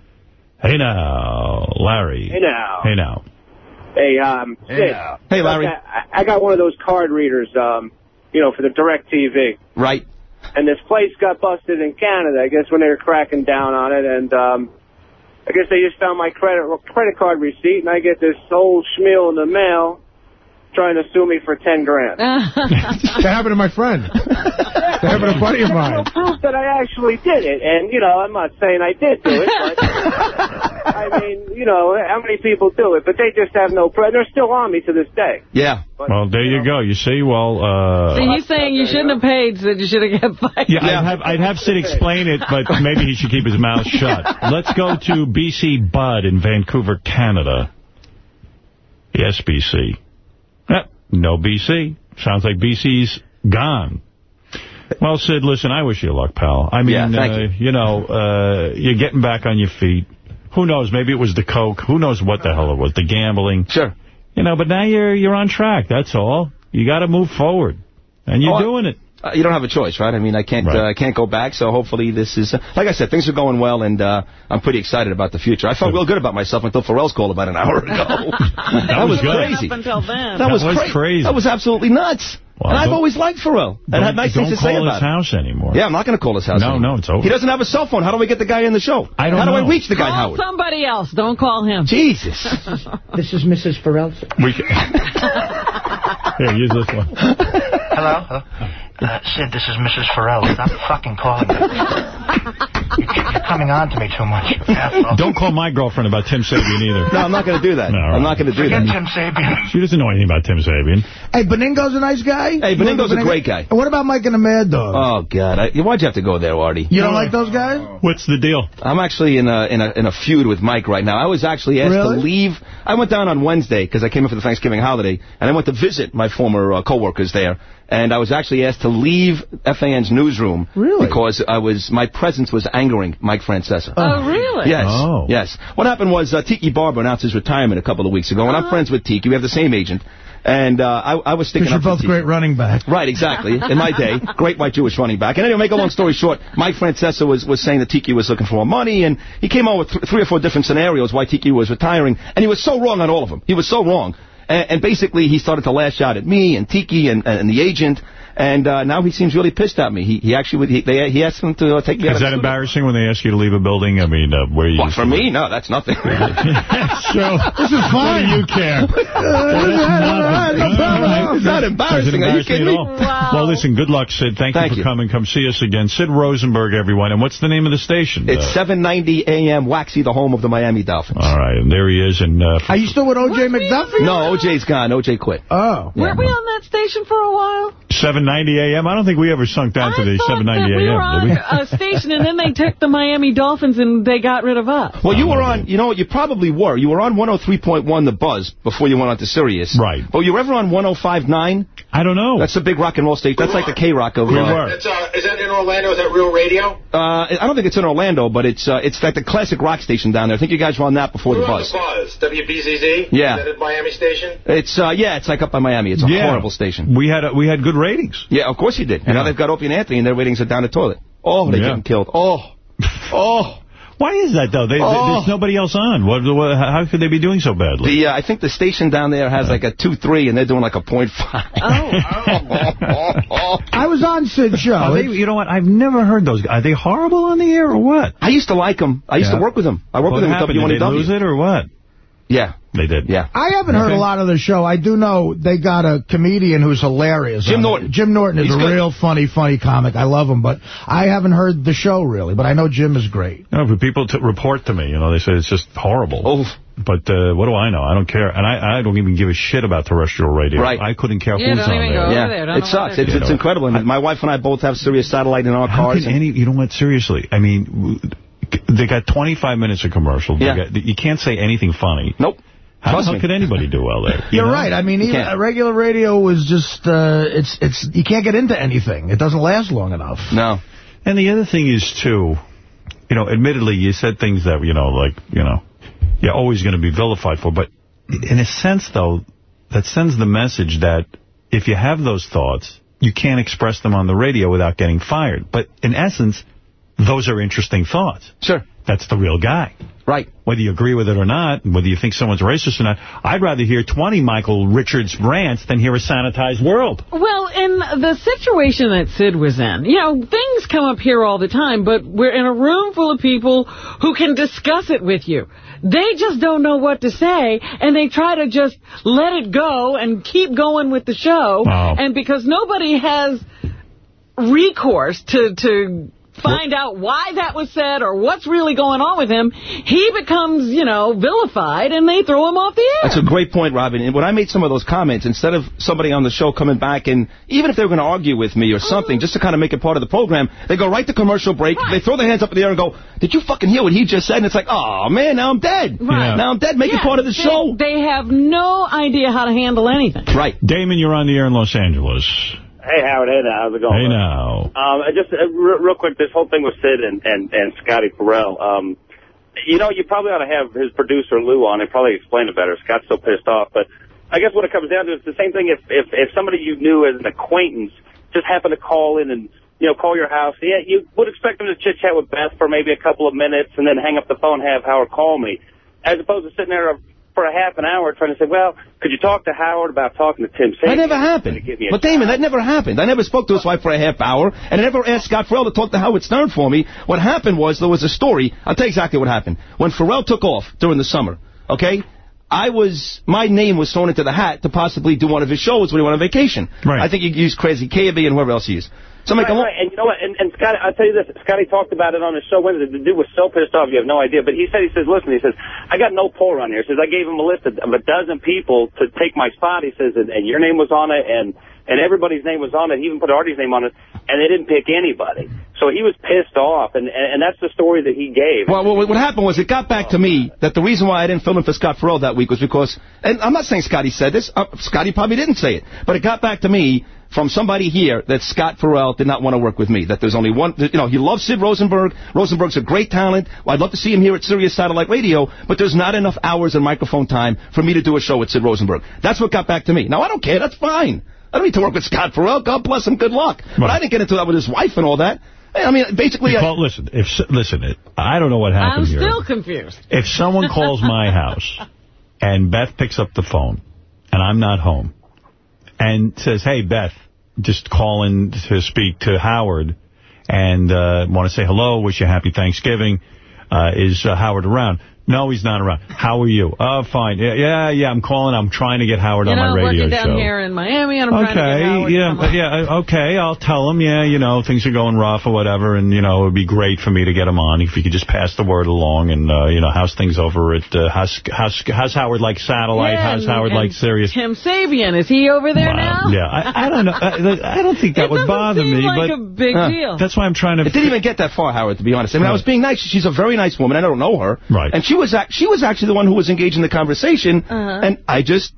hey now, Larry.
Hey now.
Hey now.
Hey, um, Sid.
Hey, Larry.
I, I got one of those card readers, um, you know, for the direct TV.
Right.
And this place got busted in Canada, I guess, when they were cracking down on it. And, um, I guess they just found my credit credit card receipt, and I get this old schmeal in the mail trying to sue me for 10 grand. [laughs]
that happened to my friend. that happened to a buddy of mine.
no proof that I actually did it. And, you know, I'm not saying I did do it, but, [laughs] I mean, you know, how many people do it? But they just have no proof. They're still on me to this day.
Yeah.
Well, there you go. You see, well, uh...
So he's saying you shouldn't have paid, Sid. You should have kept fighting.
Yeah, I'd have, I'd have Sid explain it, but maybe he should keep his mouth shut. Let's go to BC Bud in Vancouver, Canada. Yes, BC. Yep, no BC. Sounds like BC's gone. Well, Sid, listen, I wish you luck, pal. I mean,
Yeah,
uh,
you.
you know, uh, you're getting back on your feet. Who knows? Maybe it was the coke. Who knows what the hell it was? The gambling.
Sure.
You know, but now you're you're on track. That's all. You got to move forward, and you're
Oh,
doing it.
Uh, you don't have a choice, right? I mean, I can't uh, I can't go back, so hopefully this is... Uh, like I said, things are going well, and uh, I'm pretty excited about the future. I felt real good about myself until Ferrall's called about an hour ago. [laughs] that, was crazy.
Up until then.
That, was,
was
cra-
crazy.
That was absolutely nuts.
Well,
and I've always liked Ferrall. And had nice things to say about Don't
call
about
his house anymore.
Yeah, I'm not going to call his house
No,
anymore.
no, it's over.
He doesn't have a cell phone. How do we get the guy in the show?
I don't
How do
know.
I reach the guy,
Call
Howard?
somebody else. Don't call him.
Jesus. [laughs]
This is Mrs. Ferrall.
We can... [laughs] Here, use this one.
Hello? Hello? Uh, Sid, this is Mrs. Ferrall. Stop [laughs] fucking calling me. You're coming on to me too much. asshole.
Don't call my girlfriend about Tim Sabean either.
No, I'm not going to do that.
No, all
I'm not going to do
Forget
that.
Tim Sabean.
She doesn't know anything about Tim Sabean.
Hey, Benigno's a nice guy.
Hey, Benigno's a great guy.
What about Mike and the Mad Dog?
Oh, God. I, why'd you have to go there, Artie?
you don't like those guys?
What's the deal?
I'm actually in a in a in a feud with Mike right now. I was actually asked
Really?
to leave. I went down on Wednesday because I came in for the Thanksgiving holiday, and I went to visit my former uh, coworkers there. And I was actually asked to leave FAN's newsroom
Really?
because I was my presence was angering Mike Francesa.
Oh, really?
Yes.
Oh.
Yes. What happened was uh, Tiki Barber announced his retirement a couple of weeks ago, and I'm friends with Tiki. We have the same agent. And uh, I, I was sticking up
Because you're both
Tiki.
great running backs.
Right, exactly. In my day, [laughs] great white Jewish running back. And anyway, make a long story short, Mike Francesa was, was saying that Tiki was looking for more money, and he came up with th three or four different scenarios why Tiki was retiring, and he was so wrong on all of them. He was so wrong. And, and basically, he started to lash out at me and Tiki and, and the agent, and uh, now he seems really pissed at me. He, he actually would, he, they, he asked him to uh, take me out
Is that
the
embarrassing when they ask you to leave a building? I mean, uh, where you...
What, for me? No, that's nothing. [laughs]
so,
This is fine.
What do you care? [laughs]
It's not embarrassing. Are you kidding me?
Well, listen, good luck, Sid. Thank,
Thank
you for
you.
coming. Come see us again. Sid Rosenberg, everyone. And what's the name of the station?
It's
Uh,
7:90 a.m. Waxy, the home of the Miami Dolphins.
all right, and there he is. And uh,
Are you still with O.J. McDuffie?
No, OJ's gone. OJ quit.
Oh.
Weren't we on that station for a while?
790 a.m. I don't think we ever sunk down to the
thought
790
that we were
a.m.
on
did we?
a station, and then they [laughs] took the Miami Dolphins, and they got rid of us.
Well, you were on, you know what, you probably were. You were on 103.1 The Buzz before you went on to Sirius.
Right.
But you were ever on 105.9?
I don't know.
That's the big rock and roll station. That's like the K-Rock of...
We
uh,
were.
That's, uh, is that in Orlando? Is that Real Radio?
Uh, I don't think it's in Orlando, but it's uh, it's like the classic rock station down there. I think you guys were on that before
we
The
were on
Buzz.
the Buzz. WBZZ?
Yeah.
Is that a Miami station?
It's, uh, yeah, it's like up by Miami. It's a
Yeah.
horrible station.
We had a, we had good ratings.
Yeah, of course you did. And now they've got Opie and Anthony, and their ratings are down the toilet. Oh, they're
Yeah.
getting killed. Oh. [laughs] Oh.
Why is that, though? They, they-
Oh.
there's nobody else on. What, what, how could they be doing so badly?
The uh, I think the station down there has like a 2-3, and they're doing like a point five. [laughs]
I was on Sid's show.
They, you know what? I've never heard those. Are they horrible on the air or what?
I used to like them. I used
Yeah.
to work with them. I worked
What
with them
happened?
with
Did they lose it or what?
Yeah.
They did.
Yeah.
I haven't heard
Okay.
a lot of the show. I do know they got a comedian who's hilarious.
Jim
on it.
Norton.
Jim Norton is
He's
a
good.
real funny, funny comic. I love him, but I haven't heard the show really. But I know Jim is great.
No, for people to report to me, you know, they say it's just horrible.
Oh.
But uh, what do I know? I don't care. And I, I don't even give a shit about terrestrial radio.
Right.
I couldn't care
Yeah,
who's on there.
Yeah,
there.
It sucks. It's, it's incredible. And my wife and I both have Sirius Satellite in our
How
cars.
can
and-
any, you know what, seriously, I mean, they got 25 minutes of commercial. They
Yeah.
got- you can't say anything funny.
Nope.
How,
Trust
how
me.
could anybody do well there? [laughs] you
You're
know?
right. I mean, even uh, regular radio was just uh, it's it's you can't get into anything. It doesn't last long enough.
No.
And the other thing is, too, you know, admittedly, you said things that, you know, like, you know, you're always going to be vilified for. But in a sense, though, that sends the message that if you have those thoughts, you can't express them on the radio without getting fired. But in essence, those are interesting thoughts.
Sure.
That's the real guy.
Right.
Whether you agree with it or not, whether you think someone's racist or not, I'd rather hear 20 Michael Richards rants than hear a sanitized world.
Well, in the situation that Sid was in, you know, things come up here all the time, but we're in a room full of people who can discuss it with you. They just don't know what to say, and they try to just let it go and keep going with the show.
Wow.
And because nobody has recourse to, to find out why that was said or what's really going on with him, he becomes, you know, vilified, and they throw him off the air.
That's a great point, Robin. And when I made some of those comments, instead of somebody on the show coming back and even if they were going to argue with me or something, just to kind of make it part of the program, they go right to commercial break. They throw their hands up in the air and go, "Did you fucking hear what he just said?" And it's like, "Oh man, now I'm dead.
Right.
Now I'm dead. Make it part of the
they-
show."
They have no idea how to handle anything.
Right.
Damon, you're on the air in Los Angeles.
Hey, Howard. Hey, now. How's it going?
Hey, now.
Um, just uh, real quick, this whole thing with Sid and and and Scotty Ferrall. Um, you know, you probably ought to have his producer Lou on and probably explain it better. Scott's so pissed off, but I guess what it comes down to is the same thing if, if, if somebody you knew as an acquaintance just happened to call in and, you know, call your house. Yeah, you would expect them to chit-chat with Beth for maybe a couple of minutes and then hang up the phone have Howard call me. As opposed to sitting there for a half an hour trying to say, well, could you talk to Howard about talking to Tim Sabean?
That never happened. But Damon, that never happened. I never spoke to his wife for a half hour, and I never asked Scott Ferrall to talk to Howard Stern for me. What happened was there was a story. I'll tell you exactly what happened. When Ferrall took off during the summer, okay, I was, my name was thrown into the hat to possibly do one of his shows when he went on vacation. Right. I think he used Crazy KB and whoever else he used. So
right, right. And you know what? And, and Scotty, I'll tell you this. Scotty talked about it on his show Wednesday. The dude was so pissed off, you have no idea. But he said, he says, listen, he says, I got no pull on here. He says, I gave him a list of, of a dozen people to take my spot. He says, and, and your name was on it, and and everybody's name was on it. He even put Artie's name on it, and they didn't pick anybody. So he was pissed off, and and, that's the story that he gave.
Well, what, what happened was it got back to me that the reason why I didn't film in for Scott Ferrall that week was because, and I'm not saying Scotty said this, uh, Scotty probably didn't say it, but it got back to me from somebody here that Scott Ferrall did not want to work with me. That there's only one, you know, he loves Sid Rosenberg. Rosenberg's a great talent. I'd love to see him here at Sirius Satellite Radio, but there's not enough hours and microphone time for me to do a show with Sid Rosenberg. That's what got back to me. Now, I don't care. That's fine. I don't need to work with Scott Ferrall. God bless him. Good luck. Right. But I didn't get into that with his wife and all that. I mean, basically...
Call, I, listen, if listen, I don't know what happened
I'm
here.
I'm still confused.
If someone calls my [laughs] house and Beth picks up the phone and I'm not home and says, hey, Beth, just calling to speak to Howard and uh, want to say hello, wish you a happy Thanksgiving. Uh, is uh, Howard around? No, he's not around. How are you? Oh, fine. Yeah, yeah, yeah, I'm calling. I'm trying to get Howard
you
on
know,
my radio
working down
show.
here in Miami, and I'm
okay,
trying to get Howard
yeah, yeah, uh, okay, I'll tell him, yeah, you know, things are going rough or whatever, and, you know, it would be great for me to get him on if you could just pass the word along, and, uh, you know, how's things over at, uh, how's, how's, how's Howard like Satellite?
Yeah,
how's Howard like Sirius?
Tim Sabean, is he over there
wow.
now?
Yeah, I, I don't know. I, I don't think that
it
would bother me.
like
but
a big
uh,
deal.
That's why I'm trying to...
It didn't even get that far, Howard, to be honest. I mean, I was being nice. She's a very nice woman. I don't know her.
Right.
And she was, she was actually the one who was engaged in the conversation,
Uh -huh.
and I just,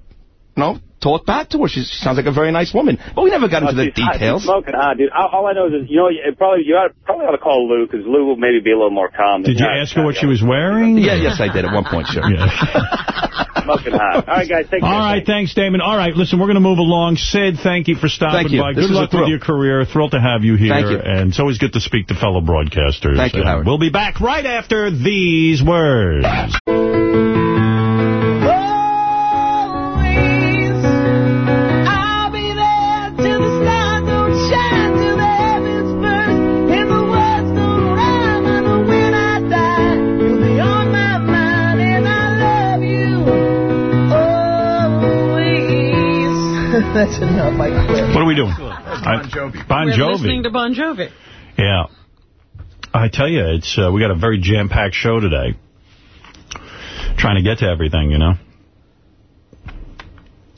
you know, talked back to her. She, she sounds like a very nice woman. But we never got into
oh,
the details.
Hot, smoking hot, dude. All, all I know is, you know, it probably you ought, probably ought to call Lou, because Lou will maybe be a little more calm.
Did you ask her what she was wearing?
Yeah, yes, I did at one point, sure.
Yeah. [laughs]
smoking hot. All right, guys, take care.
All right, thanks, Damon. All right, listen, we're going to move along. Sid, thank you for stopping
Thank you.
by.
This
Good luck with your career. Thrilled to have you here.
Thank you.
And it's always good to speak to fellow broadcasters.
Thank you,
And
Howard.
We'll be back right after these words.
That's enough. I quit.
What are we doing?
Bon Jovi.
Bon
We're listening to Bon Jovi.
Yeah. I tell you, it's uh, we got a very jam-packed show today. Trying to get to everything, you know.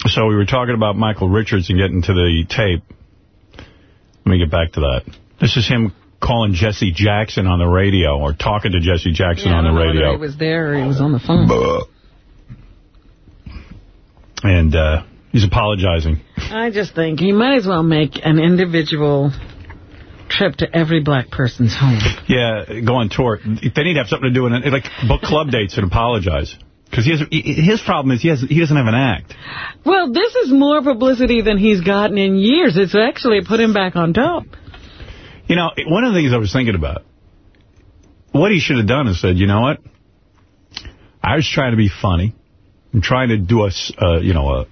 So we were talking about Michael Richards and getting to the tape. Let me get back to that. This is him calling Jesse Jackson on the radio or talking to Jesse Jackson
Yeah,
on
I
the
don't know whether
radio.
he was there or he was on the phone.
And uh, he's apologizing.
I just think he might as well make an individual trip to every black person's home.
Yeah, go on tour. They need to have something to do, and like book club dates and apologize. Because he his problem is he has he doesn't have an act.
Well, this is more publicity than he's gotten in years. It's actually put him back on top.
You know, one of the things I was thinking about, what he should have done is said, you know what? I was trying to be funny. I'm trying to do a, uh, you know, a,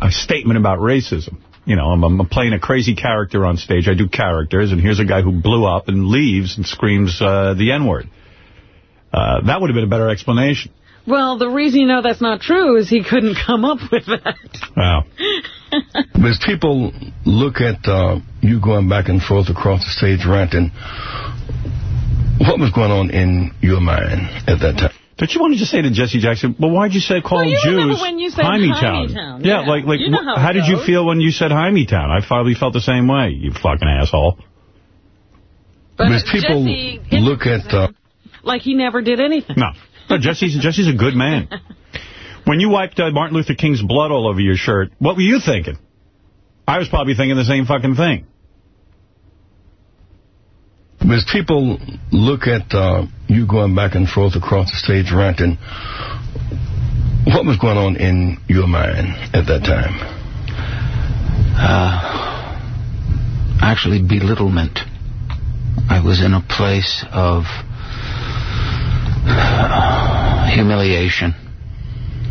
a statement about racism. You know, I'm, I'm playing a crazy character on stage. I do characters, and here's a guy who blew up and leaves and screams uh, the N-word. Uh, that would have been a better explanation.
Well, the reason you know that's not true is he couldn't [laughs] come up with that.
Wow. [laughs]
But as people look at uh, you going back and forth across the stage ranting, what was going on in your mind at that time?
Don't you want to just say to Jesse Jackson, well, why'd you say call
Well, you remember
Jews
when you said
Town?
Hymietown,
Yeah,
yeah.
like, like
You know how
how
it
did you feel when you said Town? I probably felt the same way, you fucking asshole.
But
as people
Jesse
look at... Uh,
Like he never did anything.
No, no Jesse's, Jesse's a good man. [laughs] When you wiped uh, Martin Luther King's blood all over your shirt, what were you thinking? I was probably thinking the same fucking thing.
As people look at uh, you going back and forth across the stage ranting, What was going on in your mind at that time?
Uh, actually, belittlement. I was in a place of uh, humiliation.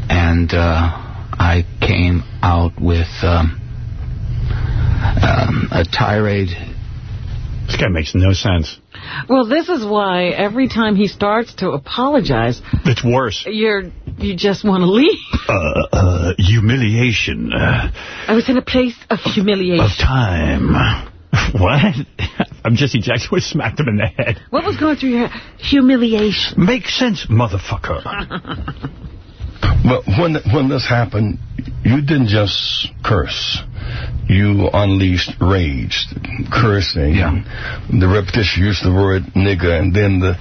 And uh, I came out with um, um, a tirade.
This guy makes no sense.
Well, this is why every time he starts to apologize,
It's worse.
you're you just want to leave.
Uh, uh, humiliation. Uh,
I was in a place of humiliation.
of time. [laughs] What? [laughs] I'm Jesse Jackson. We smacked him in the head.
What was going through your humiliation?
Make sense, motherfucker. [laughs]
Well, when when this happened, you didn't just curse. You unleashed rage, cursing. Yeah. The repetition used the word nigger, and then the...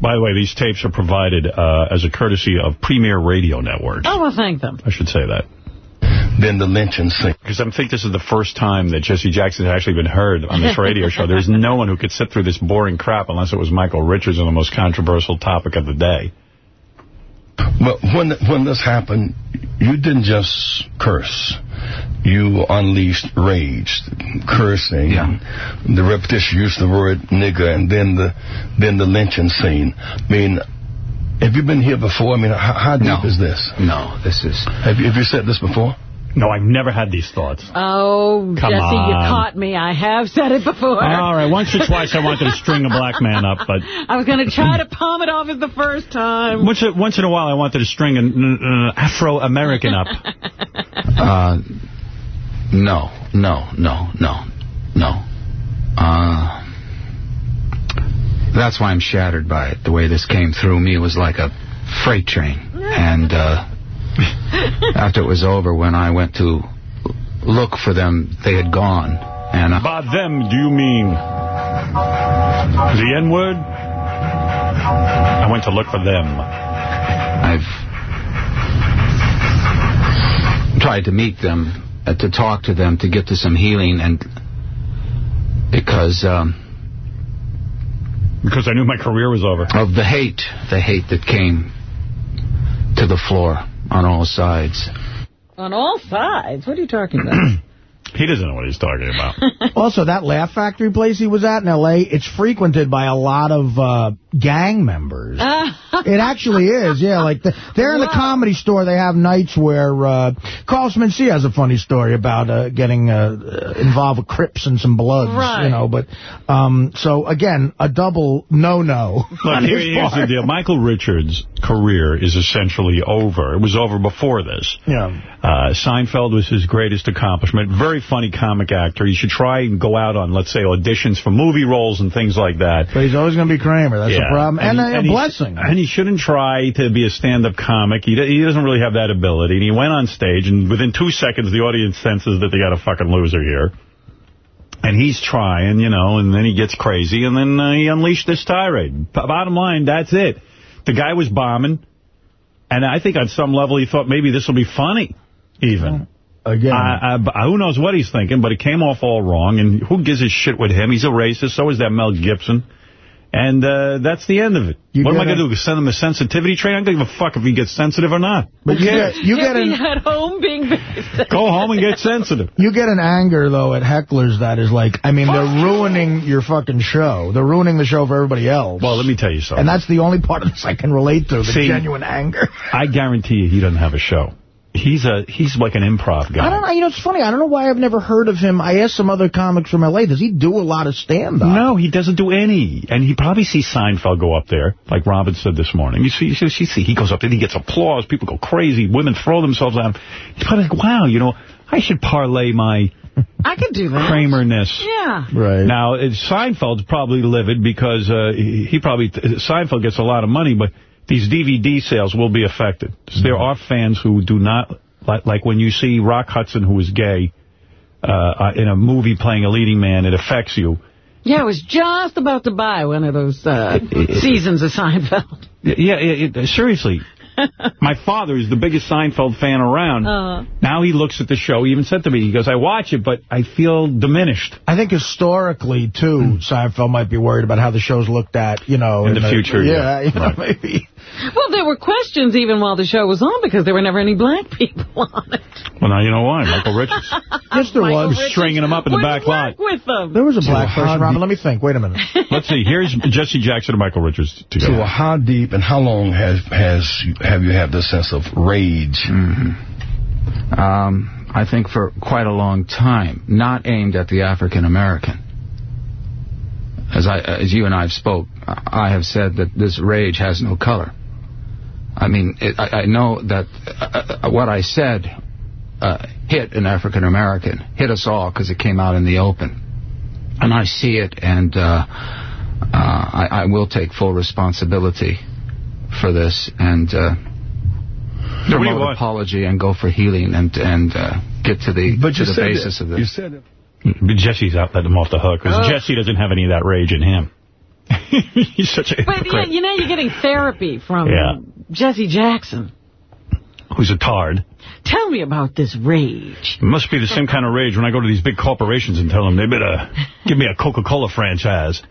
By the way, these tapes are provided uh, as a courtesy of Premier Radio Network.
I want thank them.
I should say that.
Then the lynching scene.
Because I think this is the first time that Jesse Jackson has actually been heard on this radio show. There's [laughs] no one who could sit through this boring crap unless it was Michael Richards on the most controversial topic of the day.
Well, when when this happened, you didn't just curse. You unleashed rage, cursing. yeah. The repetition used the word nigger, and then the then the lynching scene. I mean, have you been here before? I mean, how, how deep is this?
No, this is.
Have you have you said this before?
No, I've never had these thoughts.
Oh,
Come
Jesse, you caught me. I have said it before.
All right, once or twice I wanted to string a black man up, but [laughs]
I was going to try to palm it off as the first time.
once, once in a while I wanted to string an, an Afro-American up. [laughs]
Uh, no, no, no, no, no. Uh, that's why I'm shattered by it. The way this came through me was like a freight train. And uh, [laughs] after it was over, when I went to look for them, they had gone. And uh,
By them, do you mean the N-word? I went to look for them.
I've tried to meet them, uh, to talk to them, to get to some healing, and because um,
because I knew my career was over.
Of the hate, the hate that came to the floor on all sides.
On all sides? What are you talking about? [clears throat]
He doesn't know what he's talking about. [laughs]
also, that Laugh Factory place he was at in L.A., it's frequented by a lot of uh, gang members. It actually is, yeah. Like the, They're in the comedy store. They have nights where... Uh, Carl Mencia has a funny story about uh, getting uh, involved with Crips and some Bloods,
Right.
you know. But um, So, again, a double no-no
Look, here-
his
here's the deal. Michael Richards' career is essentially over. It was over before this.
Yeah.
Uh, Seinfeld was his greatest accomplishment. Very funny comic actor. You should try and go out on, let's say, auditions for movie roles and things like that.
But he's always going to be Kramer. That's the problem. And,
he-
a, a blessing.
and he shouldn't try to be a stand-up comic. He, he doesn't really have that ability. And he went on stage, and within two seconds, the audience senses that they got a fucking loser here. And he's trying, you know, and then he gets crazy, and then uh, he unleashed this tirade. Bottom line, that's it. The guy was bombing, and I think on some level he thought maybe this will be funny, even.
Again.
I, I, who knows what he's thinking, but it came off all wrong, and who gives a shit with him? He's a racist, so is that Mel Gibson. And uh, that's the end of it.
You
what am I going to do, send him a sensitivity train? I don't give a fuck if he gets sensitive or not.
But
Who
you
cares?
get- you get
Jesse
an-
at home being very
Go home and get sensitive.
You get an anger, though, at hecklers that is like, I mean, they're ruining your fucking show. They're ruining the show for everybody else.
Well, let me tell you something.
And that's the only part of this I can relate to, the
See,
genuine anger.
I guarantee you he doesn't have a show. He's a he's like an improv guy.
I don't know. You know, it's funny. I don't know why I've never heard of him. I asked some other comics from L.A., does he do a lot of stand-up?
No, he doesn't do any. And he probably sees Seinfeld go up there, like Robin said this morning. You see, you see, you see he goes up there, he gets applause, people go crazy, women throw themselves at him. He's probably like, wow, you know, I should parlay my [laughs]
I could do that.
Kramerness.
Yeah.
Right.
Now, Seinfeld's probably livid because uh, he, he probably, Seinfeld gets a lot of money, but these DVD sales will be affected. So there are fans who do not, like, like when you see Rock Hudson, who is gay, uh, in a movie playing a leading man, it affects you.
Yeah, I was just about to buy one of those uh, seasons of Seinfeld.
Yeah, it, it, seriously. [laughs] My father is the biggest Seinfeld fan around.
Uh,
Now he looks at the show. He even said to me, he goes, I watch it, but I feel diminished.
I think historically, too, Seinfeld might be worried about how the show's looked at, you know.
In the future,
Yeah,
yeah. [laughs]
you know,
Right.
maybe.
Well, there were questions even while the show was on because there were never any black people [laughs] on it.
Well, now you know why. Michael Richards. [laughs]
Yes, there
Michael
was.
Richards
stringing him up in the back lot.
With them.
There was a black
So
person
how
around.
do-
Let me think. Wait a minute. [laughs]
Let's see. Here's Jesse Jackson and Michael Richards together.
So
together.
how deep and how long has has have you had this sense of rage?
Um, I think for quite a long time, not aimed at the African American. As I, as you and I have spoke, I have said that this rage has no color. I mean, it, I, I know that uh, uh, what I said uh, hit an African American, hit us all because it came out in the open, and I see it, and uh, uh, I, I will take full responsibility for this, and. Uh,
So what do you
promote
want?
apology and go for healing and and uh, get to the
But
to the basis
that,
of
you said it.
But Jesse's out letting him off the hook because
Oh.
Jesse doesn't have any of that rage in him. [laughs] He's such a
But
hypocrite.
you know, you're getting therapy from
Yeah.
Jesse Jackson.
Who's a tard.
Tell me about this rage.
It must be the same kind of rage when I go to these big corporations and tell them they better [laughs] give me a Coca-Cola franchise.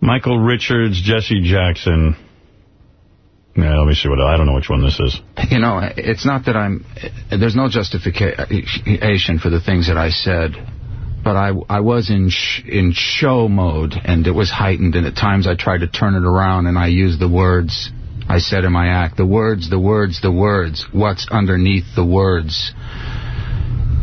Michael Richards, Jesse Jackson. Yeah, let me see what I don't know which one this is.
You know, it's not that I'm. There's no justification for the things that I said, but I I was in sh in show mode and it was heightened, and at times I tried to turn it around and I used the words I said in my act, the words, the words, the words. What's underneath the words?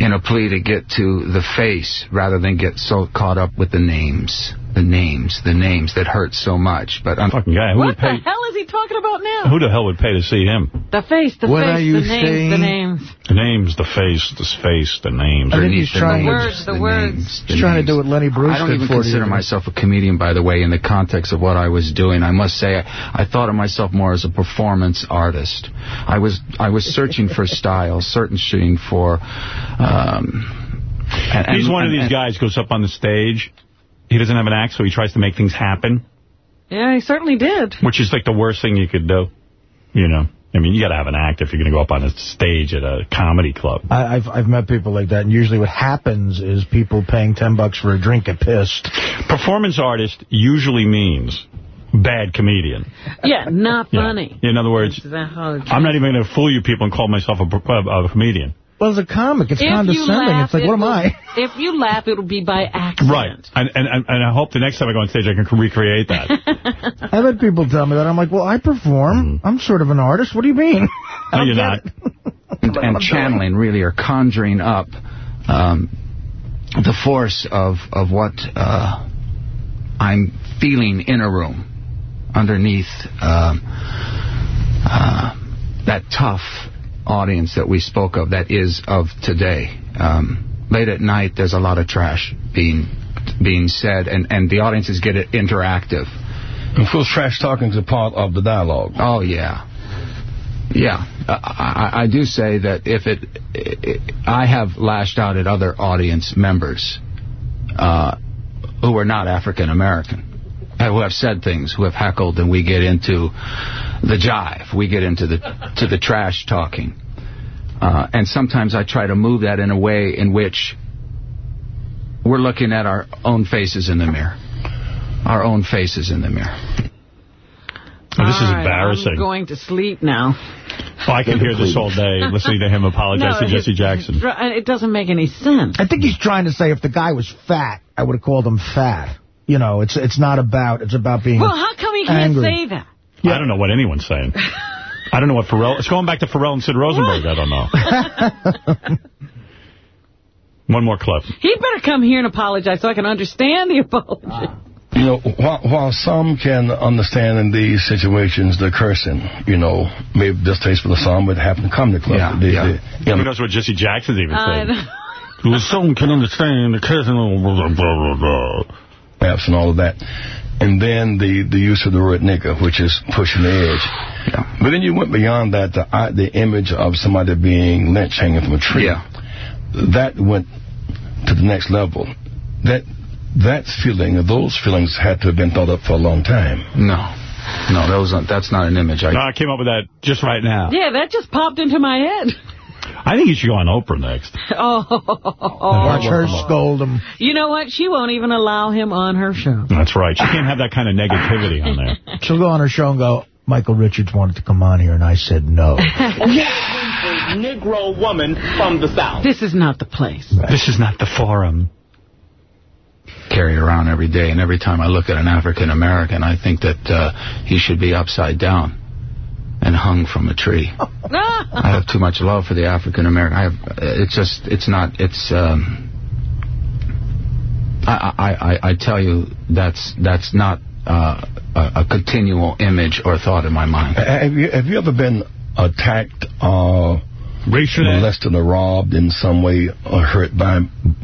In a plea to get to the face rather than get so caught up with the names, the names, the names that hurt so much. But I'm
fucking guy. Who
What
would
the hell is he talking about now?
Who the hell would pay to see him?
The face, the
What are
face,
you
the names, the names.
The names, the face, the face, the names.
I think he's trying to-
names,
Words, the words.
names,
He's
the
trying to do what Lenny Bruce
I don't even consider
years
myself a comedian, by the way, in the context of what I was doing. I must say, I, I thought of myself more as a performance artist. I was I was searching for style, searching for. Um, and,
He's
and-
one of
and-
these guys goes up on the stage. He doesn't have an act, so he tries to make things happen,
Yeah, he certainly did.
which is like the worst thing you could do. You know? I mean, you got to have an act if you're going to go up on a stage at a comedy club.
I, I've I've met people like that, and usually what happens is people paying 10 bucks for a drink get pissed.
Performance artist usually means bad comedian.
Yeah, not
Yeah.
funny.
In other words,
Is that how it-
I'm not even going to fool you people and call myself a, a, a comedian.
Well, as a comic, it's
If
condescending.
laugh,
It's like,
it
what am
will-
I?
If you laugh, it'll be by accident.
Right. And, and and I hope the next time I go on stage I can recreate that. [laughs]
I've had people tell me that. I'm like, well, I perform. I'm sort of an artist. What do you mean?
no, [laughs] you're not. [laughs]
and, and channeling really or conjuring up um, the force of of what uh, I'm feeling in a room underneath um, uh, that tough audience that we spoke of that is of today. Um, late at night, there's a lot of trash being being said, and, and the audiences get it interactive.
And course, trash talking is a part of the dialogue.
Oh, yeah. Yeah, I, I, I do say that if it, it, I have lashed out at other audience members uh, who are not African American, who have said things, who have heckled, and we get into the jive, we get into the to the trash talking, uh, and sometimes I try to move that in a way in which we're looking at our own faces in the mirror, our own faces in the mirror.
Oh, this is
All right,
embarrassing.
I'm going to sleep now.
Oh, I can hear this all day, [laughs] listening to him apologize
No,
to Jesse
it-
Jackson.
It doesn't make any sense.
I think he's trying to say if the guy was fat, I would have called him fat. You know, it's it's not about it's about being.
Well, how come he can't
angry.
say that? Yeah.
I don't know what anyone's saying. [laughs] I don't know what Ferrall... It's going back to Ferrall and Sid Rosenberg. I don't know. [laughs] One more clip.
He better come here and apologize so I can understand the apology.
You know, while, while some can understand in these situations the cursing, you know, maybe distasteful to some, but it happened to come to club.
Yeah,
The-
yeah.
the- you
Who
know,
knows what Jesse Jackson's even
I
saying?
know. [laughs]
Well, Some can understand the cousin. Blah, blah, blah, blah.
Apps and all of that. And then the, the use of the word nigger, which is pushing the edge. Yeah. But then you went beyond that, the, the image of somebody being lynched hanging from a tree.
Yeah.
That went to the next level. That that feeling, those feelings had to have been thought up for a long time.
No. No, those are, that's not an image. I,
No, I came up with that just right now.
Yeah, that just popped into my head. [laughs]
I think you should go on Oprah next. [laughs]
Oh.
Watch her scold him.
You know what? She won't even allow him on her show.
That's right. She can't have that kind of negativity on there. [laughs]
She'll go on her show and go, Michael Richards wanted to come on here, and I said no.
a [laughs] Negro woman from the South.
This is not the place.
This is not the forum.
carry it around every day, and every time I look at an African American, I think that uh, he should be upside down and hung from a tree. [laughs] I have too much love for the African American. I have. It's just. It's not. It's. Um, I, I, I, I tell you, that's that's not uh, a, a continual image or thought in my mind.
Have you, have you ever been attacked, uh,
racially
molested or robbed in some way or hurt by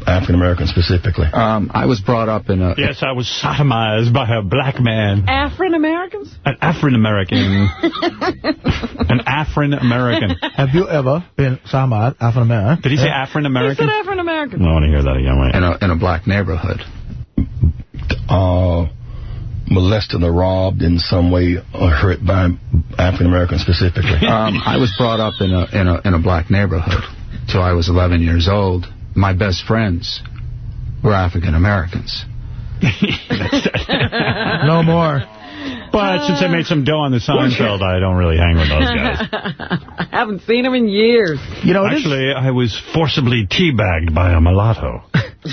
African Americans specifically?
Um, I was brought up in a.
Yes, I was sodomized by a black man.
African-Americans?
An Afro-American. [laughs] An Afro-American.
Have you ever been sodomized, African-American?
Did he say
He
Afro-American?
said African-American.
I want to hear that again. Wait.
In a, in a black neighborhood.
Uh, molested or robbed in some way or hurt by African Americans specifically? [laughs]
Um, I was brought up in a in a in a black neighborhood till I was 11 years old. My best friends were African Americans. [laughs]
no more.
But since I made some dough on the Seinfeld, I don't really hang with those guys. [laughs]
I haven't seen them in years.
You know,
Actually, I was forcibly teabagged by a mulatto.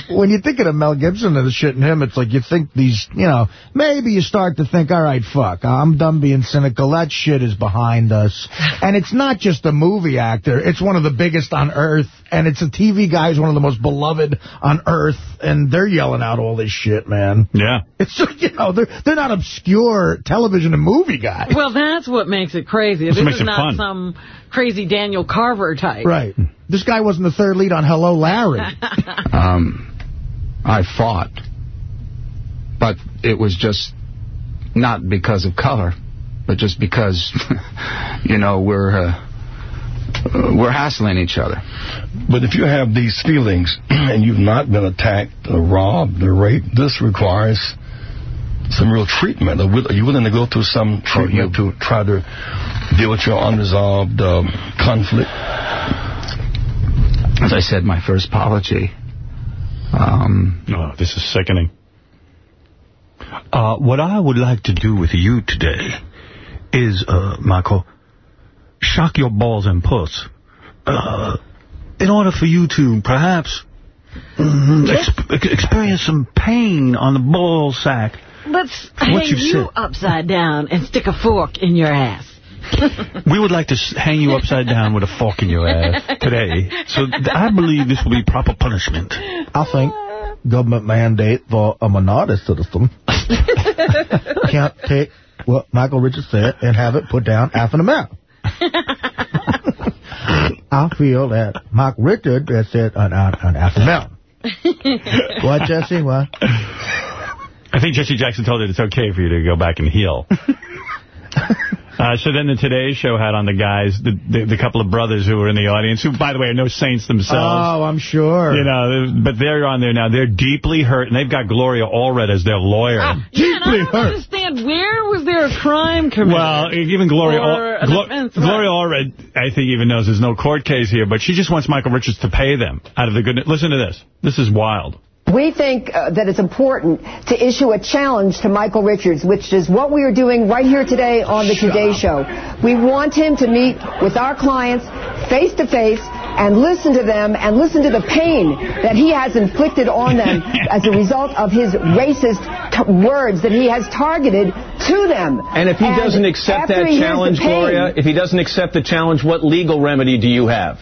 When you're thinking of Mel Gibson and the shit in him, it's like you think these, you know, maybe you start to think, all right, fuck, I'm done being cynical. That shit is behind us. [laughs] And it's not just a movie actor. It's one of the biggest on earth. And it's a TV guy who's one of the most beloved on earth. And they're yelling out all this shit, man.
Yeah.
It's just, you know, they're, they're not obscure television and movie guys.
Well, that's what makes it crazy.
That's
this
makes
is
it
not
fun.
some crazy Daniel Carver type.
Right. This guy wasn't the third lead on Hello, Larry. [laughs]
Um, I fought, but it was just not because of color, but just because, [laughs] you know, we're uh, we're hassling each other.
But if you have these feelings [clears throat] and you've not been attacked or robbed or raped, this requires some real treatment. Are are you willing to go through some treatment to try to deal with your unresolved um, conflict?
As I said, my first apology. Um,
oh, this is sickening. Uh, what I would like to do with you today is, uh, Michael, shock your balls and puss. Uh, in order for you to perhaps mm, exp- experience some pain on the ball sack.
Let's hang
you
you
said.
upside down and stick a fork in your ass.
We would like to hang you upside down with a fork in your ass today. So I believe this will be proper punishment.
I think government mandate for a minority citizen [laughs] can't take what Michael Richards said and have it put down half an amount. [laughs] I feel that Mike Richards has said an, an, an half amount. [laughs] What, Jesse? What?
I think Jesse Jackson told it it's okay for you to go back and heal. Uh, so then the Today Show had on the guys, the, the the couple of brothers who were in the audience, who, by the way, are no saints themselves.
Oh, I'm sure.
You know, but they're on there now. They're deeply hurt, and they've got Gloria Allred as their lawyer.
Yeah, and I don't understand. Where was there a crime committed?
Well, even Gloria
Or
Al- Glo-
offense,
Gloria Allred, I think, even knows there's no court case here, but she just wants Michael Richards to pay them out of the goodness. Listen to this. This is wild.
We think uh, that it's important to issue a challenge to Michael Richards, which is what we are doing right here today on the Today Show. We want him to meet with our clients face to face and listen to them and listen to the pain that he has inflicted on them [laughs] as a result of his racist t- words that he has targeted to them.
And if he doesn't accept that
he hears the
challenge,
pain-
Gloria, if he doesn't accept the challenge, what legal remedy do you have?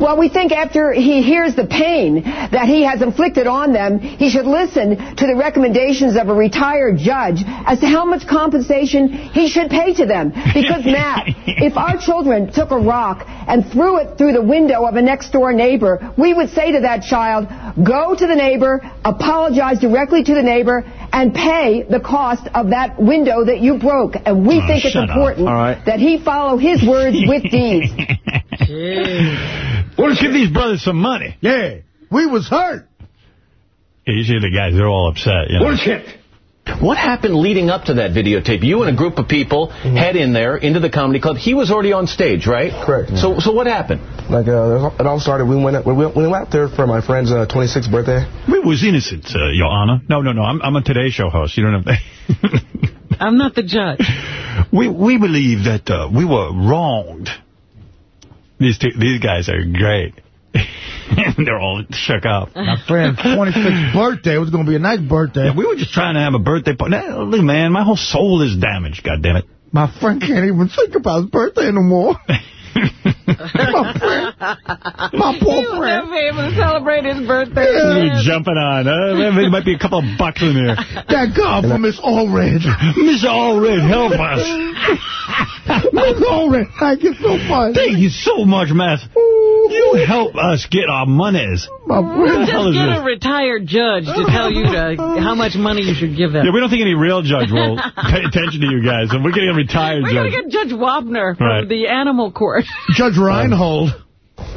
Well, we think after he hears the pain that he has inflicted on them, he should listen to the recommendations of a retired judge as to how much compensation he should pay to them. Because, Matt, [laughs] if our children took a rock and threw it through the window of a next door neighbor, we would say to that child, go to the neighbor, apologize directly to the neighbor, and pay the cost of that window that you broke. And we
Oh,
think it's important
All right.
that he follow his words with deeds. [laughs]
Well, let's give these brothers some money.
Yeah, we was hurt.
Yeah, you see the guys, they're all upset. You know?
Bullshit.
What happened leading up to that videotape? You and a group of people
Mm-hmm.
head in there into the comedy club. He was already on stage, right?
Correct.
So, so what happened?
Like, uh, it all started, we went, we, we went out there for my friend's uh, 26th birthday.
We was innocent, uh, Your Honor. No, no, no. I'm, I'm a Today Show host. You don't have [laughs]
I'm not the judge.
we we believe that uh, we were wronged. These two, these guys are great. [laughs] They're all shook up.
My friend's 26th birthday. It was going to be a nice birthday.
Yeah, we were just trying to have a birthday party. Look, man, my whole soul is damaged, goddammit.
My friend can't even think about his birthday no more. [laughs] my friend. My poor
He will
friend.
never be able to celebrate his birthday.
You're jumping on. Uh, there might be a couple of bucks in there.
That girl from Miss Allred.
Miss Allred, help us.
Miss Allred, thank you so much.
Thank you so much, Matt. You help us get our monies.
My
What
Just get
this?
a retired judge to tell you to, how much money you should give them.
Yeah, we don't think any real judge will pay attention to you guys, and we're getting a retired
We're going
judge.
to get Judge Wapner from
Right.
the animal court.
Judge Reinhold.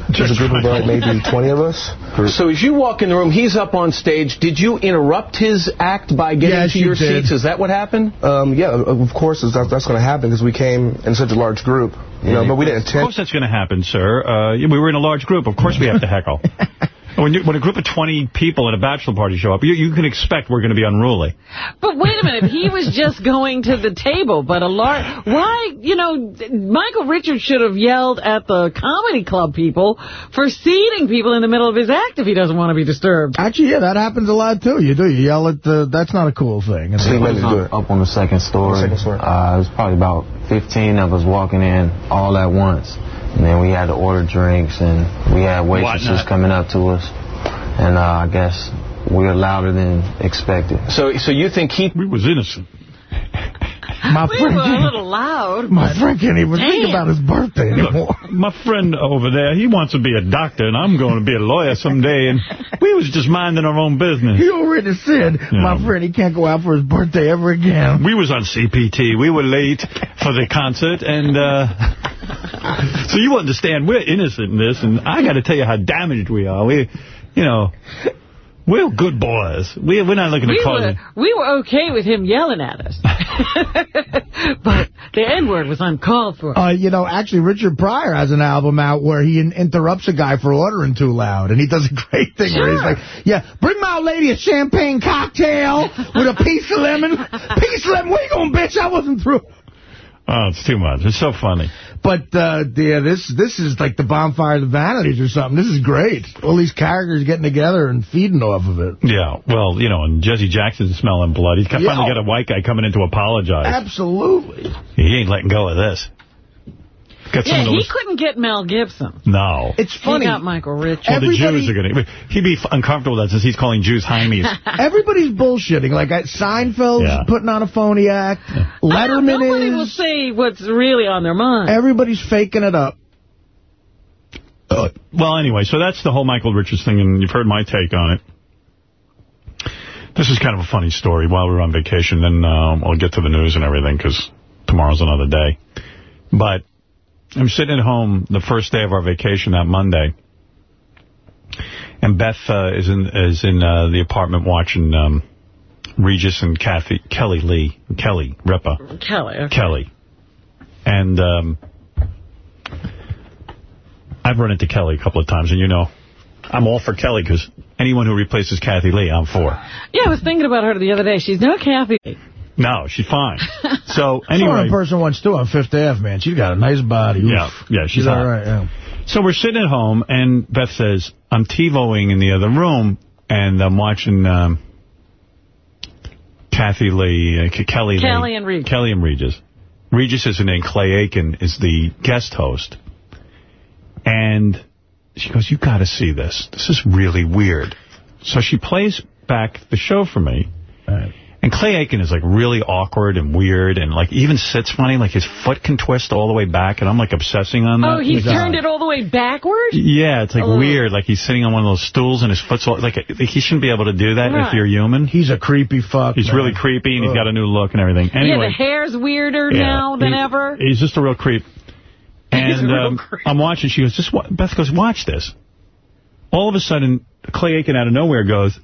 There's a group of like maybe 20 of us.
So as you walk in the room, he's up on stage. Did you interrupt his act by getting
Yes,
to your
did.
seats? Is that what happened?
Um, yeah, of course that's, that's going to happen because we came in such a large group. You know, but we didn't
Of course that's going to happen, sir. Uh, we were in a large group. Of course we have to heckle. [laughs] when, you, when a group of 20 people at a bachelor party show up, you, you can expect we're going to be unruly.
But wait a minute, he [laughs] was just going to the table, but a large... Why, you know, Michael Richards should have yelled at the comedy club people for seating people in the middle of his act if he doesn't want to be disturbed.
Actually, yeah, that happens a lot, too. You do. You yell at the... That's not a cool thing.
So he made me.
Up on the second story.
Second story.
Uh, it was probably about 15 of us walking in all at once. And then we had to order drinks, and we had waitresses coming up to us. And uh, I guess we were louder than expected.
So, so you think he
We was innocent.
My
We
friend,
were a
can't,
little loud.
my friend can't even think about his birthday anymore.
Look, my friend over there, he wants to be a doctor, and I'm going to be a lawyer someday, and we was just minding our own business.
He already said, my friend, he can't go out for his birthday ever again.
We was on CPT. We were late for the concert, and uh, so you understand we're innocent in this, and I got to tell you how damaged we are. We, you know, we're good boys. We, we're not looking to
We
cause
were,
it.
we were okay with him yelling at us. [laughs] but the N-word was uncalled for.
Uh, you know, actually, Richard Pryor has an album out where he in interrupts a guy for ordering too loud, and he does a great thing where he's like, yeah, bring my lady a champagne cocktail with a piece of lemon. Piece of lemon, where you going, bitch? I wasn't through.
Oh, it's too much. It's so funny.
But, uh, yeah, this this is like the bonfire of the vanities or something. This is great. All these characters getting together and feeding off of it.
Yeah, well, you know, and Jesse Jackson's smelling blood. He's finally
Yeah.
got a white guy coming in to apologize.
Absolutely.
He ain't letting go of this. Got
yeah,
some of
he couldn't get Mel Gibson.
No.
It's funny.
He got Michael Richards.
Well, the Jews are going to... He'd be uncomfortable with that since he's calling Jews Hymies. [laughs]
Everybody's bullshitting. Like, Seinfeld's
Yeah.
putting on a phony act. Letterman
Nobody
is.
will say what's really on their mind.
Everybody's faking it up.
Uh, well, anyway, so that's the whole Michael Richards thing, and you've heard my take on it. This is kind of a funny story. While we were on vacation, then um, I'll get to the news and everything, because tomorrow's another day. But I'm sitting at home the first day of our vacation, that Monday, and Beth uh, is in is in uh, the apartment watching um, Regis and Kathie, Kelly Lee, Kelly Ripa.
Kelly. okay.
Kelly. And um, I've run into Kelly a couple of times, and you know, I'm all for Kelly because anyone who replaces Kathie Lee, I'm for.
Yeah, I was thinking about her the other day. She's no Kathie.
No, she's fine. [laughs] So
I saw her
anyway,
in person once, too, on Fifth Ave, man. She's got a nice body. Oof.
yeah, yeah, she's,
She's all right, yeah.
So we're sitting at home, and Beth says, I'm TiVoing in the other room, and I'm watching um, Kathie Lee, uh, Kelly
Kelly
Lee.
and Regis.
Kelly and Regis. Regis is her name. Clay Aiken is the guest host. And she goes, you got to see this. This is really weird. So she plays back the show for me. And Clay Aiken is like really awkward and weird and like even sits funny. Like his foot can twist all the way back and I'm like obsessing on that.
Oh, he's turned it all the way backwards?
Yeah, it's like
Oh.
weird. Like he's sitting on one of those stools and his foot's all, like, like he shouldn't be able to do that
Right.
if you're human.
He's a creepy fuck.
He's
man.
really creepy and he's got a new look and everything.
yeah, the hair's weirder
yeah,
now than
he-
ever.
He's just a real creep. [laughs]
He's a
And
real
um,
creep.
I'm watching. She goes, just wa Beth goes, watch this. All of a sudden, Clay Aiken out of nowhere goes,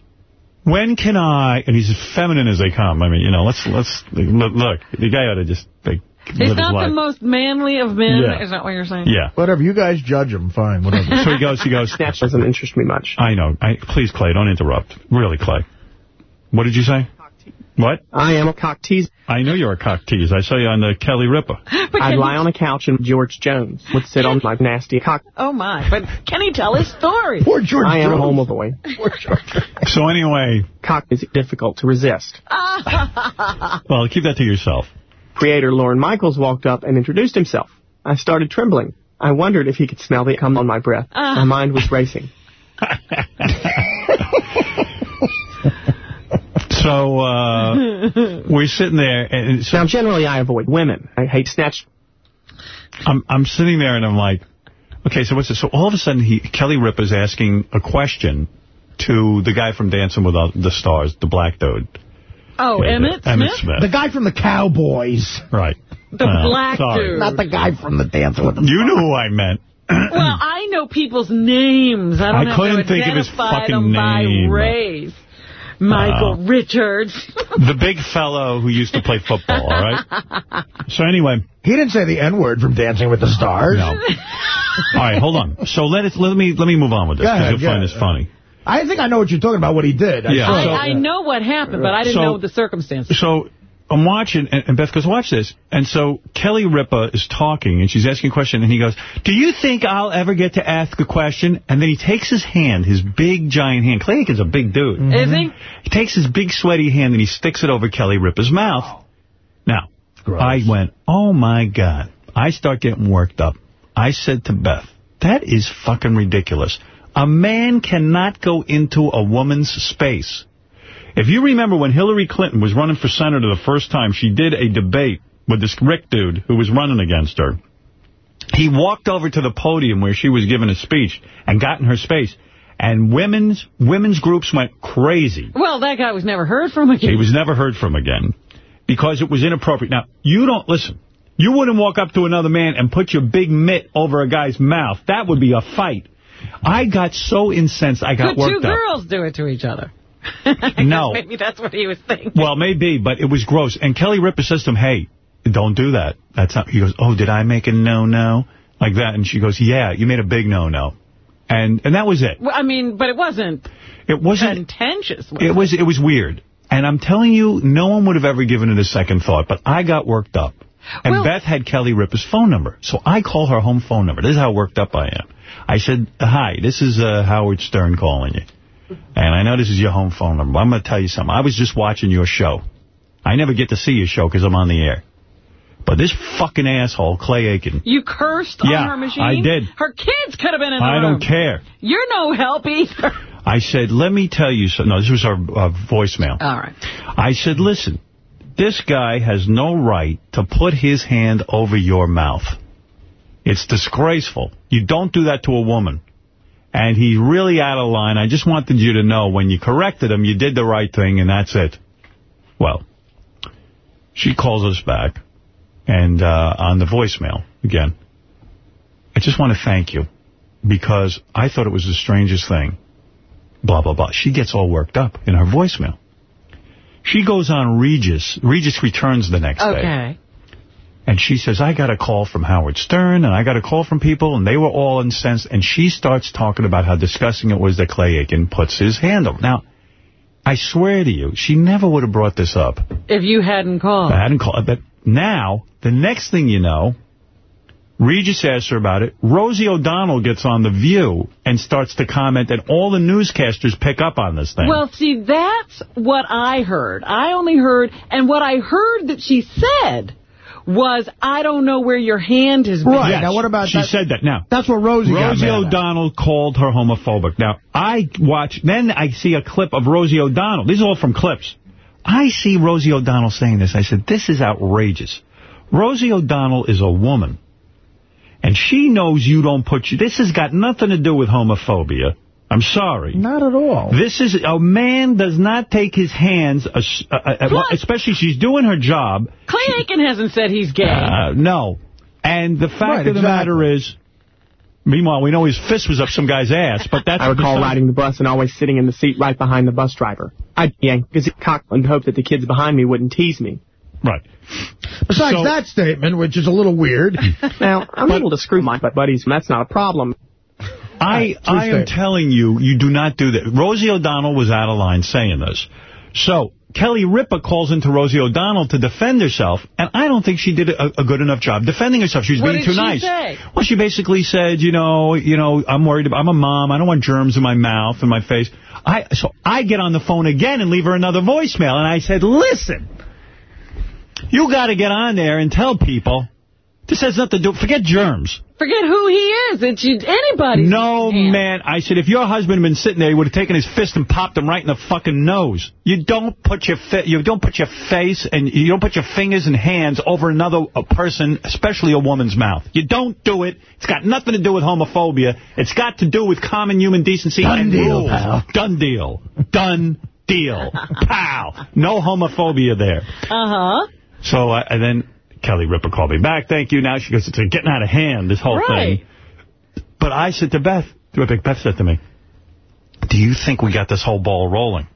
When can I, and he's as feminine as they come. I mean, you know, let's, let's, look, look the guy ought to just like,
He's not the most manly of men,
Yeah.
is that what you're saying?
Yeah.
Whatever, you guys judge him, fine, whatever. [laughs]
So he goes, he goes.
Snatch doesn't interest me much.
I know. I, please, Clay, don't interrupt. Really, Clay. What did you say? What?
I am a cock tease.
I know you're a cock tease. I saw you on the Kelly Ripa. [laughs]
I'd lie on a couch and George Jones would sit on my nasty cock.
Oh, my. But can he tell his story?
Poor George
I am a
Jones.
homo boy.
So anyway,
Cock is difficult to resist. [laughs]
well, keep that to yourself.
Creator Lorne Michaels walked up and introduced himself. I started trembling. I wondered if he could smell the cum on my breath.
Ah.
My mind was racing. [laughs]
So uh, [laughs] we're sitting there, and so
Now, generally, I avoid women. I hate snatch.
I'm I'm sitting there, and I'm like, okay, so what's this? So all of a sudden, he Kelly Ripa's asking a question to the guy from Dancing with the Stars, the black dude.
Oh,
Yeah,
Emmitt
Emmitt
Smith?
Smith.
The guy from the Cowboys.
Right.
The
Uh,
black
sorry.
dude.
Not the guy from the Dancing with the
You knew who I meant.
well, I know people's names. I don't
I
have
couldn't
to
think of his
identify
fucking
them
name.
by race. Michael
Uh,
Richards. [laughs]
the big fellow who used to play football, all right? [laughs] So anyway.
He didn't say the N-word from Dancing with the Stars.
No. [laughs] All right, hold on. So let it, let me let me move on with this because you'll find
yeah.
this funny.
I think I know what you're talking about, what he did. I
Yeah.
I,
it.
I know what happened, but I didn't
So-
know the circumstances.
So I'm watching, and, Beth goes, watch this. And so Kelly Ripa is talking, and she's asking a question, and he goes, do you think I'll ever get to ask a question? And then he takes his hand, his big, giant hand. Clay Aiken's a big dude.
Is he? Mm-hmm.
He takes his big, sweaty hand, and he sticks it over Kelly Ripa's mouth. Now, I went, oh, my God. I start getting worked up. I said to Beth, that is fucking ridiculous. A man cannot go into a woman's space. If you remember when Hillary Clinton was running for senator the first time, she did a debate with this Rick dude who was running against her. He walked over to the podium where she was giving a speech and got in her space. And women's women's groups went crazy.
Well, that guy was never heard from again.
He was never heard from again because it was inappropriate. Now, you don't, listen, you wouldn't walk up to another man and put your big mitt over a guy's mouth. That would be a fight. I got so incensed, I got
Could
worked
two
up.
girls do it to each other? [laughs]
No.
Maybe that's what he was thinking.
Well, maybe, but it was gross. And Kelly Ripa says to him, hey, don't do that. That's not, he goes, oh, did I make a no-no? Like that. And she goes, yeah, you made a big no-no. And and that was it.
Well, I mean, but it wasn't
It wasn't,
contentious. Was
it was, it was weird. And I'm telling you, no one would have ever given it a second thought, but I got worked up. And
Well-
Beth had Kelly Ripa's phone number. So I call her home phone number. This is how worked up I am. I said, hi, this is uh, Howard Stern calling you. And I know this is your home phone number. I'm going to tell you something. I was just watching your show. I never get to see your show because I'm on the air. But this fucking asshole, Clay Aiken,
You cursed
Yeah,
on her machine?
I did.
Her kids could have been in the
I
room.
don't care.
You're no help either.
I said, let me tell you something. No, this was our uh, voicemail.
All right.
I said, listen, this guy has no right to put his hand over your mouth. It's disgraceful. You don't do that to a woman. And he's really out of line. I just wanted you to know when you corrected him, you did the right thing, and that's it. Well, she calls us back, and uh, on the voicemail, again, I just want to thank you, because I thought it was the strangest thing. Blah, blah, blah. She gets all worked up in her voicemail. She goes on Regis. Regis returns the next day. And she says, I got a call from Howard Stern, and I got a call from people, and they were all incensed. And she starts talking about how disgusting it was that Clay Aiken puts his hand up. Now, I swear to you, she never would have brought this up.
If you hadn't called.
I hadn't called. But now, the next thing you know, Regis asks her about it. Rosie O'Donnell gets on The View and starts to comment, and all the newscasters pick up on this thing.
Well, see, that's what I heard. I only heard, and what I heard that she said was, I don't know where your hand has been.
Yes, Now, what about she said that. Now,
That's what Rosie got
Rosie
at.
O'Donnell called her homophobic. Now, I watch, then I see a clip of Rosie O'Donnell. These are all from clips. I see Rosie O'Donnell saying this. I said, this is outrageous. Rosie O'Donnell is a woman. And she knows you don't put you... This has got nothing to do with homophobia. I'm sorry.
Not at all.
This is... A man does not take his hands... Uh, uh, uh, especially she's doing her job.
Clay Aiken hasn't said he's gay.
Uh, no. And the fact
Right,
of the
exactly.
matter is, Meanwhile, we know his fist was up some guy's ass, but that's...
I recall
beside-
riding the bus and always sitting in the seat right behind the bus driver. I'd yank his cock and hope that the kids behind me wouldn't tease me.
Right.
Besides
So-
that statement, which is a little weird. [laughs]
Now, I'm able to screw my buddies, and that's not a problem.
I, ah, I am telling you, you do not do that. Rosie O'Donnell was out of line saying this. So, Kelly Ripa calls into Rosie O'Donnell to defend herself, and I don't think she did a, a good enough job defending herself. She was
What
being
did
too
she
nice.
say?
Well, she basically said, you know, you know, I'm worried about, I'm a mom, I don't want germs in my mouth and my face. I So I get on the phone again and leave her another voicemail, and I said, listen, you got to get on there and tell people, this has nothing to do, forget germs.
Forget who he is. It's you, anybody.
No, man. I said, if your husband had been sitting there, he would have taken his fist and popped him right in the fucking nose. You don't put your fi you don't put your face and you don't put your fingers and hands over another a person, especially a woman's mouth. You don't do it. It's got nothing to do with homophobia. It's got to do with common human decency
Done
and
deal,
rules.
pal.
Done deal. Done deal. [laughs] Pow. No homophobia there.
Uh-huh.
So I, and then Kelly Ripa called me back. Thank you. Now she goes, it's getting out of hand, this whole
Right.
thing. But I said to Beth, what Beth said to me, do you think we got this whole ball rolling?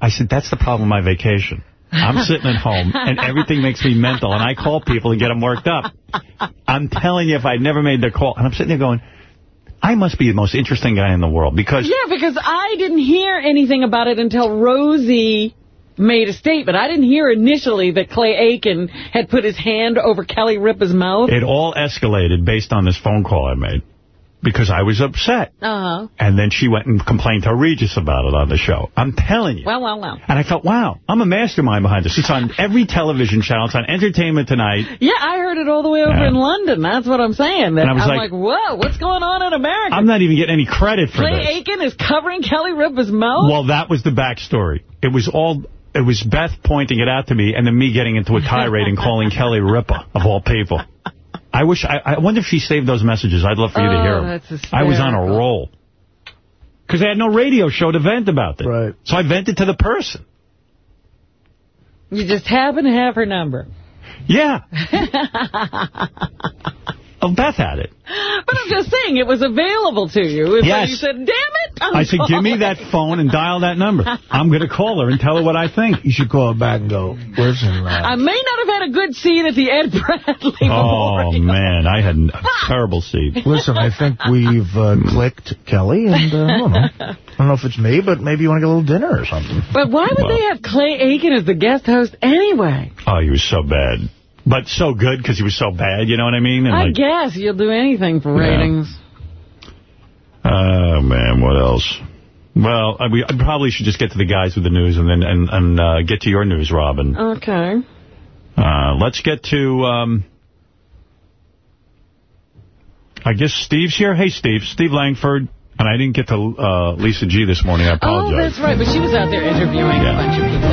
I said, that's the problem with my vacation. I'm [laughs] sitting at home, and everything makes me mental, and I call people and get them worked up. I'm telling you, if I'd never made the call, and I'm sitting there going, I must be the most interesting guy in the world, because
Yeah, because I didn't hear anything about it until Rosie made a statement. I didn't hear initially that Clay Aiken had put his hand over Kelly Ripa's mouth.
it all escalated based on this phone call I made, because I was upset.
Uh-huh.
And then she went and complained to Regis about it on the show. I'm telling you.
Well, well, well.
And I thought, wow, I'm a mastermind behind this. It's on every television channel. It's on Entertainment Tonight.
Yeah, I heard it all the way over
Yeah.
in London. That's what I'm saying. That
And I was
I'm
like-
like, whoa, what's going on in America?
I'm not even getting any credit for
Clay
this.
Aiken is covering Kelly Ripa's mouth?
Well, that was the backstory. It was all... It was Beth pointing it out to me and then me getting into a tirade and [laughs] calling Kelly Ripa, of all people. I wish... I, I wonder if she saved those messages. I'd love for you to
Oh,
hear them. I was on a roll. Because they had no radio show to vent about it. Right. So I vented to the person.
You just happen to have her number.
Yeah. [laughs] Oh, Beth had it.
But I'm just saying, it was available to you. And
Yes.
so you said, damn it. I'm
I said, give me that phone and dial that number. I'm going to call her and tell her what I think.
You should call her back and go, listen, uh,
I may not have had a good scene at the Ed Bradley
Oh, man, I had a terrible seat.
listen, I think we've uh, clicked Kelly, and uh, I don't know. [laughs] I don't know if it's me, but maybe you want to get a little dinner or something.
But why would they have Clay Aiken as the guest host anyway?
Oh, he was so bad. But so good because he was so bad, you know what I mean? And
I
like,
guess you'll do anything for
Yeah.
ratings.
Oh, man, what else? Well, I, we, I probably should just get to the guys with the news and then and, and uh, get to your news, Robin.
Okay.
Uh, let's get to, um, I guess Steve's here. Hey, Steve. Steve Langford. And I didn't get to uh, Lisa G this morning. I apologize.
Oh,
apologize.
that's right. But she was out there interviewing a bunch of people.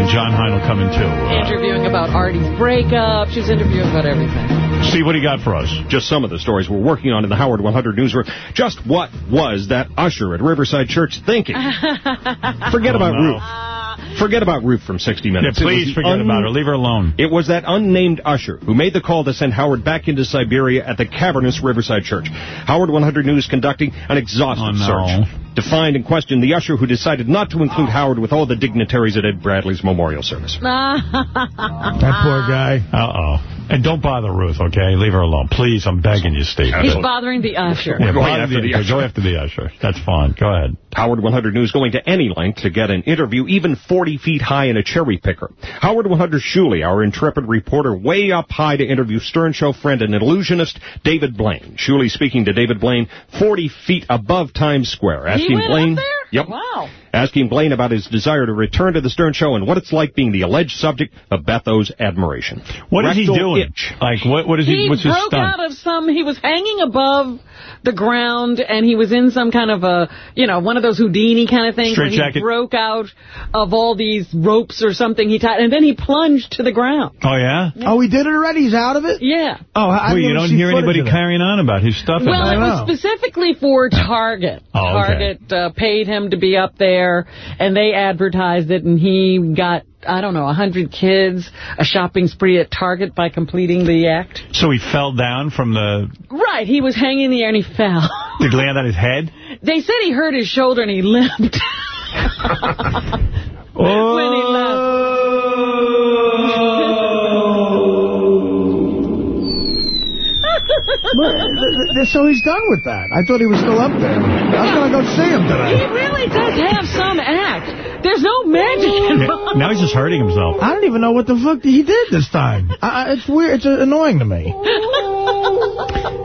And John Hein will come in, too. Uh,
Interviewing about Artie's breakup. She's interviewing about everything.
Steve, what do you got for us?
Just some of the stories we're working on in the Howard 100 newsroom. Just what was that usher at Riverside Church thinking? [laughs] Forget
Oh,
about
no.
Ruth. Forget about Ruth from 60 Minutes.
Yeah, please
the
forget about her. Leave her alone.
It was that unnamed usher who made the call to send Howard back into Siberia at the cavernous Riverside Church. Howard 100 News conducting an exhaustive
Oh, no.
search to find and question the usher who decided not to include Howard with all the dignitaries at Ed Bradley's memorial service. [laughs]
That poor guy.
Uh-oh. And don't bother Ruth, okay? Leave her alone. Please, I'm begging you, Steve.
He's bothering the usher.
Yeah,
Going
bother
after
the,
the usher.
Go after the usher. That's fine. Go ahead.
Howard 100 News going to any length to get an interview even 40 feet high in a cherry picker. Howard 100 Shuli, our intrepid reporter, way up high to interview Stern Show friend and illusionist David Blaine. Shuli speaking to David Blaine 40 feet above Times Square.
He
Asking
up
Blaine,
there?
Yep.
Wow.
Asking Blaine about his desire to return to the Stern Show and what it's like being the alleged subject of Betho's admiration.
What is he doing?
itch.
Like, what? What is he?
He
what's his
broke out of some, he was hanging above the ground, and he was in some kind of a, you know, one of those Houdini kind of things.
Straight jacket.
He broke out of all these ropes or something he tied, and then he plunged to the ground.
Oh, yeah?
Oh, he did it already? He's out of it?
Yeah.
Oh, I
Well, you don't hear anybody carrying on about his stuff.
Well, it
there.
was specifically for Target.
Oh, okay.
Target uh, paid him to be up there there, and they advertised it, and he got, I don't know, a 100 kids, a shopping spree at Target by completing the act.
So he fell down from the...
Right, he was hanging in the air and he fell. [laughs]
Did he land on his head?
They said he hurt his shoulder and he limped. [laughs]
Oh.
when he left.
So he's done with that. I thought he was still up there. I was going to go see him
He really does have some act. There's no magic involved.
Now he's just hurting himself.
I don't even know what the fuck he did this time. I, I- it's weird. It's uh, annoying to me. [laughs]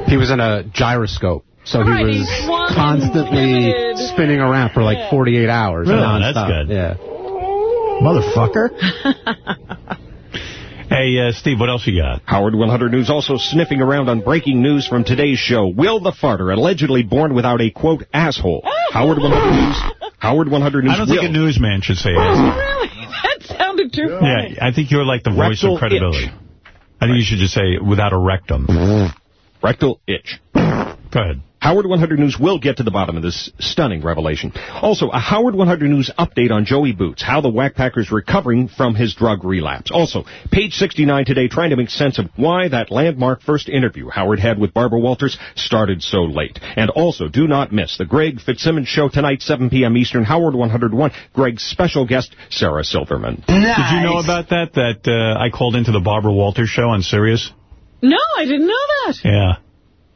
He was in a gyroscope. So he was constantly
pivoted.
spinning around for like 48 hours.
Really?
nonstop.
That's good.
Yeah.
Motherfucker. [laughs]
Hey, uh, Steve, what else you got?
Howard 100 News also sniffing around on breaking news from today's show. Will the farter, allegedly born without a, quote, asshole. Howard 100 News. Howard 100 News
I don't think
will.
a newsman should say
Oh,
asshole.
really? [laughs] That sounded too funny.
Yeah, I think you're like the voice
Rectal
of credibility.
itch.
I think you should just say without a rectum.
Rectal itch.
Go ahead.
Howard 100 News will get to the bottom of this stunning revelation. Also, a Howard 100 News update on Joey Boots, how the Whack Packer's recovering from his drug relapse. Also, page 69 today trying to make sense of why that landmark first interview Howard had with Barbara Walters started so late. And also, do not miss the Greg Fitzsimmons show tonight, 7 p.m. Eastern, Howard 101, Greg's special guest, Sarah Silverman. Nice.
Did you know about that, that uh, I called into the Barbara Walters show on Sirius?
No, I didn't know that.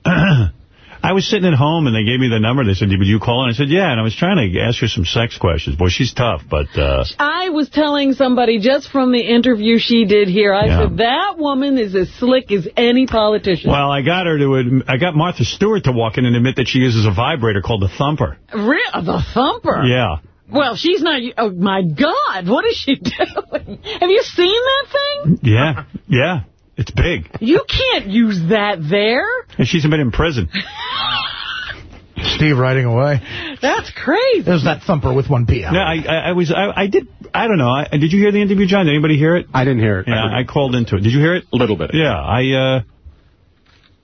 Yeah. [clears throat] I was sitting at home, and they gave me the number. They said, would you call? And I said, yeah. And I was trying to ask her some sex questions. Boy, she's tough, but... Uh,
I was telling somebody just from the interview she did here, I
Yeah.
said, that woman is as slick as any politician.
well, I got her to... I got Martha Stewart to walk in and admit that she uses a vibrator called the Thumper.
Re- the thumper.
Yeah.
Well, she's not... Oh, my God, what is she [laughs] doing? Have you seen that thing?
Yeah. Yeah. It's big.
You can't use that there.
And she's been in prison. [laughs]
Steve writing away.
That's crazy.
There's that thumper with one P out.
No, I, I, I was, I, I did, I don't know. I, did you hear the interview, John? Did anybody hear it?
I didn't hear it.
Yeah, I called into it. Did you hear it?
A little bit.
Yeah, I, uh,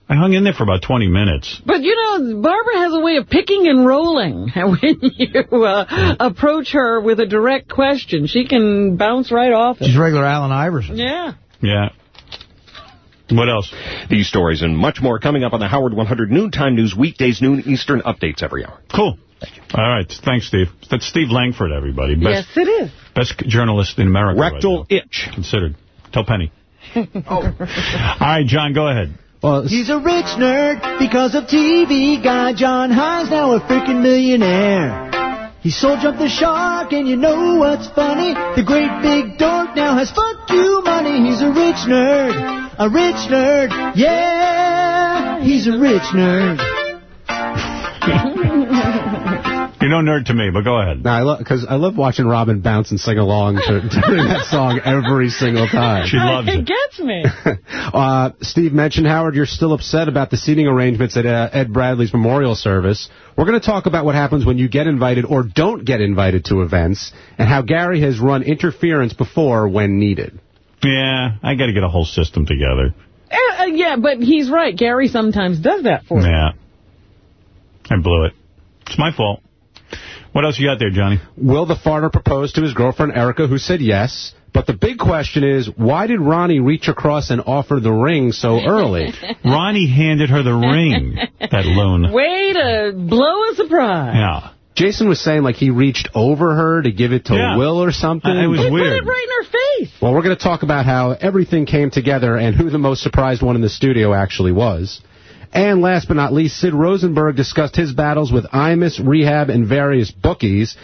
I hung in there for about 20 minutes.
But, you know, Barbara has a way of picking and rolling. [laughs] When you uh, approach her with a direct question, she can bounce right off it.
She's regular Allen Iverson.
Yeah.
Yeah. What else?
These stories and much more coming up on the Howard 100 Noontime News, weekdays, noon Eastern updates every hour.
Cool. Thank you. All right. Thanks, Steve. That's Steve Langford, everybody. Best,
yes, it is.
Best journalist in America
Rectal
right now,
itch.
Considered. Tell Penny. [laughs] oh. [laughs] All right, John, go ahead.
Well,
He's a rich nerd because of TV guy. John High's now a freaking millionaire. He sold Jump the Shark, and you know what's funny? The great big dork now has fuck you money. He's a rich nerd, a rich nerd. Yeah, he's a rich nerd. [laughs]
You're no nerd to me, but go ahead.
No, I love because I love watching Robin bounce and sing along to, [laughs] to that song every single time.
She loves
it.
it.
gets me. [laughs]
Uh, Steve mentioned, Howard, you're still upset about the seating arrangements at uh, Ed Bradley's memorial service. We're going to talk about what happens when you get invited or don't get invited to events and how Gary has run interference before when needed.
Yeah, I got to get a whole system together.
Uh, uh, yeah, but he's right. Gary sometimes does that for me.
Yeah. I blew it. It's my fault. What else you got there, Johnny?
Will the farter propose to his girlfriend Erica, who said yes? But the big question is, why did Ronnie reach across and offer the ring so early? [laughs]
Ronnie handed her the ring, that loon.
Way to blow a surprise.
Yeah.
Jason was saying like he reached over her to give it to
Yeah.
Will or something.
Uh, it was
He put
weird.
it right in her face.
Well, we're going to talk about how everything came together and who the most surprised one in the studio actually was. And last but not least, Sid Rosenberg discussed his battles with Imus, Rehab, and various bookies,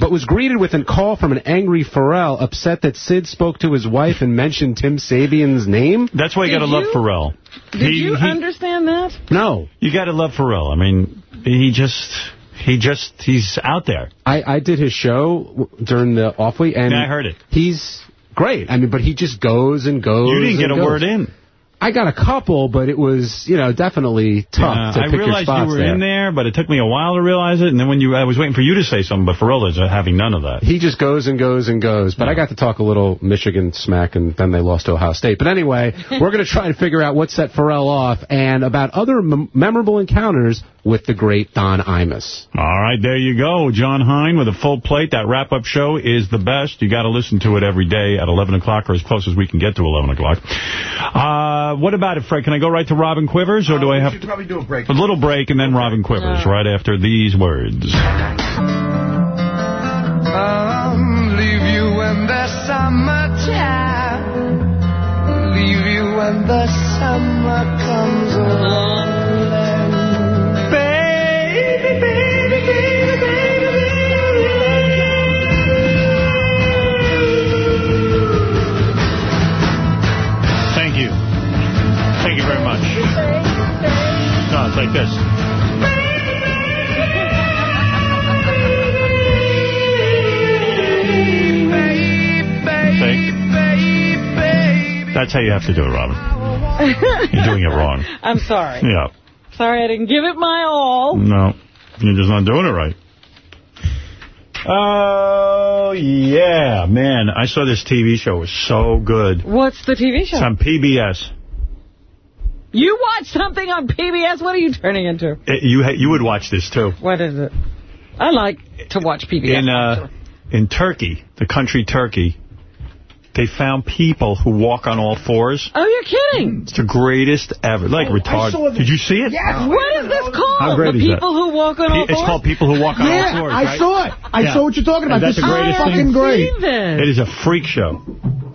but was greeted with a call from an angry Ferrall, upset that Sid spoke to his wife and mentioned Tim Sabean's name.
That's why you got to love
you-
Ferrall.
Did
He-
you
he-
understand that?
No.
You got to love Ferrall. I mean, he just, he just, he's out there.
I, I did his show during the off week, and
Yeah, I heard it.
He's great. I mean, but he just goes and goes.
You didn't get a
goes.
word in.
I got a couple, but it was, you know, definitely tough
Uh,
to
I
pick your
realized
spots
you were
there.
in there, but it took me a while to realize it. And then when you, I was waiting for you to say something, but Ferrall is having none of that.
He just goes and goes and goes. But I got to talk a little Michigan smack, and then they lost to Ohio State. But anyway, [laughs] we're going to try and figure out what set Ferrall off and about other mem- memorable encounters with the great Don Imus.
All right, there you go. John Hein with a full plate. That wrap-up show is the best. You got to listen to it every day at 11 o'clock or as close as we can get to 11 o'clock. Uh, what about it, Fred? Can I go right to Robin Quivers, or do I have
should probably do a break.
a little break and then Robin Quivers right after these words?
Um, leave you when the summertime. Leave you when the summer comes along.
No, like this. See? That's how you have to do it, Robin. You're doing it wrong. [laughs]
I'm sorry.
Yeah.
Sorry I didn't give it my all.
No, you're just not doing it right. Oh, yeah. Man, I saw this TV show. It was so good.
What's the TV show?
It's on PBS.
You watch something on PBS? What are you turning into?
It- you ha- you would watch this, too.
What is it? I like to watch PBS.
In uh, in Turkey, the country Turkey, they found people who walk on all fours.
Oh, you're kidding.
It's the greatest ever. Like retarded. Did you see it? Yes.
What is this called?
How great
the
is that?
people who walk on all
It's
fours?
called People Who Walk on
Yeah,
All Fours,
I saw it. I
Yeah.
saw what you're talking about.
Is that
This
the
is
greatest
fucking
thing?
great.
It is a freak show.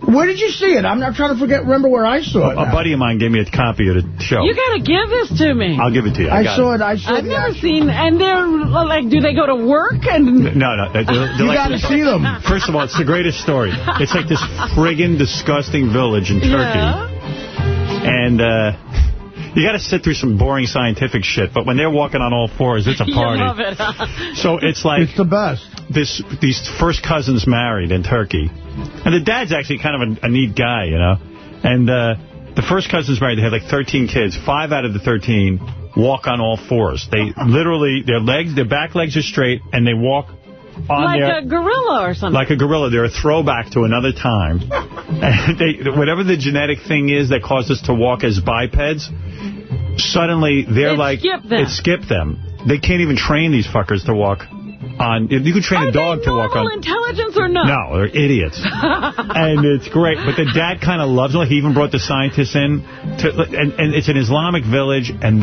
Where did you see it? I'm not trying to forget. Remember where I saw it.
A
now.
buddy of mine gave me a copy of the show.
You got to give this to me.
I'll give it to you. I,
I saw it. I saw
I've
the
never seen, and they're like, do they go to work? And
No, no. They're, they're [laughs]
You
like-
gotta see them.
First of all, it's the greatest story. It's like this friggin' disgusting village in Turkey.
Yeah.
And uh, you got to sit through some boring scientific shit. But when they're walking on all fours, it's a [laughs]
You
party.
love it. huh?
So it's like
It's the best.
this these first cousins married in Turkey. And the dad's actually kind of a, a neat guy, you know. And uh, the first cousins married, they had like 13 kids. Five out of the 13 walk on all fours. They literally, their legs, their back legs are straight, and they walk on
like
their...
a gorilla or something.
Like a gorilla. They're a throwback to another time. And they, whatever the genetic thing is that caused us to walk as bipeds, suddenly they're
It
like...
skipped them.
It skipped them. They can't even train these fuckers to walk on... You can train
Are
a dog to walk on...
intelligence or not?
No, they're idiots. [laughs] and it's great. But the dad kind of loves it. He even brought the scientists in. to, and, and it's an Islamic village, and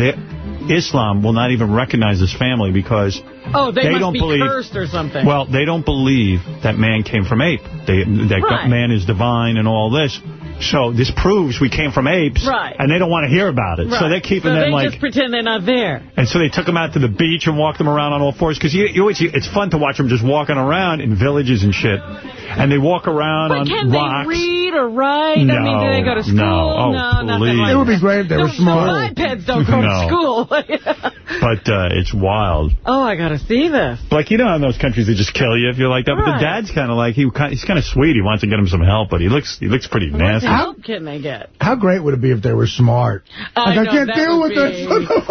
Islam will not even recognize this family because
Oh, they,
They don't
be
believe-
cursed or something.
well, they don't believe that man came from ape. They, that
Right.
man is divine and all this. So this proves we came from apes,
Right.
and they don't want to hear about it. So they're keeping
so
them
they
like...
just pretend they're not there.
And so they took them out to the beach and walked them around on all fours. Because you, you always, it's fun to watch them just walking around in villages and shit. And they walk around
But
on
can
rocks.
they read or write? I mean, do they go to school?
no. Oh,
nothing
please.
like
It would be
great if they were
No,
smart.
No, iPads don't go
No.
to school. [laughs]
But uh, it's wild.
oh, I got to see this.
Like, you know, in those countries, they just kill you if you're like that. But the dad's kind of like, he he's kind of sweet. He wants to get him some help, but he looks he looks pretty
What
nasty.
help can they get?
How great would it be if they were smart?
I
like, I can't deal
would
with this. [laughs]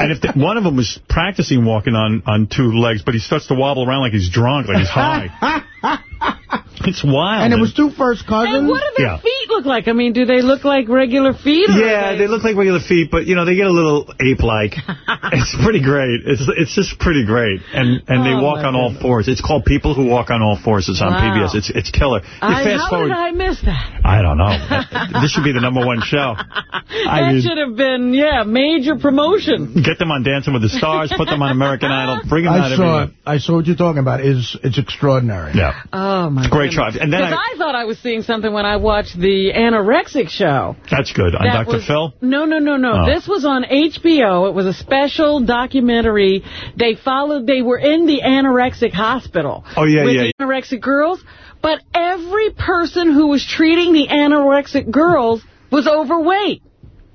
and if the, one of them was practicing walking on, on two legs, but he starts to wobble around like he's drunk, like he's high. [laughs] [laughs] it's wild.
and it was two first cousins?
And what do their
Yeah.
feet look like? I mean, do they look like regular feet? Or
Yeah, they look like regular feet, but, you know, they get a little ape-like. [laughs] it's pretty great. It's it's just pretty great. And and they
Oh,
walk
my
on all fours. It's called People Who Walk on All Fours. It's on
Wow.
PBS. It's it's killer.
I,
fast
how
forward.
did I miss that?
I don't know. [laughs] this should be the number one show. I
that
mean,
should have been, yeah, major promotion.
get them on Dancing with the Stars, put them on American Idol, bring them out
I saw
everywhere.
I saw what you're talking about. It's, it's extraordinary.
Yeah.
Oh, my
great
goodness.
show. And then I-
I, thought I was seeing something when I watched the anorexic show.
That's good. On
That
Dr.
was-
Phil?
No, no, no, no.
Oh.
This was on HBO. It was a special documentary. They followed, they were in the anorexic hospital.
Oh, yeah,
with
yeah.
the anorexic girls. But every person who was treating the anorexic girls was overweight.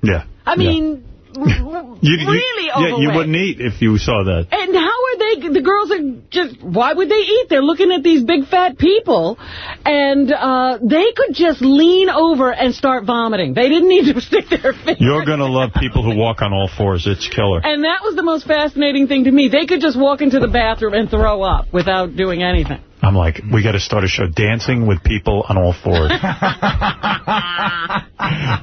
Yeah.
I mean, [laughs] [laughs]
You, you-
really
yeah,
overweight.
you wouldn't eat if you saw that.
And how are they they the girls are just, why would they eat? They're looking at these big fat people, and uh, they could just lean over and start vomiting. They didn't need to [laughs] stick their finger.
You're going to love people who walk on all fours. It's killer.
And that was the most fascinating thing to me. They could just walk into the bathroom and throw up without doing anything.
I'm like, we got to start a show dancing with people on all fours. [laughs]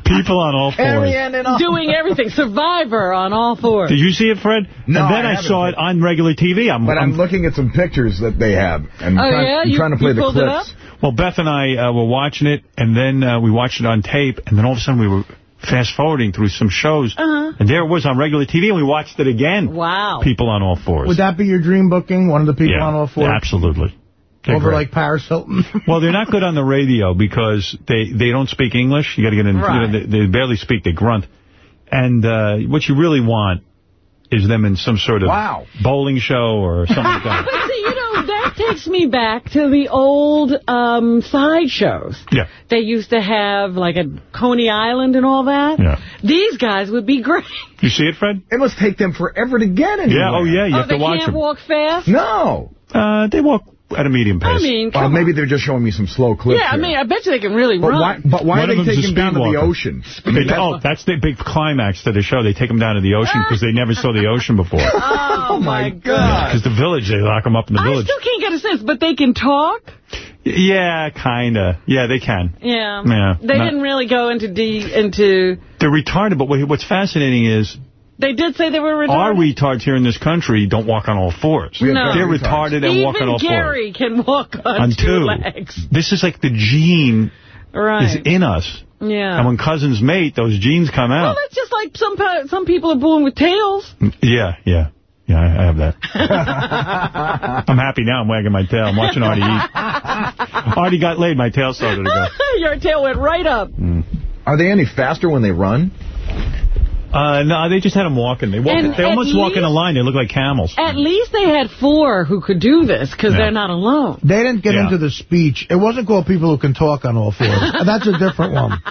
people on all fours.
Doing everything. Survivor on all fours.
Did you see it, Fred?
No,
And then
I
I, saw it on regular TV. I'm,
But I'm, looking at some pictures that they have. And
Oh,
trying,
yeah?
I'm
You-
trying to play
you
the
pulled it
clips.
Well, Beth and I uh, were watching it, and then uh, we watched it on tape, and then all of a sudden we were fast-forwarding through some shows,
Uh-huh.
and there it was on regular TV, and we watched it again.
Wow.
People on all fours.
Would that be your dream booking? One of the people
yeah,
on all fours?
absolutely. They're
Over
great.
like Paris Hilton? [laughs]
well, they're not good on the radio because they, they don't speak English. You got to get in.
Right.
You know, they, they barely speak. They grunt. And uh, what you really want is them in some sort of
Wow.
bowling show or [laughs] something like that.
But see, you know, that takes me back to the old um, side shows.
Yeah.
They used to have, like, a Coney Island and all that.
Yeah.
These guys would be great.
You see it, Fred?
It must take them forever to get anywhere.
Yeah. Oh, yeah. You
oh,
have
they
to watch
can't
them.
walk fast?
No.
Uh, they walk at a medium pace.
I mean,
Well, maybe
on.
they're just showing me some slow clips
Yeah, I mean, I bet you they can really
but
run.
why, but why
One
are they
them's a
taking down to the ocean? I
They-
mean, that's-
oh, that's the big climax to the show. They take them down to the ocean ah. because they never saw the ocean before. [laughs]
Oh, oh, my God.
Because the village, they lock them up in the
I
village.
still can't get a sense, but they can talk?
Yeah, kind of. Yeah, they can.
Yeah.
Yeah,
They
not-
didn't really go into de into...
They're retarded, but what- what's fascinating is
They did say they were retarded?
our retards here in this country don't walk on all fours.
No.
They're
retards.
retarded and
Even
walk on all
Gary can walk on,
On
two,
two.
legs.
This is like the gene
Right.
is in us.
Yeah.
And when cousins mate, those genes come out.
well,
out.
that's just like some some people are born with tails.
Yeah, yeah. Yeah, I I have that. [laughs] I'm happy now. I'm wagging my tail. I'm watching Artie eat. [laughs] Artie got laid. My tail started to go. [laughs]
Your tail went right up. Mm.
Are they any faster when they run?
Uh, no, they just had them walking. They walk.
And
they
at
almost walk in a line. They look like camels.
At least they had four who could do this because
Yeah.
they're not alone.
They didn't get
Yeah.
into the speech. It wasn't called People Who Can Talk on All Fours. [laughs] That's a different one.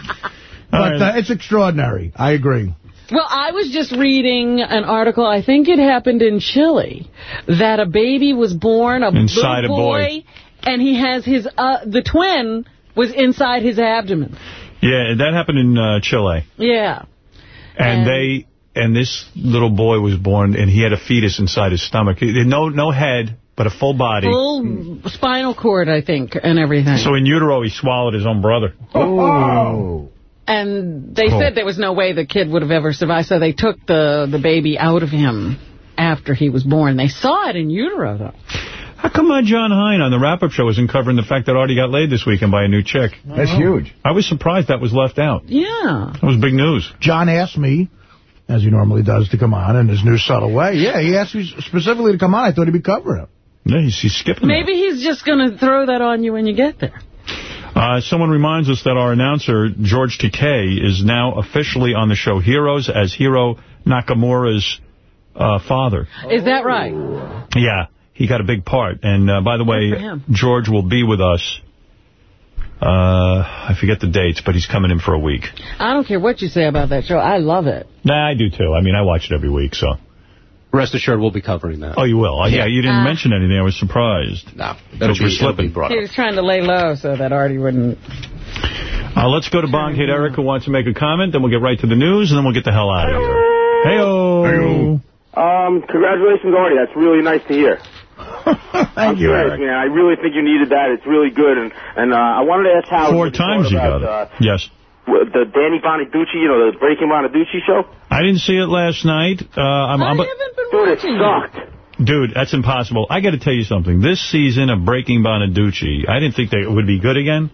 But
right.
uh, it's extraordinary. I agree.
Well, I was just reading an article, I think it happened in Chile, that a baby was born, a
Inside
little
a boy.
and he has his, uh, the twin was inside his abdomen.
Yeah, that happened in uh, Chile.
Yeah.
And
And-
they and this little boy was born, and he had a fetus inside his stomach. He had no no head, but a full body.
Full spinal cord, I think, and everything.
So in utero, he swallowed his own brother.
Oh. oh.
and they
Cool.
said there was no way the kid would have ever survived, so they took the, the baby out of him after he was born. They saw it in utero, though.
How come uh, John Hein on the wrap-up show isn't covering the fact that Artie got laid this weekend by a new chick?
That's huge.
I was surprised that was left out.
Yeah.
That was big news.
John asked me, as he normally does, to come on in his new subtle way. Yeah, he asked me specifically to come on. I thought he'd be covering it.
Yeah, he's, he's skipping that.
Maybe he's just going to throw that on you when you get there.
Uh, someone reminds us that our announcer, George Takei, is now officially on the show Heroes as Hiro Nakamura's uh, father.
Is that right?
Yeah, he got a big part. And uh, by the way. George will be with us. Uh, I forget the dates, but he's coming in for a week.
I don't care what you say about that show. I love it.
Nah, I do too. I mean, I watch it every week, so.
Rest assured, we'll be covering that.
Oh, you will? Yeah, you didn't
Uh,
mention anything. I was surprised.
No,
That you were slipping.
He was trying to lay low so that Artie wouldn't...
Uh, let's go to Bong Hit Eric, who wants to make a comment. Then we'll get right to the news, and then we'll get the hell out of here. Hey-oh.
Um, congratulations, Artie. That's really nice to hear. [laughs]
Thank you, Eric.
man. I really think you needed that. It's really good. And and uh, I wanted to ask how...
Four times you
about,
got it.
Uh,
Yes.
the Danny Bonaduce, you know, the Breaking Bonaduce show.
I didn't see it last night. Uh, I'm, I'm,
Dude, it sucked.
Dude, that's impossible. I got to tell you something. This season of Breaking Bonaduce, I didn't think that it would be good again.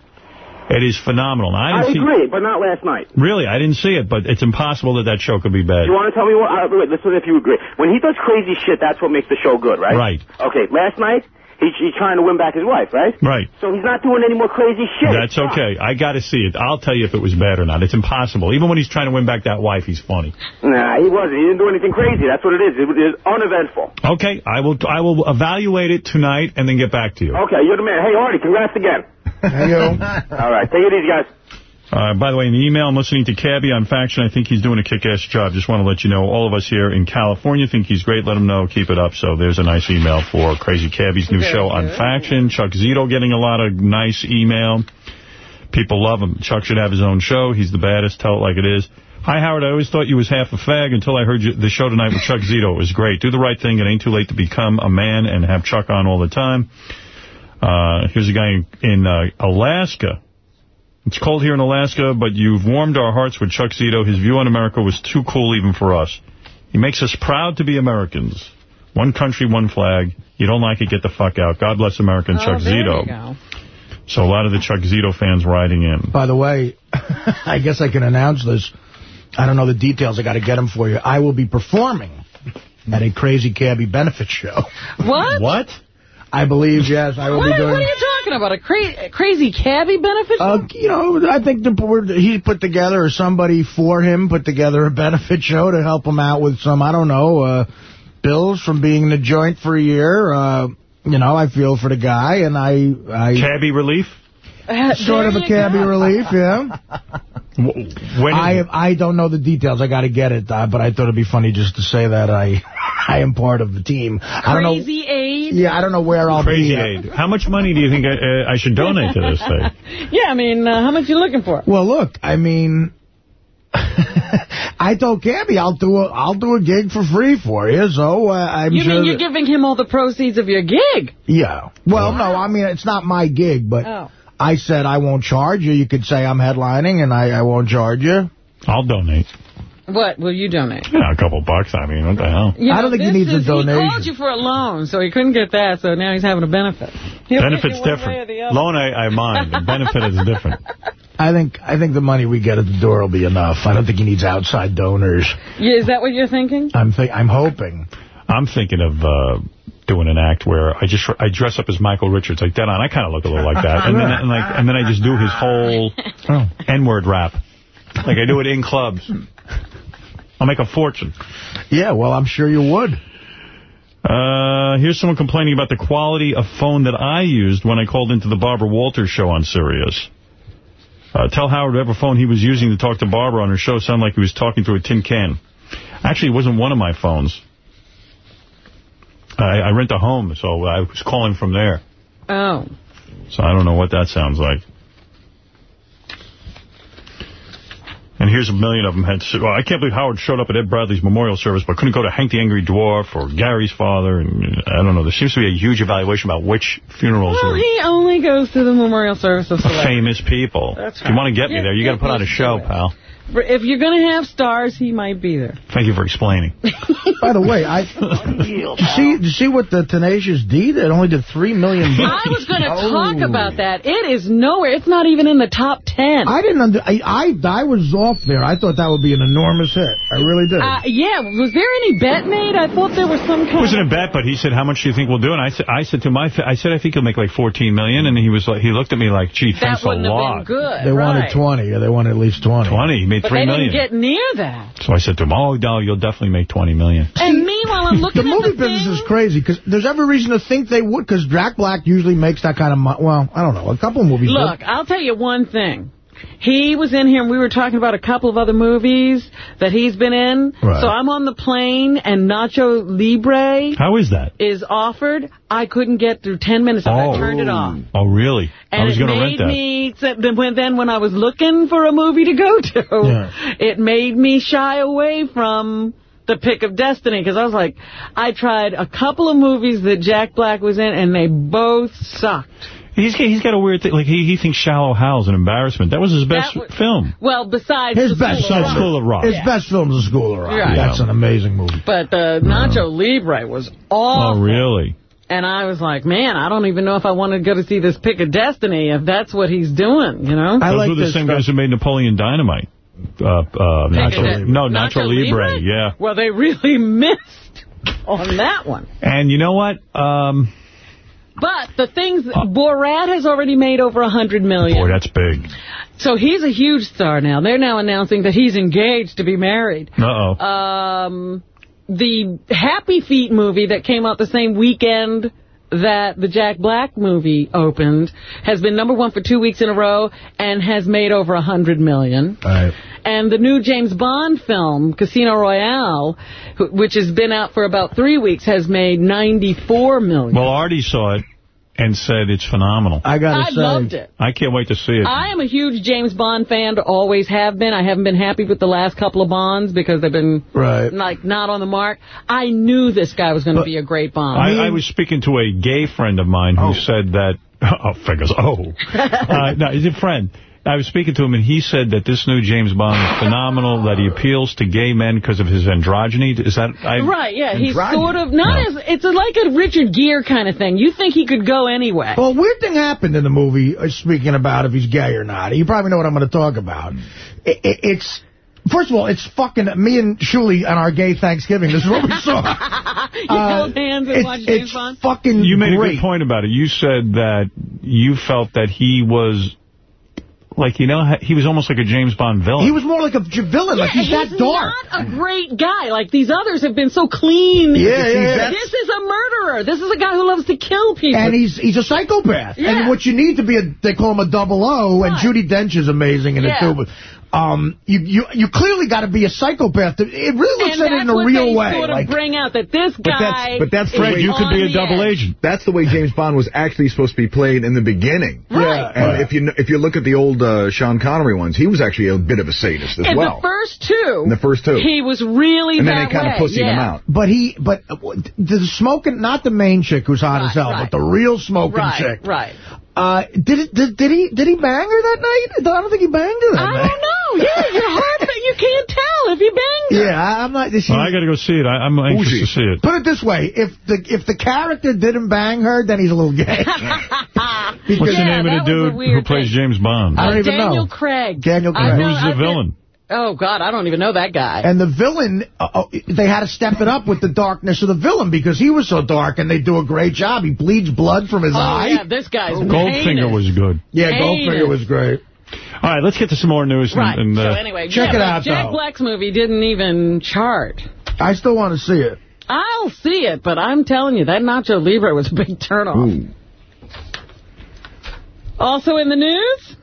It is phenomenal. I
I
didn't see,
agree, but not last night.
Really, I didn't see it, but it's impossible that that show could be bad.
You want to tell me what? Uh, wait, listen if you agree. When he does crazy shit, that's what makes the show good, right?
Right.
Okay, last night, he, he's trying to win back his wife, right?
Right.
So he's not doing any more crazy shit.
That's okay. I got to see it. I'll tell you if it was bad or not. It's impossible. Even when he's trying to win back that wife, he's funny.
Nah, he wasn't. He didn't do anything crazy. That's what it is. It was uneventful.
Okay, I will I will evaluate it tonight and then get back to you.
Okay, you're the man. Hey, Artie, congrats again.
Hey, yo. [laughs]
All right, take it easy, guys.
Uh, by the way, in the email, I'm listening to Cabbie on Faction. I think he's doing a kick-ass job. Just want to let you know, all of us here in California think he's great. Let him know. Keep it up. So there's a nice email for Crazy Cabbie's new
Very
show on
good.
Faction. Chuck Zito getting a lot of nice email. People love him. Chuck should have his own show. He's the baddest. Tell it like it is. Hi, Howard. I always thought you was half a fag until I heard you, the show tonight with Chuck Zito. It was great. Do the right thing. It ain't too late to become a man and have Chuck on all the time. Uh, here's a guy in, in uh, Alaska. It's cold here in Alaska, but you've warmed our hearts with Chuck Zito. His view on America was too cool even for us. He makes us proud to be Americans. One country, one flag. You don't like it, get the fuck out. God bless America and
Oh,
Chuck Zito. So a lot of the Chuck Zito fans riding in.
By the way, [laughs] I guess I can announce this. I don't know the details. I got to get them for you. I will be performing at a Crazy Cabbie benefit show.
What?
What?
I believe, yes. I will
What,
be
what are you talking about? A cra crazy cabbie benefit?
Uh, you know, I think the, we're- he put together, or somebody for him put together a benefit show to help him out with some, I don't know, uh, bills from being in the joint for a year. Uh, you know, I feel for the guy, and I... I
Cabbie relief?
Sort of a cabbie relief, yeah.
When
I I don't know the details. I got to get it, uh, but I thought it'd be funny just to say that I I am part of the team. I don't know.
Crazy aid?
Yeah, I don't know where I'll
Crazy
be. uh,
aid. How much money do you think I, uh, I should donate to this thing? [laughs]
Yeah, I mean, uh, how much are you looking for?
Well, look, I mean, [laughs] I told Cabbie I'll do a I'll do a gig for free for you. So uh, I'm
you
sure.
mean you're giving him all the proceeds of your gig?
yeah. Well, no, I mean it's not my gig, but
Oh.
I said I won't charge you. You could say I'm headlining, and I I won't charge you.
I'll donate.
What will you donate?
Yeah, a couple bucks. I mean, what the hell?
You
I don't think he
this
needs a
is- He
donation.
called you for a loan, so he couldn't get that, so now he's having a benefit. He'll
Benefit's
you one way or
different. Loan, I, I mind. The benefit is different. [laughs]
I think I think the money we get at the door will be enough. I don't think he needs outside donors.
Yeah, is that what you're thinking?
I'm think I'm hoping.
I'm thinking of uh, doing an act where I just I dress up as Michael Richards, like dead on. I kind of look a little like that, and then and like and then I just do his whole [laughs] N-word rap, like I do it in clubs. I'll make a fortune.
Yeah, well, I'm sure you would.
Uh, here's someone complaining about the quality of phone that I used when I called into the Barbara Walters show on Sirius. Uh, tell Howard whatever phone he was using to talk to Barbara on her show sounded like he was talking through a tin can. Actually, it wasn't one of my phones. I, I rent a home, so I was calling from there.
Oh.
So I don't know what that sounds like. And here's a million of them. Had, well, I can't believe Howard showed up at Ed Bradley's memorial service, but couldn't go to Hank the Angry Dwarf or Gary's father. And I don't know. There seems to be a huge evaluation about which funerals
Well,
are
he only goes to the memorial service of
famous people.
That's
If you want to get me there, you got to put on a show, pal.
If you're going to have stars, he might be there.
Thank you for explaining. [laughs]
By the way, I you [laughs] see did you see what the Tenacious D did? Only did three million bucks.
I was going to
Oh.
talk about that. It is nowhere. It's not even in the top ten.
I didn't. Under, I, I I was off there. I thought that would be an enormous hit. I really did.
Uh, yeah, was there any bet made? I thought there was some kind.
It wasn't a bet, but he said, "How much do you think we'll do?" And I said, "I said to my, I said I think he'll make like 14 million." And he was like, he looked at me like, "Gee, thanks
That
a
wouldn't have
lot."
been good,
they wanted twenty. Or they wanted at least twenty.
20. He made
But
three
they didn't get near that.
So I said to him, "Oh, no, you'll definitely make 20 million."
And meanwhile, I'm looking
the
at
movie
the
business
thing.
is crazy because there's every reason to think they would. Because Jack Black usually makes that kind of money. Well, I don't know. A couple of movies.
Look, I'll tell you one thing. He was in here, and we were talking about a couple of other movies that he's been in.
Right.
So I'm on the plane, and Nacho Libre
How is that?
is offered. I couldn't get through 10 minutes, so I turned it oh. off.
Oh, really? I
And
was
it
going to
made
rent that.
me, then when, then when I was looking for a movie to go to, it made me shy away from the pick of destiny because I was like, I tried a couple of movies that Jack Black was in, and they both sucked.
He's he's got a weird thing. Like he he thinks Shallow Hal's an embarrassment. That was his best
was-
film.
Well, besides
His
the
best
School of
film,
Rock.
School of Rock.
His
Yeah.
best film is School of Rock.
Right.
That's an amazing movie.
But uh, Nacho Libre was awful.
Oh, really?
And I was like, man, I don't even know if I want to go to see this Pick of Destiny if that's what he's doing, you know?
I Those were the same guys who made Napoleon Dynamite. Uh, uh, Nacho,
Nacho-
no, Nacho,
Nacho
Libre,
Libre?
yeah.
Well, they really [laughs] missed on that one.
And you know what? Um,
But the things, Borat has already made over a 100 million.
boy, that's big.
So he's a huge star now. They're now announcing that he's engaged to be married.
Uh-oh.
Um, the Happy Feet movie that came out the same weekend that the Jack Black movie opened has been number one for two weeks in a row and has made over a $100 million.
Right.
And the new James Bond film, Casino Royale, which has been out for about three weeks, has made 94 million.
Well, Artie saw it and said it's phenomenal.
I gotta say.
I loved it.
I can't wait to see it.
I am a huge James Bond fan, always have been. I haven't been happy with the last couple of Bonds because they've been
Right.
like not on the mark. I knew this guy was going to be a great Bond.
I, I was speaking to a gay friend of mine who said that, [laughs] oh, figures, oh. [laughs] uh, no, he's a friend. I was speaking to him, and he said that this new James Bond is phenomenal, that he appeals to gay men because of his androgyny. Is that... I,
Right, yeah, he's sort of, not as, it's like a Richard Gere kind of thing. You think he could go anyway.
Well, a weird thing happened in the movie, uh, speaking about if he's gay or not. You probably know what I'm going to talk about. I- I- it's, first of all, it's fucking, me and Shuli on our gay Thanksgiving, this is what we saw. [laughs]
you
uh,
held hands and
it's-
watched James
it's
Bond?
fucking
You made a
great.
good point about it. You said that you felt that he was, like, you know, he was almost like a James Bond villain.
He was more like a villain, like
Yeah,
he's that dark.
He's not a great guy. Like, these others have been so clean.
Yeah, yeah, yeah.
This is a murderer. This is a guy who loves to kill people.
And he's he's a psychopath.
Yeah.
And what you need to be, a, they call him a double O, and Judi Dench is amazing in
Yeah.
it, too. But, um, you, you, you clearly got to be a psychopath. It really looks
and
at it in a
what
real
they
way.
sort of
like,
bring out that this
But
guy
that's, but that's the
is
way
you could be a double
edge.
agent.
That's the way James Bond was actually supposed to be played in the beginning.
Right.
And if you if you look at the old uh, Sean Connery ones, he was actually a bit of a sadist as
In
well.
the first two,
In the first two.
he was really
and then
that
they kind
way.
of pussied
yeah.
him out.
But he, but uh, the smoking, not the main chick who's hot as hell,
right.
but the real smoking
Right,
chick.
right.
Uh, did it? Did, did he? Did he bang her that night? I don't think he banged her that
I
night.
don't know. Yeah, you're hard, but [laughs] you can't tell if he banged her.
Yeah, I- I'm not. This,
Well, I got to go see it. I, I'm anxious
Who's
to see it.
Put it this way: if the if the character didn't bang her, then he's a little gay. [laughs] [laughs]
What's the
Yeah,
name of the dude who plays
thing.
James Bond?
I don't
Uh,
even
Daniel
know.
Craig.
Daniel
I
Craig.
know-
Who's the
I did-
villain?
Oh, God, I don't even know that guy.
And the villain, uh, uh, they had to step it up with the darkness of the villain because he was so dark, and they do a great job. He bleeds blood from his
oh,
eye.
yeah, this guy's
Goldfinger
heinous.
was good.
Yeah,
Heinous.
Goldfinger was great.
All right, let's get to some more news.
Right,
And,
so
uh,
anyway,
check
yeah,
it out,
Jack
though.
Black's movie didn't even chart.
I still want to see it.
I'll see it, but I'm telling you, that Nacho Libre was a big turnoff. Also in the news,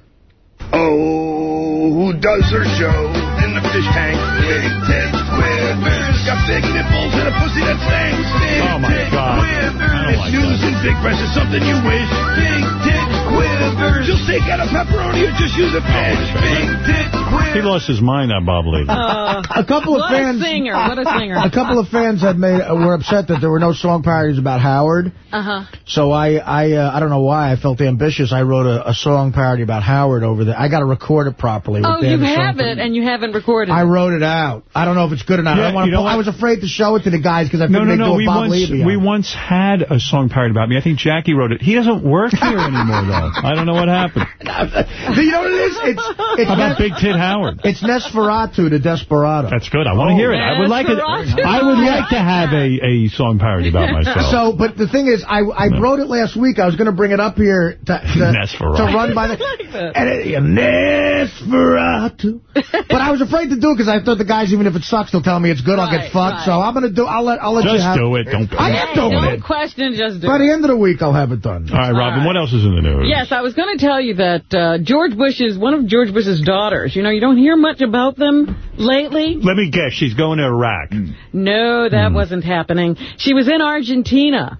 Oh, who does her show in the fish tank? Big Ted Quivers got big nipples and a pussy that stinks. Big
Oh, my God.
Quivers.
I like
News and big breasts is something you wish. Big tits, Tit Quivers. You'll steak out a pepperoni or just use a fish. Big Tit
he lost his mind, on Bob Levy.
uh,
A couple of
what
fans.
a singer, what a [laughs] singer.
A couple of fans had made uh, were upset that there were no song parodies about Howard.
Uh-huh.
So I I uh, I don't know why I felt ambitious. I wrote a, a song parody about Howard over there. I got to record it properly. with
Oh,
Dan
you have it, and you haven't recorded
I
it.
wrote it out. I don't know if it's good or not. I, don't wanna
you know
I was afraid to show it to the guys because I
No,
figured
no,
they'd
no.
do a
We
Bob
once
Levy
we once had a song parody about me. I think Jackie wrote it. He doesn't work here anymore, though. [laughs] I don't know what happened. [laughs]
you know what it is? It's it's
How about Big Tit Howard?
It's Nesferatu, the Desperado.
That's good. I want to hear it. I would like it. I would like to have a, a song parody about [laughs] myself.
So, but the thing is, I I wrote it last week. I was going to bring it up here to to, [laughs] to run by the
like that.
and it, yeah, Nesferatu. but I was afraid to do it because I thought the guys, even if it sucks, they'll tell me it's good. I'll get fucked.
right.
So I'm going to do. I'll let I'll let you
Just do it. Don't.
I
All
am
Hey,
doing
don't
it.
question, just do
By
it.
the end of the week, I'll have it done.
All right, Robin.
All
What else is in the news?
Yes, I was going to tell you that uh, George Bush's, one of George Bush's daughters, you know, you don't hear much about them lately.
Let me guess. She's going to Iraq.
No, that wasn't happening. She was in Argentina,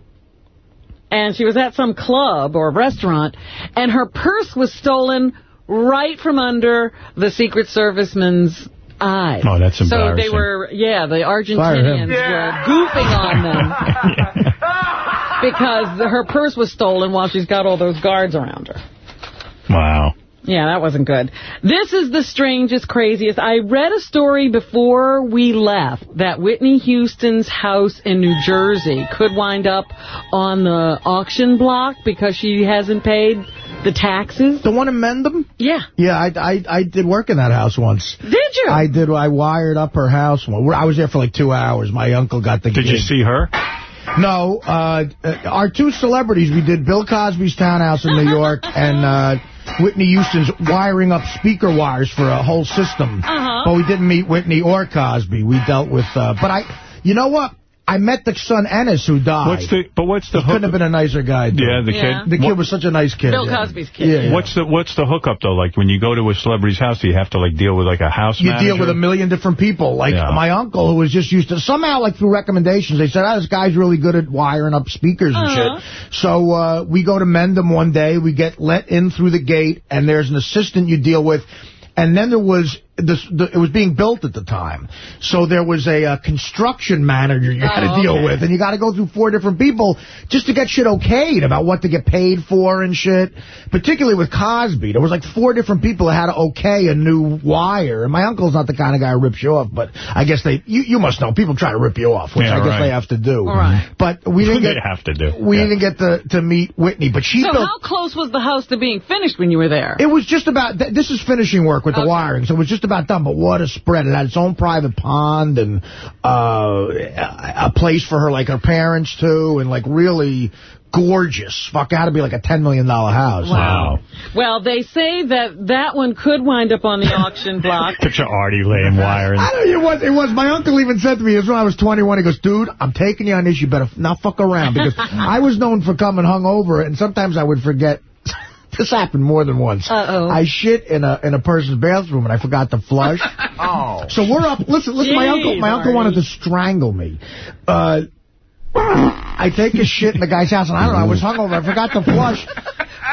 and she was at some club or restaurant, and her purse was stolen right from under the Secret Serviceman's eye.
Oh, that's
So they were, yeah, the Argentinians were goofing on them [laughs] [laughs] because her purse was stolen while she's got all those guards around her.
Wow.
Yeah, that wasn't good. This is the strangest, craziest. I read a story before we left that Whitney Houston's house in New Jersey could wind up on the auction block because she hasn't paid the taxes.
The one in Mendham?
Yeah.
Yeah, I, I I did work in that house once.
Did you?
I did. I wired up her house. I was there for like two hours. My uncle got the
Did
gig.
you see her?
No, uh, uh, our two celebrities, we did Bill Cosby's townhouse in New York [laughs] and uh, Whitney Houston's wiring up speaker wires for a whole system.
Uh-huh.
But we didn't meet Whitney or Cosby. We dealt with, uh, but I, you know what? I met the son Ennis who died.
What's the? But what's the?
He couldn't have been a nicer guy. Dude.
Yeah, the
Yeah.
kid.
The kid
What-
was such a nice kid.
Bill
yeah.
Cosby's kid.
Yeah, yeah.
What's the What's the hookup though? Like when you go to a celebrity's house, do you have to like deal with like a house
You
manager?
deal with a million different people. Like
Yeah.
my uncle, who was just used to somehow, like through recommendations, they said, "Oh, this guy's really good at wiring up speakers and
Uh-huh.
shit." So uh, we go to Mendham one day. We get let in through the gate, and there's an assistant you deal with. And then there was this. The, it was being built at the time, so there was a, uh construction manager you had to
Oh,
deal
okay.
with, and you got to go through four different people just to get shit okayed about what to get paid for and shit. Particularly with Cosby, there was like four different people that had to okay a new wire. And my uncle's not the kind of guy who rips you off, but I guess they. You, you must know people try to rip you off, which
Yeah,
I guess
right.
they have to do.
All right.
But we didn't get.
have to do.
We
Yeah.
didn't get to to meet Whitney, but she
So
built.
how close was the house to being finished when you were there?
It was just about, th this is finishing work with the wiring, so it was just about done, but what a spread. It had its own private pond and uh, a a place for her, like her parents too, and like really gorgeous. Fuck, it had to be like a $10 million house.
Wow.
Well, they say that that one could wind up on the auction block. [laughs]
Picture Artie laying wiring.
I don't know, it was, it was, my uncle even said to me, this when I was 21, he goes, dude, I'm taking you on this, you better not fuck around, because [laughs] I was known for coming hungover, and sometimes I would forget, this happened more than once.
Uh-oh.
I shit in a in a person's bathroom, and I forgot to flush. [laughs]
oh.
So we're up, listen, listen, my uncle, my uncle wanted to strangle me. Uh, I take a shit in the guy's house, and I don't know, I was hungover, I forgot to flush.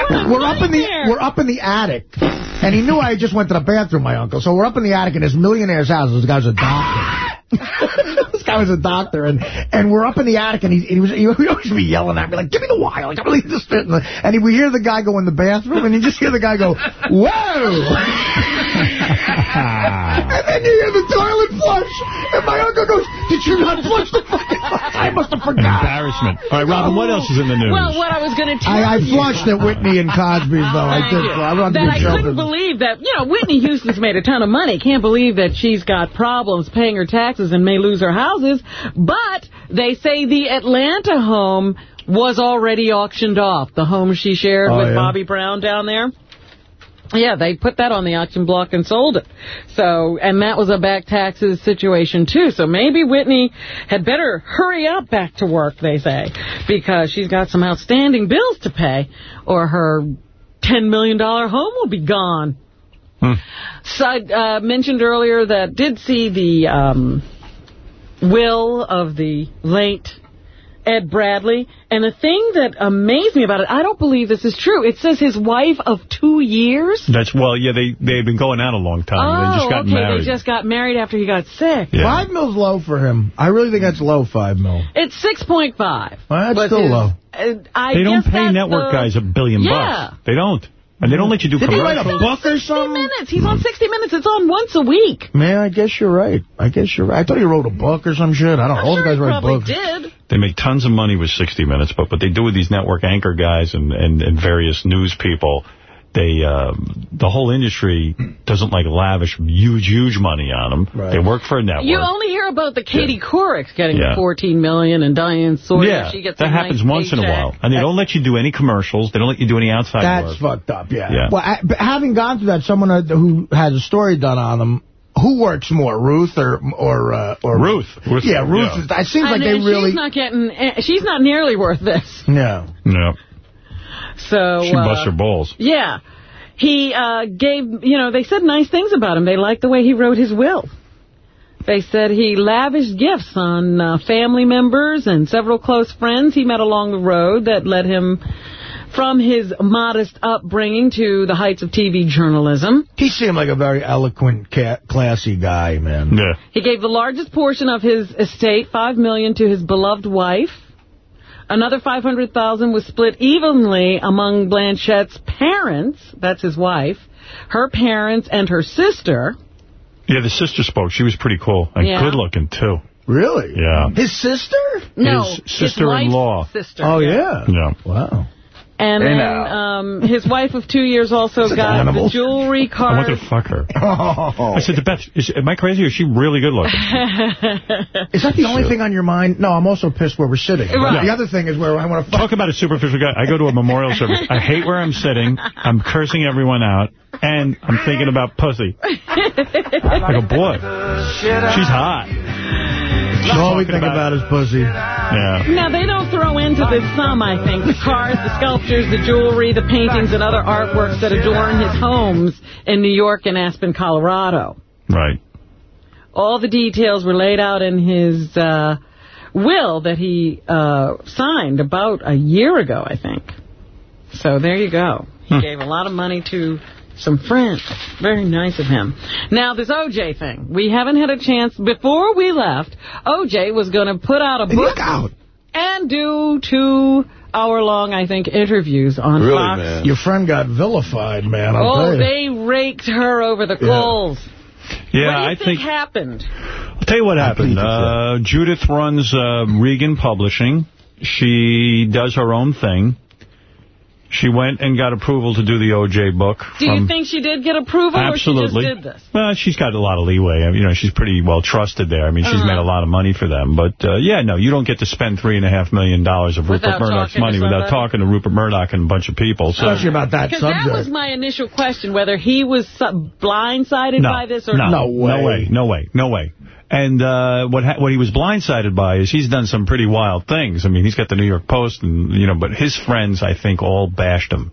We're up in the we're up in the attic, and he knew I just went to the bathroom, my uncle. So we're up in the attic in this millionaire's house. This guy's a doctor. [laughs] this guy was a doctor, and and we're up in the attic, and he, he was he would always be yelling at me like, "Give me the wire!" Like I'm really just spitting. And he, we hear the guy go in the bathroom, and you just hear the guy go, "Whoa!" [laughs] and then you hear the toilet flush, and my uncle goes, "Did you not flush the fucking toilet? I must have forgot."
Embarrassment. All right, Robin, what else is in the news?
Well, what I was going to tell
I, I
you.
flushed at Whitney and Cosby's, though. I
Thank
did. I
that I couldn't believe that, you know, Whitney Houston's made a ton of money. Can't believe that she's got problems paying her taxes and may lose her houses. But they say the Atlanta home was already auctioned off, the home she shared
Oh,
with
yeah?
Bobby Brown down there. Yeah, they put that on the auction block and sold it. So, and that was a back taxes situation too. So maybe Whitney had better hurry up back to work, they say, because she's got some outstanding bills to pay or her $10 million home will be gone. So I uh, mentioned earlier that did see the um, will of the late Ed Bradley. And the thing that amazed me about it, I don't believe this is true. It says his wife of two years.
That's well, yeah. They they've been going out a long time.
Oh,
they just got
okay.
married.
They just got married after he got sick.
Yeah.
Five mil's low for him. I really think that's low, five mil.
It's 6.5.
Well, that's still
his-
low.
uh, I
they don't pay network
the-
guys a billion
Yeah.
bucks. They don't. And they don't let you do
Did he write a book or something?
60
something?
minutes. He's on 60 Minutes. It's on once a week.
Man, I guess you're right. I guess you're right. I thought he wrote a book or some shit. I don't know. All
I'm
the
sure
guys
he
write
probably
books.
did.
They make tons of money with 60 Minutes, but what they do with these network anchor guys and, and, and various news people, they um, the whole industry doesn't like lavish huge, huge money on them.
Right.
They work for a network.
You only hear about the Katie Couric getting
Yeah.
14 million and Diane Sawyer.
yeah,
she gets
that
a
happens
nice
once in a while. And they don't let you do any commercials. They don't let you do any outside
That's
work.
fucked up, yeah.
Yeah.
Well, I, but having gone through that, someone uh, who has a story done on them, who works more, Ruth or or uh, or
Ruth. Ruth,
Yeah, Ruth.
yeah.
Is, it seems like
And
they
she's
really.
not getting, eh, she's not nearly worth this.
No.
Yeah.
So,
She
uh,
busts her balls.
Yeah. He uh, gave, you know, they said nice things about him. They liked the way he wrote his will. They said he lavished gifts on uh, family members and several close friends he met along the road that led him from his modest upbringing to the heights of TV journalism.
He seemed like a very eloquent, ca classy guy, man.
Yeah.
He gave the largest portion of his estate, 5 million, to his beloved wife. Another 500,000 was split evenly among Blanchet's parents, that's his wife, her parents, and her sister.
Yeah, the sister spoke. She was pretty cool and
Yeah.
good looking, too.
Really?
Yeah.
His sister?
No,
His
his
sister-in-law.
sister.
Oh, yeah.
Yeah.
Wow.
And
Hey,
then um, his wife of two years also
It's an
got
animal.
the jewelry
I
card.
wanted to fuck her. [laughs]
Oh.
I said to Beth, is, am I crazy or is she really good looking? [laughs]
Is that the only thing on your mind? No, I'm also pissed where we're sitting. But
Right.
The other thing is where I want to fuck.
Talk about a superficial guy. I go to a memorial service. I hate where I'm sitting. I'm cursing everyone out. And I'm thinking about pussy. [laughs] I go, boy, she's hot.
All we think about is pussy.
Yeah.
Now, they don't throw into this sum, I think, the cars, the sculptures, the jewelry, the paintings, and other artworks that adorn his homes in New York and Aspen, Colorado.
Right.
All the details were laid out in his uh, will that he uh, signed about a year ago, I think. So there you go. He gave a lot of money to some friends. Very nice of him. Now, this O.J. thing. We haven't had a chance. Before we left, O.J. was going to put out a book out. and do two hour-long, I think, interviews on Fox.
Your friend got vilified, man. I'll
Oh, they raked her over the
Yeah.
coals.
Yeah,
what do you
I
think,
think...
happened?
I'll tell you what happened. Uh, Judith runs uh, Regan Publishing. She does her own thing. She went and got approval to do the O.J. book.
Do
from
you think she did get approval
Absolutely.
or she just did this?
Well, she's got a lot of leeway. I mean, you know, she's pretty well trusted there. I mean, she's
Uh-huh.
made a lot of money for them. But, uh, yeah, no, you don't get to spend $3.5 million of
Without
Rupert Murdoch's money without talking to Rupert Murdoch and a bunch of people. So,
about that
Because that was my initial question, whether he was blindsided
no,
by this or
no,
not.
no way, no way, no way. And uh, what ha what he was blindsided by is he's done some pretty wild things. I mean, he's got the New York Post, and you know, but his friends, I think, all bashed him.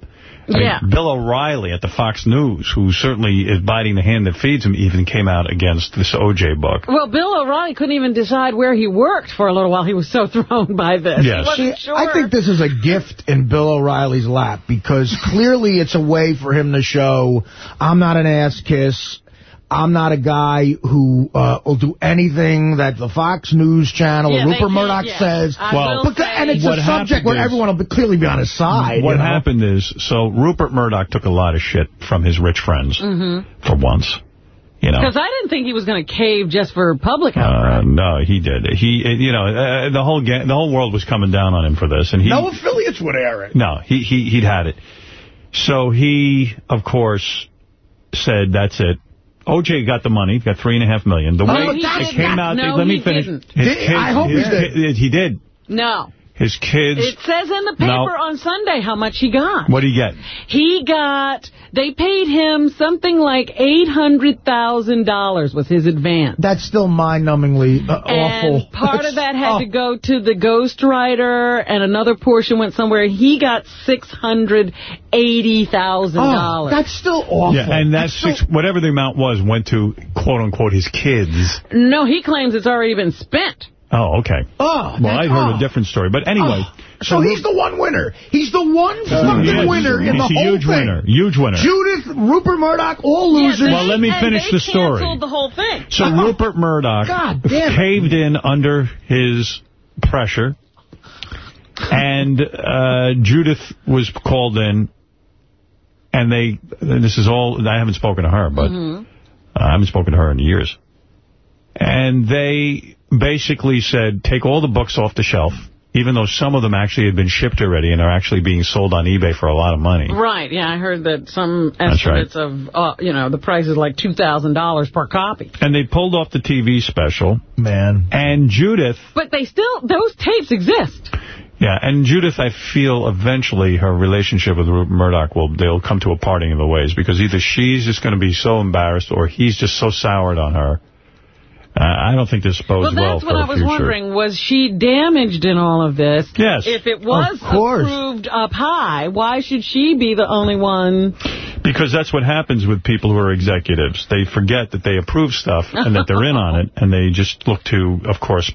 I mean,
Yeah.
Bill O'Reilly at the Fox News, who certainly is biting the hand that feeds him, even came out against this O.J. book.
Well, Bill O'Reilly couldn't even decide where he worked for a little while. He was so [laughs] thrown by this. He wasn't
See,
sure.
I think this is a gift in Bill O'Reilly's lap because clearly it's a way for him to show I'm not an ass kiss. I'm not a guy who uh, will do anything that the Fox News channel
Yeah,
or Rupert
can't-
Murdoch
yeah.
says.
I Well, will
But and it's a subject
happened
where
is-
everyone will be, clearly be on his side.
What
you know?
happened is, so Rupert Murdoch took a lot of shit from his rich friends
Because
for once. You know.
because I didn't think he was going to cave just for public
Uh, no, he did. He, uh, you know, uh, the whole ga the whole world was coming down on him for this, and he
no affiliates would air it.
no, he he he'd had it. So he, of course, said that's it. OJ got the money, got three and a half million. The
Oh,
way
he
it came out,
No,
let me finish.
didn't.
His
Did- I hope he
his
did.
ki- he did.
No.
His kids.
It says in the paper
No.
on Sunday how much he got.
What did he get?
He got, they paid him something like $800,000 was his advance.
That's still mind-numbingly uh,
And
awful.
part of that had
Oh.
to go to the ghostwriter, and another portion went somewhere. He got $680,000.
Oh, that's still awful.
Yeah, and that six, whatever the amount was, went to quote unquote his kids.
No, he claims it's already been spent.
Oh, okay.
Oh,
well, I heard
oh.
a different story, but anyway.
Ah, so he's the one winner. He's the one uh, fucking
Yes,
winner in
he's
the
a
whole
huge
thing.
winner, huge winner.
Judith, Rupert Murdoch, all losers.
well, let me finish the story.
The whole thing.
So uh-huh. Rupert Murdoch
God damn it.
caved in under his pressure, and uh, Judith was called in, and they, and this is all, I haven't spoken to her, but
Mm-hmm.
Uh, I haven't spoken to her in years. And they basically said, take all the books off the shelf, even though some of them actually had been shipped already and are actually being sold on eBay for a lot of money.
Right, yeah, I heard that some
That's right.
estimates of, uh, you know, the price is like $2,000 per copy.
And they pulled off the TV special.
Man.
And Judith
But they still, those tapes exist.
Yeah, and Judith, I feel eventually her relationship with Rupert Murdoch will they'll come to a parting of the ways because either she's just going to be so embarrassed or he's just so soured on her. Uh, I don't think this bodes
Well,
well,
that's
for
what I was wondering. Was she damaged in all of this?
Yes.
If it was approved up high, why should she be the only one?
Because that's what happens with people who are executives. They forget that they approve stuff and that they're in on it, and they just look to, of course,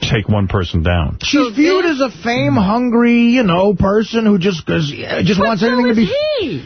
take one person down.
She's viewed as a fame-hungry, you know, person who just cause, just wants anything to be...
he?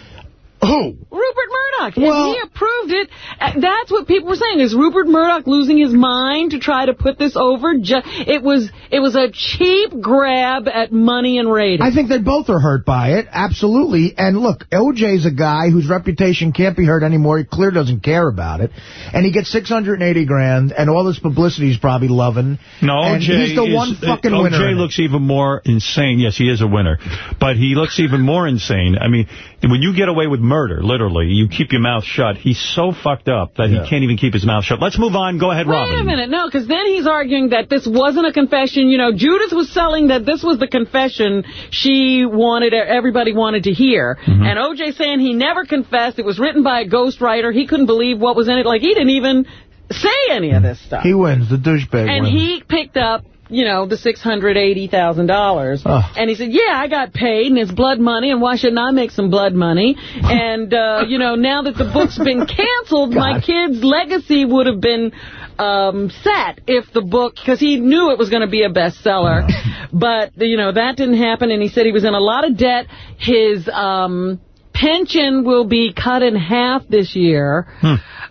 Who?
Rupert Murdoch.
Well-
and he approved it. Uh, That's what people were saying. Is Rupert Murdoch losing his mind to try to put this over? Ju it was it was a cheap grab at money and ratings.
I think they both are hurt by it, absolutely. And look, OJ's a guy whose reputation can't be hurt anymore. He clearly doesn't care about it. And he gets 680 grand, and all this publicity he's probably loving.
No,
and
OJ
he's the
is,
one fucking
uh,
winner.
OJ
in it.
looks even more insane. Yes, he is a winner. But he looks even more insane. I mean, when you get away with murder, literally, you keep your mouth shut. He's so fucked up that
Yeah.
he can't even keep his mouth shut. Let's move on. Go ahead,
Wait
Robin.
a minute, no, because then he's arguing that this wasn't a confession. You know, Judith was selling that this was the confession she wanted, everybody wanted to hear.
Mm-hmm.
And O.J. saying he never confessed. It was written by a ghostwriter. He couldn't believe what was in it. Like, he didn't even say any of this stuff.
He wins. The douchebag
And
wins.
he picked up, you know, the $680,000.
Oh.
And he said, yeah, I got paid, and it's blood money, and why shouldn't I make some blood money? [laughs] and, uh, you know, now that the book's been [laughs] canceled, my kid's legacy would have been um, set if the book, because he knew it was going to be a bestseller. [laughs] but, you know, that didn't happen, and he said he was in a lot of debt. His um, pension will be cut in half this year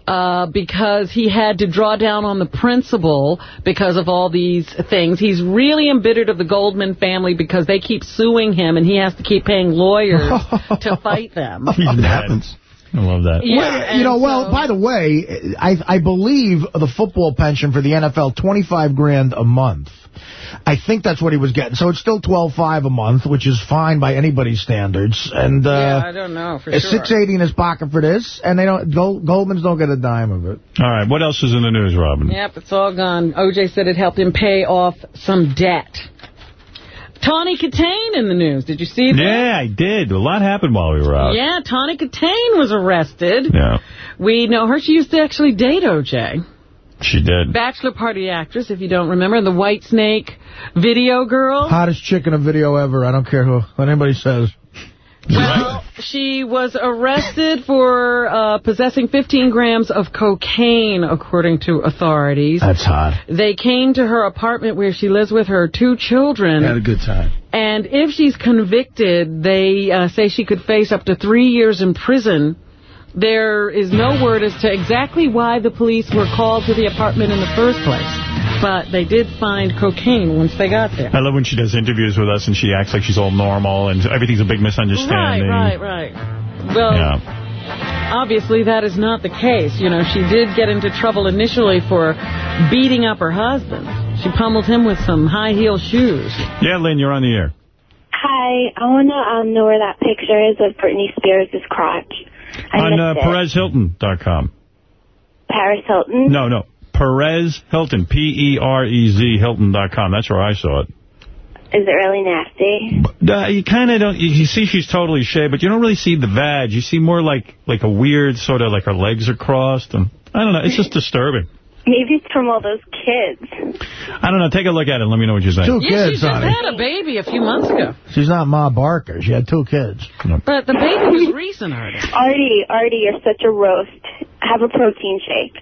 uh, because he had to draw down on the principal because of all these things. He's really embittered of the Goldman family because they keep suing him and he has to keep paying lawyers to [laughs] fight them.
It happens. I love that.
Yeah,
Well, you know,
and
well, by the way, I I believe the football pension for the NFL, 25 grand a month. I think that's what he was getting. So it's still 12.5 a month, which is fine by anybody's standards. And
yeah,
uh,
I don't know for
it's
sure.
680 in his pocket for this, and they don't. Gold, Goldman's don't get a dime of it.
All right, what else is in the news, Robin?
Yep, it's all gone. O.J. said it helped him pay off some debt. Tawny Kitaen in the news. Did you see that?
Yeah, I did. A lot happened while we were out.
Yeah, Tawny Kitaen was arrested.
Yeah,
We know her. She used to actually date O.J.
she did.
Bachelor Party actress, if you don't remember, the Whitesnake video girl.
Hottest chick in a video ever. I don't care who what anybody says.
Well, she was arrested for uh, possessing 15 grams of cocaine, according to authorities.
That's hot.
They came to her apartment where she lives with her two children.
Had a good time.
And if she's convicted, they uh, say she could face up to three years in prison. There is no word as to exactly why the police were called to the apartment in the first place. But they did find cocaine once they got there.
I love when she does interviews with us and she acts like she's all normal and everything's a big misunderstanding.
Right, right, right. Well,
Yeah.
obviously that is not the case. You know, she did get into trouble initially for beating up her husband. She pummeled him with some high-heel shoes.
Yeah, Lynn, you're on the air.
Hi, I want to um, know where that picture is of Britney Spears' crotch.
On uh. PerezHilton.com.
Paris Hilton.
No, no. Perez Hilton, P-E-R-E-Z Hilton.com. That's where I saw it.
Is it really nasty?
Uh, you kind of don't, you, you see she's totally shaved, but you don't really see the vag. You see more like like a weird sort of like her legs are crossed. and I don't know. It's just disturbing.
Maybe it's from all those kids.
I don't know. Take a look at it let me know what you think.
Two
Yeah, she
kids,
just
honey.
had a baby a few months ago.
She's not Ma Barker. She had two kids.
But the baby was recent, Artie.
Artie, Artie, you're such a roast. Have a protein shake.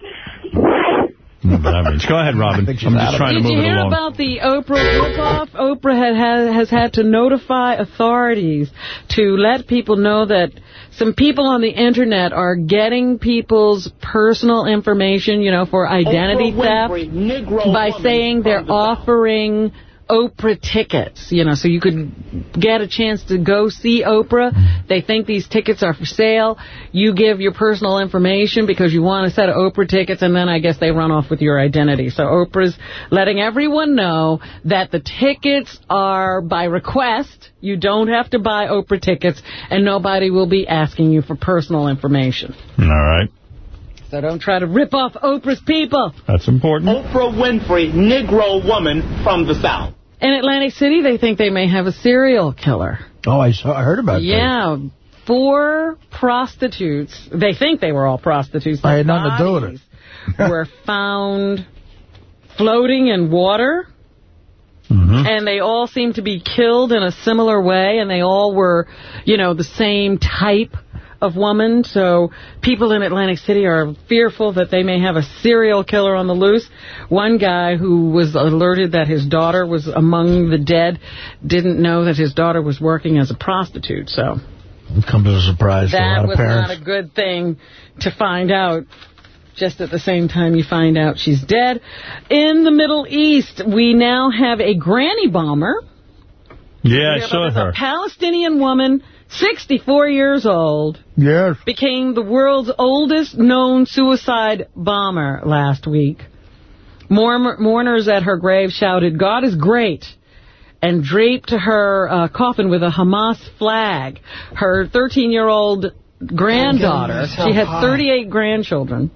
Whatever that means. Go ahead, Robin. I'm just trying to
Did
move
you
it
hear about the Oprah ripoff? Oprah had, has, has had to notify authorities to let people know that some people on the Internet are getting people's personal information, you know, for identity theft by saying they're offering Oprah tickets, you know, so you could get a chance to go see Oprah. They think these tickets are for sale. You give your personal information because you want a set of Oprah tickets, and then I guess they run off with your identity. So Oprah's letting everyone know that the tickets are by request. You don't have to buy Oprah tickets, and nobody will be asking you for personal information.
All right.
So don't try to rip off Oprah's people.
That's important.
Oprah Winfrey, Negro woman from the South.
In Atlantic City, they think they may have a serial killer.
Oh, I saw. I heard about that.
Yeah, four prostitutes. They think they were all prostitutes.
I had nothing to do with
it. [laughs] were found floating in water.
Mm-hmm.
And they all seem to be killed in a similar way, and they all were, you know, the same type of woman. So people in Atlantic City are fearful that they may have a serial killer on the loose. One guy who was alerted that his daughter was among the dead didn't know that his daughter was working as a prostitute. So
It comes as a surprise to a lot of
was
parents.
not a good thing to find out. Just at the same time you find out she's dead. In the Middle East, we now have a granny bomber.
Yeah, I saw
have a
her.
Palestinian woman, 64 years old,
Yes.
became the world's oldest known suicide bomber last week. Mourn- Mourners at her grave shouted, God is great, and draped her uh, coffin with a Hamas flag. Her 13-year-old granddaughter, she had 38 grandchildren,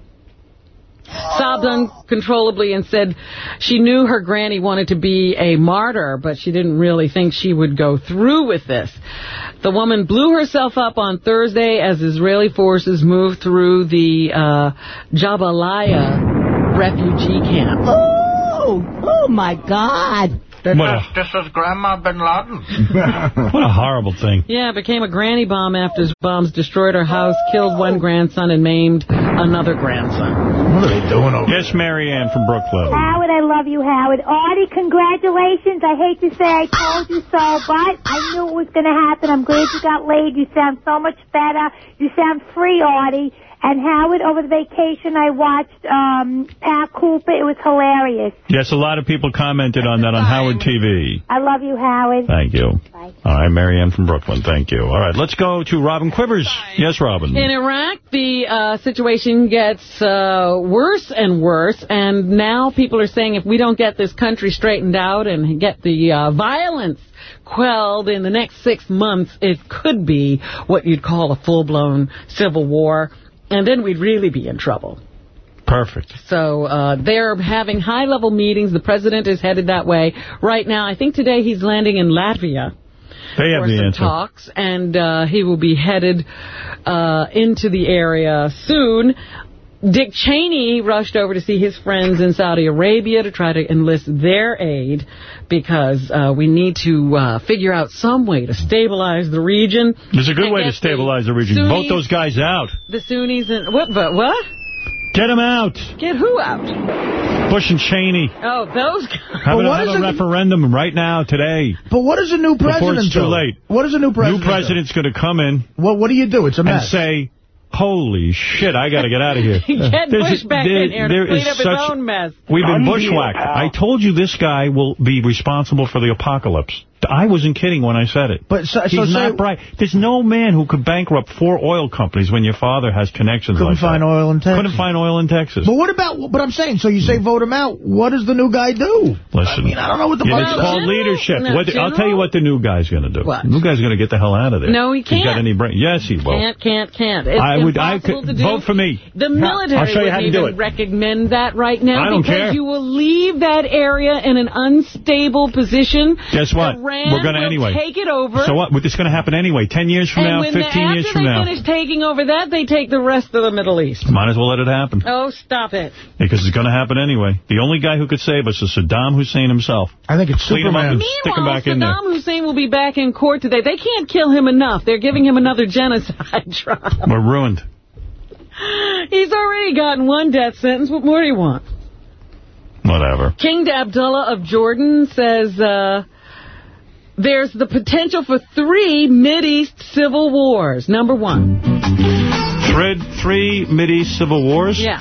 sobbed uncontrollably and said she knew her granny wanted to be a martyr, but she didn't really think she would go through with this. The woman blew herself up on Thursday as Israeli forces moved through the uh, Jabalia refugee camp.
Oh, oh my God.
What a,
This is Grandma Bin Laden. [laughs]
what a horrible thing.
Yeah, it became a granny bomb after his bombs destroyed her house, killed one grandson, and maimed another grandson.
What are they doing over Yes, Marianne from Brooklyn.
Howard, I love you, Howard. Artie, congratulations. I hate to say I told you so, but I knew it was going to happen. I'm glad you got laid. You sound so much better. You sound free, Artie. And Howard, over the vacation, I watched um, Pat Cooper. It was hilarious.
Yes, a lot of people commented on that on Howard TV.
I love you, Howard.
Thank you. All right, Marianne from Brooklyn. Thank you. All right, let's go to Robin Quivers. Yes, Robin.
In Iraq, the uh, situation gets uh, worse and worse, and now people are saying if we don't get this country straightened out and get the uh, violence quelled in the next six months, it could be what you'd call a full-blown civil war, and then we'd really be in trouble.
Perfect.
So uh, they're having high-level meetings. The president is headed that way. Right now, I think today he's landing in Latvia.
They have
for
the
some
answer.
talks, and uh, he will be headed uh, into the area soon. Dick Cheney rushed over to see his friends in Saudi Arabia to try to enlist their aid because uh, we need to uh, figure out some way to stabilize the region.
There's a good
and
way to
get the
stabilize the region.
Sunnis-
Vote those guys out.
The Sunnis and what? But what?
Get them out.
Get who out?
Bush and Cheney.
Oh, those guys.
Have, a,
what
have
is
a
it-
referendum right now, today.
But what is a new
Before
president
it's too
do?
late.
What is a new president
New president's going to come in
do? What, what do you do? It's a mess.
and
mess.
say, holy shit, I got to get out of here. [laughs]
Get
There's-
Bush back
there-
in here
there
to clean
is
up his own mess.
We've been bushwhacked. I told you this guy will be responsible for the apocalypse. I wasn't kidding when I said it.
But so,
He's
so
not
say-
bright. There's no man who could bankrupt four oil companies when your father has connections
Couldn't
like
find
that.
oil in Texas.
Couldn't find oil in Texas.
But what about, but I'm saying, so you say vote him out. What does the new guy do?
Listen.
I mean, I don't know what the
Yeah,
fuck
it's called leadership.
No,
What- I'll tell you what the new guy's going to do.
What?
The new guy's going to get the hell out of there.
No, he
If He's got
can't.
any brain. Yes, he will.
Can't, can't, can't. It's
I would. I
impossible
could
to do.
vote for me.
The military
I'll show you how
wouldn't
to do
even
it.
recommend that right now
I don't
because
care.
you will leave that area in an unstable position.
Guess what?
Iran
We're going to anyway.
take it over.
So what? It's going to happen anyway. Ten years from
and
now,
when
fifteen
they,
years
after
from
they
now.
finish taking over that, they take the rest of the Middle East.
Might as well let it happen.
Oh, stop it.
Because it's going to happen anyway. The only guy who could save us is Saddam Hussein himself.
I think it's
Clean him up
Superman.
stick him
Meanwhile,
back in there.
Saddam Hussein will be back in court today. They can't kill him enough. They're giving him another genocide [laughs] trial.
We're ruined.
He's already gotten one death sentence. What more do you want?
Whatever.
King Abdullah of Jordan says uh, there's the potential for three Mideast civil wars. Number one.
Thread three Mideast civil wars.
Yeah.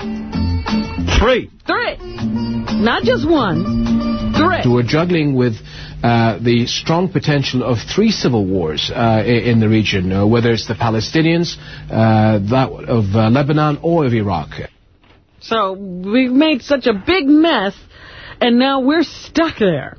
Three.
Three. Not just one. Three.
We're juggling with uh, the strong potential of three civil wars uh, in the region, uh, whether it's the Palestinians, uh, that of uh, Lebanon, or of Iraq.
So we've made such a big mess, and now we're stuck there.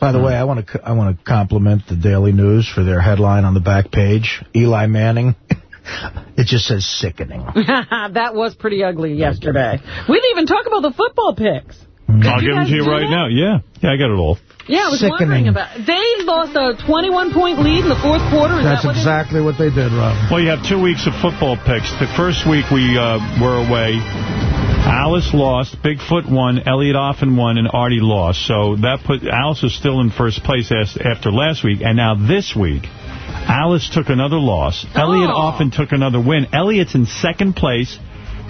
By the way, I want to I want to compliment the Daily News for their headline on the back page. Eli Manning. [laughs] it just says sickening. [laughs]
that was pretty ugly yesterday. We didn't even talk about the football picks.
I'll give them to you right
that?
now. Yeah. Yeah, I got it all.
Yeah, I was
Sickening.
wondering about They lost a 21-point lead in the fourth quarter. Is
That's
that what it-
exactly what they did, Rob.
Well, you have two weeks of football picks. The first week we uh, were away. Alice lost, Bigfoot won, Elliot Offen won, and Artie lost. So that put Alice is still in first place as, after last week. And now this week, Alice took another loss. Elliot oh. Offen took another win. Elliot's in second place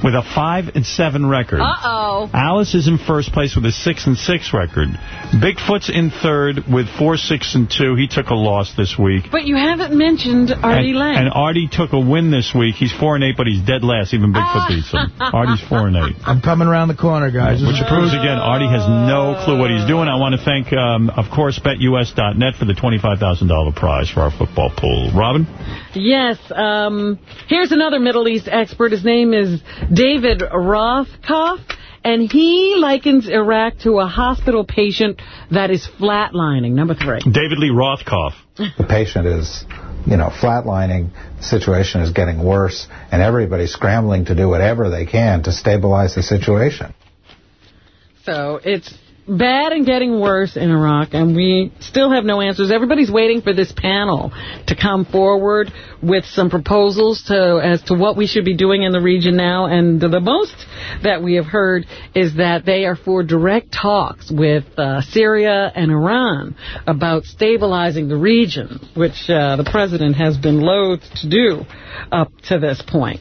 with a 5 and 7 record.
Uh-oh.
Alice is in first place with a 6 and 6 record. Bigfoot's in third with 4, 6, and 2. He took a loss this week.
But you haven't mentioned Artie
and,
Lange.
and Artie took a win this week. He's 4 and 8, but he's dead last. Even Bigfoot beats him. Artie's 4 and 8.
I'm coming around the corner, guys. This
Which proves again, Artie has no clue what he's doing. I want to thank, um, of course, BetUS.net for the $25,000 prize for our football pool. Robin?
Yes. Um, here's another Middle East expert. His name is David Rothkopf. And he likens Iraq to a hospital patient that is flatlining. Number three.
David Lee Rothkopf.
The patient is, you know, flatlining. The situation is getting worse, and everybody's scrambling to do whatever they can to stabilize the situation.
So it's bad and getting worse in Iraq, and we still have no answers. Everybody's waiting for this panel to come forward with some proposals to as to what we should be doing in the region now. And the most that we have heard is that they are for direct talks with uh, Syria and Iran about stabilizing the region, which uh, the president has been loath to do up to this point.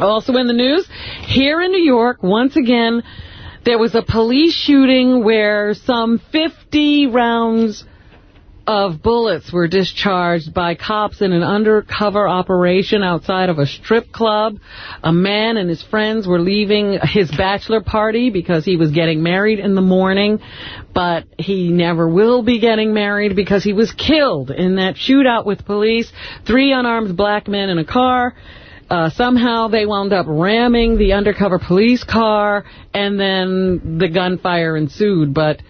Also in the news, here in New York, once again, there was a police shooting where some 50 rounds of bullets were discharged by cops in an undercover operation outside of a strip club. A man and his friends were leaving his bachelor party because he was getting married in the morning, but he never will be getting married because he was killed in that shootout with police. Three unarmed black men in a car. Uh, somehow they wound up ramming the undercover police car, and then the gunfire ensued. But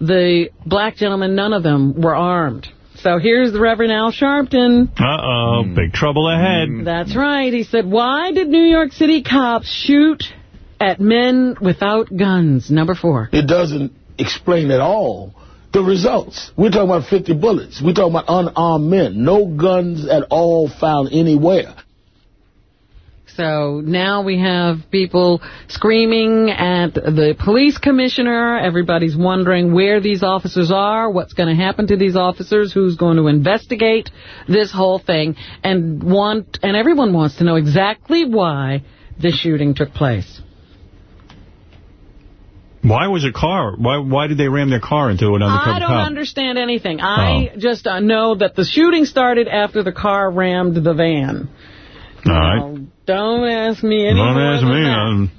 the black gentlemen, none of them were armed. So here's the Reverend Al Sharpton.
Uh-oh, mm. big trouble ahead.
That's right. He said, why did New York City cops shoot at men without guns? Number four.
It doesn't explain at all the results. We're talking about 50 bullets. We're talking about unarmed men. No guns at all found anywhere.
So now we have people screaming at the police commissioner. Everybody's wondering where these officers are, what's going to happen to these officers, who's going to investigate this whole thing, and want and everyone wants to know exactly why the shooting took place.
Why was a car? Why why did they ram their car into an undercover
I don't
cop?
understand anything. I oh. just uh, know that the shooting started after the car rammed the van.
All right.
Don't ask me any
Don't ask me.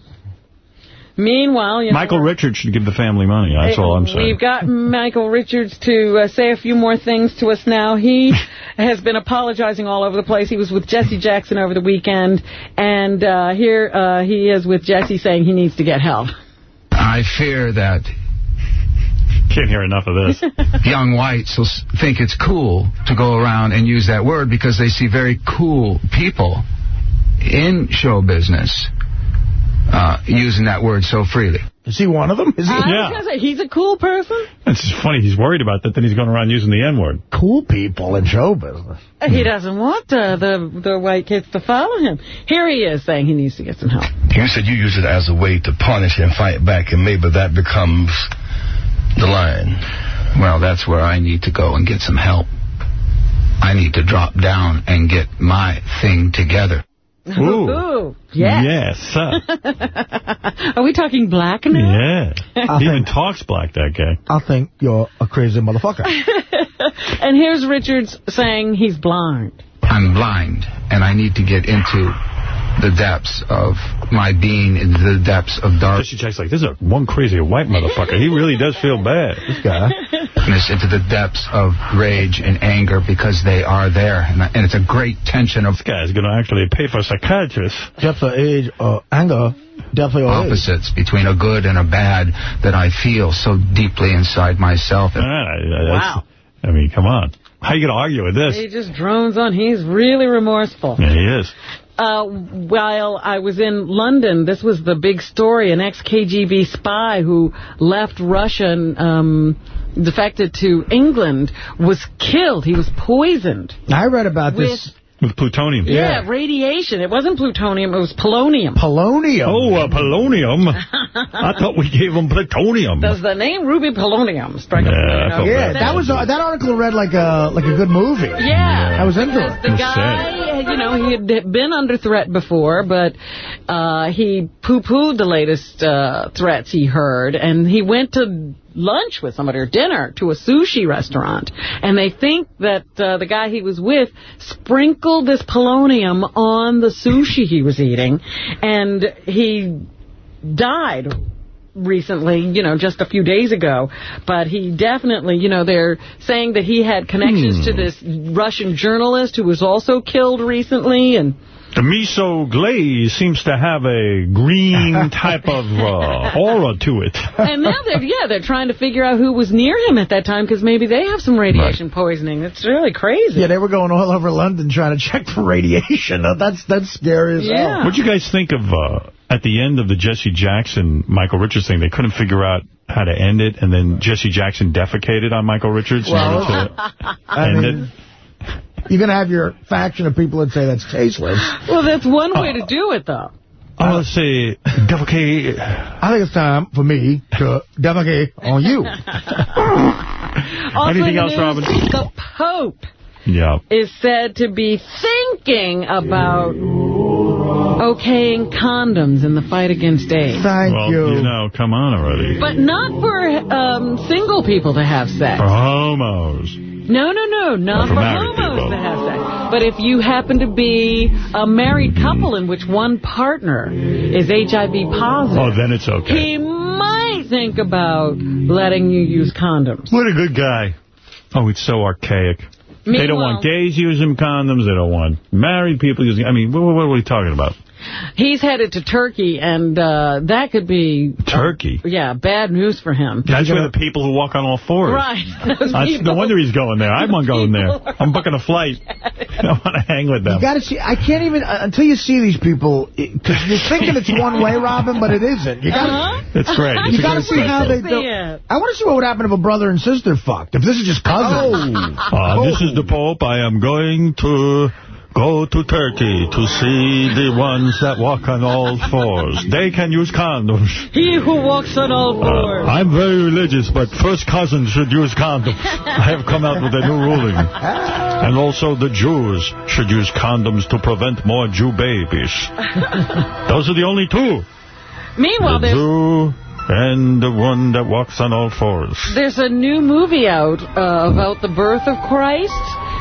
Meanwhile, you
Michael
know,
Richards should give the family money. That's all I'm saying.
We've got Michael Richards to uh, say a few more things to us now. He [laughs] has been apologizing all over the place. He was with Jesse Jackson over the weekend, and uh, here uh, he is with Jesse saying he needs to get help.
I fear that
can't hear enough of this. [laughs]
Young whites will think it's cool to go around and use that word because they see very cool people in show business uh, using that word so freely.
Is he one of them? Is he?
yeah. He's a cool person.
It's just funny. He's worried about that. Then he's going around using the N-word.
Cool people in show business.
He doesn't want uh, the the white kids to follow him. Here he is saying he needs to get some help.
You said you use it as a way to punish and fight back, and maybe that becomes the line. Well, that's where I need to go and get some help. I need to drop down and get my thing together.
Ooh. [laughs] Ooh. Yes.
Yes. [laughs]
Are we talking black now?
Yeah. he even talks black, that guy.
I think you're a crazy motherfucker. [laughs]
and here's Richards saying he's blind.
I'm blind, and I need to get into the depths of my being, into the depths of dark.
She checks like, this is a one crazy white motherfucker. He really does feel bad.
This guy.
into the depths of rage and anger because they are there. And, and it's a great tension of...
This guy's going to actually pay for a psychiatrist.
Depth of age, uh, anger, definitely
opposites between a good and a bad that I feel so deeply inside myself.
wow.
I mean, come on. How are you going to argue with this?
He just drones on. He's really remorseful.
Yeah, he is.
Uh, while I was in London, this was the big story. An ex-KGB spy who left Russia and um, defected to England was killed. He was poisoned.
I read about this
with plutonium.
Yeah, yeah, radiation. It wasn't plutonium, it was polonium.
Polonium?
Oh, uh, polonium. I thought we gave him plutonium.
Does the name Ruby Polonium strike
yeah,
a
Yeah, that was uh, that article read like a like a good movie.
Yeah. yeah.
I was into it.
The guy, you know, he had been under threat before, but uh, he poo-pooed the latest uh, threats he heard, and he went to lunch with somebody or dinner to a sushi restaurant. And they think that uh, the guy he was with sprinkled this polonium on the sushi he was eating. And he died recently, you know, just a few days ago. But he definitely, you know, they're saying that he had connections hmm. to this Russian journalist who was also killed recently. And
The miso glaze seems to have a green [laughs] type of uh, aura to it.
And now they're, yeah, they're trying to figure out who was near him at that time because maybe they have some radiation poisoning. It's really crazy.
Yeah, they were going all over London trying to check for radiation. [laughs] That's that's scary as
Yeah.
hell.
What do you guys think of, uh, at the end of the Jesse Jackson, Michael Richards thing, they couldn't figure out how to end it, and then Jesse Jackson defecated on Michael Richards in
Well,
order [laughs] to
I
end
mean,
it?
You're going to have your faction of people that say that's tasteless.
Well, that's one way to do it, though.
Oh, let's see, defecate.
Uh, I think it's time for me to defecate on you. [laughs]
Also
Anything
the
else,
news,
Robin?
The Pope
Yeah.
is said to be thinking about okaying condoms in the fight against AIDS.
Thank
well, you. know, come on already.
But not for um, single people to have sex.
For homos.
No, no, no, not
Not for
for homos
people.
to have sex. But if you happen to be a married couple in which one partner is HIV positive,
Oh, then it's okay.
he might think about letting you use condoms.
What a good guy. Oh, it's so archaic. They don't want gays using condoms. They don't want married people using... I mean, what, what are we talking about?
He's headed to Turkey, and uh, that could be,
Turkey.
yeah, bad news for him.
That's where the people who walk on all fours.
Right. Those [laughs]
That's, no wonder he's going there. I'm not going there. I'm booking a flight. [laughs] I want to hang with them.
You got to see. I can't even uh, until you see these people because you're thinking it's [laughs] one way, Robin, but it isn't. You got
Uh-huh.
It's great. It's
You
a
got to
great
see how they
spectacle.
do. I want to see what would happen if a brother and sister fucked. If this is just cousins.
Uh, this is the Pope. I am going to go to Turkey to see the ones that walk on all fours. They can use condoms.
He who walks on all
Uh,
fours.
I'm very religious, but first cousins should use condoms. [laughs] I have come out with a new ruling. And also the Jews should use condoms to prevent more Jew babies. [laughs] Those are the only two.
Meanwhile,
the Jew and the one that walks on all fours.
there's a new movie out uh, about the birth of Christ.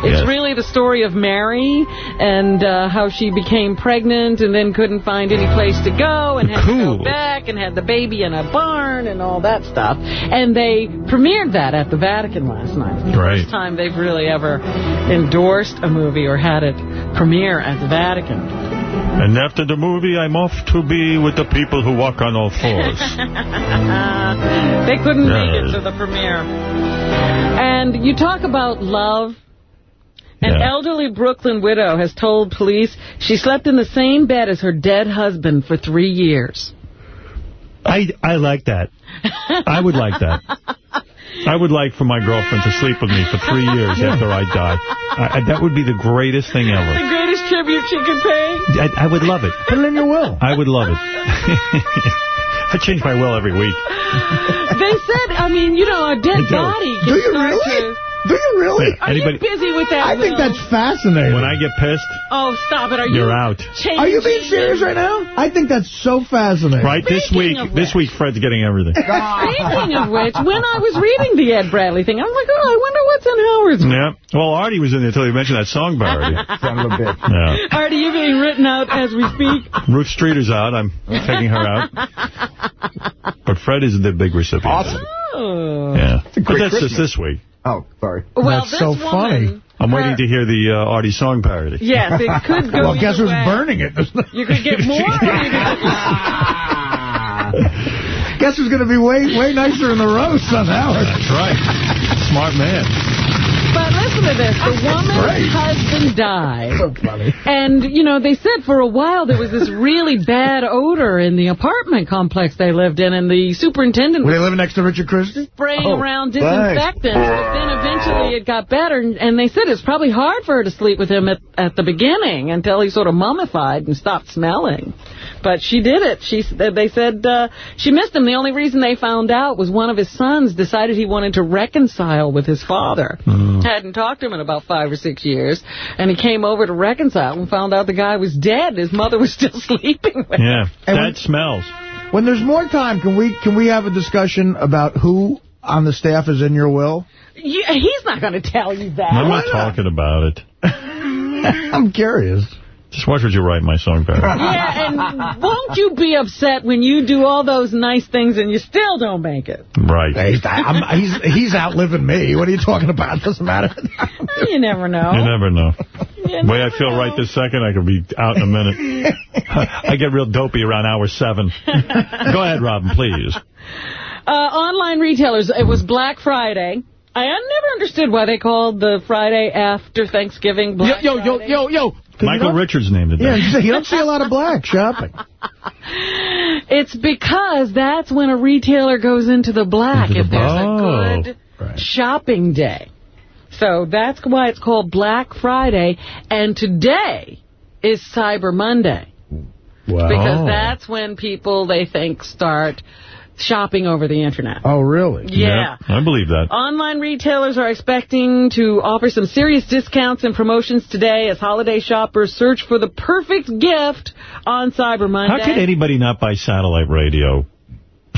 It's
Yes.
really the story of Mary and uh, how she became pregnant and then couldn't find any place to go and had to
Cool.
go back and had the baby in a barn and all that stuff. And they premiered that at the Vatican last night. It's the
Right.
First time they've really ever endorsed a movie or had it premiere at the Vatican.
And after the movie, I'm off to be with the people who walk on all fours. [laughs]
they couldn't make it to the premiere. And you talk about love. An
Yeah.
elderly Brooklyn widow has told police she slept in the same bed as her dead husband for three years.
I I like that. I would like that. I would like for my girlfriend to sleep with me for three years after I die. I, I, that would be the greatest thing ever.
The greatest tribute she could pay.
I, I would love it.
Put it in your will.
I would love it. [laughs] I change my will every week.
They said, I mean, you know, a dead body
Do you
start
really?
To...
Do you really?
Yeah, anybody-
Are you busy with that
I think that's fascinating.
When I get pissed,
Oh, stop it. Are you
you're out.
changing?
Are you being serious right now? I think that's so fascinating.
Right this week, this week Fred's getting everything. [laughs]
Speaking of which, when I was reading the Ed Bradley thing, I was like, oh, I wonder what's in Howard's.
Yeah. Well, Artie was in there until he mentioned that song parody. [laughs]
Son of a bitch.
Yeah.
Are you're being written out as we speak?
Ruth Streeter's out. I'm taking her out. [laughs] But Fred is the big recipient.
Awesome.
Oh.
Yeah. But
great
that's just this week.
Oh, sorry.
Well,
That's
this
so
woman,
funny.
I'm waiting to hear the uh, Artie song parody.
Yes, it [laughs] could go
Well, guess who's
way.
burning it?
You could get [laughs] more. or you could get-
guess who's going to be way way nicer in the roast on Howard?
That's right. Smart man.
But listen to this. The woman's husband died.
So funny.
And, you know, they said for a while there was this really bad odor in the apartment complex they lived in, and the superintendent
Were
was
they living next to Richard Christy?
spraying
Oh,
around
thanks.
disinfectants, but then eventually it got better, and, and they said it's probably hard for her to sleep with him at, at the beginning until he sort of mummified and stopped smelling. But she did it. She They said uh, she missed him. The only reason they found out was one of his sons decided he wanted to reconcile with his father. Hadn't talked to him in about five or six years, and he came over to reconcile and found out the guy was dead. His mother was [laughs] still sleeping with him.
Yeah.
And
that
when-
smells.
When there's more time, can we can we have a discussion about who on the staff is in your will?
You, he's not going to tell you that.
I'm not talking about it. [laughs]
I'm curious.
Just watch what you write in my song parody. [laughs]
Yeah, and won't you be upset when you do all those nice things and you still don't make it?
Right.
He's, I'm, he's, he's outliving me. What are you talking about? Doesn't matter.
You never know.
You never know. The way I feel right this second, I could be out in a minute. [laughs] I get real dopey around hour seven. [laughs] Go ahead, Robin, please.
Uh, online retailers, it was Black Friday. I never understood why they called the Friday after Thanksgiving Black
Yo, yo,
Friday.
yo, yo.
Michael Richards named it
Yeah,
that.
you don't see a lot of black [laughs] shopping.
It's because that's when a retailer goes into the black
Into
if there's
Oh,
a good shopping day. So that's why it's called Black Friday. And today is Cyber Monday.
Wow.
Because that's when people, they think, start shopping over the Internet.
Oh, really?
Yeah.
I believe that.
Online retailers are expecting to offer some serious discounts and promotions today as holiday shoppers search for the perfect gift on Cyber Monday.
How could anybody not buy satellite radio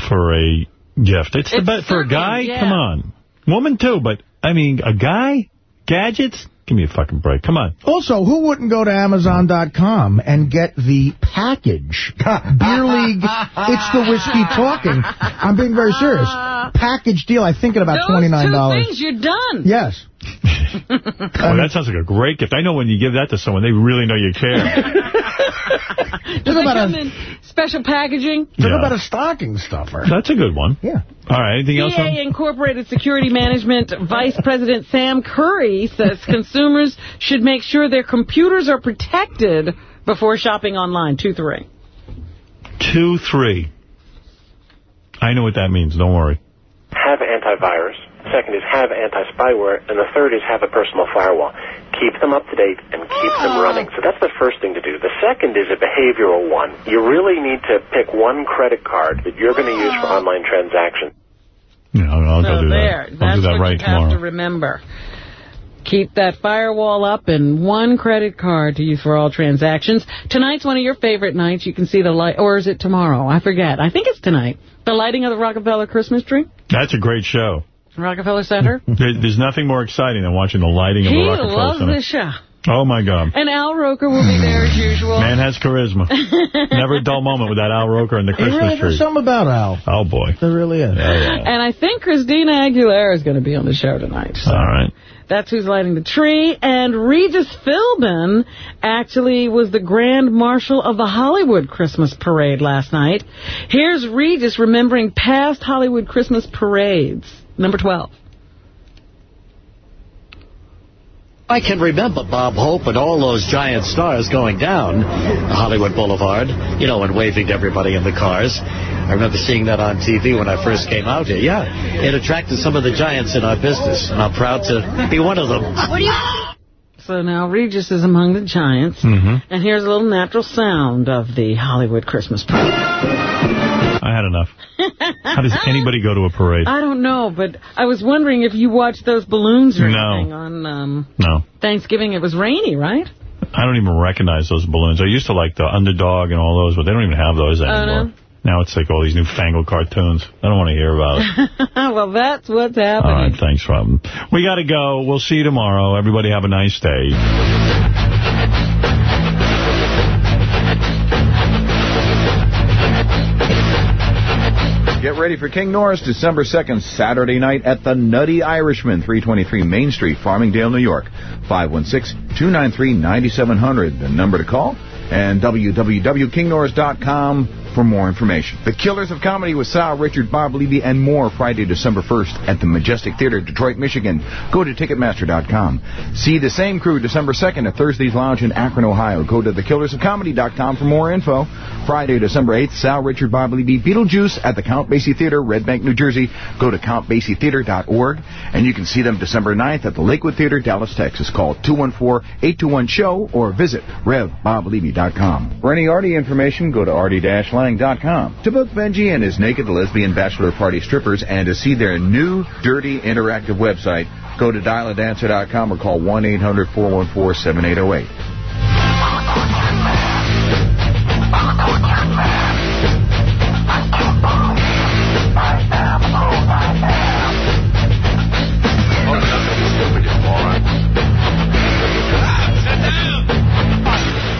for a gift? It's the
It's
best for a guy.
yeah.
Come on, woman too. But I mean, a guy, gadgets. Give me a fucking break. Come on.
Also, who wouldn't go to Amazon.com and get the package? Beer League, it's the whiskey talking. I'm being very serious. Package deal, I think at about
Those
$29.
two things, you're done.
Yes. [laughs]
Oh, that sounds like a great gift. I know when you give that to someone, they really know you care. [laughs]
Does it
about
come
a-
in special packaging?
Talk
Yeah.
about a stocking stuffer.
That's a good one.
Yeah.
All right. Anything else?
CA Incorporated Security Management Vice President Sam Curry says consumers should make sure their computers are protected before shopping online. 2-3.
Two, three. I know what that means. Don't worry.
have antivirus. Second is have anti-spyware. And the third is have a personal firewall. Keep them up to date and keep them oh. running. So that's the first thing to do. The second is a behavioral one. You really need to pick one credit card that you're going to use for oh. online transactions.
Yeah, I'll go
So
do
there.
that. I'll
That's
do that
what
right
you have
tomorrow.
to remember. Keep that firewall up and one credit card to use for all transactions. Tonight's one of your favorite nights. You can see the light, or is it tomorrow? I forget. I think it's tonight. The lighting of the Rockefeller Christmas tree,
That's a great show.
Rockefeller Center. [laughs]
There, there's nothing more exciting than watching the lighting of
he
the Rockefeller Center.
He loves
Center.
this show.
Oh, my God.
And Al Roker will be there as usual.
Man has charisma. [laughs] Never a dull moment with that Al Roker and the
Hey,
Christmas
really,
tree.
there's something about Al.
Oh, boy.
There really is.
And I think Christina Aguilera is going to be on the show tonight. So
All right.
That's who's lighting the tree. And Regis Philbin actually was the Grand Marshal of the Hollywood Christmas Parade last night. Here's Regis remembering past Hollywood Christmas parades. Number 12.
I can remember Bob Hope and all those giant stars going down Hollywood Boulevard, you know, and waving to everybody in the cars. I remember seeing that on TV when I first came out here. Yeah, it attracted some of the giants in our business, and I'm proud to be one of them.
So now Regis is among the giants.
Mm-hmm.
And here's a little natural sound of the Hollywood Christmas parade.
Had enough. How does anybody go to a parade?
I don't know, but I was wondering if you watched those balloons or
No.
anything on um,
No.
Thanksgiving. It was rainy, right?
I don't even recognize those balloons. I used to like the Underdog and all those, but they don't even have those
Oh,
anymore.
no?
Now it's like all these newfangled cartoons. I don't want to hear about it. [laughs]
well, that's what's happening.
All right, thanks, Robin. We got to go. We'll see you tomorrow. Everybody have a nice day.
Ready for King Norris December 2nd, Saturday night at the Nutty Irishman, 323 Main Street, Farmingdale, New York. 516-293-9700, the number to call, and www.kingnorris.com for more information. The Killers of Comedy with Sal, Richard, Bob Levy, and more Friday, December 1st at the Majestic Theater, Detroit, Michigan. Go to Ticketmaster.com. See the same crew December 2nd at Thursday's Lounge in Akron, Ohio. Go to thekillersofcomedy.com for more info. Friday, December 8th, Sal, Richard, Bob Levy, Beetlejuice at the Count Basie Theater, Red Bank, New Jersey. Go to CountBasieTheater.org. And you can see them December 9th at the Lakewood Theater, Dallas, Texas. Call 214-821-SHOW or visit RevBobLevy.com. For any Artie information, go to to book Benji and his naked lesbian bachelor party strippers and to see their new dirty interactive website, go to dialadancer.com or call 1-800-414-7808.